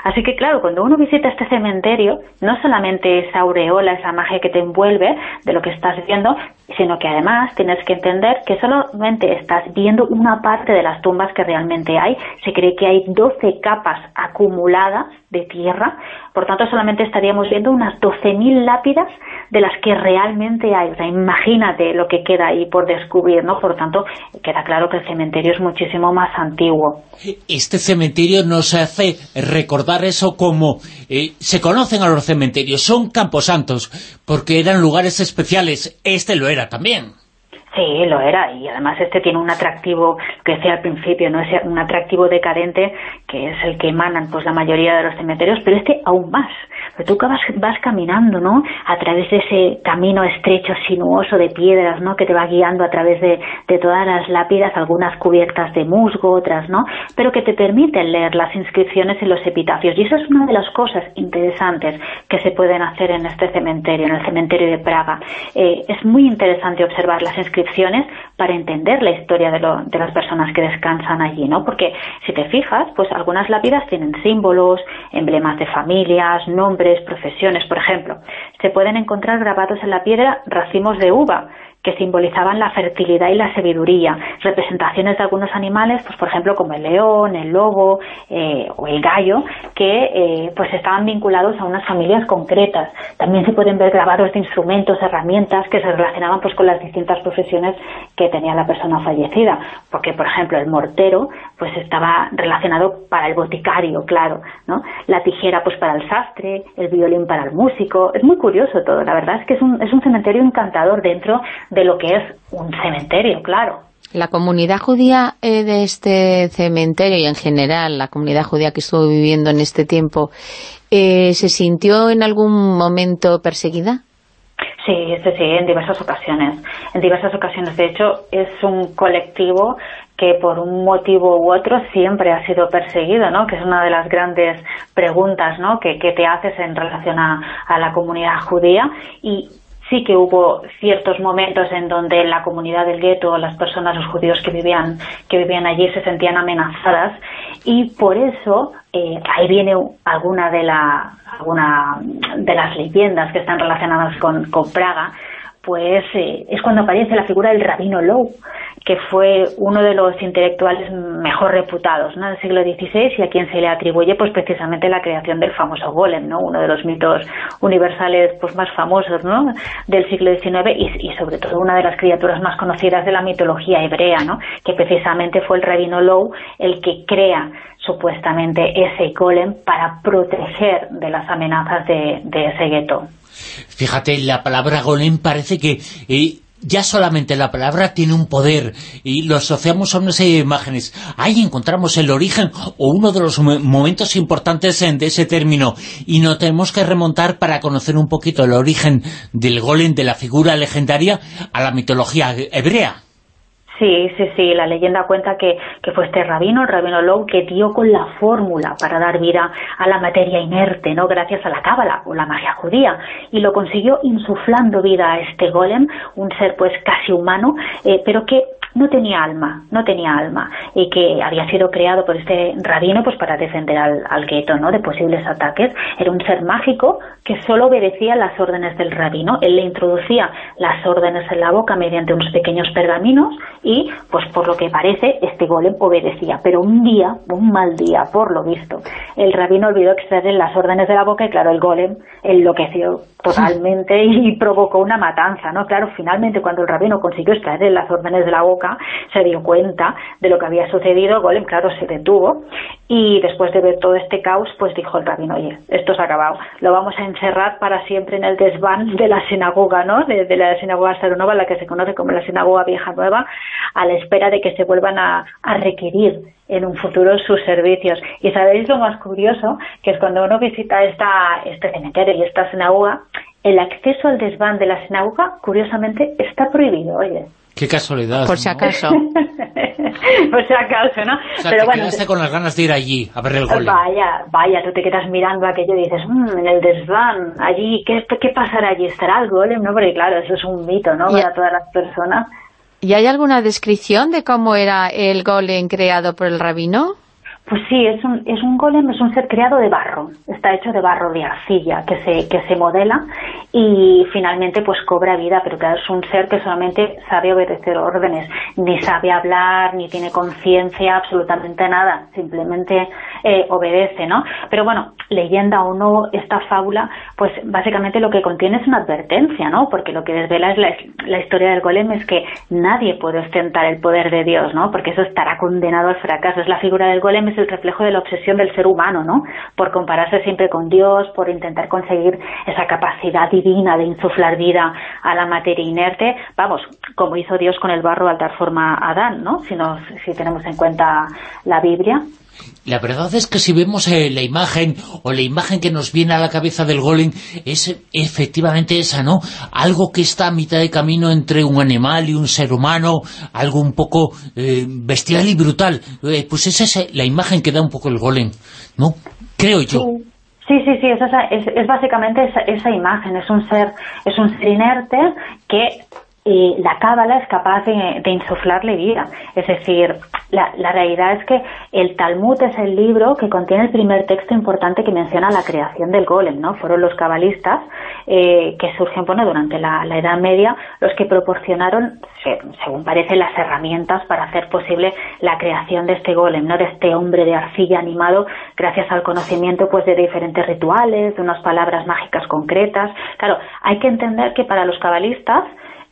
Así que claro, cuando uno visita este cementerio, no solamente esa aureola, esa magia que te envuelve de lo que estás viendo, sino que además tienes que entender que solamente estás viendo una parte de las tumbas que realmente hay. Se cree que hay 12 capas acumuladas de tierra, por tanto solamente estaríamos viendo unas 12.000 lápidas de las que realmente hay. O sea, imagínate lo que queda ahí por descubrir, ¿no? Por tanto, queda claro que el cementerio es muchísimo más antiguo. Este cementerio nos hace recordar eso como eh, se conocen a los cementerios, son camposantos, porque eran lugares especiales. Este lo era también. Sí, lo era, y además este tiene un atractivo, que decía al principio, no es un atractivo decadente, que es el que emanan pues la mayoría de los cementerios, pero este aún más. Pero tú vas, vas caminando, ¿no?, a través de ese camino estrecho, sinuoso de piedras, ¿no?, que te va guiando a través de, de todas las lápidas, algunas cubiertas de musgo, otras no, pero que te permiten leer las inscripciones en los epitafios. Y eso es una de las cosas interesantes que se pueden hacer en este cementerio, en el cementerio de Praga. Eh, es muy interesante observar las inscripciones para entender la historia de, de, las personas que descansan allí, ¿no? Porque si te fijas, pues algunas lápidas tienen símbolos, emblemas de familias, nombres, profesiones, por ejemplo. Se pueden encontrar grabados en la piedra racimos de uva, que simbolizaban la fertilidad y la sabiduría, representaciones de algunos animales, pues por ejemplo como el león, el lobo eh, o el gallo, que eh, pues estaban vinculados a unas familias concretas. También se pueden ver grabados de instrumentos, herramientas que se relacionaban pues con las distintas profesiones que tenía la persona fallecida, porque por ejemplo el mortero pues estaba relacionado para el boticario, claro, ¿no? La tijera pues para el sastre, el violín para el músico, es muy curioso todo, la verdad es que es un, es un cementerio encantador dentro de lo que es un cementerio, claro. La comunidad judía eh, de este cementerio y en general la comunidad judía que estuvo viviendo en este tiempo, eh, ¿se sintió en algún momento perseguida? Sí, sí, sí, en diversas ocasiones. En diversas ocasiones. De hecho, es un colectivo que por un motivo u otro siempre ha sido perseguido, ¿no? Que es una de las grandes preguntas, ¿no? Que, te haces en relación a, a la comunidad judía y sí que hubo ciertos momentos en donde la comunidad del gueto, las personas, los judíos que vivían, que vivían allí se sentían amenazadas y por eso eh, ahí viene alguna de, la, alguna de las leyendas que están relacionadas con, con Praga, pues eh, es cuando aparece la figura del rabino Lowe, que fue uno de los intelectuales mejor reputados ¿no? del siglo XVI y a quien se le atribuye pues precisamente la creación del famoso golem, ¿no? uno de los mitos universales pues más famosos ¿no? del siglo XIX y, sobre todo una de las criaturas más conocidas de la mitología hebrea, ¿no? que precisamente fue el rabino Lowe el que crea supuestamente ese golem para proteger de las amenazas de, ese gueto. Fíjate, la palabra golem parece que eh, ya solamente la palabra tiene un poder y lo asociamos a unas imágenes. Ahí encontramos el origen o uno de los momentos importantes de ese término y no tenemos que remontar para conocer un poquito el origen del golem, de la figura legendaria, a la mitología hebrea. Sí, sí, sí, la leyenda cuenta que, que fue este rabino, el rabino Lowe, que dio con la fórmula para dar vida a la materia inerte, ¿no? Gracias a la cábala o la magia judía. Y lo consiguió insuflando vida a este golem, un ser pues casi humano, eh, pero que no tenía alma, no tenía alma, y que había sido creado por este rabino pues para defender al, al gueto, ¿no? De posibles ataques. Era un ser mágico que solo obedecía las órdenes del rabino. Él le introducía las órdenes en la boca mediante unos pequeños pergaminos y, pues por lo que parece, este golem obedecía. Pero un día, un mal día, por lo visto, el rabino olvidó extraer las órdenes de la boca y, claro, el golem enloqueció totalmente y provocó una matanza, ¿no? Claro, finalmente cuando el rabino consiguió extraer las órdenes de la boca, se dio cuenta de lo que había sucedido, golem, claro, se detuvo y después de ver todo este caos, pues dijo el rabino, oye, esto se ha acabado, lo vamos a encerrar para siempre en el desván de la sinagoga, ¿no? De, la sinagoga Saronova, la que se conoce como la sinagoga vieja nueva, a la espera de que se vuelvan a, requerir en un futuro sus servicios. Y sabéis lo más curioso, que es cuando uno visita esta, este cementerio y esta sinagoga, el acceso al desván de la sinagoga, curiosamente, está prohibido, oye. Qué casualidad. Por si acaso. Por si acaso, ¿no? O sea, Pero te bueno, quedaste con las ganas de ir allí a ver el gol. Vaya, vaya, tú te quedas mirando aquello y dices, mmm, en el desván, allí, ¿qué, ¿qué pasará allí? ¿Estará el golem? No, porque claro, eso es un mito, ¿no? Para todas las personas. ¿Y hay alguna descripción de cómo era el golem creado por el rabino? Pues sí, es un, es un golem, es un ser creado de barro, está hecho de barro, de arcilla, que se, que se modela y finalmente pues cobra vida, pero claro, es un ser que solamente sabe obedecer órdenes, ni sabe hablar, ni tiene conciencia, absolutamente nada, simplemente eh, obedece, ¿no? Pero bueno, leyenda o no, esta fábula, pues básicamente lo que contiene es una advertencia, ¿no? Porque lo que desvela es la, la historia del golem es que nadie puede ostentar el poder de Dios, ¿no? Porque eso estará condenado al fracaso, es la figura del golem, el reflejo de la obsesión del ser humano, ¿no? Por compararse siempre con Dios, por intentar conseguir esa capacidad divina de insuflar vida a la materia inerte, vamos, como hizo Dios con el barro al dar forma a Adán, ¿no? Si, nos, si tenemos en cuenta la Biblia. La verdad es que si vemos eh, la imagen o la imagen que nos viene a la cabeza del golem es efectivamente esa, ¿no? Algo que está a mitad de camino entre un animal y un ser humano, algo un poco eh, bestial y brutal. Eh, pues esa es la imagen que da un poco el golem, ¿no? Creo yo. Sí. Sí, sí, es, es, es básicamente esa, esa, imagen, es un ser es un ser inerte que la cábala es capaz de, insuflarle vida. Es decir, la, la, realidad es que el Talmud es el libro que contiene el primer texto importante que menciona la creación del golem, ¿no? Fueron los cabalistas eh, que surgen bueno, durante la, la, Edad Media los que proporcionaron, según parece, las herramientas para hacer posible la creación de este golem, ¿no? De este hombre de arcilla animado gracias al conocimiento pues de diferentes rituales, de unas palabras mágicas concretas. Claro, hay que entender que para los cabalistas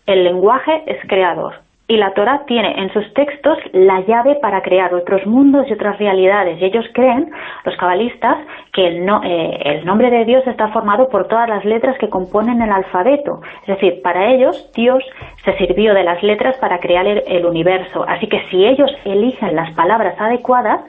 el lenguaje es creador y la Torah tiene en sus textos la llave para crear otros mundos y otras realidades. Y ellos creen, los cabalistas, que el, eh, el, nombre de Dios está formado por todas las letras que componen el alfabeto. Es decir, para ellos Dios se sirvió de las letras para crear el universo. Así que si ellos eligen las palabras adecuadas,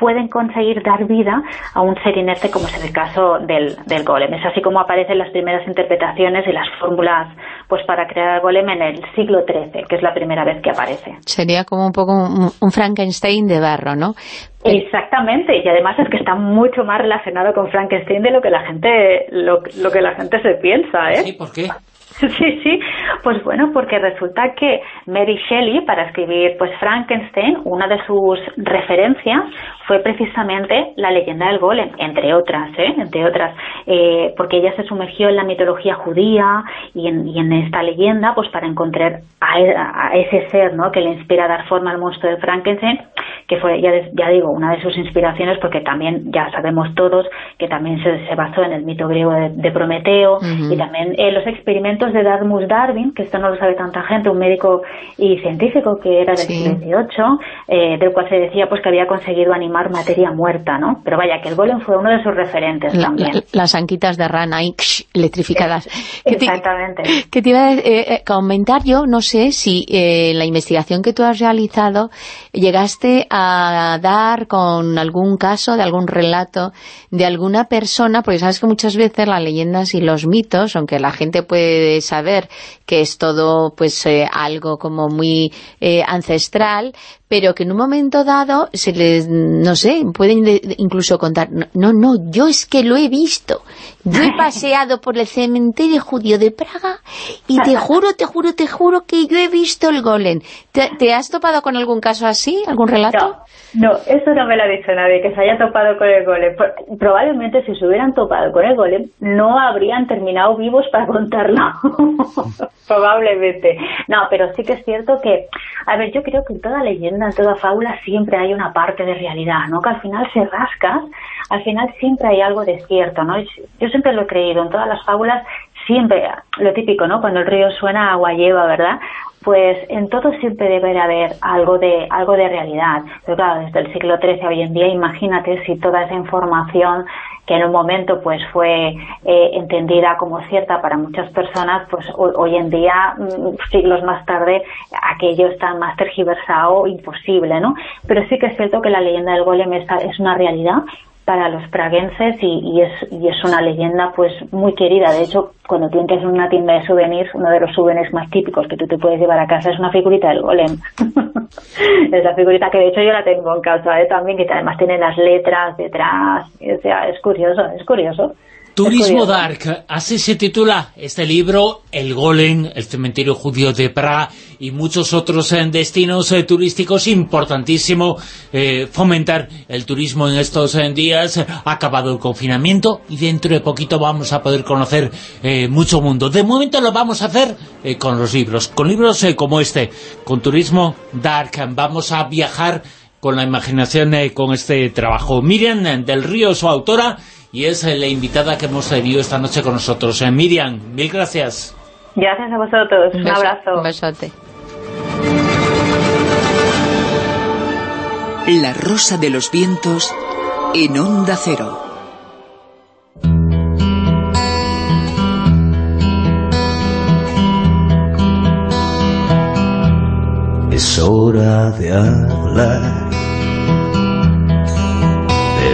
pueden conseguir dar vida a un ser inerte como es el caso del, del golem. Es así como aparecen las primeras interpretaciones y las fórmulas pues para crear el golem en el siglo XIII, que es la primera vez que aparece. Sería como un poco un, Frankenstein de barro, ¿no? Exactamente, y además es que está mucho más relacionado con Frankenstein de lo que la gente lo, lo que la gente se piensa, ¿eh? Sí, ¿por qué? Sí, sí, pues bueno, porque resulta que Mary Shelley, para escribir pues Frankenstein, una de sus referencias fue precisamente la leyenda del golem, entre otras, ¿eh? entre otras, eh, porque ella se sumergió en la mitología judía y en, y en esta leyenda, pues para encontrar a, a, ese ser, ¿no? Que le inspira a dar forma al monstruo de Frankenstein, que fue, ya, ya digo, una de sus inspiraciones, porque también ya sabemos todos que también se, se basó en el mito griego de, de Prometeo y también en los experimentos de Darmus Darwin, que esto no lo sabe tanta gente, un médico y científico que era del siglo XVIII, eh, del cual se decía pues que había conseguido animar materia muerta, ¿no? Pero vaya, que el golem fue uno de sus referentes también. las anquitas de rana electrificadas. Exactamente. Que te, iba a eh, eh, comentar yo, no sé si la investigación que tú has realizado llegaste a dar con algún caso, de algún relato, de alguna persona, porque sabes que muchas veces las leyendas y los mitos, aunque la gente puede saber que es todo pues eh, algo como muy eh, ancestral, pero que en un momento dado se les, no sé, pueden incluso contar, no, no, yo es que lo he visto, yo he paseado por el cementerio judío de Praga y te juro, te juro, te juro que yo he visto el golem. ¿Te, has topado con algún caso así, algún relato? No, eso no me lo ha dicho nadie, que se haya topado con el golem. Probablemente si se hubieran topado con el golem, no habrían terminado vivos para contarlo. Probablemente. No, pero sí que es cierto que, a ver, yo creo que en toda leyenda, en toda fábula, siempre hay una parte de realidad, ¿no? Que al final se rascas, al final siempre hay algo de cierto, ¿no? Yo siempre lo he creído, en todas las fábulas siempre, lo típico, ¿no? Cuando el río suena, agua lleva, ¿verdad? Pues en todo siempre debe de haber algo de, algo de realidad. Pero claro, desde el siglo XIII hoy en día, imagínate si toda esa información que en un momento pues fue eh, entendida como cierta para muchas personas, pues hoy, en día, mm, siglos más tarde, aquello está más tergiversado, imposible, ¿no? Pero sí que es cierto que la leyenda del golem es, es una realidad para los praguenses y, es, y es una leyenda pues muy querida. De hecho, cuando tú entras en una tienda de souvenirs, uno de los souvenirs más típicos que tú te puedes llevar a casa es una figurita del golem. Esa figurita que de hecho yo la tengo en casa ¿eh? también, que además tiene las letras detrás. O sea, es curioso, es curioso. Turismo Dark, así se titula este libro, El Golem, el cementerio judío de Praga y muchos otros en destinos eh, turísticos. Importantísimo eh, fomentar el turismo en estos eh, días. Ha acabado el confinamiento y dentro de poquito vamos a poder conocer mucho mundo. De momento lo vamos a hacer con los libros, con libros como este, con Turismo Dark. Vamos a viajar con la imaginación con este trabajo. Miriam del Río, su autora, y es la invitada que hemos tenido esta noche con nosotros. Eh, Miriam, mil gracias. Gracias a vosotros. Un, abrazo. Un besote. La rosa de los vientos en onda cero. Es hora de hablar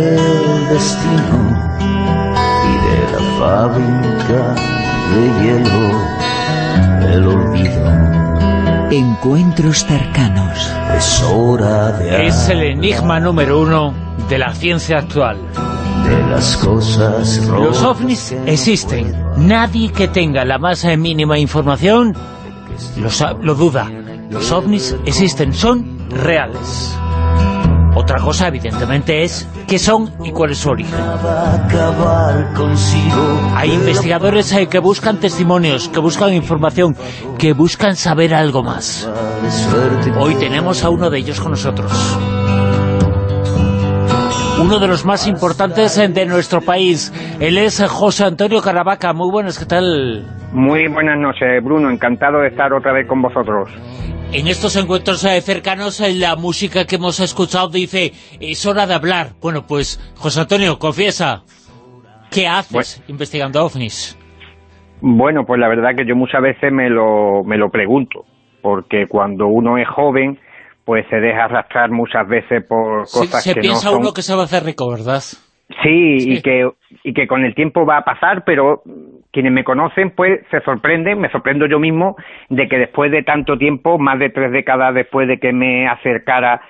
el destino y de la fábrica de hielo el olvido. Encuentros cercanos. Es hora de... Es el enigma número uno de la ciencia actual. De las cosas Los ovnis existen. Nadie que tenga la más mínima información lo duda. Los ovnis existen, son reales. Otra cosa, evidentemente, es qué son y cuál es su origen. Hay investigadores eh, que buscan testimonios, que buscan información, que buscan saber algo más. Hoy tenemos a uno de ellos con nosotros. Uno de los más importantes eh, de nuestro país. Él es José Antonio Caravaca. Muy buenas, ¿qué tal? Muy buenas noches, Bruno. Encantado de estar otra vez con vosotros. En estos encuentros eh, cercanos, eh, la música que hemos escuchado dice, es hora de hablar. Bueno, pues, José Antonio, confiesa, ¿qué haces investigando ovnis? Bueno, pues la verdad que yo muchas veces me lo, me lo pregunto, porque cuando uno es joven, pues se deja arrastrar muchas veces por cosas se que piensa uno que se va a hacer rico, ¿verdad? Sí, Y, que, y que con el tiempo va a pasar, pero quienes me conocen pues se sorprenden, me sorprendo yo mismo de que después de tanto tiempo, más de tres décadas después de que me acercara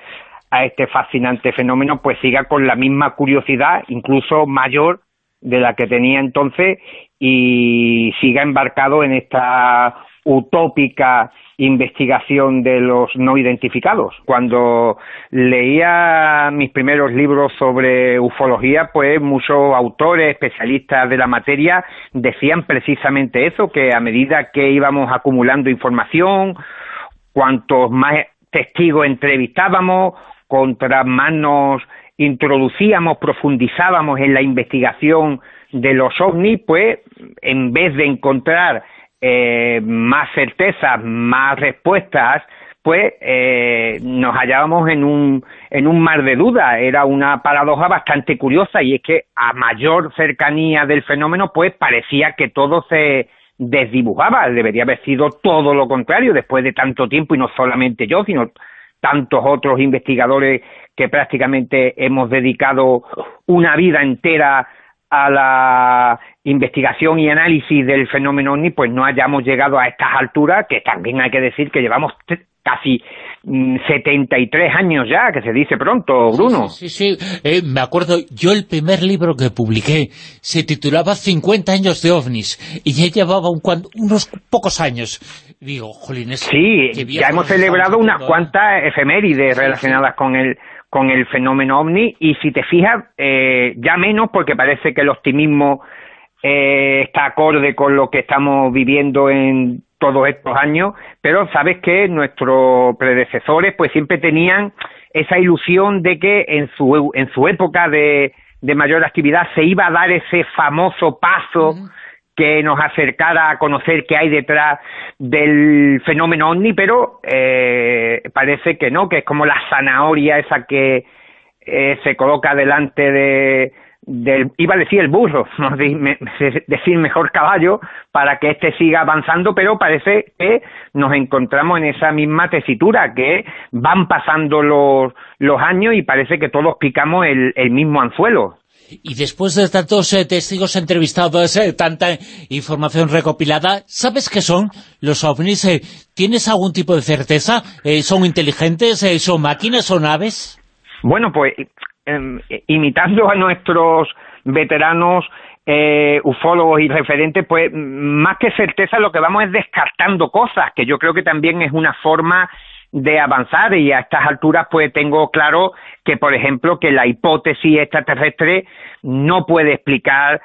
a este fascinante fenómeno, pues siga con la misma curiosidad, incluso mayor de la que tenía entonces y siga embarcado en esta utópica investigación de los no identificados. Cuando leía mis primeros libros sobre ufología, pues muchos autores, especialistas de la materia, decían precisamente eso, que a medida que íbamos acumulando información, cuantos más testigos entrevistábamos, contra más nos introducíamos, profundizábamos en la investigación de los ovnis, pues en vez de encontrar eh, más certezas, más respuestas, pues eh, nos hallábamos en un, en un mar de dudas. Era una paradoja bastante curiosa y es que a mayor cercanía del fenómeno, pues parecía que todo se desdibujaba. Debería haber sido todo lo contrario después de tanto tiempo y no solamente yo, sino tantos otros investigadores que prácticamente hemos dedicado una vida entera a la investigación y análisis del fenómeno OVNI, pues no hayamos llegado a estas alturas, que también hay que decir que llevamos casi 73 mm, años ya, que se dice pronto, Bruno. Sí, sí, eh, me acuerdo, yo el primer libro que publiqué se titulaba 50 años de ovnis, y ya llevaba unos pocos años. Digo, jolines... Sí, ya hemos celebrado unas cuantas efemérides relacionadas con el con el fenómeno ovni y si te fijas, eh, ya menos porque parece que el optimismo eh, está acorde con lo que estamos viviendo en todos estos años, pero sabes que nuestros predecesores pues siempre tenían esa ilusión de que en su, en su época de, de mayor actividad se iba a dar ese famoso paso que nos acercara a conocer qué hay detrás del fenómeno ovni, pero eh, parece que no, que es como la zanahoria esa que eh, se coloca delante de, del, iba a decir el burro, no decir mejor caballo, para que éste siga avanzando, pero parece que nos encontramos en esa misma tesitura, que van pasando los, los años y parece que todos picamos el, el mismo anzuelo. Y después de tantos eh, testigos entrevistados, eh, tanta información recopilada, ¿sabes qué son los ovnis? Eh, ¿Tienes algún tipo de certeza? ¿Son inteligentes? ¿Son máquinas? ¿Son aves? Bueno, pues em, imitando a nuestros veteranos ufólogos y referentes, pues más que certeza lo que vamos es descartando cosas, que yo creo que también es una forma de avanzar y a estas alturas pues tengo claro que por ejemplo que la hipótesis extraterrestre no puede explicar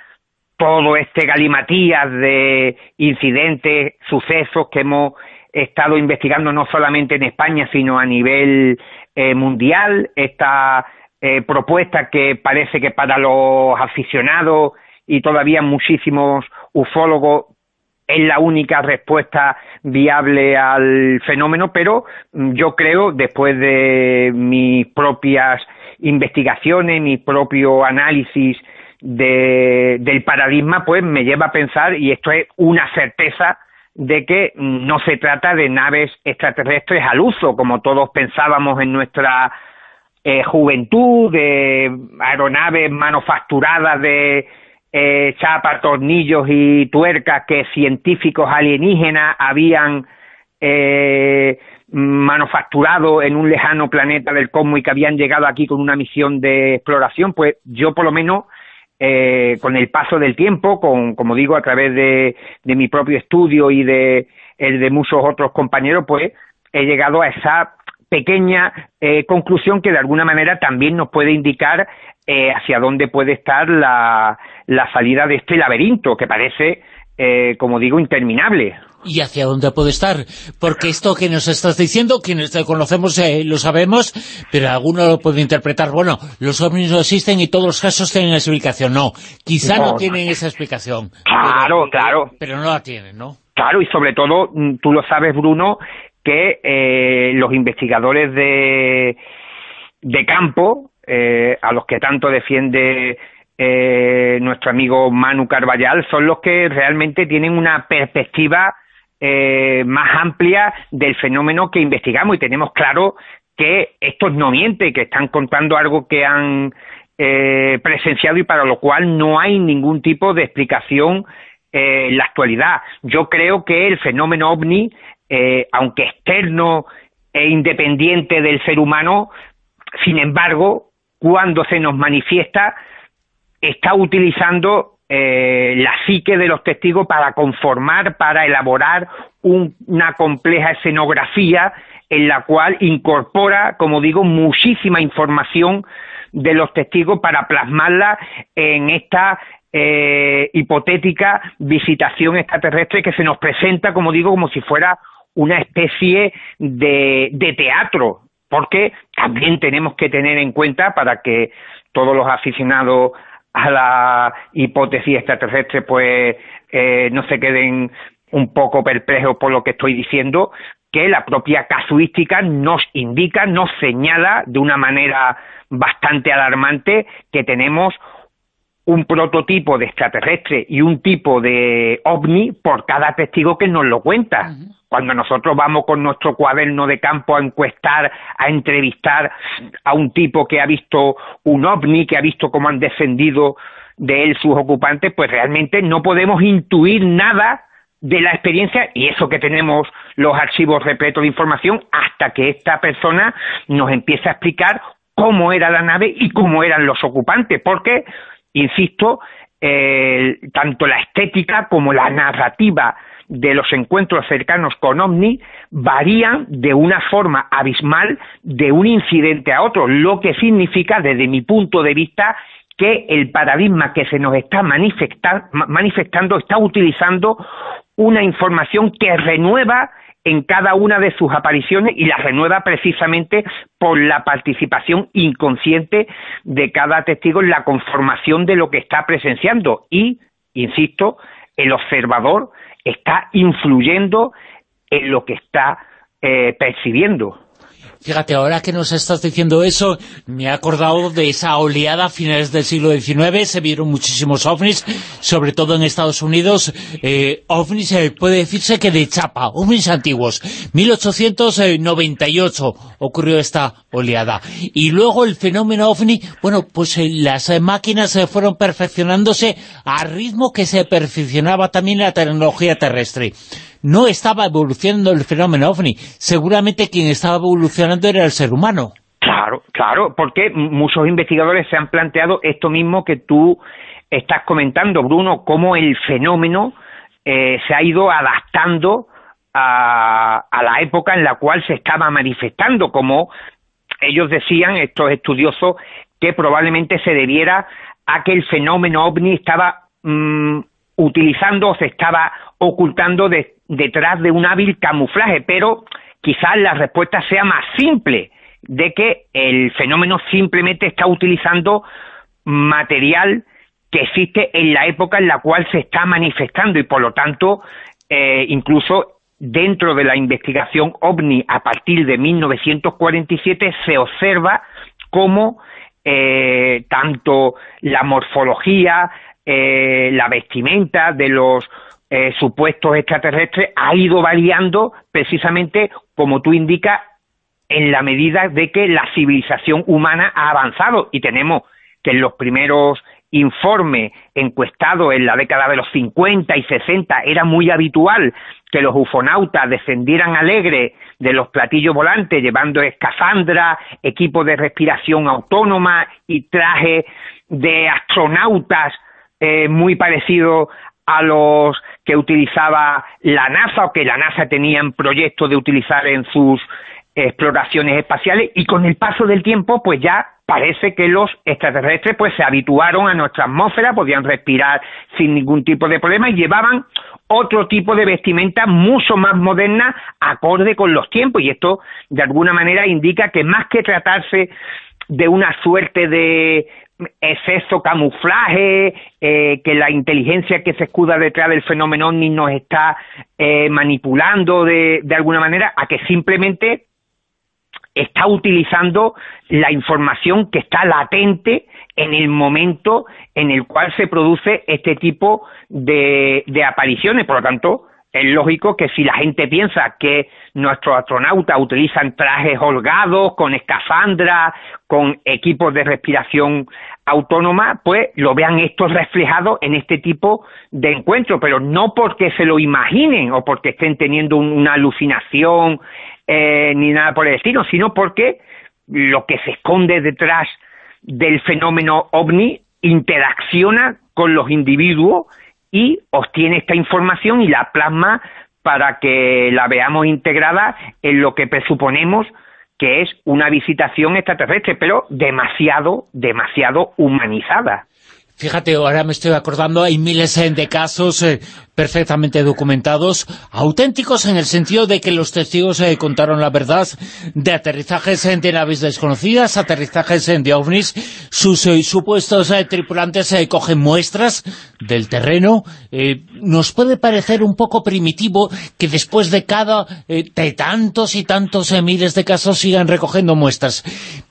todo este galimatías de incidentes, sucesos que hemos estado investigando no solamente en España sino a nivel eh, mundial, esta eh, propuesta que parece que para los aficionados y todavía muchísimos ufólogos es la única respuesta viable al fenómeno, pero mm, yo creo, después de mis propias investigaciones, mi propio análisis del paradigma, pues me lleva a pensar, y esto es una certeza, de que mm, no se trata de naves extraterrestres al uso, como todos pensábamos en nuestra eh, juventud, de aeronaves manufacturadas de eh, chapas, tornillos y tuercas que científicos alienígenas habían eh, manufacturado en un lejano planeta del cosmos y que habían llegado aquí con una misión de exploración, pues yo por lo menos eh, con el paso del tiempo, con, como digo, a través de, de mi propio estudio y de el de muchos otros compañeros, pues he llegado a esa pequeña eh, conclusión que de alguna manera también nos puede indicar eh, hacia dónde puede estar la, la, salida de este laberinto, que parece, eh, como digo, interminable. ¿Y hacia dónde puede estar? Porque esto que nos estás diciendo, quienes te conocemos eh, lo sabemos, pero alguno lo puede interpretar, bueno, los ovnis no existen y todos los casos tienen explicación. No, quizá no, tienen esa explicación. Claro, claro. Pero no la tienen, ¿no? Claro, y sobre todo, mm, tú lo sabes, Bruno, que eh, los investigadores de, de campo, eh, a los que tanto defiende eh, nuestro amigo Manu Carballal, son los que realmente tienen una perspectiva más amplia del fenómeno que investigamos y tenemos claro que estos no mienten, que están contando algo que han presenciado y para lo cual no hay ningún tipo de explicación en la actualidad. Yo creo que el fenómeno ovni eh, aunque externo e independiente del ser humano, sin embargo, cuando se nos manifiesta, está utilizando eh, la psique de los testigos para conformar, para elaborar una compleja escenografía en la cual incorpora, como digo, muchísima información de los testigos para plasmarla en esta eh, hipotética visitación extraterrestre que se nos presenta, como digo, como si fuera una especie de teatro, porque también tenemos que tener en cuenta para que todos los aficionados a la hipótesis extraterrestre pues eh, no se queden un poco perplejos por lo que estoy diciendo, que la propia casuística nos indica, nos señala de una manera bastante alarmante que tenemos un prototipo de extraterrestre y un tipo de ovni por cada testigo que nos lo cuenta. Cuando nosotros vamos con nuestro cuaderno de campo a encuestar, a entrevistar a un tipo que ha visto un ovni, que ha visto cómo han descendido de él sus ocupantes, pues realmente no podemos intuir nada de la experiencia y eso que tenemos los archivos repletos de información hasta que esta persona nos empiece a explicar cómo era la nave y cómo eran los ocupantes, porque insisto, tanto la estética como la narrativa de los encuentros cercanos con OVNI varían de una forma abismal de un incidente a otro, lo que significa, desde mi punto de vista, que el paradigma que se nos está manifestando está utilizando una información que renueva en cada una de sus apariciones y las renueva precisamente por la participación inconsciente de cada testigo en la conformación de lo que está presenciando. Y, insisto, el observador está influyendo en lo que está eh, percibiendo. Fíjate, ahora que nos estás diciendo eso, me he acordado de esa oleada a finales del siglo XIX, se vieron muchísimos ovnis, sobre todo en Estados Unidos, eh, ovnis eh, puede decirse que de chapa, ovnis antiguos. 1898 ocurrió esta oleada. Y luego el fenómeno ovni, bueno, pues eh, las máquinas se fueron perfeccionándose al ritmo que se perfeccionaba también la tecnología terrestre no estaba evolucionando el fenómeno OVNI. Seguramente quien estaba evolucionando era el ser humano. Claro, claro, porque muchos investigadores se han planteado esto mismo que tú estás comentando, Bruno, cómo el fenómeno eh, se ha ido adaptando a, a la época en la cual se estaba manifestando, como ellos decían, estos estudiosos, que probablemente se debiera a que el fenómeno ovni estaba mm, utilizando o se estaba ocultando detrás de un hábil camuflaje, pero quizás la respuesta sea más simple, de que el fenómeno simplemente está utilizando material que existe en la época en la cual se está manifestando y por lo tanto eh, incluso dentro de la investigación OVNI a partir de 1947 se observa cómo eh, tanto la morfología, eh, la vestimenta de los eh, supuestos extraterrestres ha ido variando precisamente, como tú indicas, en la medida de que la civilización humana ha avanzado. Y tenemos que en los primeros informes encuestados en la década de los 50 y 60 era muy habitual que los ufonautas descendieran alegres de los platillos volantes llevando escafandra, equipo de respiración autónoma y traje de astronautas eh, muy parecido a los que utilizaba la NASA o que la NASA tenía en proyecto de utilizar en sus exploraciones espaciales. Y con el paso del tiempo pues ya parece que los extraterrestres pues se habituaron a nuestra atmósfera, podían respirar sin ningún tipo de problema y llevaban otro tipo de vestimenta mucho más moderna acorde con los tiempos. Y esto de alguna manera indica que más que tratarse de una suerte de exceso camuflaje, eh, que la inteligencia que se escuda detrás del fenómeno OVNI nos está eh, manipulando de, de alguna manera, a que simplemente está utilizando la información que está latente en el momento en el cual se produce este tipo de, de apariciones. Por lo tanto, es lógico que si la gente piensa que nuestros astronautas utilizan trajes holgados, con escafandra, con equipos de respiración autónoma, pues lo vean esto reflejado en este tipo de encuentros, pero no porque se lo imaginen o porque estén teniendo una alucinación eh, ni nada por el estilo, sino porque lo que se esconde detrás del fenómeno ovni interacciona con los individuos y obtiene esta información y la plasma para que la veamos integrada en lo que presuponemos que es una visitación extraterrestre, pero demasiado, demasiado humanizada. Fíjate, ahora me estoy acordando, hay miles eh, de casos eh, perfectamente documentados, auténticos en el sentido de que los testigos eh, contaron la verdad de aterrizajes de naves desconocidas, aterrizajes de ovnis, sus supuestos tripulantes cogen muestras del terreno. nos puede parecer un poco primitivo que después de cada, de tantos y tantos miles de casos sigan recogiendo muestras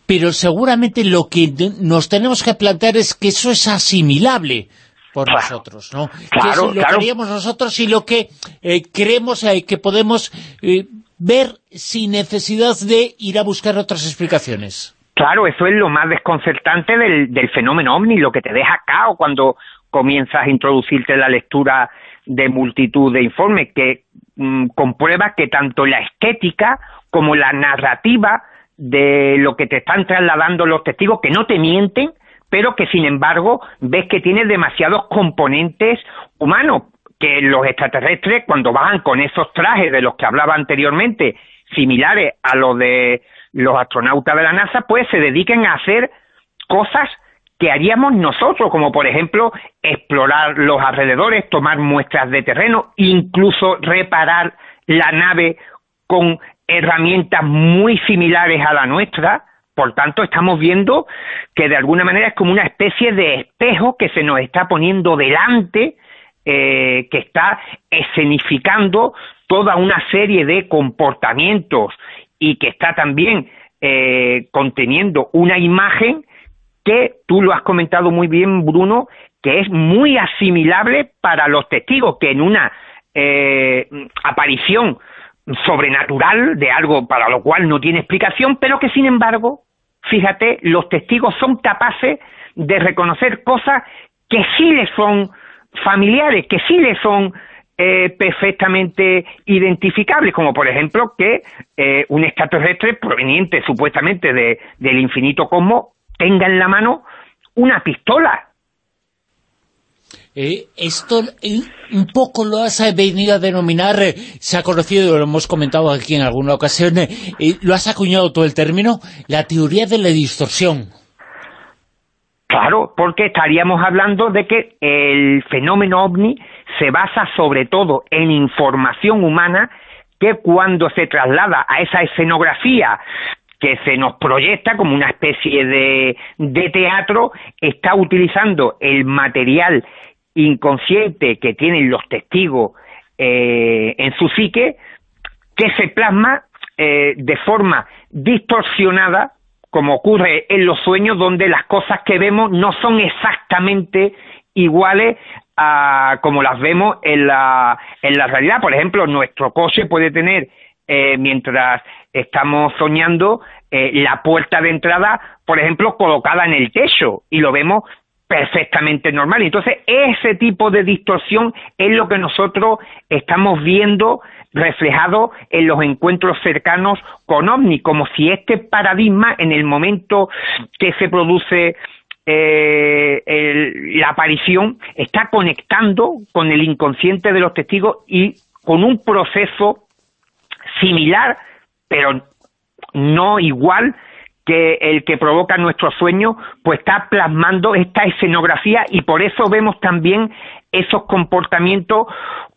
pero seguramente lo que nos tenemos que plantear es que eso es asimilable por nosotros, ¿no? que es lo que haríamos nosotros y lo que eh, creemos eh, que podemos eh, ver sin necesidad de ir a buscar otras explicaciones. Claro, eso es lo más desconcertante del, del fenómeno OVNI, lo que te deja cao cuando comienzas a introducirte en la lectura de multitud de informes, que mm, comprueba que tanto la estética como la narrativa de lo que te están trasladando los testigos, que no te mienten, pero que sin embargo ves que tiene demasiados componentes humanos, que los extraterrestres cuando bajan con esos trajes de los que hablaba anteriormente, similares a los de los astronautas de la NASA, pues se dediquen a hacer cosas que haríamos nosotros, como por ejemplo explorar los alrededores, tomar muestras de terreno, incluso reparar la nave con herramientas muy similares a la nuestra, por tanto estamos viendo que de alguna manera es como una especie de espejo que se nos está poniendo delante, eh, que está escenificando toda una serie de comportamientos y que está también eh, conteniendo una imagen que, tú lo has comentado muy bien, Bruno, que es muy asimilable para los testigos, que en una eh, aparición sobrenatural de algo para lo cual no tiene explicación, pero que sin embargo, fíjate, los testigos son capaces de reconocer cosas que sí les son familiares, que sí les son eh, perfectamente identificables, como por ejemplo que eh, un extraterrestre proveniente supuestamente de, del infinito cosmos tenga en la mano una pistola. Eh, esto un poco lo has venido a denominar, se ha conocido, lo hemos comentado aquí en alguna ocasión, lo has acuñado todo el término, la teoría de la distorsión. Claro, porque estaríamos hablando de que el fenómeno ovni se basa sobre todo en información humana que cuando se traslada a esa escenografía que se nos proyecta como una especie de, de teatro, está utilizando el material inconsciente que tienen los testigos eh, en su psique, que se plasma eh, de forma distorsionada como ocurre en los sueños, donde las cosas que vemos no son exactamente iguales a como las vemos en la, en la realidad. Por ejemplo, nuestro coche puede tener, eh, mientras estamos soñando, eh, la puerta de entrada, por ejemplo, colocada en el techo y lo vemos perfectamente normal. Entonces, ese tipo de distorsión es lo que nosotros estamos viendo reflejado en los encuentros cercanos con OVNI, como si este paradigma, en el momento que se produce eh, la aparición, está conectando con el inconsciente de los testigos y con un proceso similar, pero no igual que el que provoca nuestro sueño, pues está plasmando esta escenografía y por eso vemos también esos comportamientos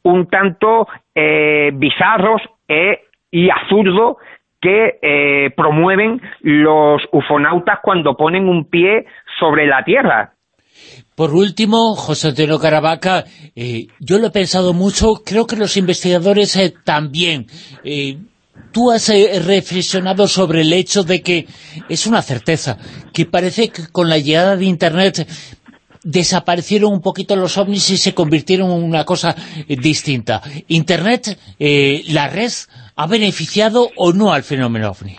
un tanto eh, bizarros eh, y absurdos que eh, promueven los ufonautas cuando ponen un pie sobre la Tierra. Por último, José Antonio Caravaca, yo lo he pensado mucho, creo que los investigadores también. Tú has reflexionado sobre el hecho de que es una certeza, que parece que con la llegada de Internet desaparecieron un poquito los ovnis y se convirtieron en una cosa eh, distinta. Internet, eh, la red, ¿ha beneficiado o no al fenómeno ovni?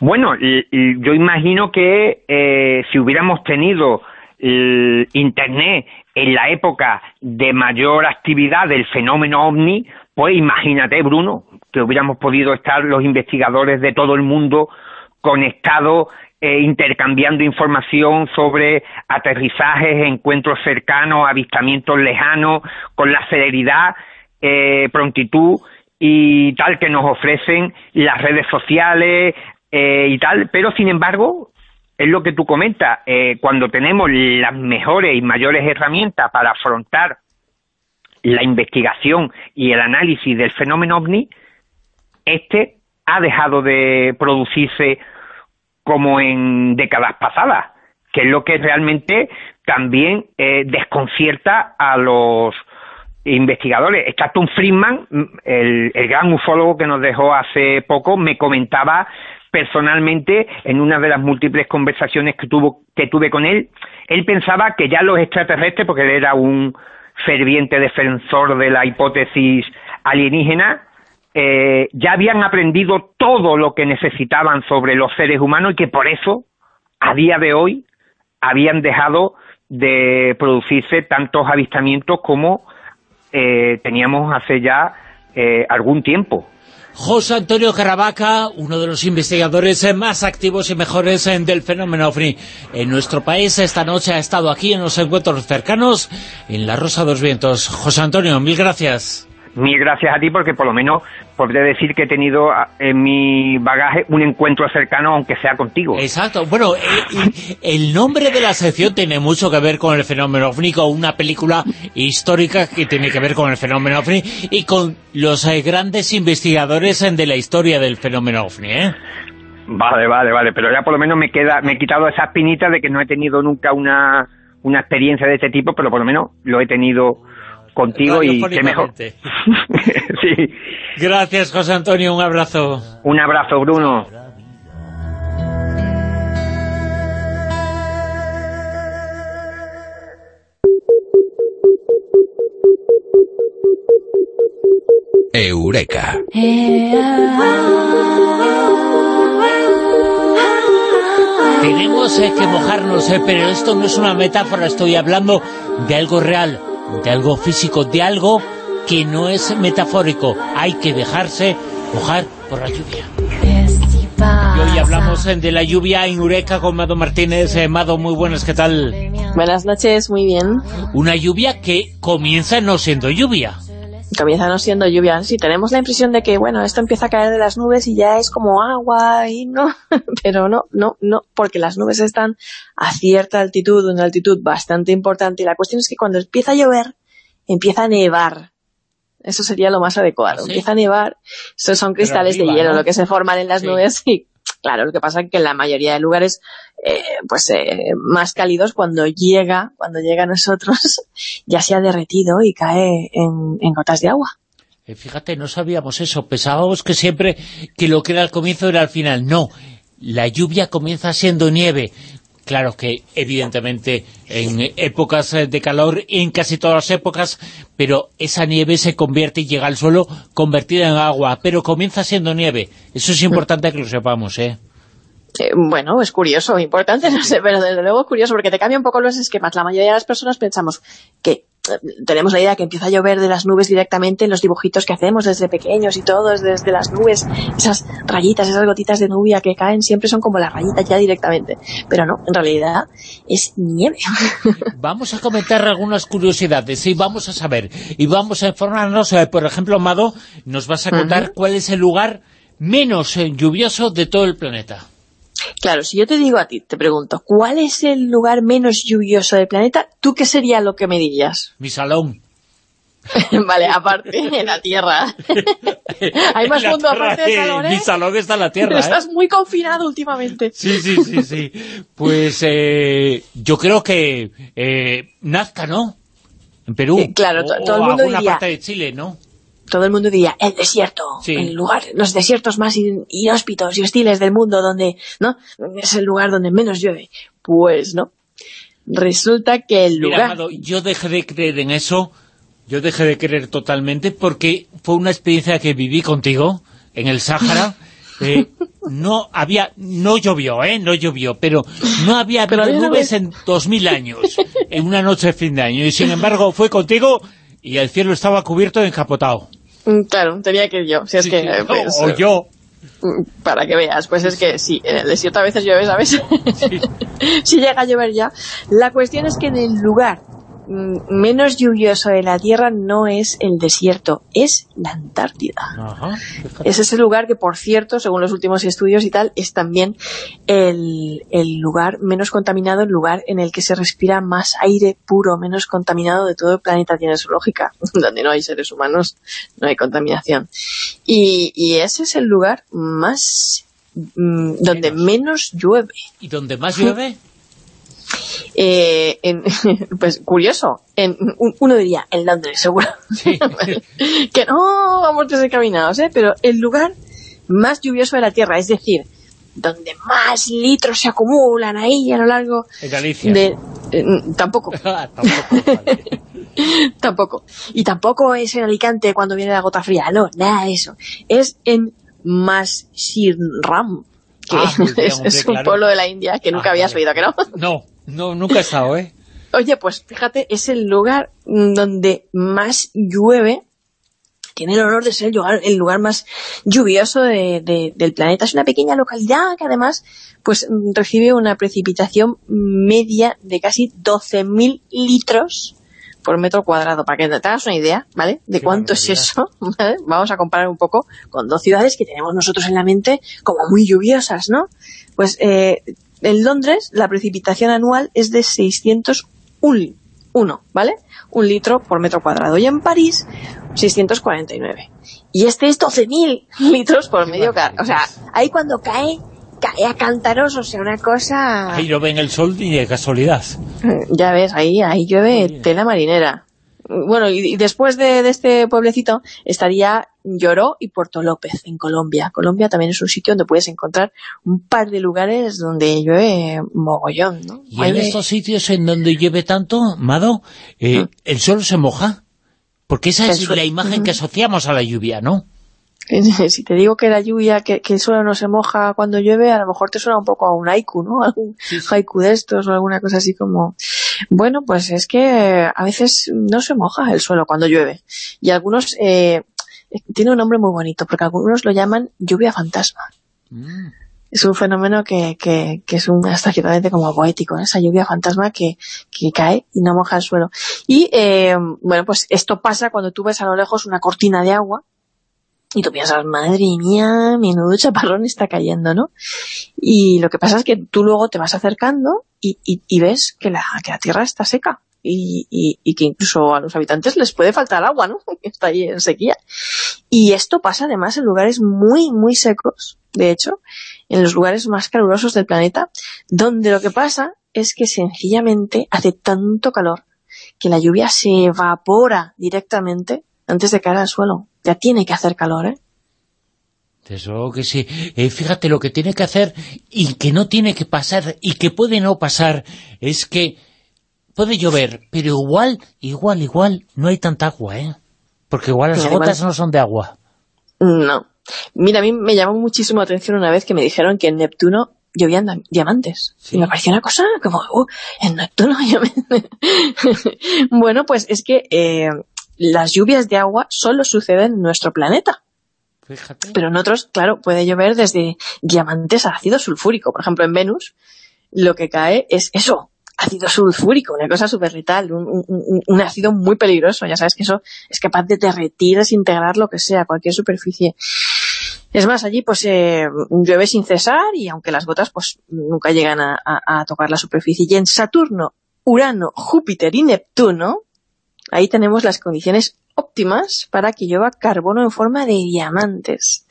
Bueno, yo imagino que eh, si hubiéramos tenido Internet en la época de mayor actividad del fenómeno ovni, pues imagínate, Bruno, que hubiéramos podido estar los investigadores de todo el mundo conectados eh, intercambiando información sobre aterrizajes, encuentros cercanos, avistamientos lejanos, con la celeridad, eh, prontitud y tal que nos ofrecen las redes sociales eh, y tal, pero sin embargo, es lo que tú comentas, cuando tenemos las mejores y mayores herramientas para afrontar la investigación y el análisis del fenómeno ovni, este ha dejado de producirse como en décadas pasadas, que es lo que realmente también eh, desconcierta a los investigadores. Stratton Friedman, el, el gran ufólogo que nos dejó hace poco, me comentaba personalmente en una de las múltiples conversaciones que, tuvo, que tuve con él, él pensaba que ya los extraterrestres, porque él era un ferviente defensor de la hipótesis alienígena, eh, ya habían aprendido todo lo que necesitaban sobre los seres humanos y que por eso, a día de hoy, habían dejado de producirse tantos avistamientos como eh, teníamos hace ya eh, algún tiempo. José Antonio Caravaca, uno de los investigadores más activos y mejores del fenómeno OVNI en nuestro país, esta noche ha estado aquí en los encuentros cercanos en La Rosa de los Vientos. José Antonio, mil gracias. Mil gracias a ti porque por lo menos podría decir que he tenido ah, en mi bagaje un encuentro cercano aunque sea contigo. Exacto. Bueno, eh, el nombre de la sección tiene mucho que ver con el fenómeno ovni, con una película histórica que tiene que ver con el fenómeno ovni y con los eh, grandes investigadores de la historia del fenómeno ovni, ¿eh? Vale, vale, vale, pero ya por lo menos me queda me he quitado esa espinita de que no he tenido nunca una, una experiencia de este tipo, pero por lo menos lo he tenido contigo y qué mejor. sí. Gracias, José Antonio, un abrazo. Un abrazo, Bruno. Eureka. Tenemos eh, que mojarnos, ¿eh? pero esto no es una metáfora, estoy hablando de algo real de algo físico, de algo que no es metafórico. Hay que dejarse mojar por la lluvia. Y hoy hablamos de la lluvia en Eureka con Mado Martínez. Eh, Mado, muy buenas, ¿qué tal? Buenas noches, muy bien. Una lluvia que comienza no siendo lluvia. Comienza no siendo lluvia. Sí, tenemos la impresión de que, bueno, esto empieza a caer de las nubes y ya es como agua y no, pero no, no, no, porque las nubes están a cierta altitud, una altitud bastante importante y la cuestión es que cuando empieza a llover, empieza a nevar. Eso sería lo más adecuado. Empieza a nevar, estos son cristales arriba, de hielo ¿no? lo que se forman en las Sí. nubes y claro, lo que pasa es que en la mayoría de lugares eh, pues eh, más cálidos cuando llega, cuando llega a nosotros ya se ha derretido y cae en, gotas de agua. Eh, Fíjate, no sabíamos eso. Pensábamos que siempre que lo que era al comienzo era al final. No, la lluvia comienza siendo nieve. Claro que, evidentemente, en épocas eh, de calor, en casi todas las épocas, pero esa nieve se convierte y llega al suelo convertida en agua, pero comienza siendo nieve. Eso es importante que lo sepamos, ¿eh? Eh, bueno, es curioso, importante, no sé, pero desde luego es curioso porque te cambia un poco los esquemas. La mayoría de las personas pensamos que eh, tenemos la idea que empieza a llover de las nubes directamente en los dibujitos que hacemos desde pequeños y todos, desde las nubes, esas rayitas, esas gotitas de lluvia que caen siempre son como las rayitas ya directamente. Pero no, en realidad es nieve. Vamos a comentar algunas curiosidades y vamos a saber, y vamos a informarnos, eh, por ejemplo, Amado, nos vas a contar cuál es el lugar menos lluvioso de todo el planeta. Claro, si yo te digo a ti, te pregunto, ¿cuál es el lugar menos lluvioso del planeta? ¿Tú qué sería lo que me dirías? Mi salón. vale, aparte, en la Tierra. Hay más mundo aparte de eh, salón, ¿eh? Mi salón está en la Tierra, ¿eh? Estás muy confinado últimamente. Sí, sí, sí, sí. Pues eh, yo creo que eh, Nazca, ¿no? En Perú. Eh, claro, O- todo el mundo alguna diría- parte de Chile, ¿no? Todo el mundo diría, el desierto, Sí. el lugar, los desiertos más in- inhóspitos y hostiles del mundo donde, ¿no? Es el lugar donde menos llueve. Pues no. Resulta que el Mira, lugar... Amado, yo dejé de creer en eso, yo dejé de creer totalmente porque fue una experiencia que viví contigo en el Sáhara. eh, no había, no llovió, ¿eh? No llovió, pero no había Pero nubes. en dos mil años, en una noche de fin de año. Y sin embargo fue contigo y el cielo estaba cubierto de encapotado. Mm, Claro, tenía que ir yo. Si es Sí, que... sí, eh, pues, o eh, yo. mm, Para que veas, pues es que sí, en el desierto a veces llueve, ¿sabes? si llega a llover ya. La cuestión es que en el lugar menos lluvioso de la Tierra no es el desierto, es la Antártida. Ajá. Es ese lugar que, por cierto, según los últimos estudios y tal, es también el, el lugar menos contaminado, el lugar en el que se respira más aire puro, menos contaminado de todo el planeta Tierra zoológica, donde no hay seres humanos, no hay contaminación. Y, y ese es el lugar más mm, donde menos llueve. ¿Y donde más llueve? Eh, en- pues curioso, en, un- uno diría en Londres, seguro. que no vamos desencaminados, ¿eh? pero el lugar más lluvioso de la Tierra, es decir, donde más litros se acumulan ahí a lo largo En Galicia. de... eh, tampoco. tampoco. Y tampoco es en Alicante cuando viene la gota fría, no, nada de eso. Es en Masirram, que Ah, es, un claro. pueblo de la India que nunca Ah, habías vale. oído, ¿que no? No, no, nunca he estado, ¿eh? Oye, pues fíjate, es el lugar donde más llueve, tiene el honor de ser el lugar, el lugar más lluvioso de- de- del planeta. Es una pequeña localidad que además pues recibe una precipitación media de casi 12.000 litros por metro cuadrado, para que te hagas una idea, ¿vale? De cuánto es eso, ¿vale? Vamos a comparar un poco con dos ciudades que tenemos nosotros en la mente como muy lluviosas, ¿no? Pues eh, en Londres la precipitación anual es de 601, ¿vale? Un litro por metro cuadrado. Y en París, 649. Y este es 12.000 litros por medio ca- O sea, ahí cuando cae, cae a cántaros, o sea, una cosa... Ahí no ven el sol ni de casualidad. Ya ves, ahí, ahí llueve tela marinera. Bueno, y, y después de, de este pueblecito estaría Lloró y Puerto López, en Colombia. Colombia también es un sitio donde puedes encontrar un par de lugares donde llueve mogollón, ¿no? Y en estos sitios en donde llueve tanto, Mado, eh, el suelo se moja. Porque esa es la imagen que asociamos a la lluvia, ¿no? Si te digo que la lluvia, que, que el suelo no se moja cuando llueve, a lo mejor te suena un poco a un haiku, ¿no? Algún haiku de estos o alguna cosa así como... Bueno, pues es que a veces no se moja el suelo cuando llueve. Y algunos... Eh, tiene un nombre muy bonito, porque algunos lo llaman lluvia fantasma. Es un fenómeno que, que, que es un hasta ciertamente como poético, ¿eh? esa lluvia fantasma que, que cae y no moja el suelo. Y, eh, bueno, pues esto pasa cuando tú ves a lo lejos una cortina de agua y tú piensas, madre mía, menudo chaparrón está cayendo, ¿no? Y lo que pasa es que tú luego te vas acercando y, y, y ves que la, que la tierra está seca. Y, y, y que incluso a los habitantes les puede faltar agua, ¿no? Que está ahí en sequía. Y esto pasa además en lugares muy, muy secos, de hecho, en los lugares más calurosos del planeta, donde lo que pasa es que sencillamente hace tanto calor que la lluvia se evapora directamente antes de caer al suelo. Ya tiene que hacer calor, ¿eh? Desde luego que sí. Eh, fíjate, lo que tiene que hacer y que no tiene que pasar y que puede no pasar es que puede llover, pero igual, igual, igual, no hay tanta agua, ¿eh? Porque igual las Mira, igual- gotas no son de agua. No. Mira, a mí me llamó muchísimo la atención una vez que me dijeron que en Neptuno llovían diamantes. Y me pareció una cosa como, uh, en Neptuno bueno, pues es que eh, las lluvias de agua solo suceden en nuestro planeta. Fíjate. Pero en otros, claro, puede llover desde diamantes a ácido sulfúrico. Por ejemplo, en Venus lo que cae es eso, ácido sulfúrico, una cosa súper letal, un, un- ácido muy peligroso. Ya sabes que eso es capaz de derretir, desintegrar lo que sea, cualquier superficie. Es más, allí pues eh, llueve sin cesar y aunque las gotas pues nunca llegan a, a- a tocar la superficie. Y en Saturno, Urano, Júpiter y Neptuno, ahí tenemos las condiciones óptimas para que llueva carbono en forma de diamantes.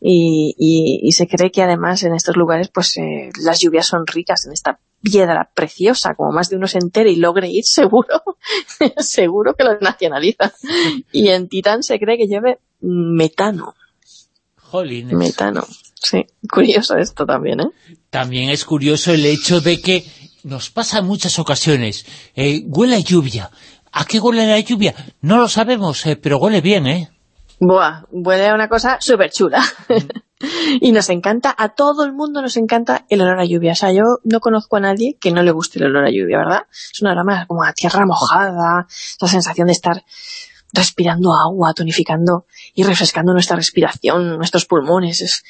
Y, y- y se cree que además en estos lugares pues eh, las lluvias son ricas en esta piedra preciosa, como más de uno se entere y logre ir seguro, seguro que lo nacionaliza. Y en Titán se cree que llueve metano. Jolines. Metano. Sí, curioso esto también, ¿eh? También es curioso el hecho de que nos pasa en muchas ocasiones. Eh, huele a lluvia. ¿A qué huele la lluvia? No lo sabemos, eh, pero huele bien, ¿eh? Buah, huele a una cosa súper chula. y nos encanta, a todo el mundo nos encanta el olor a lluvia. O sea, yo no conozco a nadie que no le guste el olor a lluvia, ¿verdad? Es un aroma como a tierra mojada, esa sensación de estar respirando agua, tonificando y refrescando nuestra respiración, nuestros pulmones. Es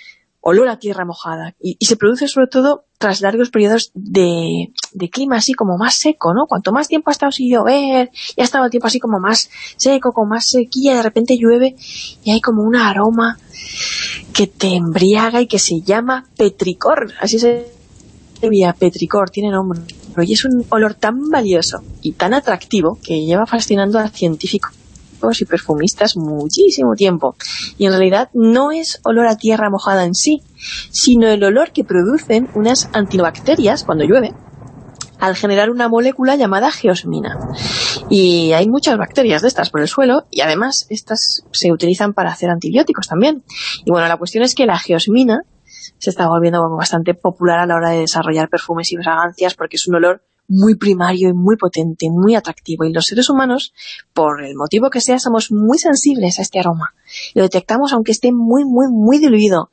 olor a tierra mojada. Y, se produce sobre todo tras largos periodos de, de clima así como más seco, ¿no? Cuanto más tiempo ha estado sin llover, y ha estado el tiempo así como más seco, con más sequía, de repente llueve y hay como un aroma que te embriaga y que se llama petricor. Así se petricor, tiene nombre. Y es un olor tan valioso y tan atractivo que lleva fascinando a científicos y perfumistas muchísimo tiempo. Y en realidad no es olor a tierra mojada en sí, sino el olor que producen unas antinobacterias cuando llueve al generar una molécula llamada geosmina. Y hay muchas bacterias de estas por el suelo y además estas se utilizan para hacer antibióticos también. Y bueno, la cuestión es que la geosmina se está volviendo bastante popular a la hora de desarrollar perfumes y fragancias porque es un olor muy primario y muy potente, muy atractivo. Y los seres humanos, por el motivo que sea, somos muy sensibles a este aroma. Lo detectamos aunque esté muy, muy, muy diluido.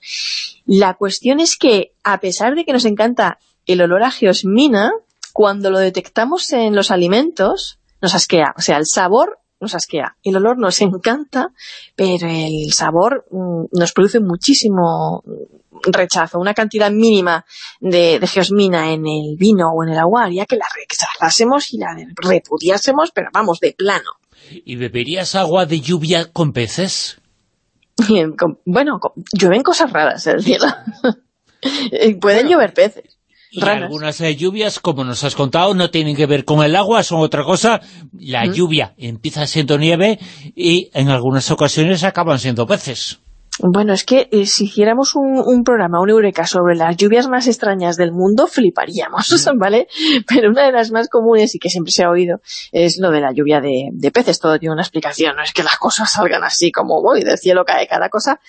La cuestión es que, a pesar de que nos encanta el olor a geosmina, cuando lo detectamos en los alimentos, nos asquea. O sea, el sabor nos asquea. El olor nos encanta, pero el sabor mm, nos produce muchísimo rechazo. Una cantidad mínima de, de geosmina en el vino o en el agua haría que la rechazásemos y la repudiásemos, pero vamos, de plano. ¿Y beberías agua de lluvia con peces? Con- bueno, con- llueven cosas raras en el cielo. Eh, Pueden llover peces. Y algunas eh, lluvias, como nos has contado, no tienen que ver con el agua, son otra cosa. La lluvia empieza siendo nieve y en algunas ocasiones acaban siendo peces. Bueno, es que eh, si hiciéramos un, un programa, un Eureka, sobre las lluvias más extrañas del mundo, fliparíamos, ¿vale? Pero una de las más comunes y que siempre se ha oído es lo de la lluvia de, de peces. Todo tiene una explicación, no es que las cosas salgan así como, uy, del cielo cae cada cosa.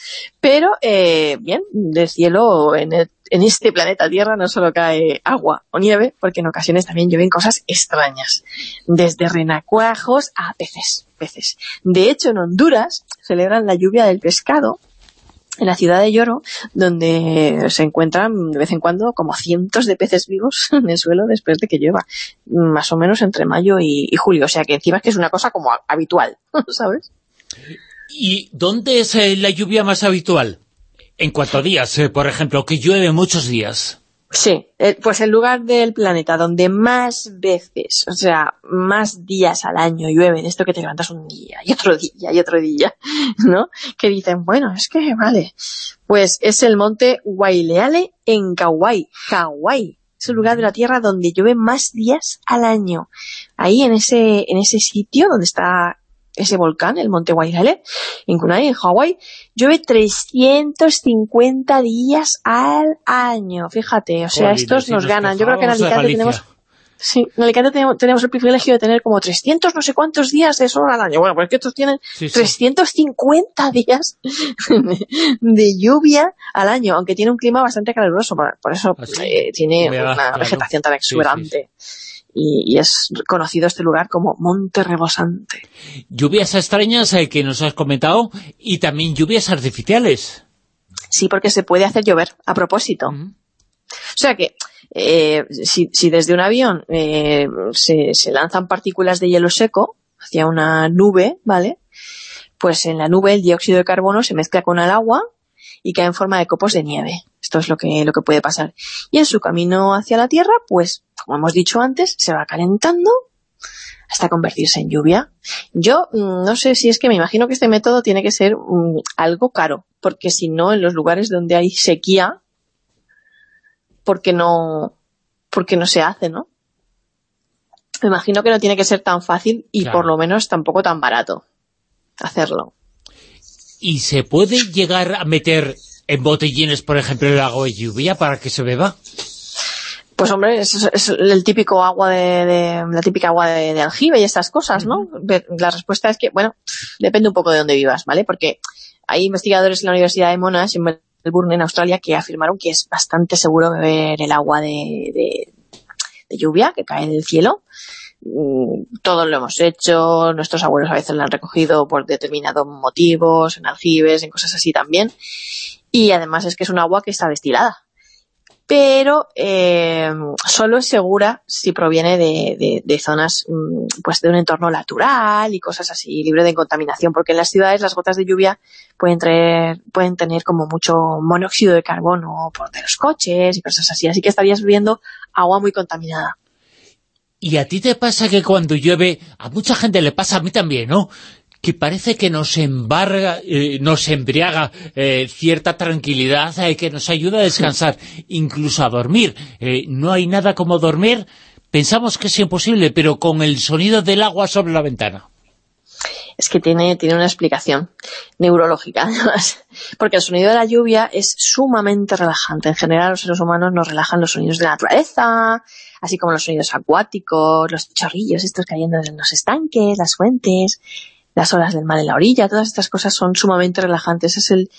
Pero, eh, bien, del cielo en, el- en este planeta Tierra no solo cae agua o nieve, porque en ocasiones también llueven cosas extrañas, desde renacuajos a peces. peces. De hecho, en Honduras celebran la lluvia del pescado, en la ciudad de Lloro, donde se encuentran de vez en cuando como cientos de peces vivos en el suelo después de que llueva, más o menos entre mayo y, julio. O sea que encima es que es una cosa como habitual, ¿sabes? ¿Y dónde es eh, la lluvia más habitual? En cuanto días, eh, por ejemplo, que llueve muchos días. Sí, eh, pues el lugar del planeta donde más veces, o sea, más días al año llueve, de esto que te levantas un día y otro día y otro día, ¿no? Que dicen, bueno, es que vale, pues es el monte Waileale en Kauai, Hawái. Es el lugar de la Tierra donde llueve más días al año. Ahí en ese, en ese sitio donde está ese volcán, el monte Waileale, en Kunai, en Hawái, llueve 350 días al año. Fíjate, o sea, estos si nos nos ganan. Yo creo que en Alicante tenemos... Sí, en Alicante tenemos, tenemos el privilegio de tener como 300 no sé cuántos días de sol al año. Bueno, pues es que estos tienen Sí, sí. 350 días de, lluvia al año, aunque tiene un clima bastante caluroso, por, eso eh, tiene una claro. vegetación tan Sí, exuberante. Y, y es conocido este lugar como Monte Rebosante. Lluvias extrañas eh, que nos has comentado y también lluvias artificiales. Sí, porque se puede hacer llover, a propósito. O sea que, eh, si, si desde un avión eh, se, se lanzan partículas de hielo seco hacia una nube, ¿vale? Pues en la nube el dióxido de carbono se mezcla con el agua y cae en forma de copos de nieve. Esto es lo que, lo que puede pasar. Y en su camino hacia la Tierra, pues, como hemos dicho antes, se va calentando hasta convertirse en lluvia. Yo mm, no sé si es que me imagino que este método tiene que ser mm, algo caro, porque si no, en los lugares donde hay sequía, porque no, porque no se hace, ¿no? Me imagino que no tiene que ser tan fácil y Claro. por lo menos tampoco tan barato hacerlo. ¿Y se puede llegar a meter en botellines, por ejemplo, el agua de lluvia para que se beba? Pues hombre, es, es el típico agua de, de- la típica agua de, de aljibe y estas cosas, ¿no? La respuesta es que, bueno, depende un poco de dónde vivas, ¿vale? Porque hay investigadores en la Universidad de Monash, en Melbourne, en Australia, que afirmaron que es bastante seguro beber el agua de, de- de lluvia que cae del cielo. Mm, Todos lo hemos hecho, nuestros abuelos a veces lo han recogido por determinados motivos, en aljibes, en cosas así también. Y además es que es un agua que está destilada pero eh, solo es segura si proviene de, de- zonas mm, pues de un entorno natural y cosas así, libre de contaminación, porque en las ciudades las gotas de lluvia pueden traer, pueden tener como mucho monóxido de carbono por de los coches y cosas así, así que estarías bebiendo agua muy contaminada. ¿Y a ti te pasa que cuando llueve, a mucha gente le pasa, a mí también, ¿no?, que parece que nos embarga, eh, nos embriaga eh, cierta tranquilidad eh, que nos ayuda a descansar, incluso a dormir. Eh, no hay nada como dormir, pensamos que es imposible, pero con el sonido del agua sobre la ventana. Es que tiene, tiene una explicación neurológica, además. Porque el sonido de la lluvia es sumamente relajante. En general, los seres humanos nos relajan los sonidos de la naturaleza, así como los sonidos acuáticos, los chorrillos estos cayendo en los estanques, las fuentes, las olas del mar en la orilla, todas estas cosas son sumamente relajantes. Es el,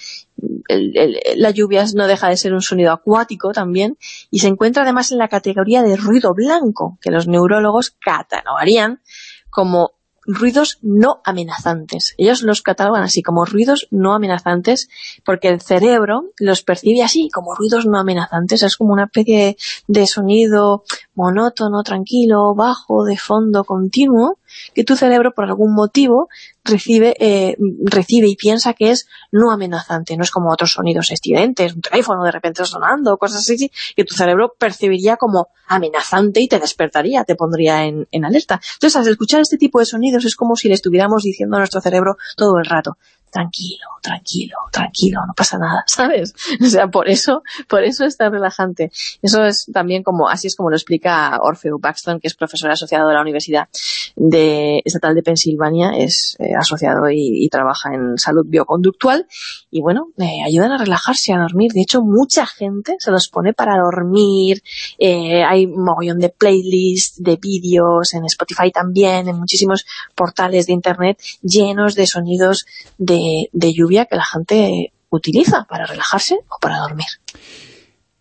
el- el- la lluvia no deja de ser un sonido acuático también y se encuentra además en la categoría de ruido blanco, que los neurólogos catalogarían como ruidos no amenazantes. Ellos los catalogan así como ruidos no amenazantes porque el cerebro los percibe así como ruidos no amenazantes. Es como una especie de, sonido monótono, tranquilo, bajo, de fondo continuo que tu cerebro por algún motivo recibe, eh, recibe y piensa que es no amenazante, no es como otros sonidos estridentes, un teléfono de repente sonando, cosas así, que tu cerebro percibiría como amenazante y te despertaría, te pondría en, en alerta. Entonces, al escuchar este tipo de sonidos es como si le estuviéramos diciendo a nuestro cerebro todo el rato, tranquilo, tranquilo, tranquilo, no pasa nada, ¿sabes? O sea, por eso, por eso es tan relajante. Eso es también como, así es como lo explica Orfeu Paxton, que es profesor asociado de la Universidad de, Estatal de Pensilvania, es eh, asociado y, y trabaja en salud bioconductual, y bueno, eh, ayudan a relajarse, a dormir. De hecho, mucha gente se los pone para dormir, eh, hay un mogollón de playlists, de vídeos, en Spotify también, en muchísimos portales de internet llenos de sonidos de, de lluvia que la gente utiliza para relajarse o para dormir.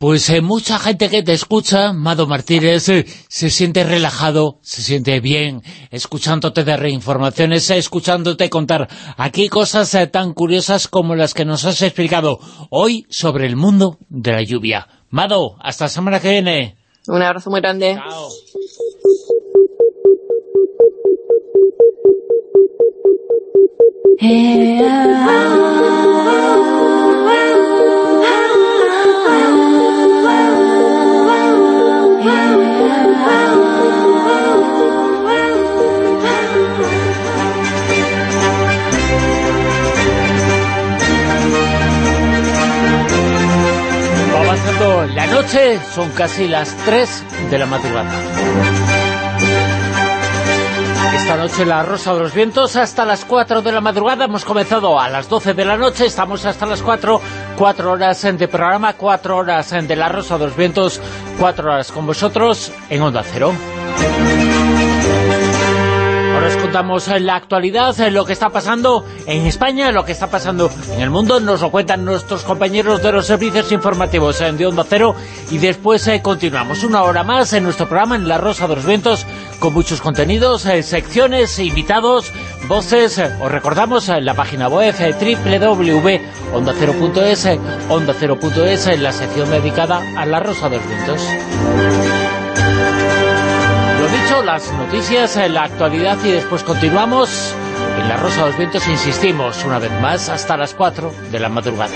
Pues eh, mucha gente que te escucha, Mado Martínez, eh, se siente relajado, se siente bien, escuchándote de reinformaciones, eh, escuchándote contar aquí cosas eh, tan curiosas como las que nos has explicado hoy sobre el mundo de la lluvia. Mado, hasta la semana que viene. Un abrazo muy grande. Va noche, son casi las 3 de la madrugada. Esta noche la Rosa de los Vientos hasta las 4 de la madrugada. Hemos comenzado a las 12 de la noche, estamos hasta las 4. 4 horas de programa, 4 horas de la Rosa de los Vientos, 4 horas con vosotros en Onda Cero. Ahora os contamos la actualidad, eh, lo que está pasando en España, lo que está pasando en el mundo. Nos lo cuentan nuestros compañeros de los servicios informativos eh, de Onda Cero. Y después eh, continuamos una hora más en nuestro programa en La Rosa de los Vientos con muchos contenidos, secciones, invitados, voces. Os recordamos la página web www.ondacero.es, eh, ondacero.es, en la sección dedicada a La Rosa de los Vientos. Las noticias, eh, la actualidad y después continuamos en La Rosa de los Vientos. Insistimos una vez más hasta las 4 de la madrugada.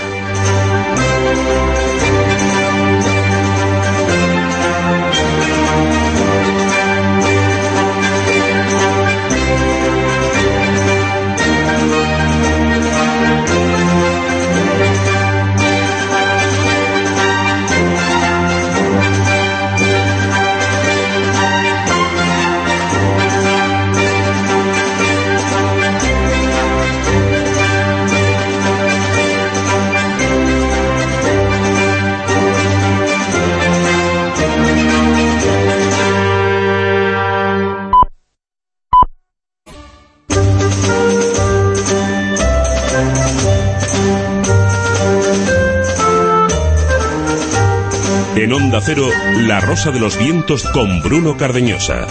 En Onda Cero, La Rosa de los Vientos con Bruno Cardeñosa.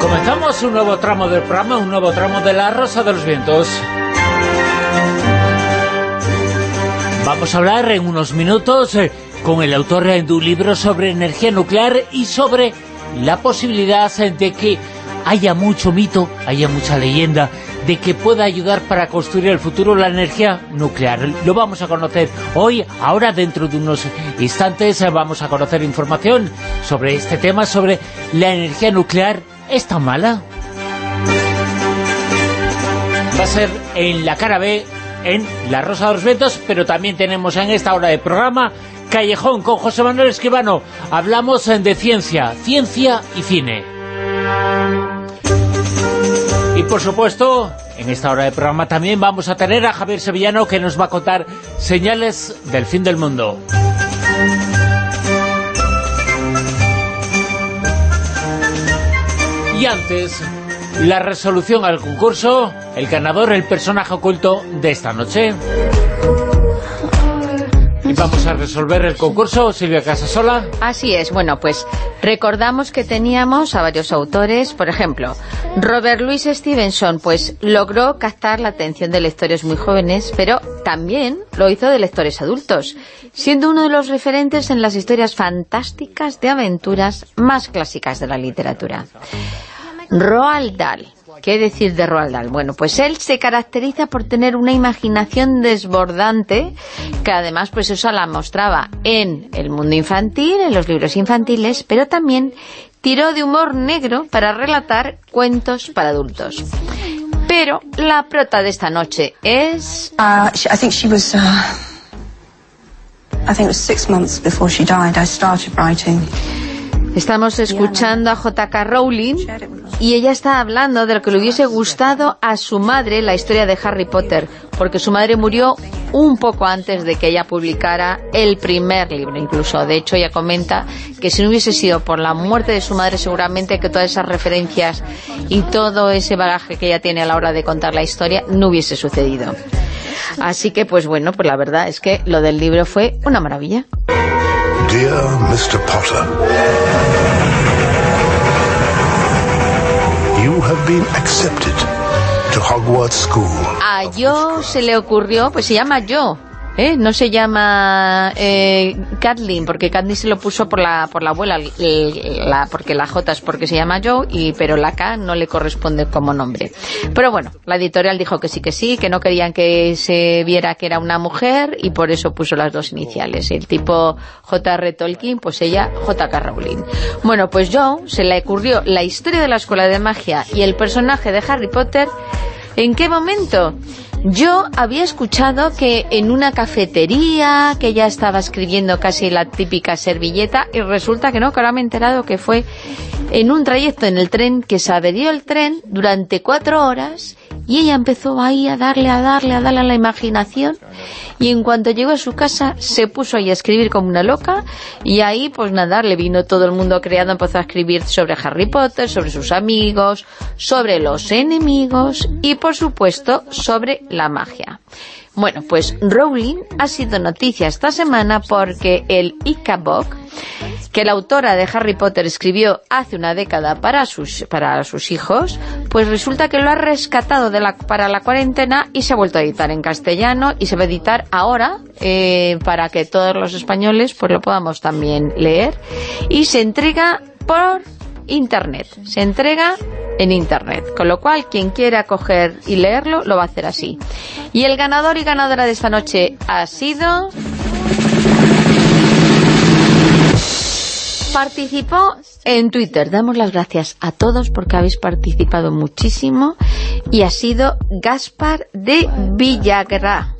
Comenzamos un nuevo tramo del programa, un nuevo tramo de La Rosa de los Vientos. Vamos a hablar en unos minutos eh, con el autor de un libro sobre energía nuclear y sobre la posibilidad de que haya mucho mito, haya mucha leyenda de que pueda ayudar para construir el futuro la energía nuclear. Lo vamos a conocer hoy, ahora dentro de unos instantes vamos a conocer información sobre este tema, sobre la energía nuclear. ¿Es tan mala? Va a ser en la cara B, en La Rosa de los Vientos, pero también tenemos en esta hora de programa Callejón con José Manuel Escribano. Hablamos de ciencia, ciencia y cine. Y por supuesto, en esta hora de programa también vamos a tener a Javier Sevillano que nos va a contar señales del fin del mundo. Y antes, la resolución al concurso, el ganador, el personaje oculto de esta noche. Y vamos a resolver el concurso, Silvia Casasola. Así es, bueno, pues recordamos que teníamos a varios autores, por ejemplo, Robert Louis Stevenson, pues logró captar la atención de lectores muy jóvenes, pero también lo hizo de lectores adultos, siendo uno de los referentes en las historias fantásticas de aventuras más clásicas de la literatura. Roald Dahl. ¿Qué decir de Roald Dahl? Bueno, pues él se caracteriza por tener una imaginación desbordante, que además pues eso la mostraba en el mundo infantil, en los libros infantiles, pero también tiró de humor negro para relatar cuentos para adultos. Pero la prota de esta noche es... Uh, I think she was. Uh, I think it was six months before she died. I started writing. Estamos escuchando a J.K. Rowling y ella está hablando de lo que le hubiese gustado a su madre la historia de Harry Potter, porque su madre murió un poco antes de que ella publicara el primer libro, incluso. De hecho, ella comenta que si no hubiese sido por la muerte de su madre, seguramente que todas esas referencias y todo ese bagaje que ella tiene a la hora de contar la historia no hubiese sucedido. Así que, pues bueno, pues la verdad es que lo del libro fue una maravilla. Dear Mr. Potter, you have been accepted to Hogwarts School. A Yo se le ocurrió, pues se llama Yo, ¿eh? no se llama eh, Kathleen, porque Kathleen se lo puso por la, por la abuela, el- la, porque la J es porque se llama Joe, y, pero la K no le corresponde como nombre. Pero bueno, la editorial dijo que sí, que sí, que no querían que se viera que era una mujer, y por eso puso las dos iniciales. El tipo J.R. Tolkien, pues ella J.K. Rowling. Bueno, pues Joe se le ocurrió la historia de la escuela de magia y el personaje de Harry Potter ¿En qué momento? Yo había escuchado que en una cafetería, que ella estaba escribiendo casi la típica servilleta, y resulta que no, que ahora me he enterado que fue en un trayecto en el tren, que se averió el tren durante cuatro horas, y ella empezó ahí a darle, a darle, a darle a la imaginación, y en cuanto llegó a su casa se puso ahí a escribir como una loca, y ahí pues nada, le vino todo el mundo creado, empezó a escribir sobre Harry Potter, sobre sus amigos, sobre los enemigos, y por supuesto sobre la magia. Bueno, pues Rowling ha sido noticia esta semana porque el Icabok, que la autora de Harry Potter escribió hace una década para sus, para sus hijos, pues resulta que lo ha rescatado de la, para la cuarentena y se ha vuelto a editar en castellano y se va a editar ahora eh, para que todos los españoles pues lo podamos también leer. Y se entrega por internet, se entrega en internet, con lo cual quien quiera coger y leerlo lo va a hacer así. Y el ganador y ganadora de esta noche ha sido... Participó en Twitter. Damos las gracias a todos porque habéis participado muchísimo y ha sido Gaspar de Villagra.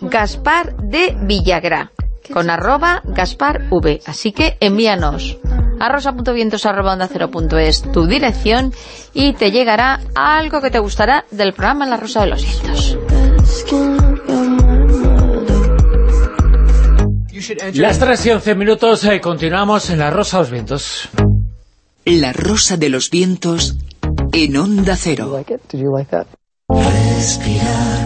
Gaspar de Villagra con arroba Gaspar V. Así que envíanos a rosa.vientos arroba onda cero punto es tu dirección y te llegará algo que te gustará del programa La Rosa de los Vientos. Las 3 y 11 minutos, eh, continuamos en La Rosa de los Vientos. La Rosa de los Vientos en Onda Cero. Respirar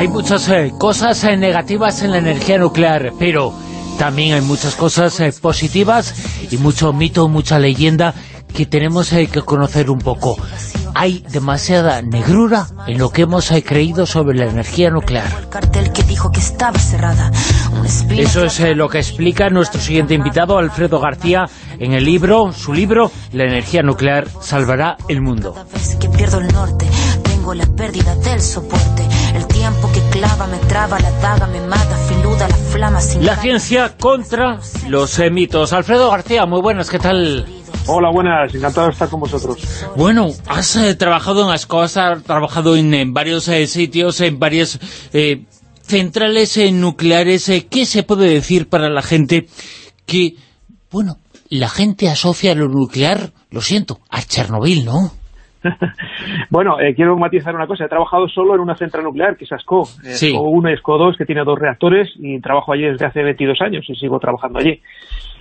Hay muchas eh, cosas eh, negativas en la energía nuclear, pero también hay muchas cosas eh, positivas y mucho mito, mucha leyenda que tenemos eh, que conocer un poco. Hay demasiada negrura en lo que hemos eh, creído sobre la energía nuclear. Eso es eh, lo que explica nuestro siguiente invitado, Alfredo García, en el libro, su libro, La energía nuclear salvará el mundo. vez que pierdo el norte, tengo la pérdida del soporte. El tiempo que clava me traba, la daga me mata, filuda la flama sin La ciencia contra los eh, mitos. Alfredo García, muy buenas, ¿qué tal? Hola, buenas, encantado de estar con vosotros. Bueno, has eh, trabajado en Ascoa, has trabajado en, en varios eh, sitios, en varias eh, centrales eh, nucleares. eh, ¿Qué se puede decir para la gente que, bueno, la gente asocia lo nuclear, lo siento, a Chernobyl, ¿no? Bueno, eh, quiero matizar una cosa. He trabajado solo en una central nuclear, que es ASCO. Eh, Sí. ASCO 1 y ASCO 2, que tiene dos reactores, y trabajo allí desde hace 22 años y sigo trabajando allí.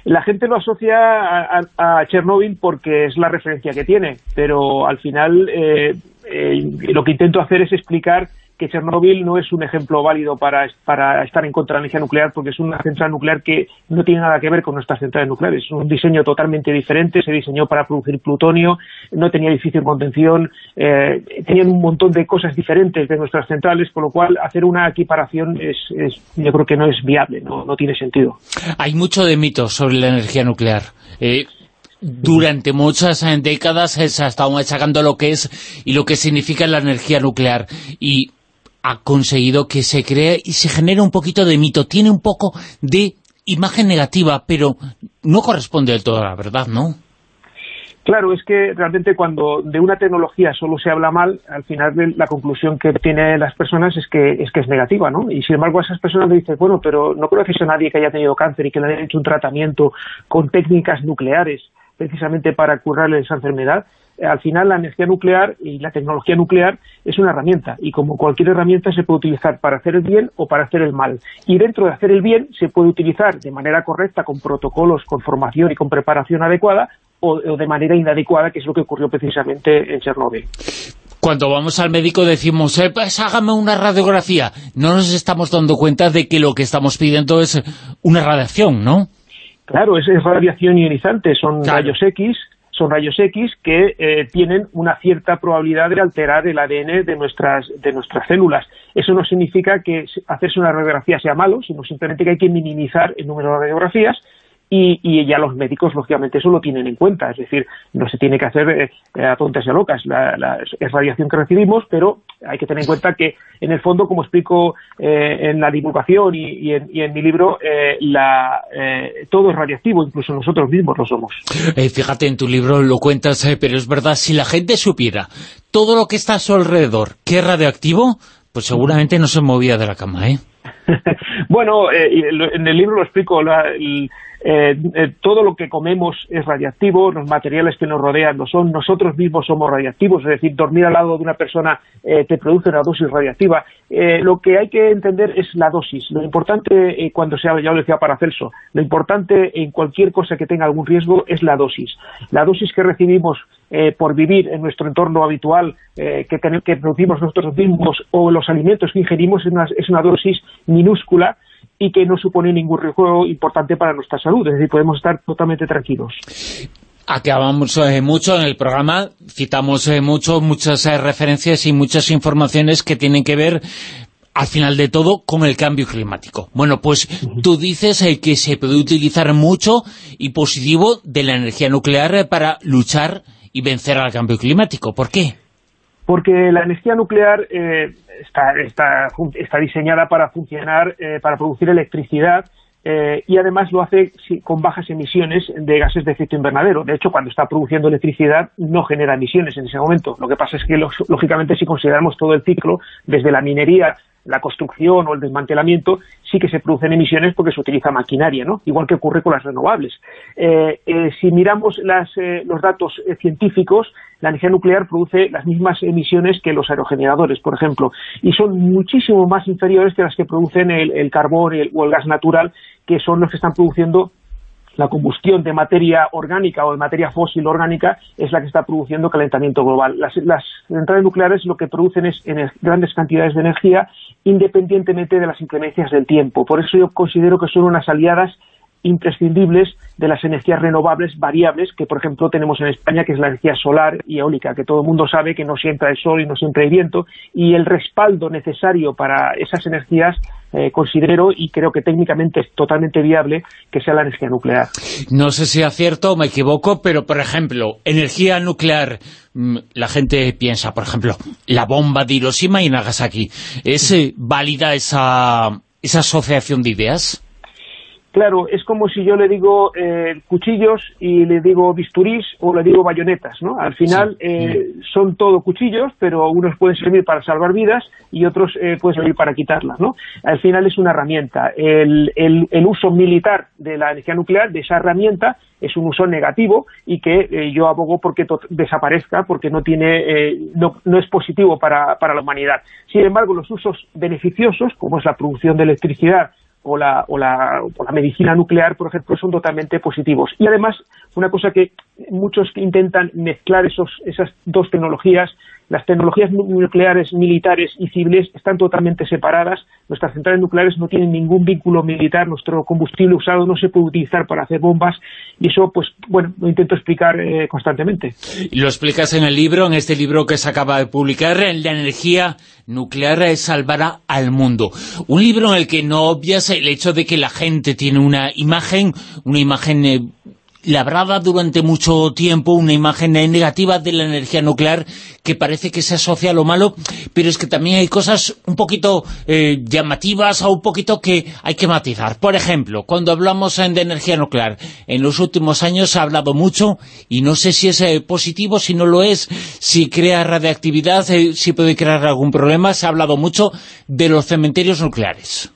La gente lo asocia a, a- a Chernóbil porque es la referencia que tiene, pero al final eh, eh, lo que intento hacer es explicar que Chernóbil no es un ejemplo válido para, para estar en contra de la energía nuclear porque es una central nuclear que no tiene nada que ver con nuestras centrales nucleares. Es un diseño totalmente diferente, se diseñó para producir plutonio, no tenía edificio en contención, eh, tenían un montón de cosas diferentes de nuestras centrales, por lo cual hacer una equiparación es, es- yo creo que no es viable, no, tiene sentido. Hay mucho de mitos sobre la energía nuclear. Eh, durante muchas eh, décadas se ha estado achacando lo que es y lo que significa la energía nuclear. Y ha conseguido que se cree y se genere un poquito de mito. Tiene un poco de imagen negativa, pero no corresponde del todo a la verdad, ¿no? Claro, es que realmente cuando de una tecnología solo se habla mal, al final la conclusión que tienen las personas es que es que es negativa, ¿no? Y sin embargo a esas personas le dices, bueno, pero no conoces a nadie que haya tenido cáncer y que le haya hecho un tratamiento con técnicas nucleares precisamente para curarle esa enfermedad, al final la energía nuclear y la tecnología nuclear es una herramienta y como cualquier herramienta se puede utilizar para hacer el bien o para hacer el mal. Y dentro de hacer el bien se puede utilizar de manera correcta, con protocolos, con formación y con preparación adecuada o, de manera inadecuada, que es lo que ocurrió precisamente en Chernóbil. Cuando vamos al médico decimos, eh, pues hágame una radiografía. No nos estamos dando cuenta de que lo que estamos pidiendo es una radiación, ¿no? Claro, es, radiación ionizante, son rayos X, son rayos X que eh, tienen una cierta probabilidad de alterar el ADN de nuestras, de nuestras células. Eso no significa que hacerse una radiografía sea malo, sino simplemente que hay que minimizar el número de radiografías y, ya los médicos, lógicamente, eso lo tienen en cuenta. Es decir, no se tiene que hacer eh, a tontas y a locas. La, es radiación que recibimos, pero hay que tener en cuenta que, en el fondo, como explico eh, en la divulgación y, en, mi libro, eh, la, todo es radiactivo, incluso nosotros mismos lo somos. fíjate, en tu libro lo cuentas, pero es verdad, si la gente supiera todo lo que está a su alrededor, que es radioactivo, pues seguramente no se movía de la cama, ¿eh? bueno, en el libro lo explico, la, eh, eh, todo lo que comemos es radiactivo, los materiales que nos rodean lo son, nosotros mismos somos radiactivos, es decir, dormir al lado de una persona eh, te produce una dosis radiactiva. lo que hay que entender es la dosis. Lo importante, cuando se habla, ya lo decía Paracelso, lo importante en cualquier cosa que tenga algún riesgo es la dosis. La dosis que recibimos por vivir en nuestro entorno habitual que, que, producimos nosotros mismos o los alimentos que ingerimos es una, es una dosis minúscula y que no supone ningún riesgo importante para nuestra salud, es decir, podemos estar totalmente tranquilos. Acabamos eh, mucho en el programa, citamos eh, mucho, muchas eh, referencias y muchas informaciones que tienen que ver al final de todo, con el cambio climático. Bueno, pues tú dices que se puede utilizar mucho y positivo de la energía nuclear para luchar y vencer al cambio climático. ¿Por qué? Porque la energía nuclear está, está, está diseñada para funcionar, eh, para producir electricidad eh, y además lo hace con bajas emisiones de gases de efecto invernadero. De hecho, cuando está produciendo electricidad no genera emisiones en ese momento. Lo que pasa es que, lógicamente, si consideramos todo el ciclo, desde la minería la construcción o el desmantelamiento, sí que se producen emisiones porque se utiliza maquinaria, ¿no? Igual que ocurre con las renovables. Eh, eh, si miramos eh, los datos científicos, la energía nuclear produce las mismas emisiones que los aerogeneradores, por ejemplo, y son muchísimo más inferiores que las que producen el, carbón o el gas natural, que son los que están produciendo la combustión de materia orgánica o de materia fósil orgánica es la que está produciendo calentamiento global. Las, centrales nucleares lo que producen es grandes cantidades de energía independientemente de las inclemencias del tiempo. Por eso yo considero que son unas aliadas imprescindibles de las energías renovables variables que, por ejemplo, tenemos en España, que es la energía solar y eólica, que todo el mundo sabe que no siempre hay sol y no siempre hay viento, y el respaldo necesario para esas energías eh, considero y creo que técnicamente es totalmente viable que sea la energía nuclear. No sé si acierto o me equivoco, pero, por ejemplo, energía nuclear, mm, la gente piensa, por ejemplo, la bomba de Hiroshima y Nagasaki. ¿Es eh, válida esa, esa asociación de ideas? Claro, es como si yo le digo eh, cuchillos y le digo bisturís o le digo bayonetas, ¿no? Al final eh, son todo cuchillos, pero unos pueden servir para salvar vidas y otros eh, pueden servir para quitarlas, ¿no? Al final es una herramienta. El, el, uso militar de la energía nuclear, de esa herramienta, es un uso negativo y que yo abogo porque desaparezca, porque no tiene no, no es positivo para, para la humanidad. Sin embargo, los usos beneficiosos, como es la producción de electricidad o la, o la, o la medicina nuclear, por ejemplo, son totalmente positivos. Y además, una cosa que muchos intentan mezclar esos, esas dos tecnologías las tecnologías nucleares militares y civiles están totalmente separadas, nuestras centrales nucleares no tienen ningún vínculo militar, nuestro combustible usado no se puede utilizar para hacer bombas y eso, pues, bueno, lo intento explicar eh, constantemente. Lo explicas en el libro, en este libro que se acaba de publicar, La energía nuclear salvará al mundo. Un libro en el que no obvias el hecho de que la gente tiene una imagen, una imagen... Eh, labrada durante mucho tiempo una imagen negativa de la energía nuclear que parece que se asocia a lo malo, pero es que también hay cosas un poquito eh, llamativas o un poquito que hay que matizar. Por ejemplo, cuando hablamos de energía nuclear, en los últimos años se ha hablado mucho, y no sé si es eh, positivo, si no lo es, si crea radiactividad, eh, si puede crear algún problema, se ha hablado mucho de los cementerios nucleares.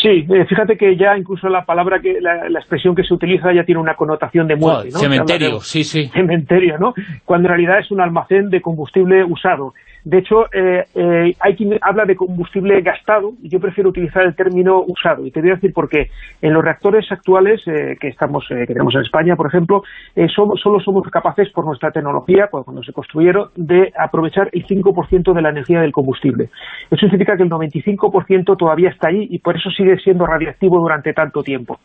Sí, eh, fíjate que ya incluso la palabra, que la, expresión que se utiliza ya tiene una connotación de muerte. Cementerio, sí, sí. Cementerio, ¿no? Cuando en realidad es un almacén de combustible usado. De hecho, eh, eh, hay quien habla de combustible gastado, y yo prefiero utilizar el término usado. Y te voy a decir por qué. En los reactores actuales eh, que estamos que tenemos en España, por ejemplo, somos, solo somos capaces, por nuestra tecnología, cuando se construyeron, de aprovechar el 5% de la energía del combustible. Eso significa que el 95% todavía está ahí y por eso sigue siendo radiactivo durante tanto tiempo.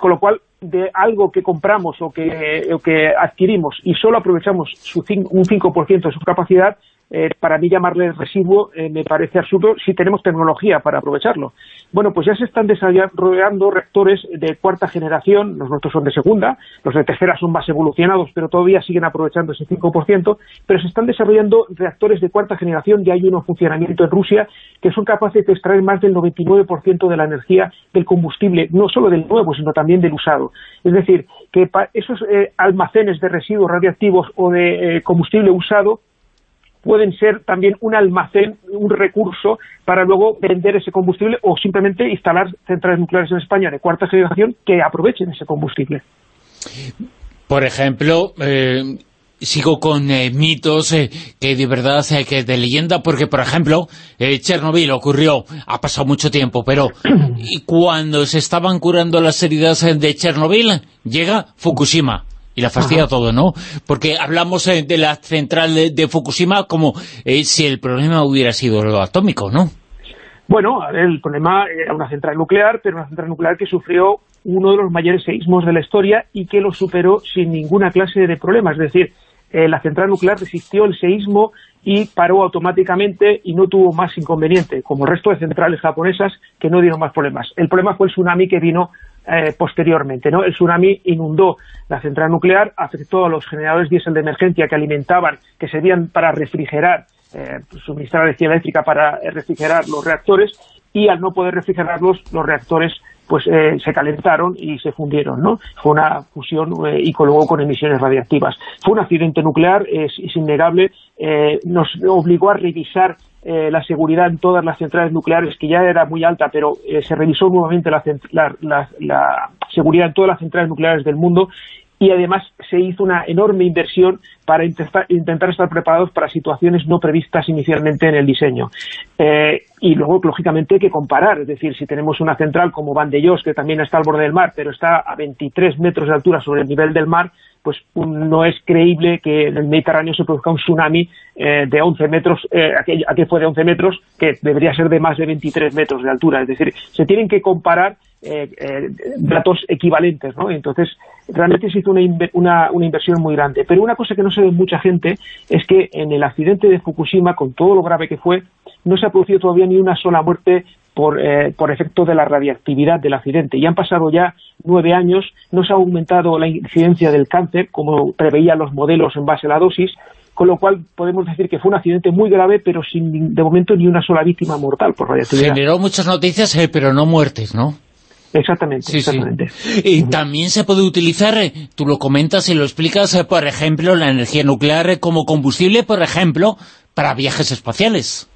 Con lo cual, de algo que compramos o que, que adquirimos y solo aprovechamos su un 5% de su capacidad, eh, para mí llamarle residuo eh, me parece absurdo si tenemos tecnología para aprovecharlo. Bueno, pues ya se están desarrollando reactores de cuarta generación, los nuestros son de segunda, los de tercera son más evolucionados, pero todavía siguen aprovechando ese 5%, pero se están desarrollando reactores de cuarta generación, ya hay uno en funcionamiento en Rusia, que son capaces de extraer más del 99% de la energía del combustible, no solo del nuevo, sino también del usado. Es decir, que esos eh, almacenes de residuos radiactivos o de combustible usado pueden ser también un almacén, un recurso para luego vender ese combustible o simplemente instalar centrales nucleares en España de cuarta generación que aprovechen ese combustible. Por ejemplo, eh, sigo con eh, mitos eh, que de verdad que de leyenda, porque por ejemplo, Chernobyl ocurrió, ha pasado mucho tiempo, pero cuando se estaban curando las heridas de Chernobyl, llega Fukushima y la fastidia todo, ¿no? Porque hablamos eh, de la central de, Fukushima como eh, si el problema hubiera sido lo atómico, ¿no? Bueno, el problema era una central nuclear, pero una central nuclear que sufrió uno de los mayores seísmos de la historia y que lo superó sin ninguna clase de problema. Es decir, eh, la central nuclear resistió el seísmo y paró automáticamente y no tuvo más inconveniente, como el resto de centrales japonesas que no dieron más problemas. El problema fue el tsunami que vino eh, posteriormente. ¿no? El tsunami inundó la central nuclear, afectó a los generadores diésel de emergencia que alimentaban, que servían para refrigerar, eh, suministrar energía eléctrica para refrigerar los reactores, y al no poder refrigerarlos, los reactores pues eh, se calentaron y se fundieron, ¿no? Fue una fusión eh, y luego con emisiones radiactivas. Fue un accidente nuclear, es, innegable, eh, nos obligó a revisar la seguridad en todas las centrales nucleares, que ya era muy alta, pero se revisó nuevamente la, la, seguridad en todas las centrales nucleares del mundo y además se hizo una enorme inversión para intentar, estar preparados para situaciones no previstas inicialmente en el diseño. Eh, y luego, lógicamente, hay que comparar, es decir, si tenemos una central como Vandellós, que también está al borde del mar, pero está a 23 metros de altura sobre el nivel del mar, pues no es creíble que en el Mediterráneo se produzca un tsunami eh, de 11 metros, eh, aquel, fue de 11 metros, que debería ser de más de 23 metros de altura. Es decir, se tienen que comparar eh, eh, datos equivalentes, ¿no? Entonces, realmente se hizo una, una, inversión muy grande. Pero una cosa que no se ve mucha gente es que en el accidente de Fukushima, con todo lo grave que fue, no se ha producido todavía ni una sola muerte por, eh, por efecto de la radiactividad del accidente. Y han pasado ya nueve años, no se ha aumentado la incidencia del cáncer, como preveían los modelos en base a la dosis, con lo cual podemos decir que fue un accidente muy grave, pero sin de momento ni una sola víctima mortal por radiactividad. Generó muchas noticias, pero no muertes, ¿no? Exactamente, exactamente. Y también se puede utilizar, eh, tú lo comentas y lo explicas, eh, por ejemplo, la energía nuclear eh, como combustible, por ejemplo, para viajes espaciales.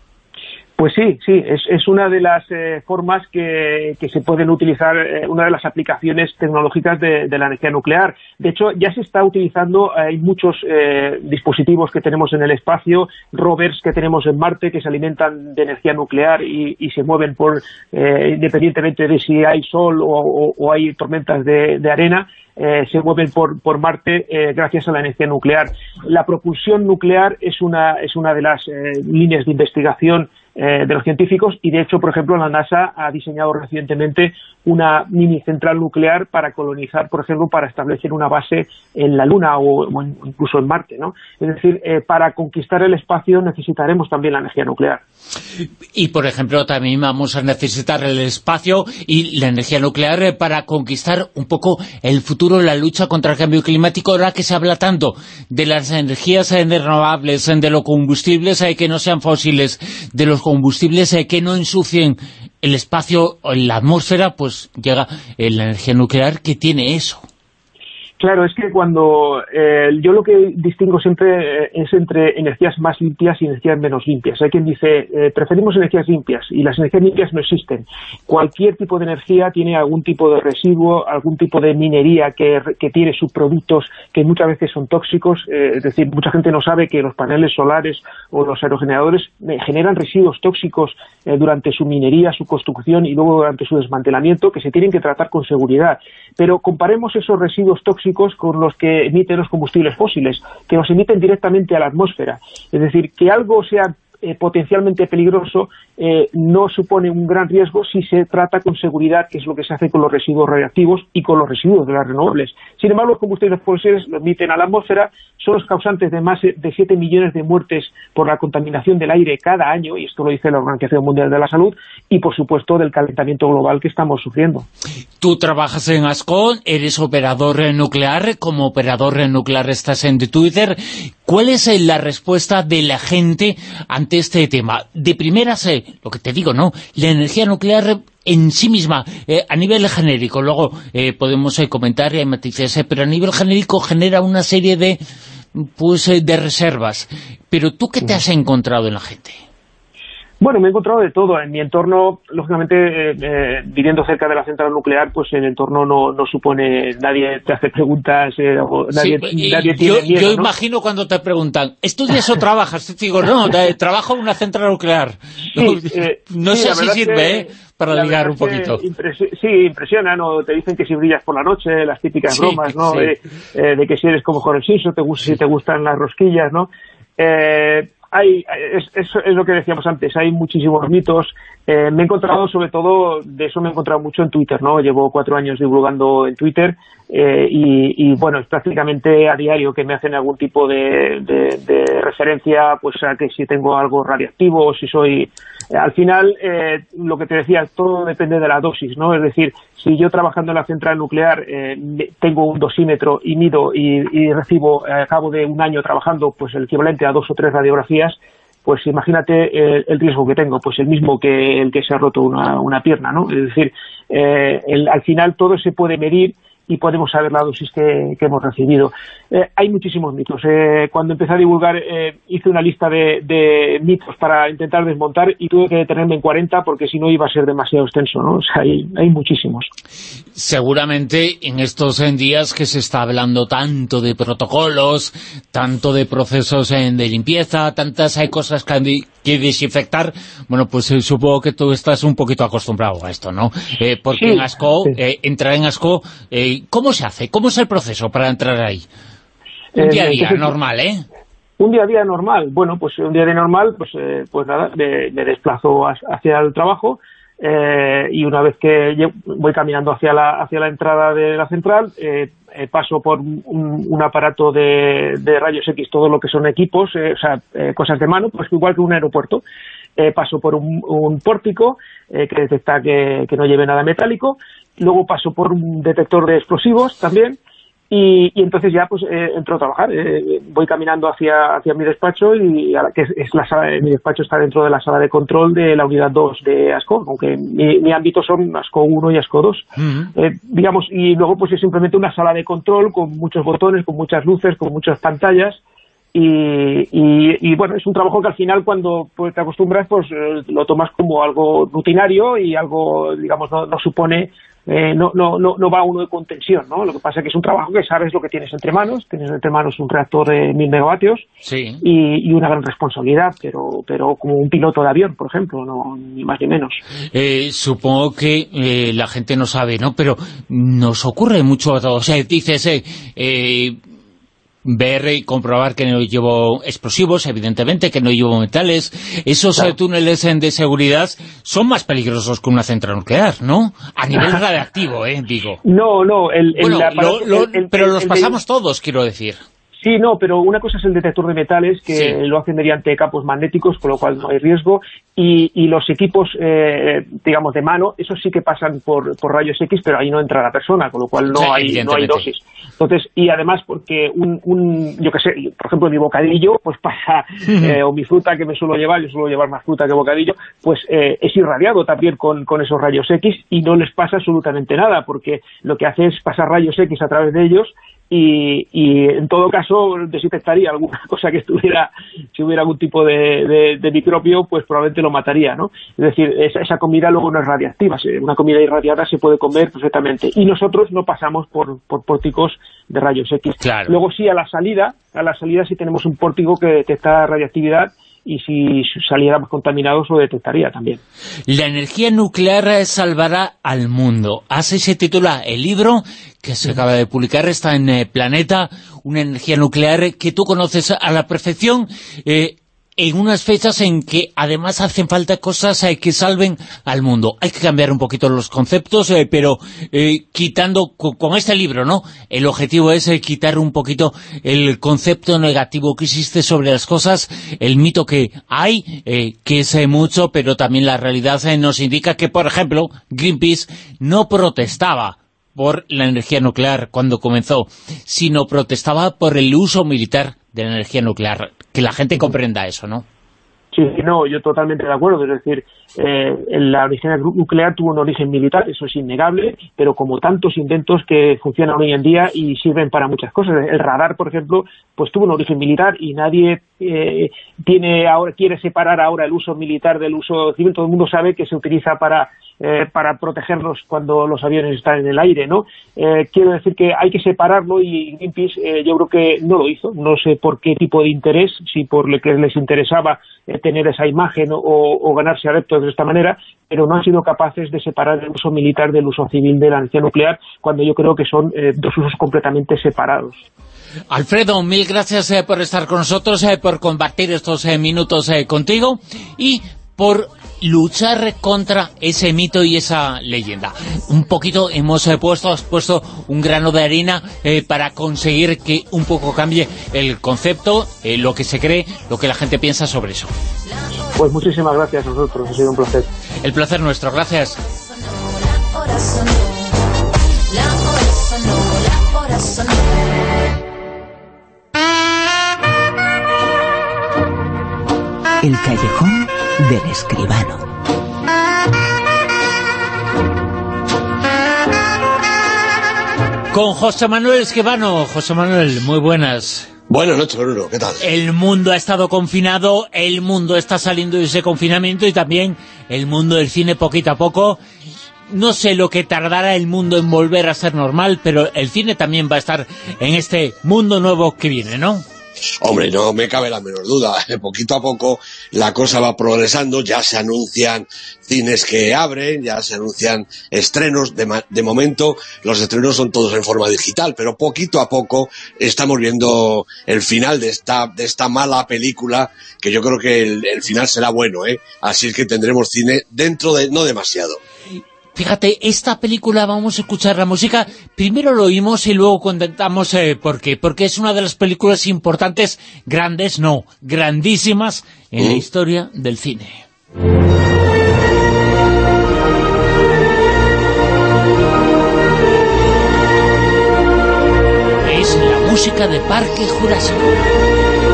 Pues sí, sí, es, es una de las eh, formas que, se pueden utilizar, eh, una de las aplicaciones tecnológicas de, la energía nuclear. De hecho, ya se está utilizando, hay muchos eh, dispositivos que tenemos en el espacio, rovers que tenemos en Marte que se alimentan de energía nuclear y, se mueven por, independientemente de si hay sol o, hay tormentas de, arena, eh, se mueven por, Marte eh, gracias a la energía nuclear. La propulsión nuclear es una, es una de las líneas de investigación eh, de los científicos y de hecho, por ejemplo, la NASA ha diseñado recientemente una mini central nuclear para colonizar, por ejemplo, para establecer una base en la Luna o, incluso en Marte, ¿no? Es decir, eh, para conquistar el espacio necesitaremos también la energía nuclear. Y, por ejemplo, también vamos a necesitar el espacio y la energía nuclear eh, para conquistar un poco el futuro, la lucha contra el cambio climático, ahora que se habla tanto de las energías renovables, de los combustibles que no sean fósiles, de los combustibles que no ensucien el espacio, la atmósfera, pues llega la energía nuclear que tiene eso. Claro, es que cuando eh, yo lo que distingo siempre eh, es entre energías más limpias y energías menos limpias. Hay quien dice, eh, preferimos energías limpias y las energías limpias no existen. Cualquier tipo de energía tiene algún tipo de residuo, algún tipo de minería que, que tiene subproductos que muchas veces son tóxicos. es decir, mucha gente no sabe que los paneles solares o los aerogeneradores generan residuos tóxicos durante su minería, su construcción y luego durante su desmantelamiento que se tienen que tratar con seguridad. Pero comparemos esos residuos tóxicos con los que emiten los combustibles fósiles, que los emiten directamente a la atmósfera. Es decir, que algo sea eh, potencialmente peligroso eh, no supone un gran riesgo si se trata con seguridad, que es lo que se hace con los residuos radiactivos y con los residuos de las renovables. Sin embargo, los combustibles fósiles lo emiten a la atmósfera, son los causantes de más de 7 millones de muertes por la contaminación del aire cada año, y esto lo dice la Organización Mundial de la Salud, y por supuesto del calentamiento global que estamos sufriendo. Tú trabajas en ASCO, eres operador nuclear, como operador nuclear estás en Twitter. ¿Cuál es la respuesta de la gente ante este tema? De primera lo que te digo, ¿no? La energía nuclear en sí misma, eh, a nivel genérico, luego eh, podemos eh, comentar y hay matices, pero a nivel genérico genera una serie de, pues, de reservas. Pero tú, ¿qué te has encontrado en la gente? Bueno, me he encontrado de todo. En mi entorno, lógicamente, eh, eh, viviendo cerca de la central nuclear, pues el entorno no, no supone, nadie te hace preguntas, eh, nadie, nadie yo, tiene Yo imagino cuando te preguntan, ¿estudias o trabajas? Te digo, no, trabajo en una central nuclear. no, sé si sirve, para ligar un poquito. sí, impresionan, o te dicen que si brillas por la noche, las típicas bromas, ¿no? De, que si eres como Jorge Simpson, te, si te gustan las rosquillas, ¿no? Eh, hay, es, es, lo que decíamos antes, hay muchísimos mitos. Eh, me he encontrado, sobre todo, de eso me he encontrado mucho en Twitter, ¿no? Llevo cuatro años divulgando en Twitter eh, y, bueno, es prácticamente a diario que me hacen algún tipo de, referencia, pues a que si tengo algo radiactivo o si soy... al final, eh, lo que te decía, todo depende de la dosis, ¿no? Es decir, si yo trabajando en la central nuclear tengo un dosímetro y mido y, y recibo a cabo de un año trabajando pues el equivalente a dos o tres radiografías, pues imagínate el, riesgo que tengo, pues el mismo que el que se ha roto una, una pierna, ¿no? Es decir, eh, al final todo se puede medir y podemos saber la dosis que, hemos recibido. Eh, hay muchísimos mitos. Eh, cuando empecé a divulgar eh, hice una lista de, mitos para intentar desmontar y tuve que detenerme en 40 porque si no iba a ser demasiado extenso. ¿no? O sea, hay, hay muchísimos. Seguramente en estos días que se está hablando tanto de protocolos, tanto de procesos de limpieza, tantas hay cosas que, que desinfectar, bueno, pues supongo que tú estás un poquito acostumbrado a esto, ¿no? porque en ASCO, entrar en ASCO ¿Cómo se hace? ¿Cómo es el proceso para entrar ahí? Un día a día normal, ¿eh? Un día a día normal. Bueno, pues un día a día normal, pues, eh, pues nada, me, desplazo hacia el trabajo eh, y una vez que voy caminando hacia la, hacia la entrada de la central, eh, paso por un, aparato de, rayos X, todo lo que son equipos, o sea, cosas de mano, pues igual que un aeropuerto. paso por un, pórtico que detecta que, no lleve nada metálico luego paso por un detector de explosivos también, y, entonces ya pues eh, entro a trabajar. Eh, voy caminando hacia, hacia mi despacho y que es, la sala, mi despacho está dentro de la sala de control de la unidad 2 de ASCO, aunque mi, ámbito son ASCO 1 y ASCO 2. Eh, digamos, y luego pues es simplemente una sala de control con muchos botones, con muchas luces, con muchas pantallas y, y, bueno, es un trabajo que al final cuando pues, te acostumbras pues lo tomas como algo rutinario y algo, digamos, no, no supone eh, no, no, no, no va uno de contención, ¿no? Lo que pasa es que es un trabajo que sabes lo que tienes entre manos, tienes entre manos un reactor de mil megavatios y, una gran responsabilidad, pero, pero como un piloto de avión, por ejemplo, no ni más ni menos. Eh, supongo que eh, la gente no sabe, ¿no? Pero nos ocurre mucho a todos. O sea, dices, ver y comprobar que no llevo explosivos, evidentemente, que no llevo metales. Esos eh, túneles de seguridad son más peligrosos que una central nuclear, ¿no? A nivel radiactivo, eh, digo. No, no. El, pero los pasamos todos, quiero decir. Sí, no, pero una cosa es el detector de metales, que lo hacen mediante campos magnéticos, con lo cual no hay riesgo, y, los equipos, eh, digamos, de mano, esos sí que pasan por, rayos X, pero ahí no entra la persona, con lo cual no, hay, no hay dosis. Entonces, y además porque un, un yo qué sé, por ejemplo, mi bocadillo, pues pasa, eh, o mi fruta que me suelo llevar, yo suelo llevar más fruta que bocadillo, pues eh, es irradiado también con, con esos rayos X y no les pasa absolutamente nada, porque lo que hace es pasar rayos X a través de ellos y, y, en todo caso desinfectaría alguna cosa que estuviera, si hubiera algún tipo de, de, microbio, pues probablemente lo mataría, ¿no? Es decir, esa, esa, comida luego no es radiactiva, una comida irradiada se puede comer perfectamente. Y nosotros no pasamos por, por pórticos de rayos X. Luego sí, a la salida, a la salida sí tenemos un pórtico que detecta radiactividad y si saliéramos contaminados lo detectaría también. La energía nuclear salvará al mundo. Así se titula el libro que se acaba de publicar, está en eh, Planeta, una energía nuclear que tú conoces a la perfección. Eh, en unas fechas en que además hacen falta cosas eh, que salven al mundo. Hay que cambiar un poquito los conceptos, eh, pero eh, quitando, con, este libro, ¿no? El objetivo es quitar un poquito el concepto negativo que existe sobre las cosas, el mito que hay, que es mucho, pero también la realidad nos indica que, por ejemplo, Greenpeace no protestaba por la energía nuclear cuando comenzó, sino protestaba por el uso militar de la energía nuclear. Que la gente comprenda eso, ¿no? Sí, no, yo totalmente de acuerdo. Es decir, eh, la energía nuclear tuvo un origen militar, eso es innegable, pero como tantos inventos que funcionan hoy en día y sirven para muchas cosas. El radar, por ejemplo, pues tuvo un origen militar y nadie eh, tiene ahora quiere separar ahora el uso militar del uso civil. Todo el mundo sabe que se utiliza para eh, para protegernos cuando los aviones están en el aire, ¿no? Eh, quiero decir que hay que separarlo y Greenpeace eh, yo creo que no lo hizo, no sé por qué tipo de interés, si por lo que les interesaba tener esa imagen o, ganarse adeptos de esta manera, pero no han sido capaces de separar el uso militar del uso civil de la energía nuclear, cuando yo creo que son dos usos completamente separados. Alfredo, mil gracias por estar con nosotros, por compartir estos minutos contigo y por luchar contra ese mito y esa leyenda. Un poquito hemos eh, puesto, has puesto un grano de arena eh, para conseguir que un poco cambie el concepto, eh, lo que se cree, lo que la gente piensa sobre eso. Pues muchísimas gracias a nosotros, ha sido un placer. El placer nuestro, gracias. El callejón del escribano. Con José Manuel Escribano. José Manuel, muy buenas. Buenas noches, Bruno, ¿qué tal? El mundo ha estado confinado, el mundo está saliendo de ese confinamiento y también el mundo del cine poquito a poco. No sé lo que tardará el mundo en volver a ser normal, pero el cine también va a estar en este mundo nuevo que viene, ¿no? Hombre, no me cabe la menor duda. Poquito a poco la cosa va progresando, ya se anuncian cines que abren, ya se anuncian estrenos. De, momento los estrenos son todos en forma digital, pero poquito a poco estamos viendo el final de esta, de esta mala película, que yo creo que el, el final será bueno, ¿eh? Así es que tendremos cine dentro de no demasiado. Fíjate, esta película vamos a escuchar la música, primero lo oímos y luego contentamos eh, por qué. Porque es una de las películas importantes, grandes, no, grandísimas en la mm. historia del cine. Es la música de Parque Jurásico.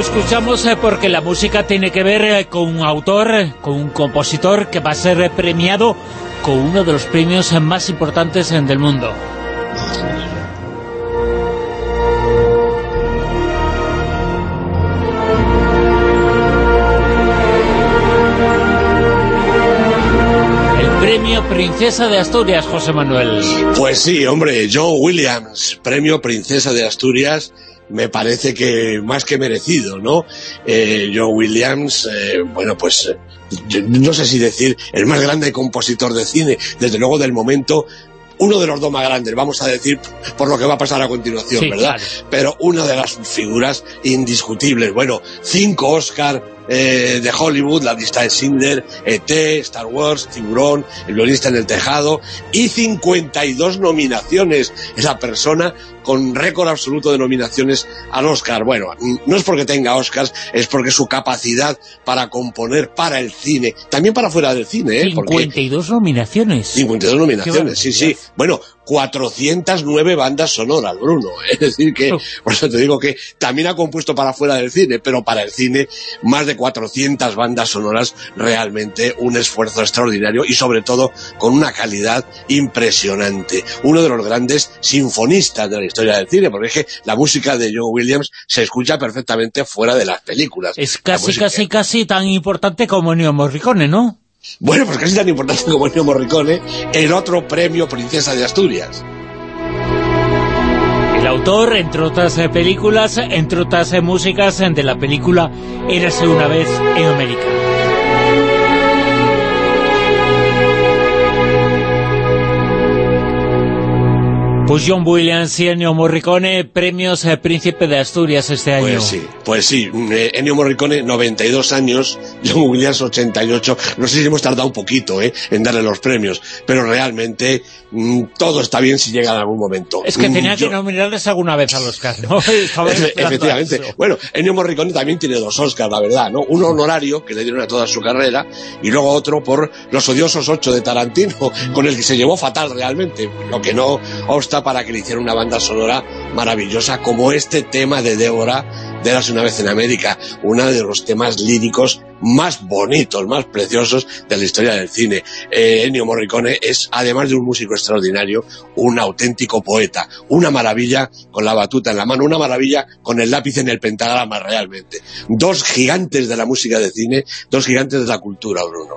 Escuchamos eh, porque la música tiene que ver eh, con un autor, eh, con un compositor que va a ser premiado con uno de los premios más importantes del mundo. El Premio Princesa de Asturias, José Manuel. Pues sí, hombre, John Williams, Premio Princesa de Asturias me parece que más que merecido, ¿no? Eh, John Williams, eh, bueno, pues yo no sé si decir el más grande compositor de cine, desde luego del momento, uno de los dos más grandes, vamos a decir, por lo que va a pasar a continuación, Sí, ¿verdad? claro. Pero una de las figuras indiscutibles. Bueno, cinco Oscar eh, de Hollywood, la lista de Schindler, E.T., Star Wars, Tiburón, El violinista en el tejado, y 52 nominaciones. Esa persona con récord absoluto de nominaciones al Oscar. Bueno, no es porque tenga Oscars, es porque su capacidad para componer para el cine, también para fuera del cine, ¿eh? Porque 52 nominaciones. 52 Qué nominaciones, sí, sí. Bueno, 409 bandas sonoras, Bruno. Es decir que, por eso te digo que también ha compuesto para fuera del cine, pero para el cine más de 400 bandas sonoras, realmente un esfuerzo extraordinario y sobre todo con una calidad impresionante. Uno de los grandes sinfonistas de la historia del cine, porque es que la música de John Williams se escucha perfectamente fuera de las películas. Es casi, casi, casi tan importante como Ennio Morricone, ¿no? Bueno, pues casi tan importante como Ennio Morricone, el otro premio Princesa de Asturias. El autor, entre otras eh, películas, entre otras eh, músicas eh, de la película Érase una vez en América. Pues John Williams y Ennio Morricone, premios eh, Príncipe de Asturias este año. Pues sí, pues sí. Eh, Ennio Morricone, 92 años, John Williams, 88. No sé si hemos tardado un poquito eh, en darle los premios, pero realmente mm, todo está bien si llega en algún momento. Es que Mm, tenía yo- que nominarles alguna vez a los Oscar, ¿no? Efectivamente. Bueno, Ennio Morricone también tiene dos Oscars, la verdad, ¿no? Uno honorario, que le dieron a toda su carrera, y luego otro por Los odiosos ocho de Tarantino, con el que se llevó fatal realmente, lo que no obsta para que le hiciera una banda sonora maravillosa como este tema de Débora de Eras una vez en América, uno de los temas líricos más bonitos, más preciosos de la historia del cine. Eh, Ennio Morricone es, además de un músico extraordinario, un auténtico poeta, una maravilla con la batuta en la mano, una maravilla con el lápiz en el pentagrama realmente. Dos gigantes de la música de cine, dos gigantes de la cultura, Bruno.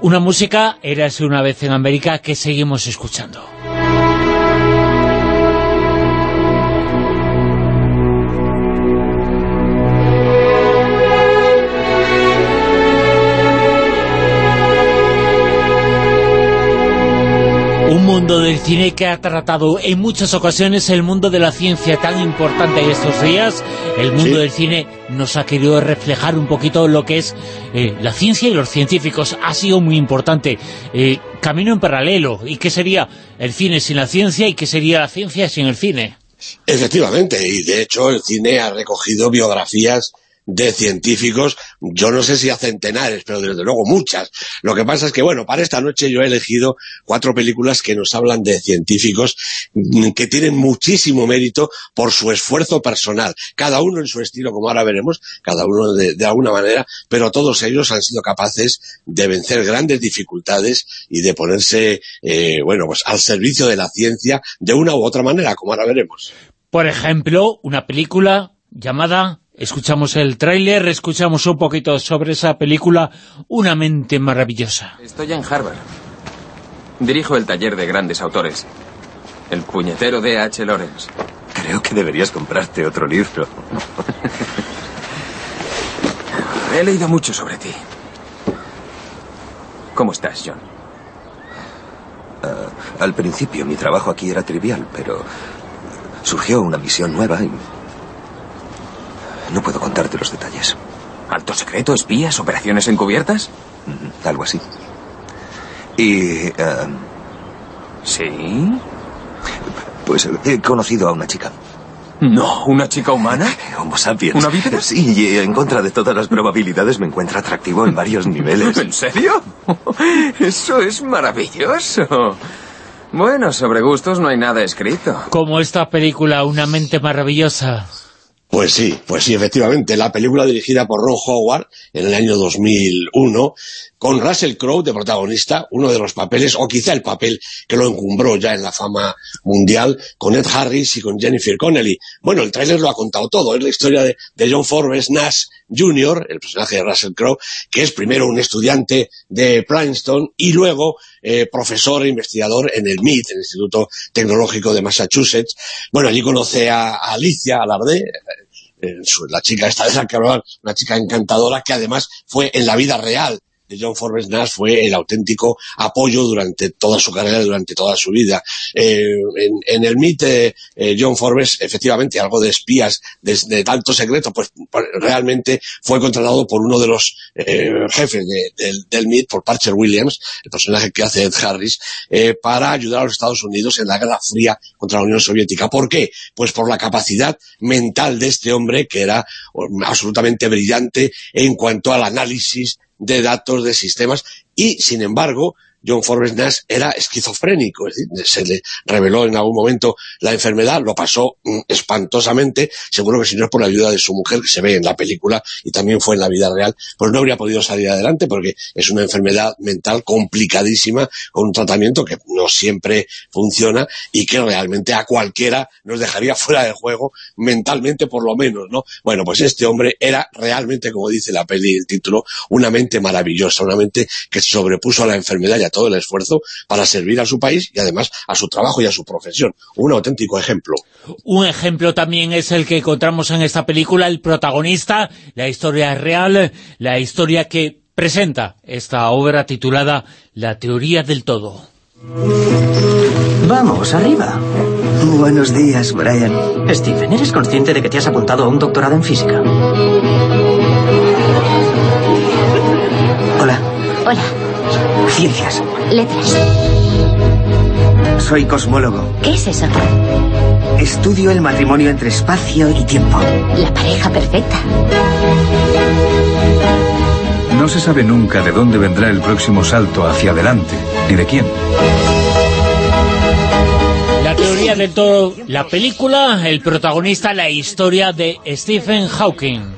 Una música, Érase una vez en América, que seguimos escuchando. Un mundo del cine que ha tratado en muchas ocasiones el mundo de la ciencia tan importante en estos días. El mundo Sí. del cine nos ha querido reflejar un poquito lo que es eh, la ciencia y los científicos. Ha sido muy importante. Eh, camino en paralelo. ¿Y qué sería el cine sin la ciencia y qué sería la ciencia sin el cine? Efectivamente, y de hecho el cine ha recogido biografías de científicos, yo no sé si a centenares, pero desde luego muchas. Lo que pasa es que, bueno, para esta noche yo he elegido cuatro películas que nos hablan de científicos mm, que tienen muchísimo mérito por su esfuerzo personal, cada uno en su estilo, como ahora veremos, cada uno de, de alguna manera, pero todos ellos han sido capaces de vencer grandes dificultades y de ponerse, eh, bueno, pues al servicio de la ciencia de una u otra manera, como ahora veremos. Por ejemplo, una película llamada... Escuchamos el tráiler, escuchamos un poquito sobre esa película, Una mente maravillosa. Estoy en Harvard. Dirijo el taller de grandes autores. El puñetero de H. Lawrence. Creo que deberías comprarte otro libro. He leído mucho sobre ti. ¿Cómo estás, John? Ah, al principio mi trabajo aquí era trivial, pero surgió una misión nueva y no puedo contarte los detalles. ¿Alto secreto, espías, operaciones encubiertas? Mm, Algo así. Y... ah, ¿Sí? Pues he conocido a una chica. No, ¿una chica humana? Homo sapiens. ¿Una bípeda? Sí, y en contra de todas las probabilidades me encuentra atractivo en varios niveles. ¿En serio? Eso es maravilloso. Bueno, sobre gustos no hay nada escrito. Como esta película, Una mente maravillosa. Pues sí, pues sí, efectivamente. La película dirigida por Ron Howard en el año 2001, con Russell Crowe de protagonista, uno de los papeles, o quizá el papel que lo encumbró ya en la fama mundial, con Ed Harris y con Jennifer Connelly. Bueno, el tráiler lo ha contado todo. Es la historia de, John Forbes Nash Jr., el personaje de Russell Crowe, que es primero un estudiante de Princeton y luego eh, profesor e investigador en el MIT, el Instituto Tecnológico de Massachusetts. Bueno, allí conoce a, a Alicia Alardé, la chica esta de la que hablaban, una chica encantadora que además fue en la vida real John Forbes Nash fue el auténtico apoyo durante toda su carrera, durante toda su vida. Eh, en, el MIT, eh, John Forbes, efectivamente, algo de espías, de, tanto secreto, pues realmente fue contratado por uno de los eh, jefes de- del, del MIT, por Parcher Williams, el personaje que hace Ed Harris, para ayudar a los Estados Unidos en la Guerra Fría contra la Unión Soviética. ¿Por qué? Pues por la capacidad mental de este hombre, que era um, absolutamente brillante en cuanto al análisis de datos, de sistemas, y sin embargo, John Forbes Nash era esquizofrénico, es decir, se le reveló en algún momento la enfermedad, lo pasó mm, espantosamente, seguro que si no es por la ayuda de su mujer, que se ve en la película y también fue en la vida real, pues no habría podido salir adelante porque es una enfermedad mental complicadísima, con un tratamiento que no siempre funciona y que realmente a cualquiera nos dejaría fuera de juego, mentalmente por lo menos, ¿no? Bueno, pues este hombre era realmente, como dice la peli el título, una mente maravillosa, una mente que se sobrepuso a la enfermedad todo el esfuerzo para servir a su país y además a su trabajo y a su profesión. Un auténtico ejemplo. Un ejemplo también es el que encontramos en esta película, el protagonista, la historia real, la historia que presenta esta obra titulada La teoría del todo. Vamos, arriba. Buenos días, Brian. Stephen, ¿eres consciente de que te has apuntado a un doctorado en física? Hola. Hola, Ciencias. letras. Soy cosmólogo. ¿Qué es eso? Estudio el matrimonio entre espacio y tiempo. La pareja perfecta. No se sabe nunca de dónde vendrá el próximo salto hacia adelante, ni de quién. La teoría del todo, la película, el protagonista, la historia de Stephen Hawking.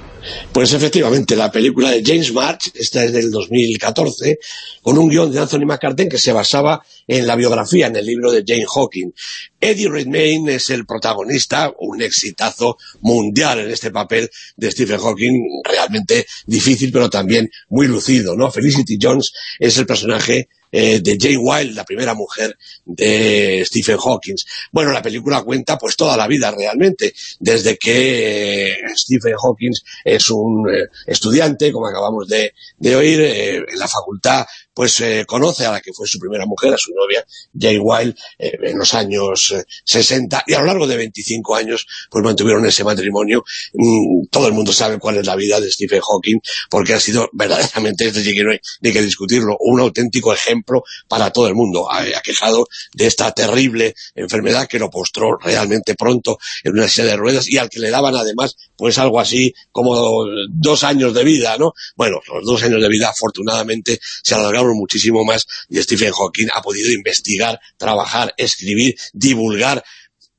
Pues efectivamente, la película de James March, esta es del 2014, con un guion de Anthony McCarten que se basaba en la biografía, en el libro de Jane Hawking. Eddie Redmayne es el protagonista, un exitazo mundial en este papel de Stephen Hawking, realmente difícil, pero también muy lucido, ¿no? Felicity Jones es el personaje eh, de Jane Wilde, la primera mujer de Stephen Hawking. Bueno, la película cuenta pues toda la vida realmente, desde que Stephen Hawking es un eh, estudiante, como acabamos de, de oír, eh, en la facultad, pues eh, conoce a la que fue su primera mujer, a su novia, Jane Wilde, eh, en los años eh, 60, y a lo largo de 25 años, pues mantuvieron ese matrimonio. Mm, todo el mundo sabe cuál es la vida de Stephen Hawking, porque ha sido verdaderamente, esto sí que no hay ni que discutirlo, un auténtico ejemplo para todo el mundo. Ha, ha quejado de esta terrible enfermedad que lo postró realmente pronto en una silla de ruedas y al que le daban además, pues algo así como dos años de vida, ¿no? Bueno, los dos años de vida afortunadamente se alargaron muchísimo más y Stephen Hawking ha podido investigar, trabajar, escribir, divulgar,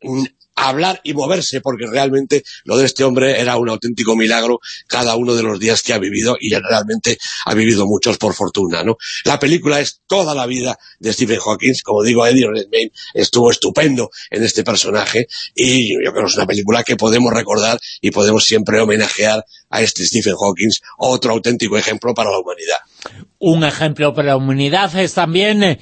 mm, hablar y moverse, porque realmente lo de este hombre era un auténtico milagro cada uno de los días que ha vivido y realmente ha vivido muchos por fortuna, ¿no? La película es toda la vida de Stephen Hawking, como digo, Eddie Redmayne estuvo estupendo en este personaje y yo creo que es una película que podemos recordar y podemos siempre homenajear a este Stephen Hawking, otro auténtico ejemplo para la humanidad. Un ejemplo para la humanidad es también eh,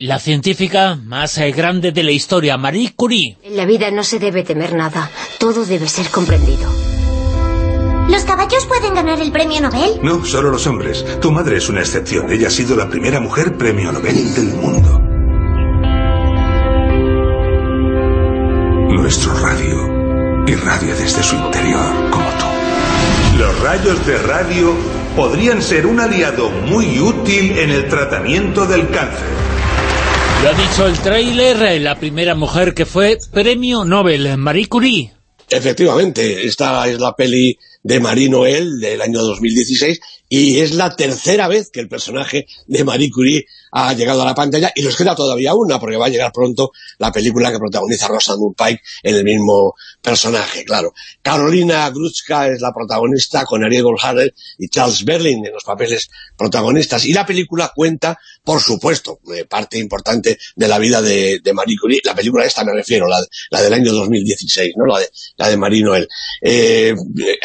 la científica más eh, grande de la historia, Marie Curie. En la vida no se debe temer nada. Todo debe ser comprendido. ¿Los caballos pueden ganar el premio Nobel? No, solo los hombres. Tu madre es una excepción. Ella ha sido la primera mujer premio Nobel del mundo. Nuestro radio irradia desde su interior, como tú. Los rayos de radio podrían ser un aliado muy útil en el tratamiento del cáncer. Lo ha dicho el tráiler, eh, la primera mujer que fue premio Nobel, Marie Curie. Efectivamente, esta es la peli de Marie Noël del año 2016 y es la tercera vez que el personaje de Marie Curie ha llegado a la pantalla y nos queda todavía una, porque va a llegar pronto la película que protagoniza Rosamund Pike en el mismo personaje, claro. Carolina Grutska es la protagonista con Ariel Goldhader y Charles Berlin en los papeles protagonistas. Y la película cuenta, por supuesto, eh, parte importante de la vida de, Marie Curie. La película esta me refiero, la, del año 2016, ¿no? La de, la de Marie Noël. Eh,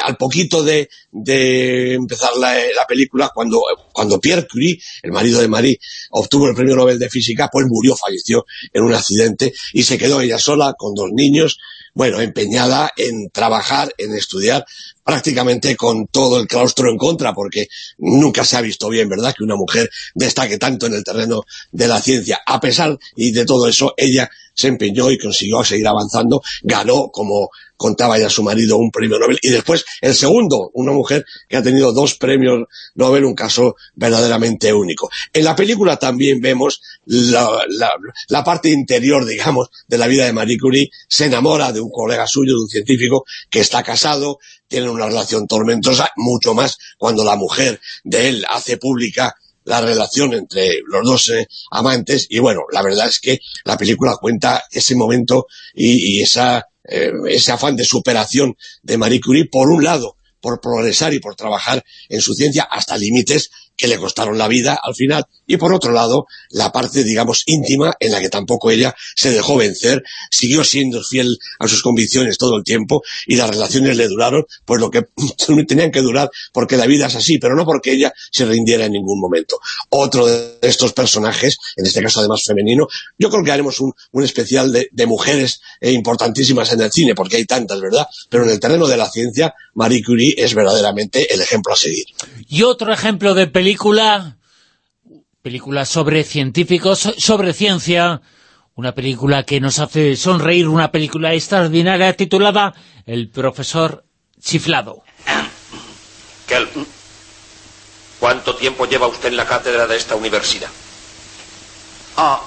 al poquito de, de empezar la, la película, cuando, cuando Pierre Curie, el marido de Marie, obtuvo el premio Nobel de Física, pues murió, falleció en un accidente y se quedó ella sola con dos niños, bueno, empeñada en trabajar, en estudiar, prácticamente con todo el claustro en contra, porque nunca se ha visto bien, ¿verdad?, que una mujer destaque tanto en el terreno de la ciencia. A pesar y de todo eso, ella se empeñó y consiguió seguir avanzando, ganó, como contaba ya su marido, un premio Nobel, y después el segundo, una mujer que ha tenido dos premios Nobel, un caso verdaderamente único. En la película también vemos la, parte interior, digamos, de la vida de Marie Curie, se enamora de un colega suyo, de un científico que está casado, tienen una relación tormentosa, mucho más cuando la mujer de él hace pública la relación entre los dos eh, amantes. Y bueno, la verdad es que la película cuenta ese momento y, esa, eh, ese afán de superación de Marie Curie por un lado, por progresar y por trabajar en su ciencia hasta límites que le costaron la vida al final, y por otro lado, la parte, digamos, íntima, en la que tampoco ella se dejó vencer, siguió siendo fiel a sus convicciones todo el tiempo, y las relaciones le duraron, pues lo que tenían que durar, porque la vida es así, pero no porque ella se rindiera en ningún momento. Otro de estos personajes, en este caso además femenino, yo creo que haremos un, especial de, mujeres eh, importantísimas en el cine, porque hay tantas, ¿verdad? Pero en el terreno de la ciencia, Marie Curie es verdaderamente el ejemplo a seguir. Y otro ejemplo de película, película sobre científicos, sobre ciencia, una película que nos hace sonreír, una película extraordinaria titulada El profesor chiflado. ¿cuánto tiempo lleva usted en la cátedra de esta universidad? Oh,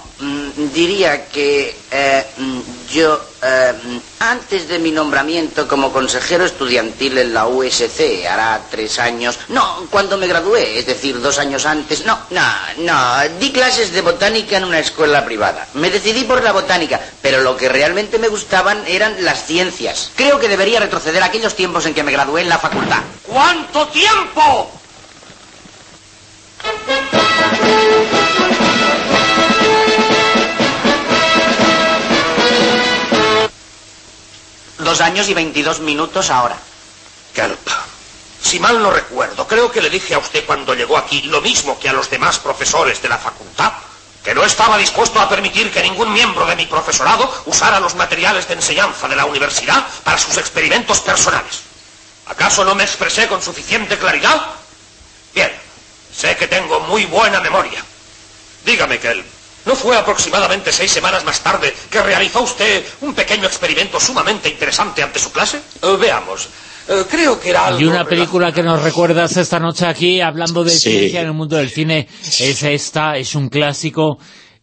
diría que eh, mm, yo, eh, mm, antes de mi nombramiento como consejero estudiantil en la USC, hará tres años, no, cuando me gradué, es decir, dos años antes, no, no, no, di clases de botánica en una escuela privada. Me decidí por la botánica, pero lo que realmente me gustaban eran las ciencias. Creo que debería retroceder a aquellos tiempos en que me gradué en la facultad. ¿Cuánto tiempo? Dos años y veintidós minutos ahora. Kelp, si mal no recuerdo, creo que le dije a usted cuando llegó aquí lo mismo que a los demás profesores de la facultad, que no estaba dispuesto a permitir que ningún miembro de mi profesorado usara los materiales de enseñanza de la universidad para sus experimentos personales. ¿Acaso no me expresé con suficiente claridad? Bien, sé que tengo muy buena memoria. Dígame, Kelp, ¿No fue aproximadamente seis semanas más tarde que realizó usted un pequeño experimento sumamente interesante ante su clase? Eh, veamos. Eh, creo que era algo Y una película que nos recuerdas esta noche aquí, hablando de ciencia en el mundo del cine, es esta, es un clásico,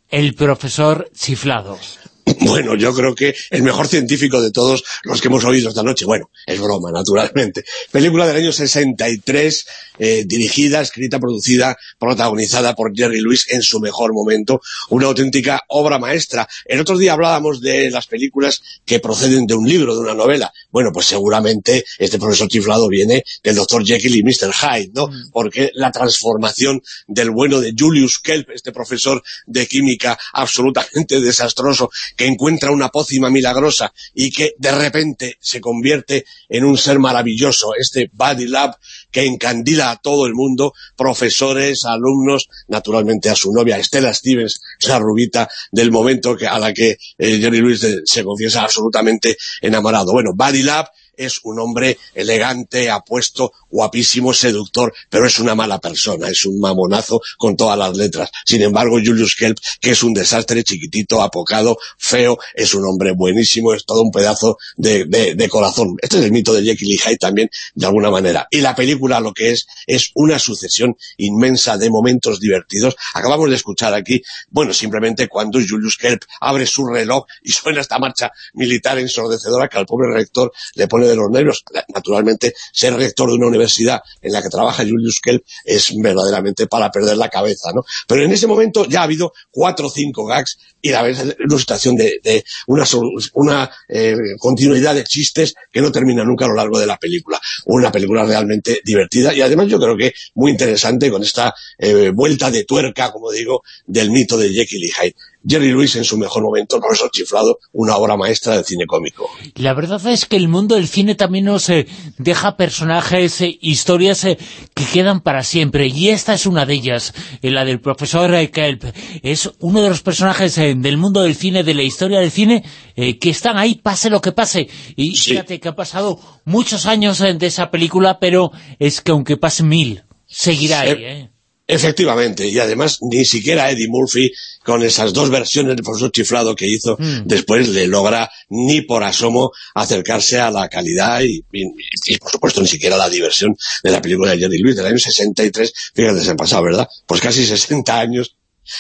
El profesor chiflado. Bueno, yo creo que el mejor científico de todos los que hemos oído esta noche. Bueno, es broma, naturalmente. Película del año 63, eh, dirigida, escrita, producida, protagonizada por Jerry Lewis en su mejor momento. Una auténtica obra maestra. El otro día hablábamos de las películas que proceden de un libro, de una novela. Bueno, pues seguramente este profesor chiflado viene del doctor Jekyll y Mr. Hyde, ¿no? Mm. Porque la transformación del bueno de Julius Kelp, este profesor de química absolutamente desastroso, que encuentra una pócima milagrosa y que de repente se convierte en un ser maravilloso, este Body Lab que encandila a todo el mundo, profesores, alumnos, naturalmente a su novia Estela Stevens, la rubita del momento que, a la que eh, Jerry Lewis se confiesa absolutamente enamorado. Bueno, Body Lab es un hombre elegante, apuesto, guapísimo, seductor, pero es una mala persona, es un mamonazo con todas las letras. Sin embargo, Julius Kelp, que es un desastre, chiquitito, apocado, feo, es un hombre buenísimo, es todo un pedazo de, de, corazón. Este es el mito de Jekyll y Hyde también, de alguna manera. Y la película lo que es, es una sucesión inmensa de momentos divertidos. Acabamos de escuchar aquí, bueno, simplemente cuando Julius Kelp abre su reloj y suena esta marcha militar ensordecedora que al pobre rector le pone de los nervios. Naturalmente, ser rector de una universidad en la que trabaja Julius Kelp es verdaderamente para perder la cabeza, ¿no? Pero en ese momento ya ha habido cuatro o cinco gags y la vez una situación de, de una, una eh, continuidad de chistes que no termina nunca a lo largo de la película. Una película realmente divertida y además yo creo que muy interesante con esta eh, vuelta de tuerca, como digo, del mito de Jekyll y Hyde. Jerry Lewis en su mejor momento, el profesor chiflado, una obra maestra del cine cómico. La verdad es que el mundo del cine también nos eh, deja personajes, eh, historias eh, que quedan para siempre, y esta es una de ellas, la del profesor Kelp. Es uno de los personajes del mundo del cine, de la historia del cine, que están ahí, pase lo que pase. Y fíjate que ha pasado muchos años de esa película, pero es que aunque pase mil, seguirá ahí, ¿eh? Efectivamente, y además ni siquiera Eddie Murphy, con esas dos versiones del profesor chiflado que hizo, Mm. después le logra ni por asomo acercarse a la calidad y, y- y, por supuesto ni siquiera a la diversión de la película de Jerry Lewis del año 63, fíjate, se han pasado, ¿verdad? Pues casi 60 años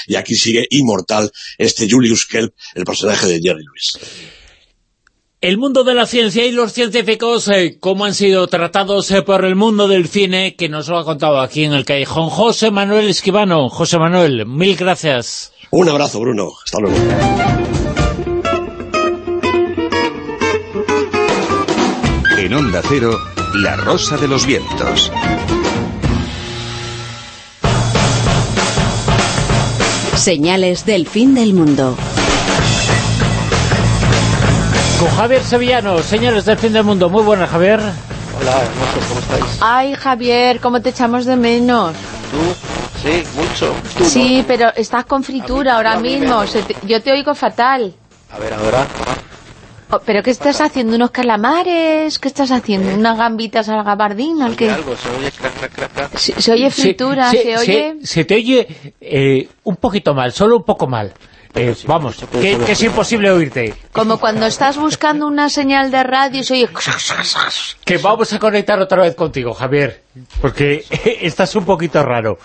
y aquí sigue inmortal este Julius Kelp, el personaje de Jerry Lewis. El mundo de la ciencia y los científicos, eh, cómo han sido tratados eh, por el mundo del cine, que nos lo ha contado aquí en el Callejón José Manuel Esquivano. José Manuel, mil gracias. Un abrazo, Bruno. Hasta luego. En Onda Cero, La Rosa de los Vientos. Señales del fin del mundo. Con Javier Sevillano, señores del fin del mundo. Muy buenas, Javier. Hola, hermosos, ¿cómo estáis? Ay, Javier, ¿cómo te echamos de menos? ¿Tú? Sí, mucho. Tú Sí, no. pero estás con fritura mí- ahora mismo. te- yo te oigo fatal. A ver, ahora. Oh, ¿Pero qué estás haciendo? ¿Unos calamares? ¿Qué estás haciendo? ¿Unas gambitas al gabardín? ¿Al qué? algo, se oye crac, crac, crac. Se, se oye fritura, se, oye... Se, se te oye eh, un poquito mal, solo un poco mal. Eh, vamos, que, que es imposible oírte. Como cuando estás buscando una señal de radio y se oye... Que vamos a conectar otra vez contigo, Javier, porque estás un poquito raro.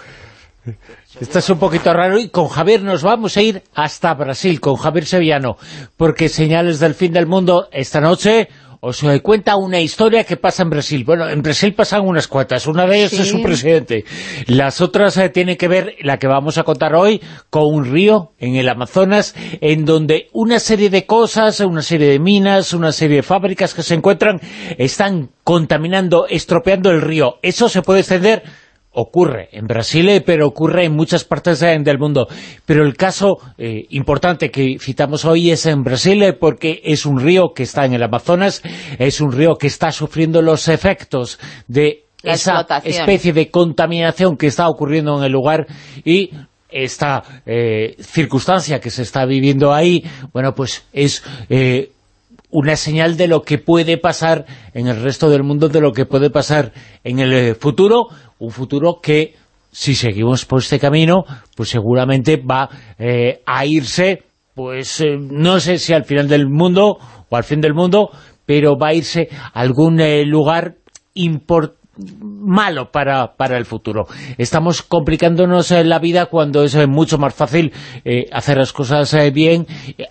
Estás un poquito raro y con Javier nos vamos a ir hasta Brasil, con Javier Sevillano, porque Señales del Fin del Mundo esta noche os eh, cuenta una historia que pasa en Brasil. Bueno, en Brasil pasan unas cuantas, una de ellas Sí. es su presidente. Las otras eh, tienen que ver, la que vamos a contar hoy, con un río en el Amazonas, en donde una serie de cosas, una serie de minas, una serie de fábricas que se encuentran, están contaminando, estropeando el río. Eso se puede extender ocurre en Brasil, pero ocurre en muchas partes del mundo. Pero el caso eh, importante que citamos hoy es en Brasil, porque es un río que está en el Amazonas, es un río que está sufriendo los efectos de La esa especie de contaminación que está ocurriendo en el lugar y esta eh, circunstancia que se está viviendo ahí, bueno, pues es... eh, una señal de lo que puede pasar en el resto del mundo, de lo que puede pasar en el eh, futuro, un futuro que, si seguimos por este camino, pues seguramente va eh, a irse, pues eh, no sé si al final del mundo o al fin del mundo, pero va a irse a algún lugar importante malo para, para el futuro. Estamos complicándonos eh, la vida cuando es eh, mucho más fácil eh, hacer las cosas bien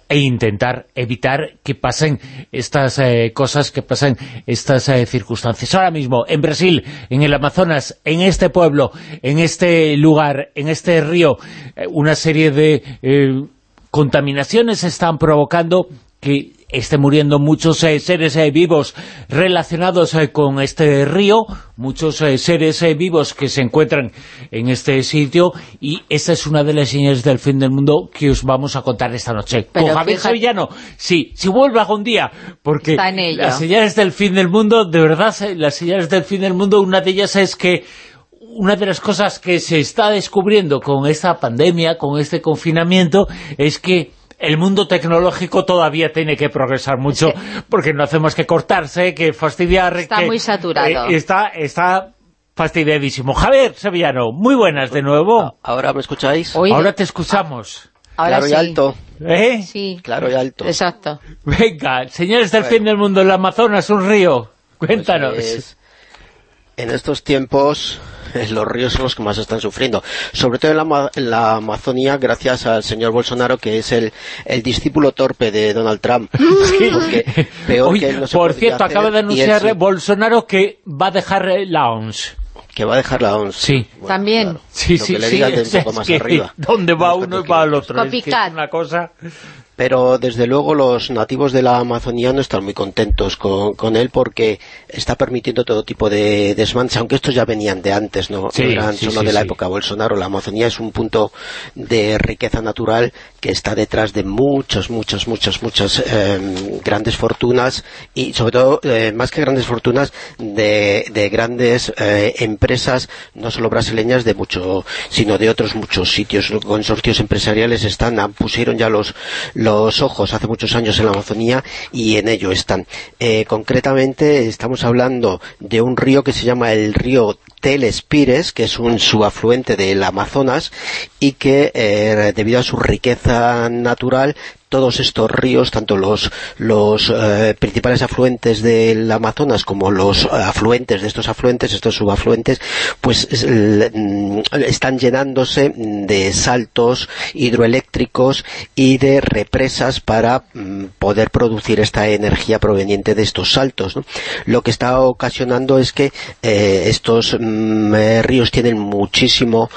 e intentar evitar que pasen estas cosas, que pasen estas circunstancias. Ahora mismo, en Brasil, en el Amazonas, en este pueblo, en este lugar, en este río, una serie de contaminaciones están provocando que estén muriendo muchos eh, seres eh, vivos relacionados eh, con este río, muchos seres vivos que se encuentran en este sitio y esta es una de las señales del fin del mundo que os vamos a contar esta noche. Pero con Javier fíjate- Sevillano, sí, si vuelve algún día, porque las señales del fin del mundo, de verdad, las señales del fin del mundo, una de ellas es que una de las cosas que se está descubriendo con esta pandemia, con este confinamiento, es que el mundo tecnológico todavía tiene que progresar mucho, porque no hacemos que cortarse, que fastidiar... Está que, muy saturado. eh, está, está fastidiadísimo. Javier Sevillano, muy buenas de nuevo. ¿Ahora me escucháis? Ahora te escuchamos. Ahora claro y sí. alto. ¿Eh? Sí, Claro y alto. exacto. Venga, señores del fin del mundo, el Amazonas, un río. Cuéntanos. Pues, en estos tiempos los ríos son los que más están sufriendo. Sobre todo en la, en la Amazonía, gracias al señor Bolsonaro, que es el, el discípulo torpe de Donald Trump. Porque peor Oye, que él no se por cierto, hacer, acaba de anunciar sí, Bolsonaro que va a dejar eh, la OMS. que va a dejar la ONU. Sí. También. Sí, lo sí, que le sí, digan de es un poco más que arriba. ¿Dónde va uno y va al otro? Es que es Copycat. una cosa... Pero desde luego los nativos de la Amazonía no están muy contentos con, con él porque está permitiendo todo tipo de desmanches, aunque estos ya venían de antes, no, Sí, no eran sí, solo sí, de la época Bolsonaro. La Amazonía es un punto de riqueza natural que está detrás de muchas, muchas, muchas, muchas eh, grandes fortunas y sobre todo, eh, más que grandes fortunas, de, de grandes eh, empresas, no solo brasileñas, de mucho, sino de otros muchos sitios. Consorcios empresariales están, ah, pusieron ya los, los ojos hace muchos años en la Amazonía y en ello están. Eh, concretamente estamos hablando de un río que se llama el río Telespires, que es un subafluente del Amazonas y que eh, debido a su riqueza natural todos estos ríos, tanto los, eh, principales afluentes del Amazonas como los eh, afluentes de estos afluentes, estos subafluentes, pues mm, están llenándose de saltos hidroeléctricos y de represas para mm, poder producir esta energía proveniente de estos saltos. Lo que está ocasionando es que eh, estos mm, ríos tienen muchísimo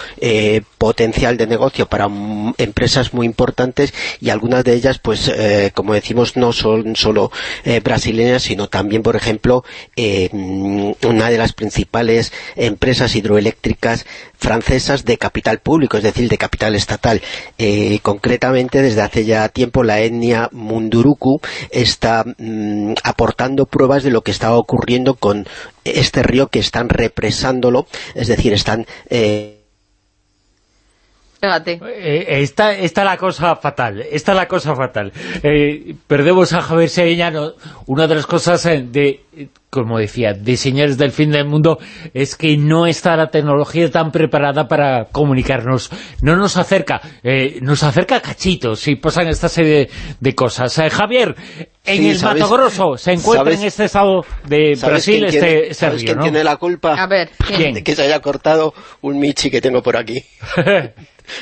potencial de negocio para empresas muy importantes y algunas de ellas, pues, eh, como decimos, no son solo eh, brasileñas, sino también, por ejemplo, eh, una de las principales empresas hidroeléctricas francesas de capital público, es decir, de capital estatal. Concretamente, desde hace ya tiempo, la etnia Munduruku está mm, aportando pruebas de lo que está ocurriendo con este río que están represándolo, es decir, están... Fíjate. Eh, está, está la cosa fatal, está la cosa fatal. Eh, perdemos a Javier Sevillano. Una de las cosas eh, de, eh, como decía, de señales del fin del mundo es que no está la tecnología tan preparada para comunicarnos. No nos acerca, eh, nos acerca cachitos y pasan esta serie de, de cosas. Eh, Javier, en Sí, el ¿sabes- Mato Grosso se encuentra sabes- en este estado de ¿Sabes Brasil quién tiene- este, este ¿sabes río, quién ¿no? tiene la culpa? A ver, ¿quién? De que se haya cortado un Michi que tengo por aquí.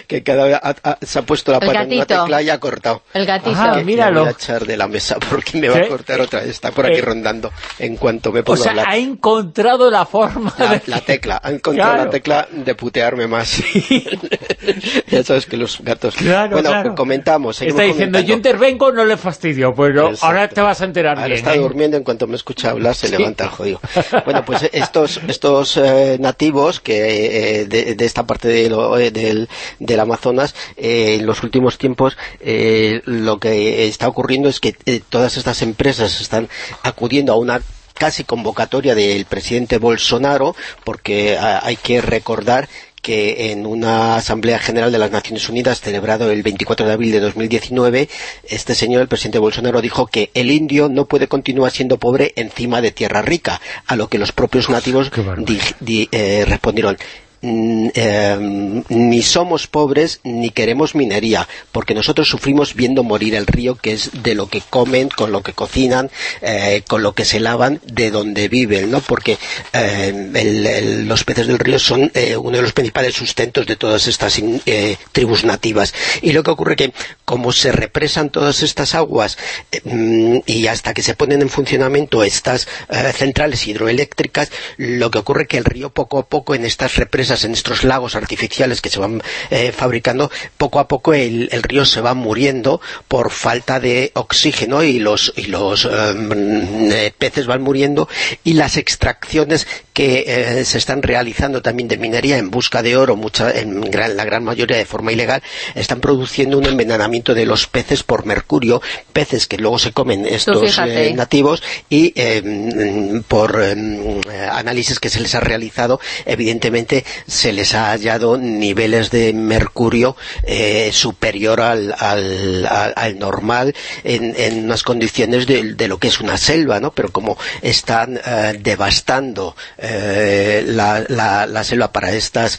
que cada vez ha- ha- se ha puesto la pata en una tecla y ha cortado. El gatito. Ah, Que míralo. me voy a echar de la mesa porque me va ¿Qué? a cortar otra vez. Está por aquí Eh, rondando en cuanto me O pongo a sea, hablar. ha encontrado la forma La, de... la tecla, ha encontrado Claro. la tecla de putearme más. ya sabes que los gatos... Claro, bueno, claro. comentamos. Está diciendo, yo intervengo, no le fastidio, pero Exacto. ahora te vas a enterar Ahora bien. está ¿eh? durmiendo, en cuanto me escucha hablar se levanta el jodido. Bueno, pues eh, estos estos eh, nativos que eh, de, de esta parte de lo- eh, del, del Amazonas, eh, en los últimos tiempos eh, lo que está ocurriendo es que eh, todas estas empresas están acudiendo a una casi convocatoria del presidente Bolsonaro, porque ah, hay que recordar que en una Asamblea General de las Naciones Unidas celebrado el 24 de abril de 2019, este señor, el presidente Bolsonaro, dijo que el indio no puede continuar siendo pobre encima de tierra rica, a lo que los propios nativos di- di- eh, respondieron. "Mm, eh, ni somos pobres ni queremos minería, porque nosotros sufrimos viendo morir el río, que es de lo que comen, con lo que cocinan, eh, con lo que se lavan, de donde viven, ¿no? Porque el- los peces del río son eh, uno de los principales sustentos de todas estas eh, tribus nativas. Y lo que ocurre que, como se represan todas estas aguas mm, y hasta que se ponen en funcionamiento estas centrales hidroeléctricas, lo que ocurre que el río poco a poco en estas represas, en estos lagos artificiales que se van eh, fabricando, poco a poco el, el río se va muriendo por falta de oxígeno y los, y los eh, mm, eh, peces van muriendo y las extracciones que eh, se están realizando también de minería en busca de oro, mucha, en gran- la gran mayoría de forma ilegal, están produciendo un envenenamiento de los peces por mercurio, peces que luego se comen estos eh, nativos y eh, mm, por eh, análisis que se les ha realizado, evidentemente se les ha hallado niveles de mercurio eh, superior al, al, al, al normal en, en, unas condiciones de, de, lo que es una selva, ¿no? Pero como están eh, devastando eh, la, la, la, selva para estas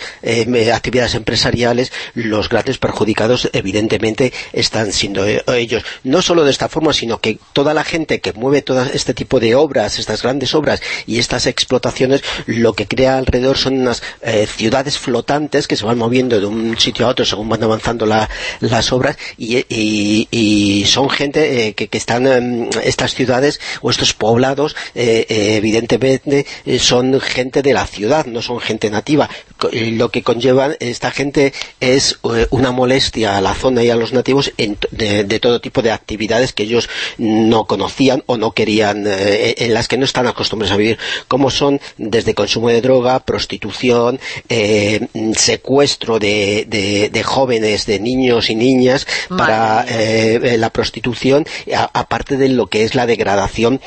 actividades empresariales, los grandes perjudicados evidentemente están siendo ellos. No solo de esta forma, sino que toda la gente que mueve todo este tipo de obras, estas grandes obras y estas explotaciones, lo que crea alrededor son unas ciudades flotantes que se van moviendo de un sitio a otro según van avanzando la, las obras y, son gente eh, que, están en estas ciudades o estos poblados eh, eh, evidentemente son gente de la ciudad, no son gente nativa lo que conlleva esta gente es una molestia a la zona y a los nativos en, de, de, todo tipo de actividades que ellos no conocían o no querían, eh, en las que no están acostumbrados a vivir, como son desde consumo de droga, prostitución, eh, secuestro de, de, de, jóvenes, de niños y niñas para eh, la prostitución, aparte de lo que es la degradación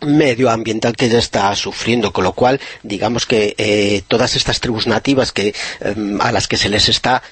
medioambiental que ya está sufriendo, con lo cual digamos que eh, todas estas tribus nativas que eh, a las que se les está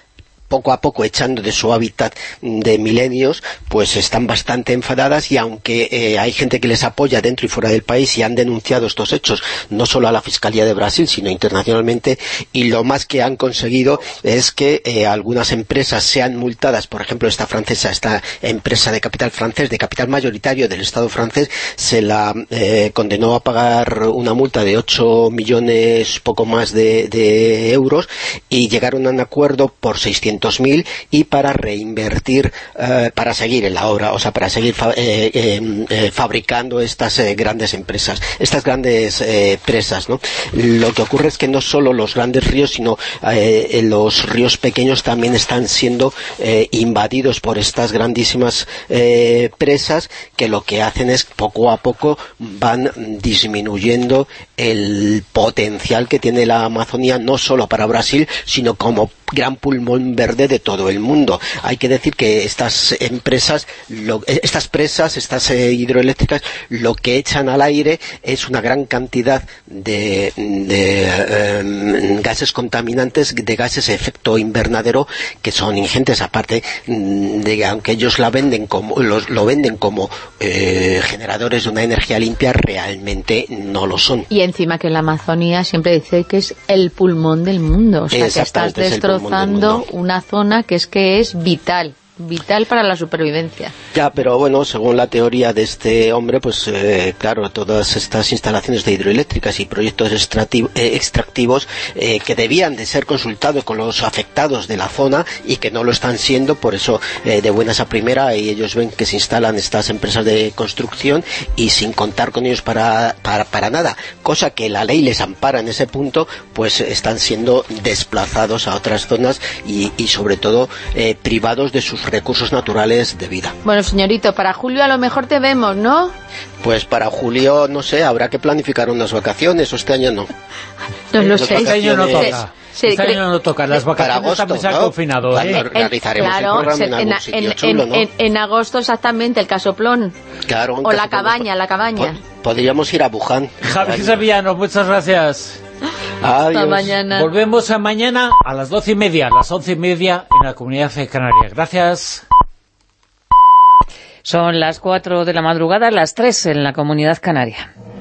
poco a poco echando de su hábitat de milenios, pues están bastante enfadadas y aunque eh, hay gente que les apoya dentro y fuera del país y han denunciado estos hechos, no solo a la Fiscalía de Brasil, sino internacionalmente, y lo más que han conseguido es que eh, algunas empresas sean multadas, por ejemplo esta francesa, esta empresa de capital francés, de capital mayoritario del Estado francés, se la eh, condenó a pagar una multa de 8 millones, poco más de, de euros, y llegaron a un acuerdo por 600 mil y para reinvertir, eh, para seguir en la obra, o sea, para seguir eh, eh, fabricando estas grandes empresas, estas grandes presas. Lo que ocurre es que no solo los grandes ríos, sino los ríos pequeños también están siendo invadidos por estas grandísimas presas que lo que hacen es poco a poco van disminuyendo el potencial que tiene la Amazonía no solo para Brasil, sino como gran pulmón verde de todo el mundo. Hay que decir que estas empresas, lo, estas presas, estas eh, hidroeléctricas, lo que echan al aire es una gran cantidad de, de eh, gases contaminantes, de gases de efecto invernadero, que son ingentes, aparte mm, de aunque ellos la venden como, los, lo venden como eh, generadores de una energía limpia, realmente no lo son. Y encima que la Amazonía siempre dice que es el pulmón del mundo, o sea que estás destrozando una zona que es que es vital vital para la supervivencia. Ya, pero bueno, según la teoría de este hombre, pues eh, claro, todas estas instalaciones de hidroeléctricas y proyectos eh, extractivos eh, que debían de ser consultados con los afectados de la zona y que no lo están siendo, por eso eh, de buenas a primera y ellos ven que se instalan estas empresas de construcción y sin contar con ellos para, para, nada, cosa que la ley les ampara en ese punto, pues están siendo desplazados a otras zonas y, sobre todo privados de sus recursos naturales de vida. Bueno, señorito, para julio a lo mejor te vemos, ¿no? Pues para julio, no sé, habrá que planificar unas vacaciones, o este año no. No lo sé. Este año no toca. Sí, este año no toca, las vacaciones para agosto, se han ¿no? confinado. ¿eh? Organizaremos claro, el programa en, en, algún sitio en, chulo, ¿no? en, en agosto exactamente, el casoplón. Claro, O la casoplón. cabaña, la cabaña. Podríamos ir a Wuhan. Javi Sevillano, muchas gracias. Hasta mañana. Volvemos a mañana a las doce y media, a las once y media en la Comunidad de Canarias. Gracias. Son las 4 de la madrugada, las 3 en la Comunidad Canaria.